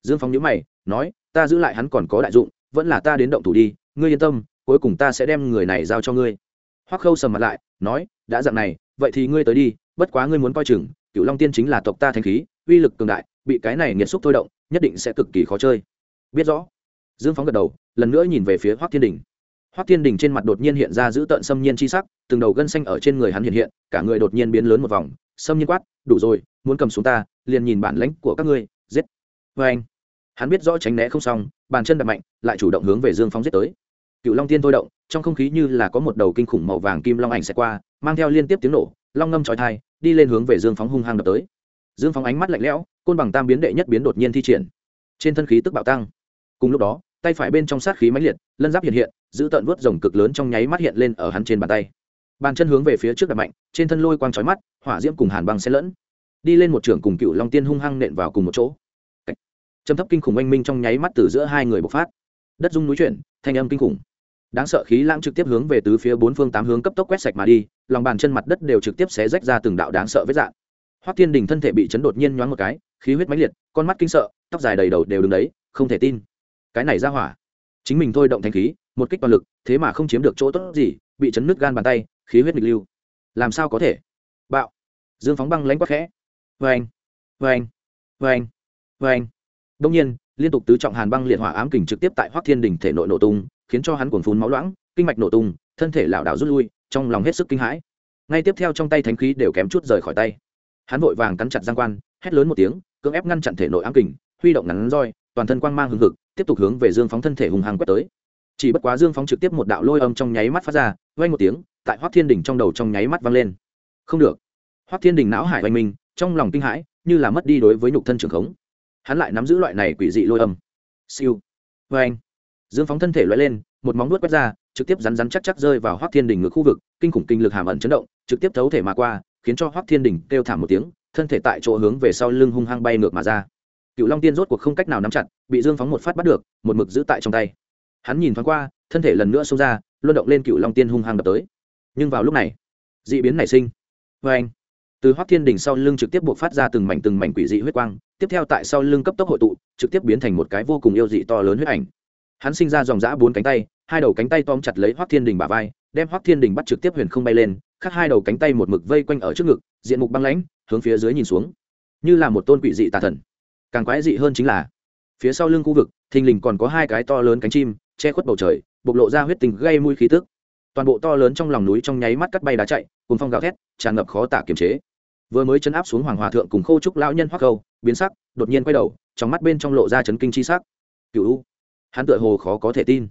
S1: Dương phóng nhíu mày, nói, ta giữ lại hắn còn có đại dụng, vẫn là ta đến động thủ đi, ngươi yên tâm, cuối cùng ta sẽ đem người này giao cho ngươi. Hoắc khâu sầm mặt lại, nói, đã dặn này, vậy thì ngươi tới đi, bất quá ngươi muốn coi chừng cựu long tiên chính là tộc ta thanh khí, uy lực cường đại, bị cái này nghiệt xúc thôi động, nhất định sẽ cực kỳ khó chơi biết rõ. Dương phóng gật đầu, lần nữa nhìn về phía hoắc thiên đình. Hoắc thiên đình trên mặt đột nhiên hiện ra giữ tợn xâm nhiên chi sắc, từng đầu gân xanh ở trên người hắn hiện hiện, cả người đột nhiên biến lớn một vòng, xâm nhiên quát, đủ rồi, muốn cầm xuống ta, liền nhìn bản lãnh của các ngươi, giết. Vê anh, hắn biết rõ tránh né không xong, bàn chân đập mạnh, lại chủ động hướng về dương phóng giết tới. Cựu long tiên thôi động, trong không khí như là có một đầu kinh khủng màu vàng kim long ảnh sẽ qua, mang theo liên tiếp tiếng nổ, long ngâm trói thai đi lên hướng về dương phóng hung hăng đập tới. Dương phóng ánh mắt lạnh lẽo, côn bằng tam biến đệ nhất biến đột nhiên thi triển. Trên thân khí tức bạo tăng cùng lúc đó, tay phải bên trong sát khí mãnh liệt, lân giáp hiện hiện, giữ tận vớt rồng cực lớn trong nháy mắt hiện lên ở hắn trên bàn tay. Bàn chân hướng về phía trước đập mạnh, trên thân lôi quang trói mắt, hỏa diễm cùng hàn băng xen lẫn. Đi lên một trường cùng cựu long tiên hung hăng nện vào cùng một chỗ. Châm thấp kinh khủng oanh minh trong nháy mắt từ giữa hai người bộc phát. Đất dung núi chuyển, thanh âm kinh khủng. Đáng sợ khí lãng trực tiếp hướng về tứ phía bốn phương tám hướng cấp tốc quét sạch mà đi, lòng bàn chân mặt đất đều trực tiếp xé rách ra từng đạo đáng sợ vết dạng. Hoắc thiên đình thân thể bị chấn đột nhiên nhoáng một cái, khí huyết mãnh liệt, con mắt kinh sợ, tóc dài đầy đầu đều đứng đấy, không thể tin cái này ra hỏa. Chính mình thôi động thanh khí, một kích toàn lực, thế mà không chiếm được chỗ tốt gì, bị chấn nứt gan bàn tay, khí huyết nghịch lưu. Làm sao có thể? Bạo. Dương phóng băng lánh quắc khẽ. Vê anh vê anh vê anh vê anh đông nhiên, liên tục tứ trọng hàn băng liệt hỏa ám kình trực tiếp tại hoắc thiên đình thể nội nổ tung, khiến cho hắn cuồng phun máu loãng, kinh mạch nổ tung, thân thể lảo đảo rút lui, trong lòng hết sức kinh hãi. Ngay tiếp theo trong tay thánh khí đều kém chút rời khỏi tay. Hắn vội vàng cắn chặt giang quan, hét lớn một tiếng, cưỡng ép ngăn chặn thể nội ám kình, huy động ngắn roi, toàn thân quang mang hừng hực tiếp tục hướng về dương phóng thân thể hùng hăng quét tới. Chỉ bất quá dương phóng trực tiếp một đạo lôi âm trong nháy mắt phát ra, vang một tiếng, tại hoắc thiên đỉnh trong đầu trong nháy mắt vang lên. Không được. Hoắc thiên đỉnh não hải oanh minh trong lòng kinh hãi, như là mất đi đối với nhục thân trường khống. Hắn lại nắm giữ loại này quỷ dị lôi âm. Siêu. Vang dương phóng thân thể loại lên, một móng nuốt quét ra, trực tiếp rắn rắn chắc chắc rơi vào hoắc thiên đỉnh ngược khu vực, kinh khủng kinh lực hàm ẩn chấn động, trực tiếp thấu thể mà qua, khiến cho hoắc thiên đỉnh kêu thảm một tiếng, thân thể tại chỗ hướng về sau lưng hung hăng bay ngược mà ra cựu long tiên rốt cuộc không cách nào nắm chặt, bị dương phóng một phát bắt được, một mực giữ tại trong tay. Hắn nhìn thoáng qua, thân thể lần nữa xông ra, luân động lên cựu long tiên hung hăng đập tới. Nhưng vào lúc này d ị biến nảy sinh. Vê anh, từ hoác thiên đình sau lưng trực tiếp buộc phát ra từng mảnh từng mảnh quỷ dị huyết quang, tiếp theo tại sau lưng cấp tốc hội tụ, trực tiếp biến thành một cái vô cùng yêu dị to lớn huyết ảnh. Hắn sinh ra dòng g bốn cánh tay, hai đầu cánh tay tóm chặt lấy hoác thiên đình bả vai, đem hoác thiên đình bắt trực tiếp huyền không bay lên, khắc hai đầu cánh tay một mực vây quanh ở trước ngực, diện mục băng lãnh, hướng phía dưới nhìn xuống. Như là một tôn quỷ dị tà thần càng quái dị hơn chính là, phía sau lưng khu vực, thình lình còn có hai cái to lớn cánh chim, che khuất bầu trời, bộc lộ ra huyết tình gây mùi khí tức. Toàn bộ to lớn trong lòng núi trong nháy mắt cắt bay đá chạy cùng phong gào thét, tràn ngập khó tả kiềm chế. Vừa mới chấn áp xuống hoàng hòa thượng cùng khô trúc lão nhân hoắc câu, biến sắc, đột nhiên quay đầu, trong mắt bên trong lộ ra chấn kinh chi sắc. Cựu hắn tựa hồ khó có thể tin.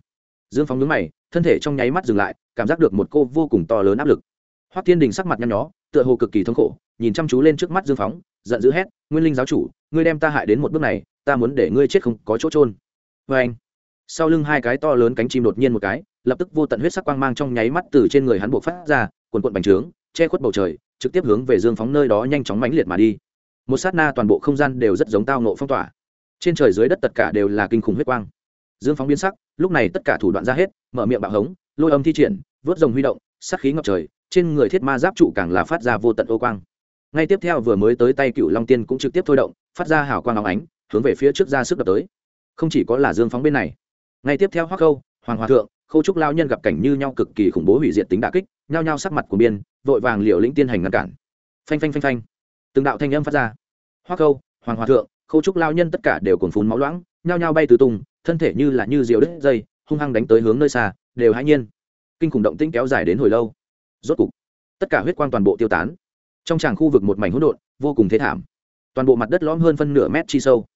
S1: Dương phóng nhướng mày, thân thể trong nháy mắt dừng lại, cảm giác được một cô vô cùng to lớn áp lực. Hoắc thiên đình sắc mặt nhăn nhó, tựa hồ cực kỳ thống khổ, nhìn chăm chú lên trước mắt dương phóng giận dữ hét, nguyên linh giáo chủ, ngươi đem ta hại đến một bước này, ta muốn để ngươi chết không có chỗ trôn vê anh, sau lưng hai cái to lớn cánh chim đột nhiên một cái, lập tức vô tận huyết sắc quang mang trong nháy mắt từ trên người hắn buộc phát ra, quần quận bành trướng, che khuất bầu trời, trực tiếp hướng về dương phóng nơi đó nhanh chóng mãnh liệt mà đi. Một sát na toàn bộ không gian đều rất giống tao nộ phong tỏa. Trên trời dưới đất tất cả đều là kinh khủng huyết quang. Dương phóng biến sắc, lúc này tất cả thủ đoạn ra hết, mở miệng bạo hống, lôi âm thi triển, vớt rồng huy động sắc khí ngập trời, trên người thiết ma giáp trụ càng là phát ra vô tận ô quang ngay tiếp theo vừa mới tới tay cựu long tiên cũng trực tiếp thôi động, phát ra hào quang óng ánh, hướng về phía trước ra sức đập tới. Không chỉ có là dương phóng bên này. Ngay tiếp theo hoắc khâu hoàng hòa thượng, khâu trúc lao nhân gặp cảnh như nhau cực kỳ khủng bố hủy diệt tính đà kích, nhao nhao sắc mặt của biên, vội vàng liều lĩnh tiên hành ngăn cản. Phanh phanh phanh phanh. Từng đạo thanh âm phát ra. Hoắc khâu hoàng hòa thượng, khâu trúc lao nhân tất cả đều cuồn phún máu loãng, nhao nhao bay từ tung, thân thể như là như diều đứt dây, hung hăng đánh tới hướng nơi xa, đều hãi nhiên. Kinh khủng động tĩnh kéo dài đến hồi lâu. Rốt cục, tất cả huyết quang toàn bộ tiêu tán trong tràng khu vực một mảnh hỗn độn, vô cùng thế thảm toàn bộ mặt đất lõm hơn phân nửa mét chi sâu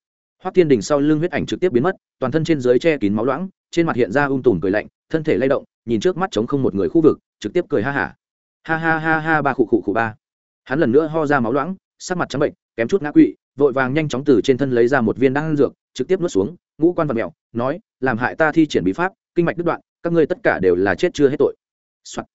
S1: hoắc thiên đình sau lưng huyết ảnh trực tiếp biến mất, toàn thân trên dưới che kín máu loãng, trên mặt hiện ra um tùm cười lạnh, thân thể lay động, nhìn trước mắt trống không một người khu vực, trực tiếp cười ha hả ha. ha ha ha ha ba khụ khụ khụ ba hắn lần nữa ho ra máu loãng, sắc mặt trắng bệnh, kém chút ngã quỵ, vội vàng nhanh chóng từ trên thân lấy ra một viên đan dược, trực tiếp nuốt xuống, ngũ quan vật mèo, nói, làm hại ta thi triển bí pháp, kinh mạch đứt đoạn, các ngươi tất cả đều là chết chưa hết tội Soạn.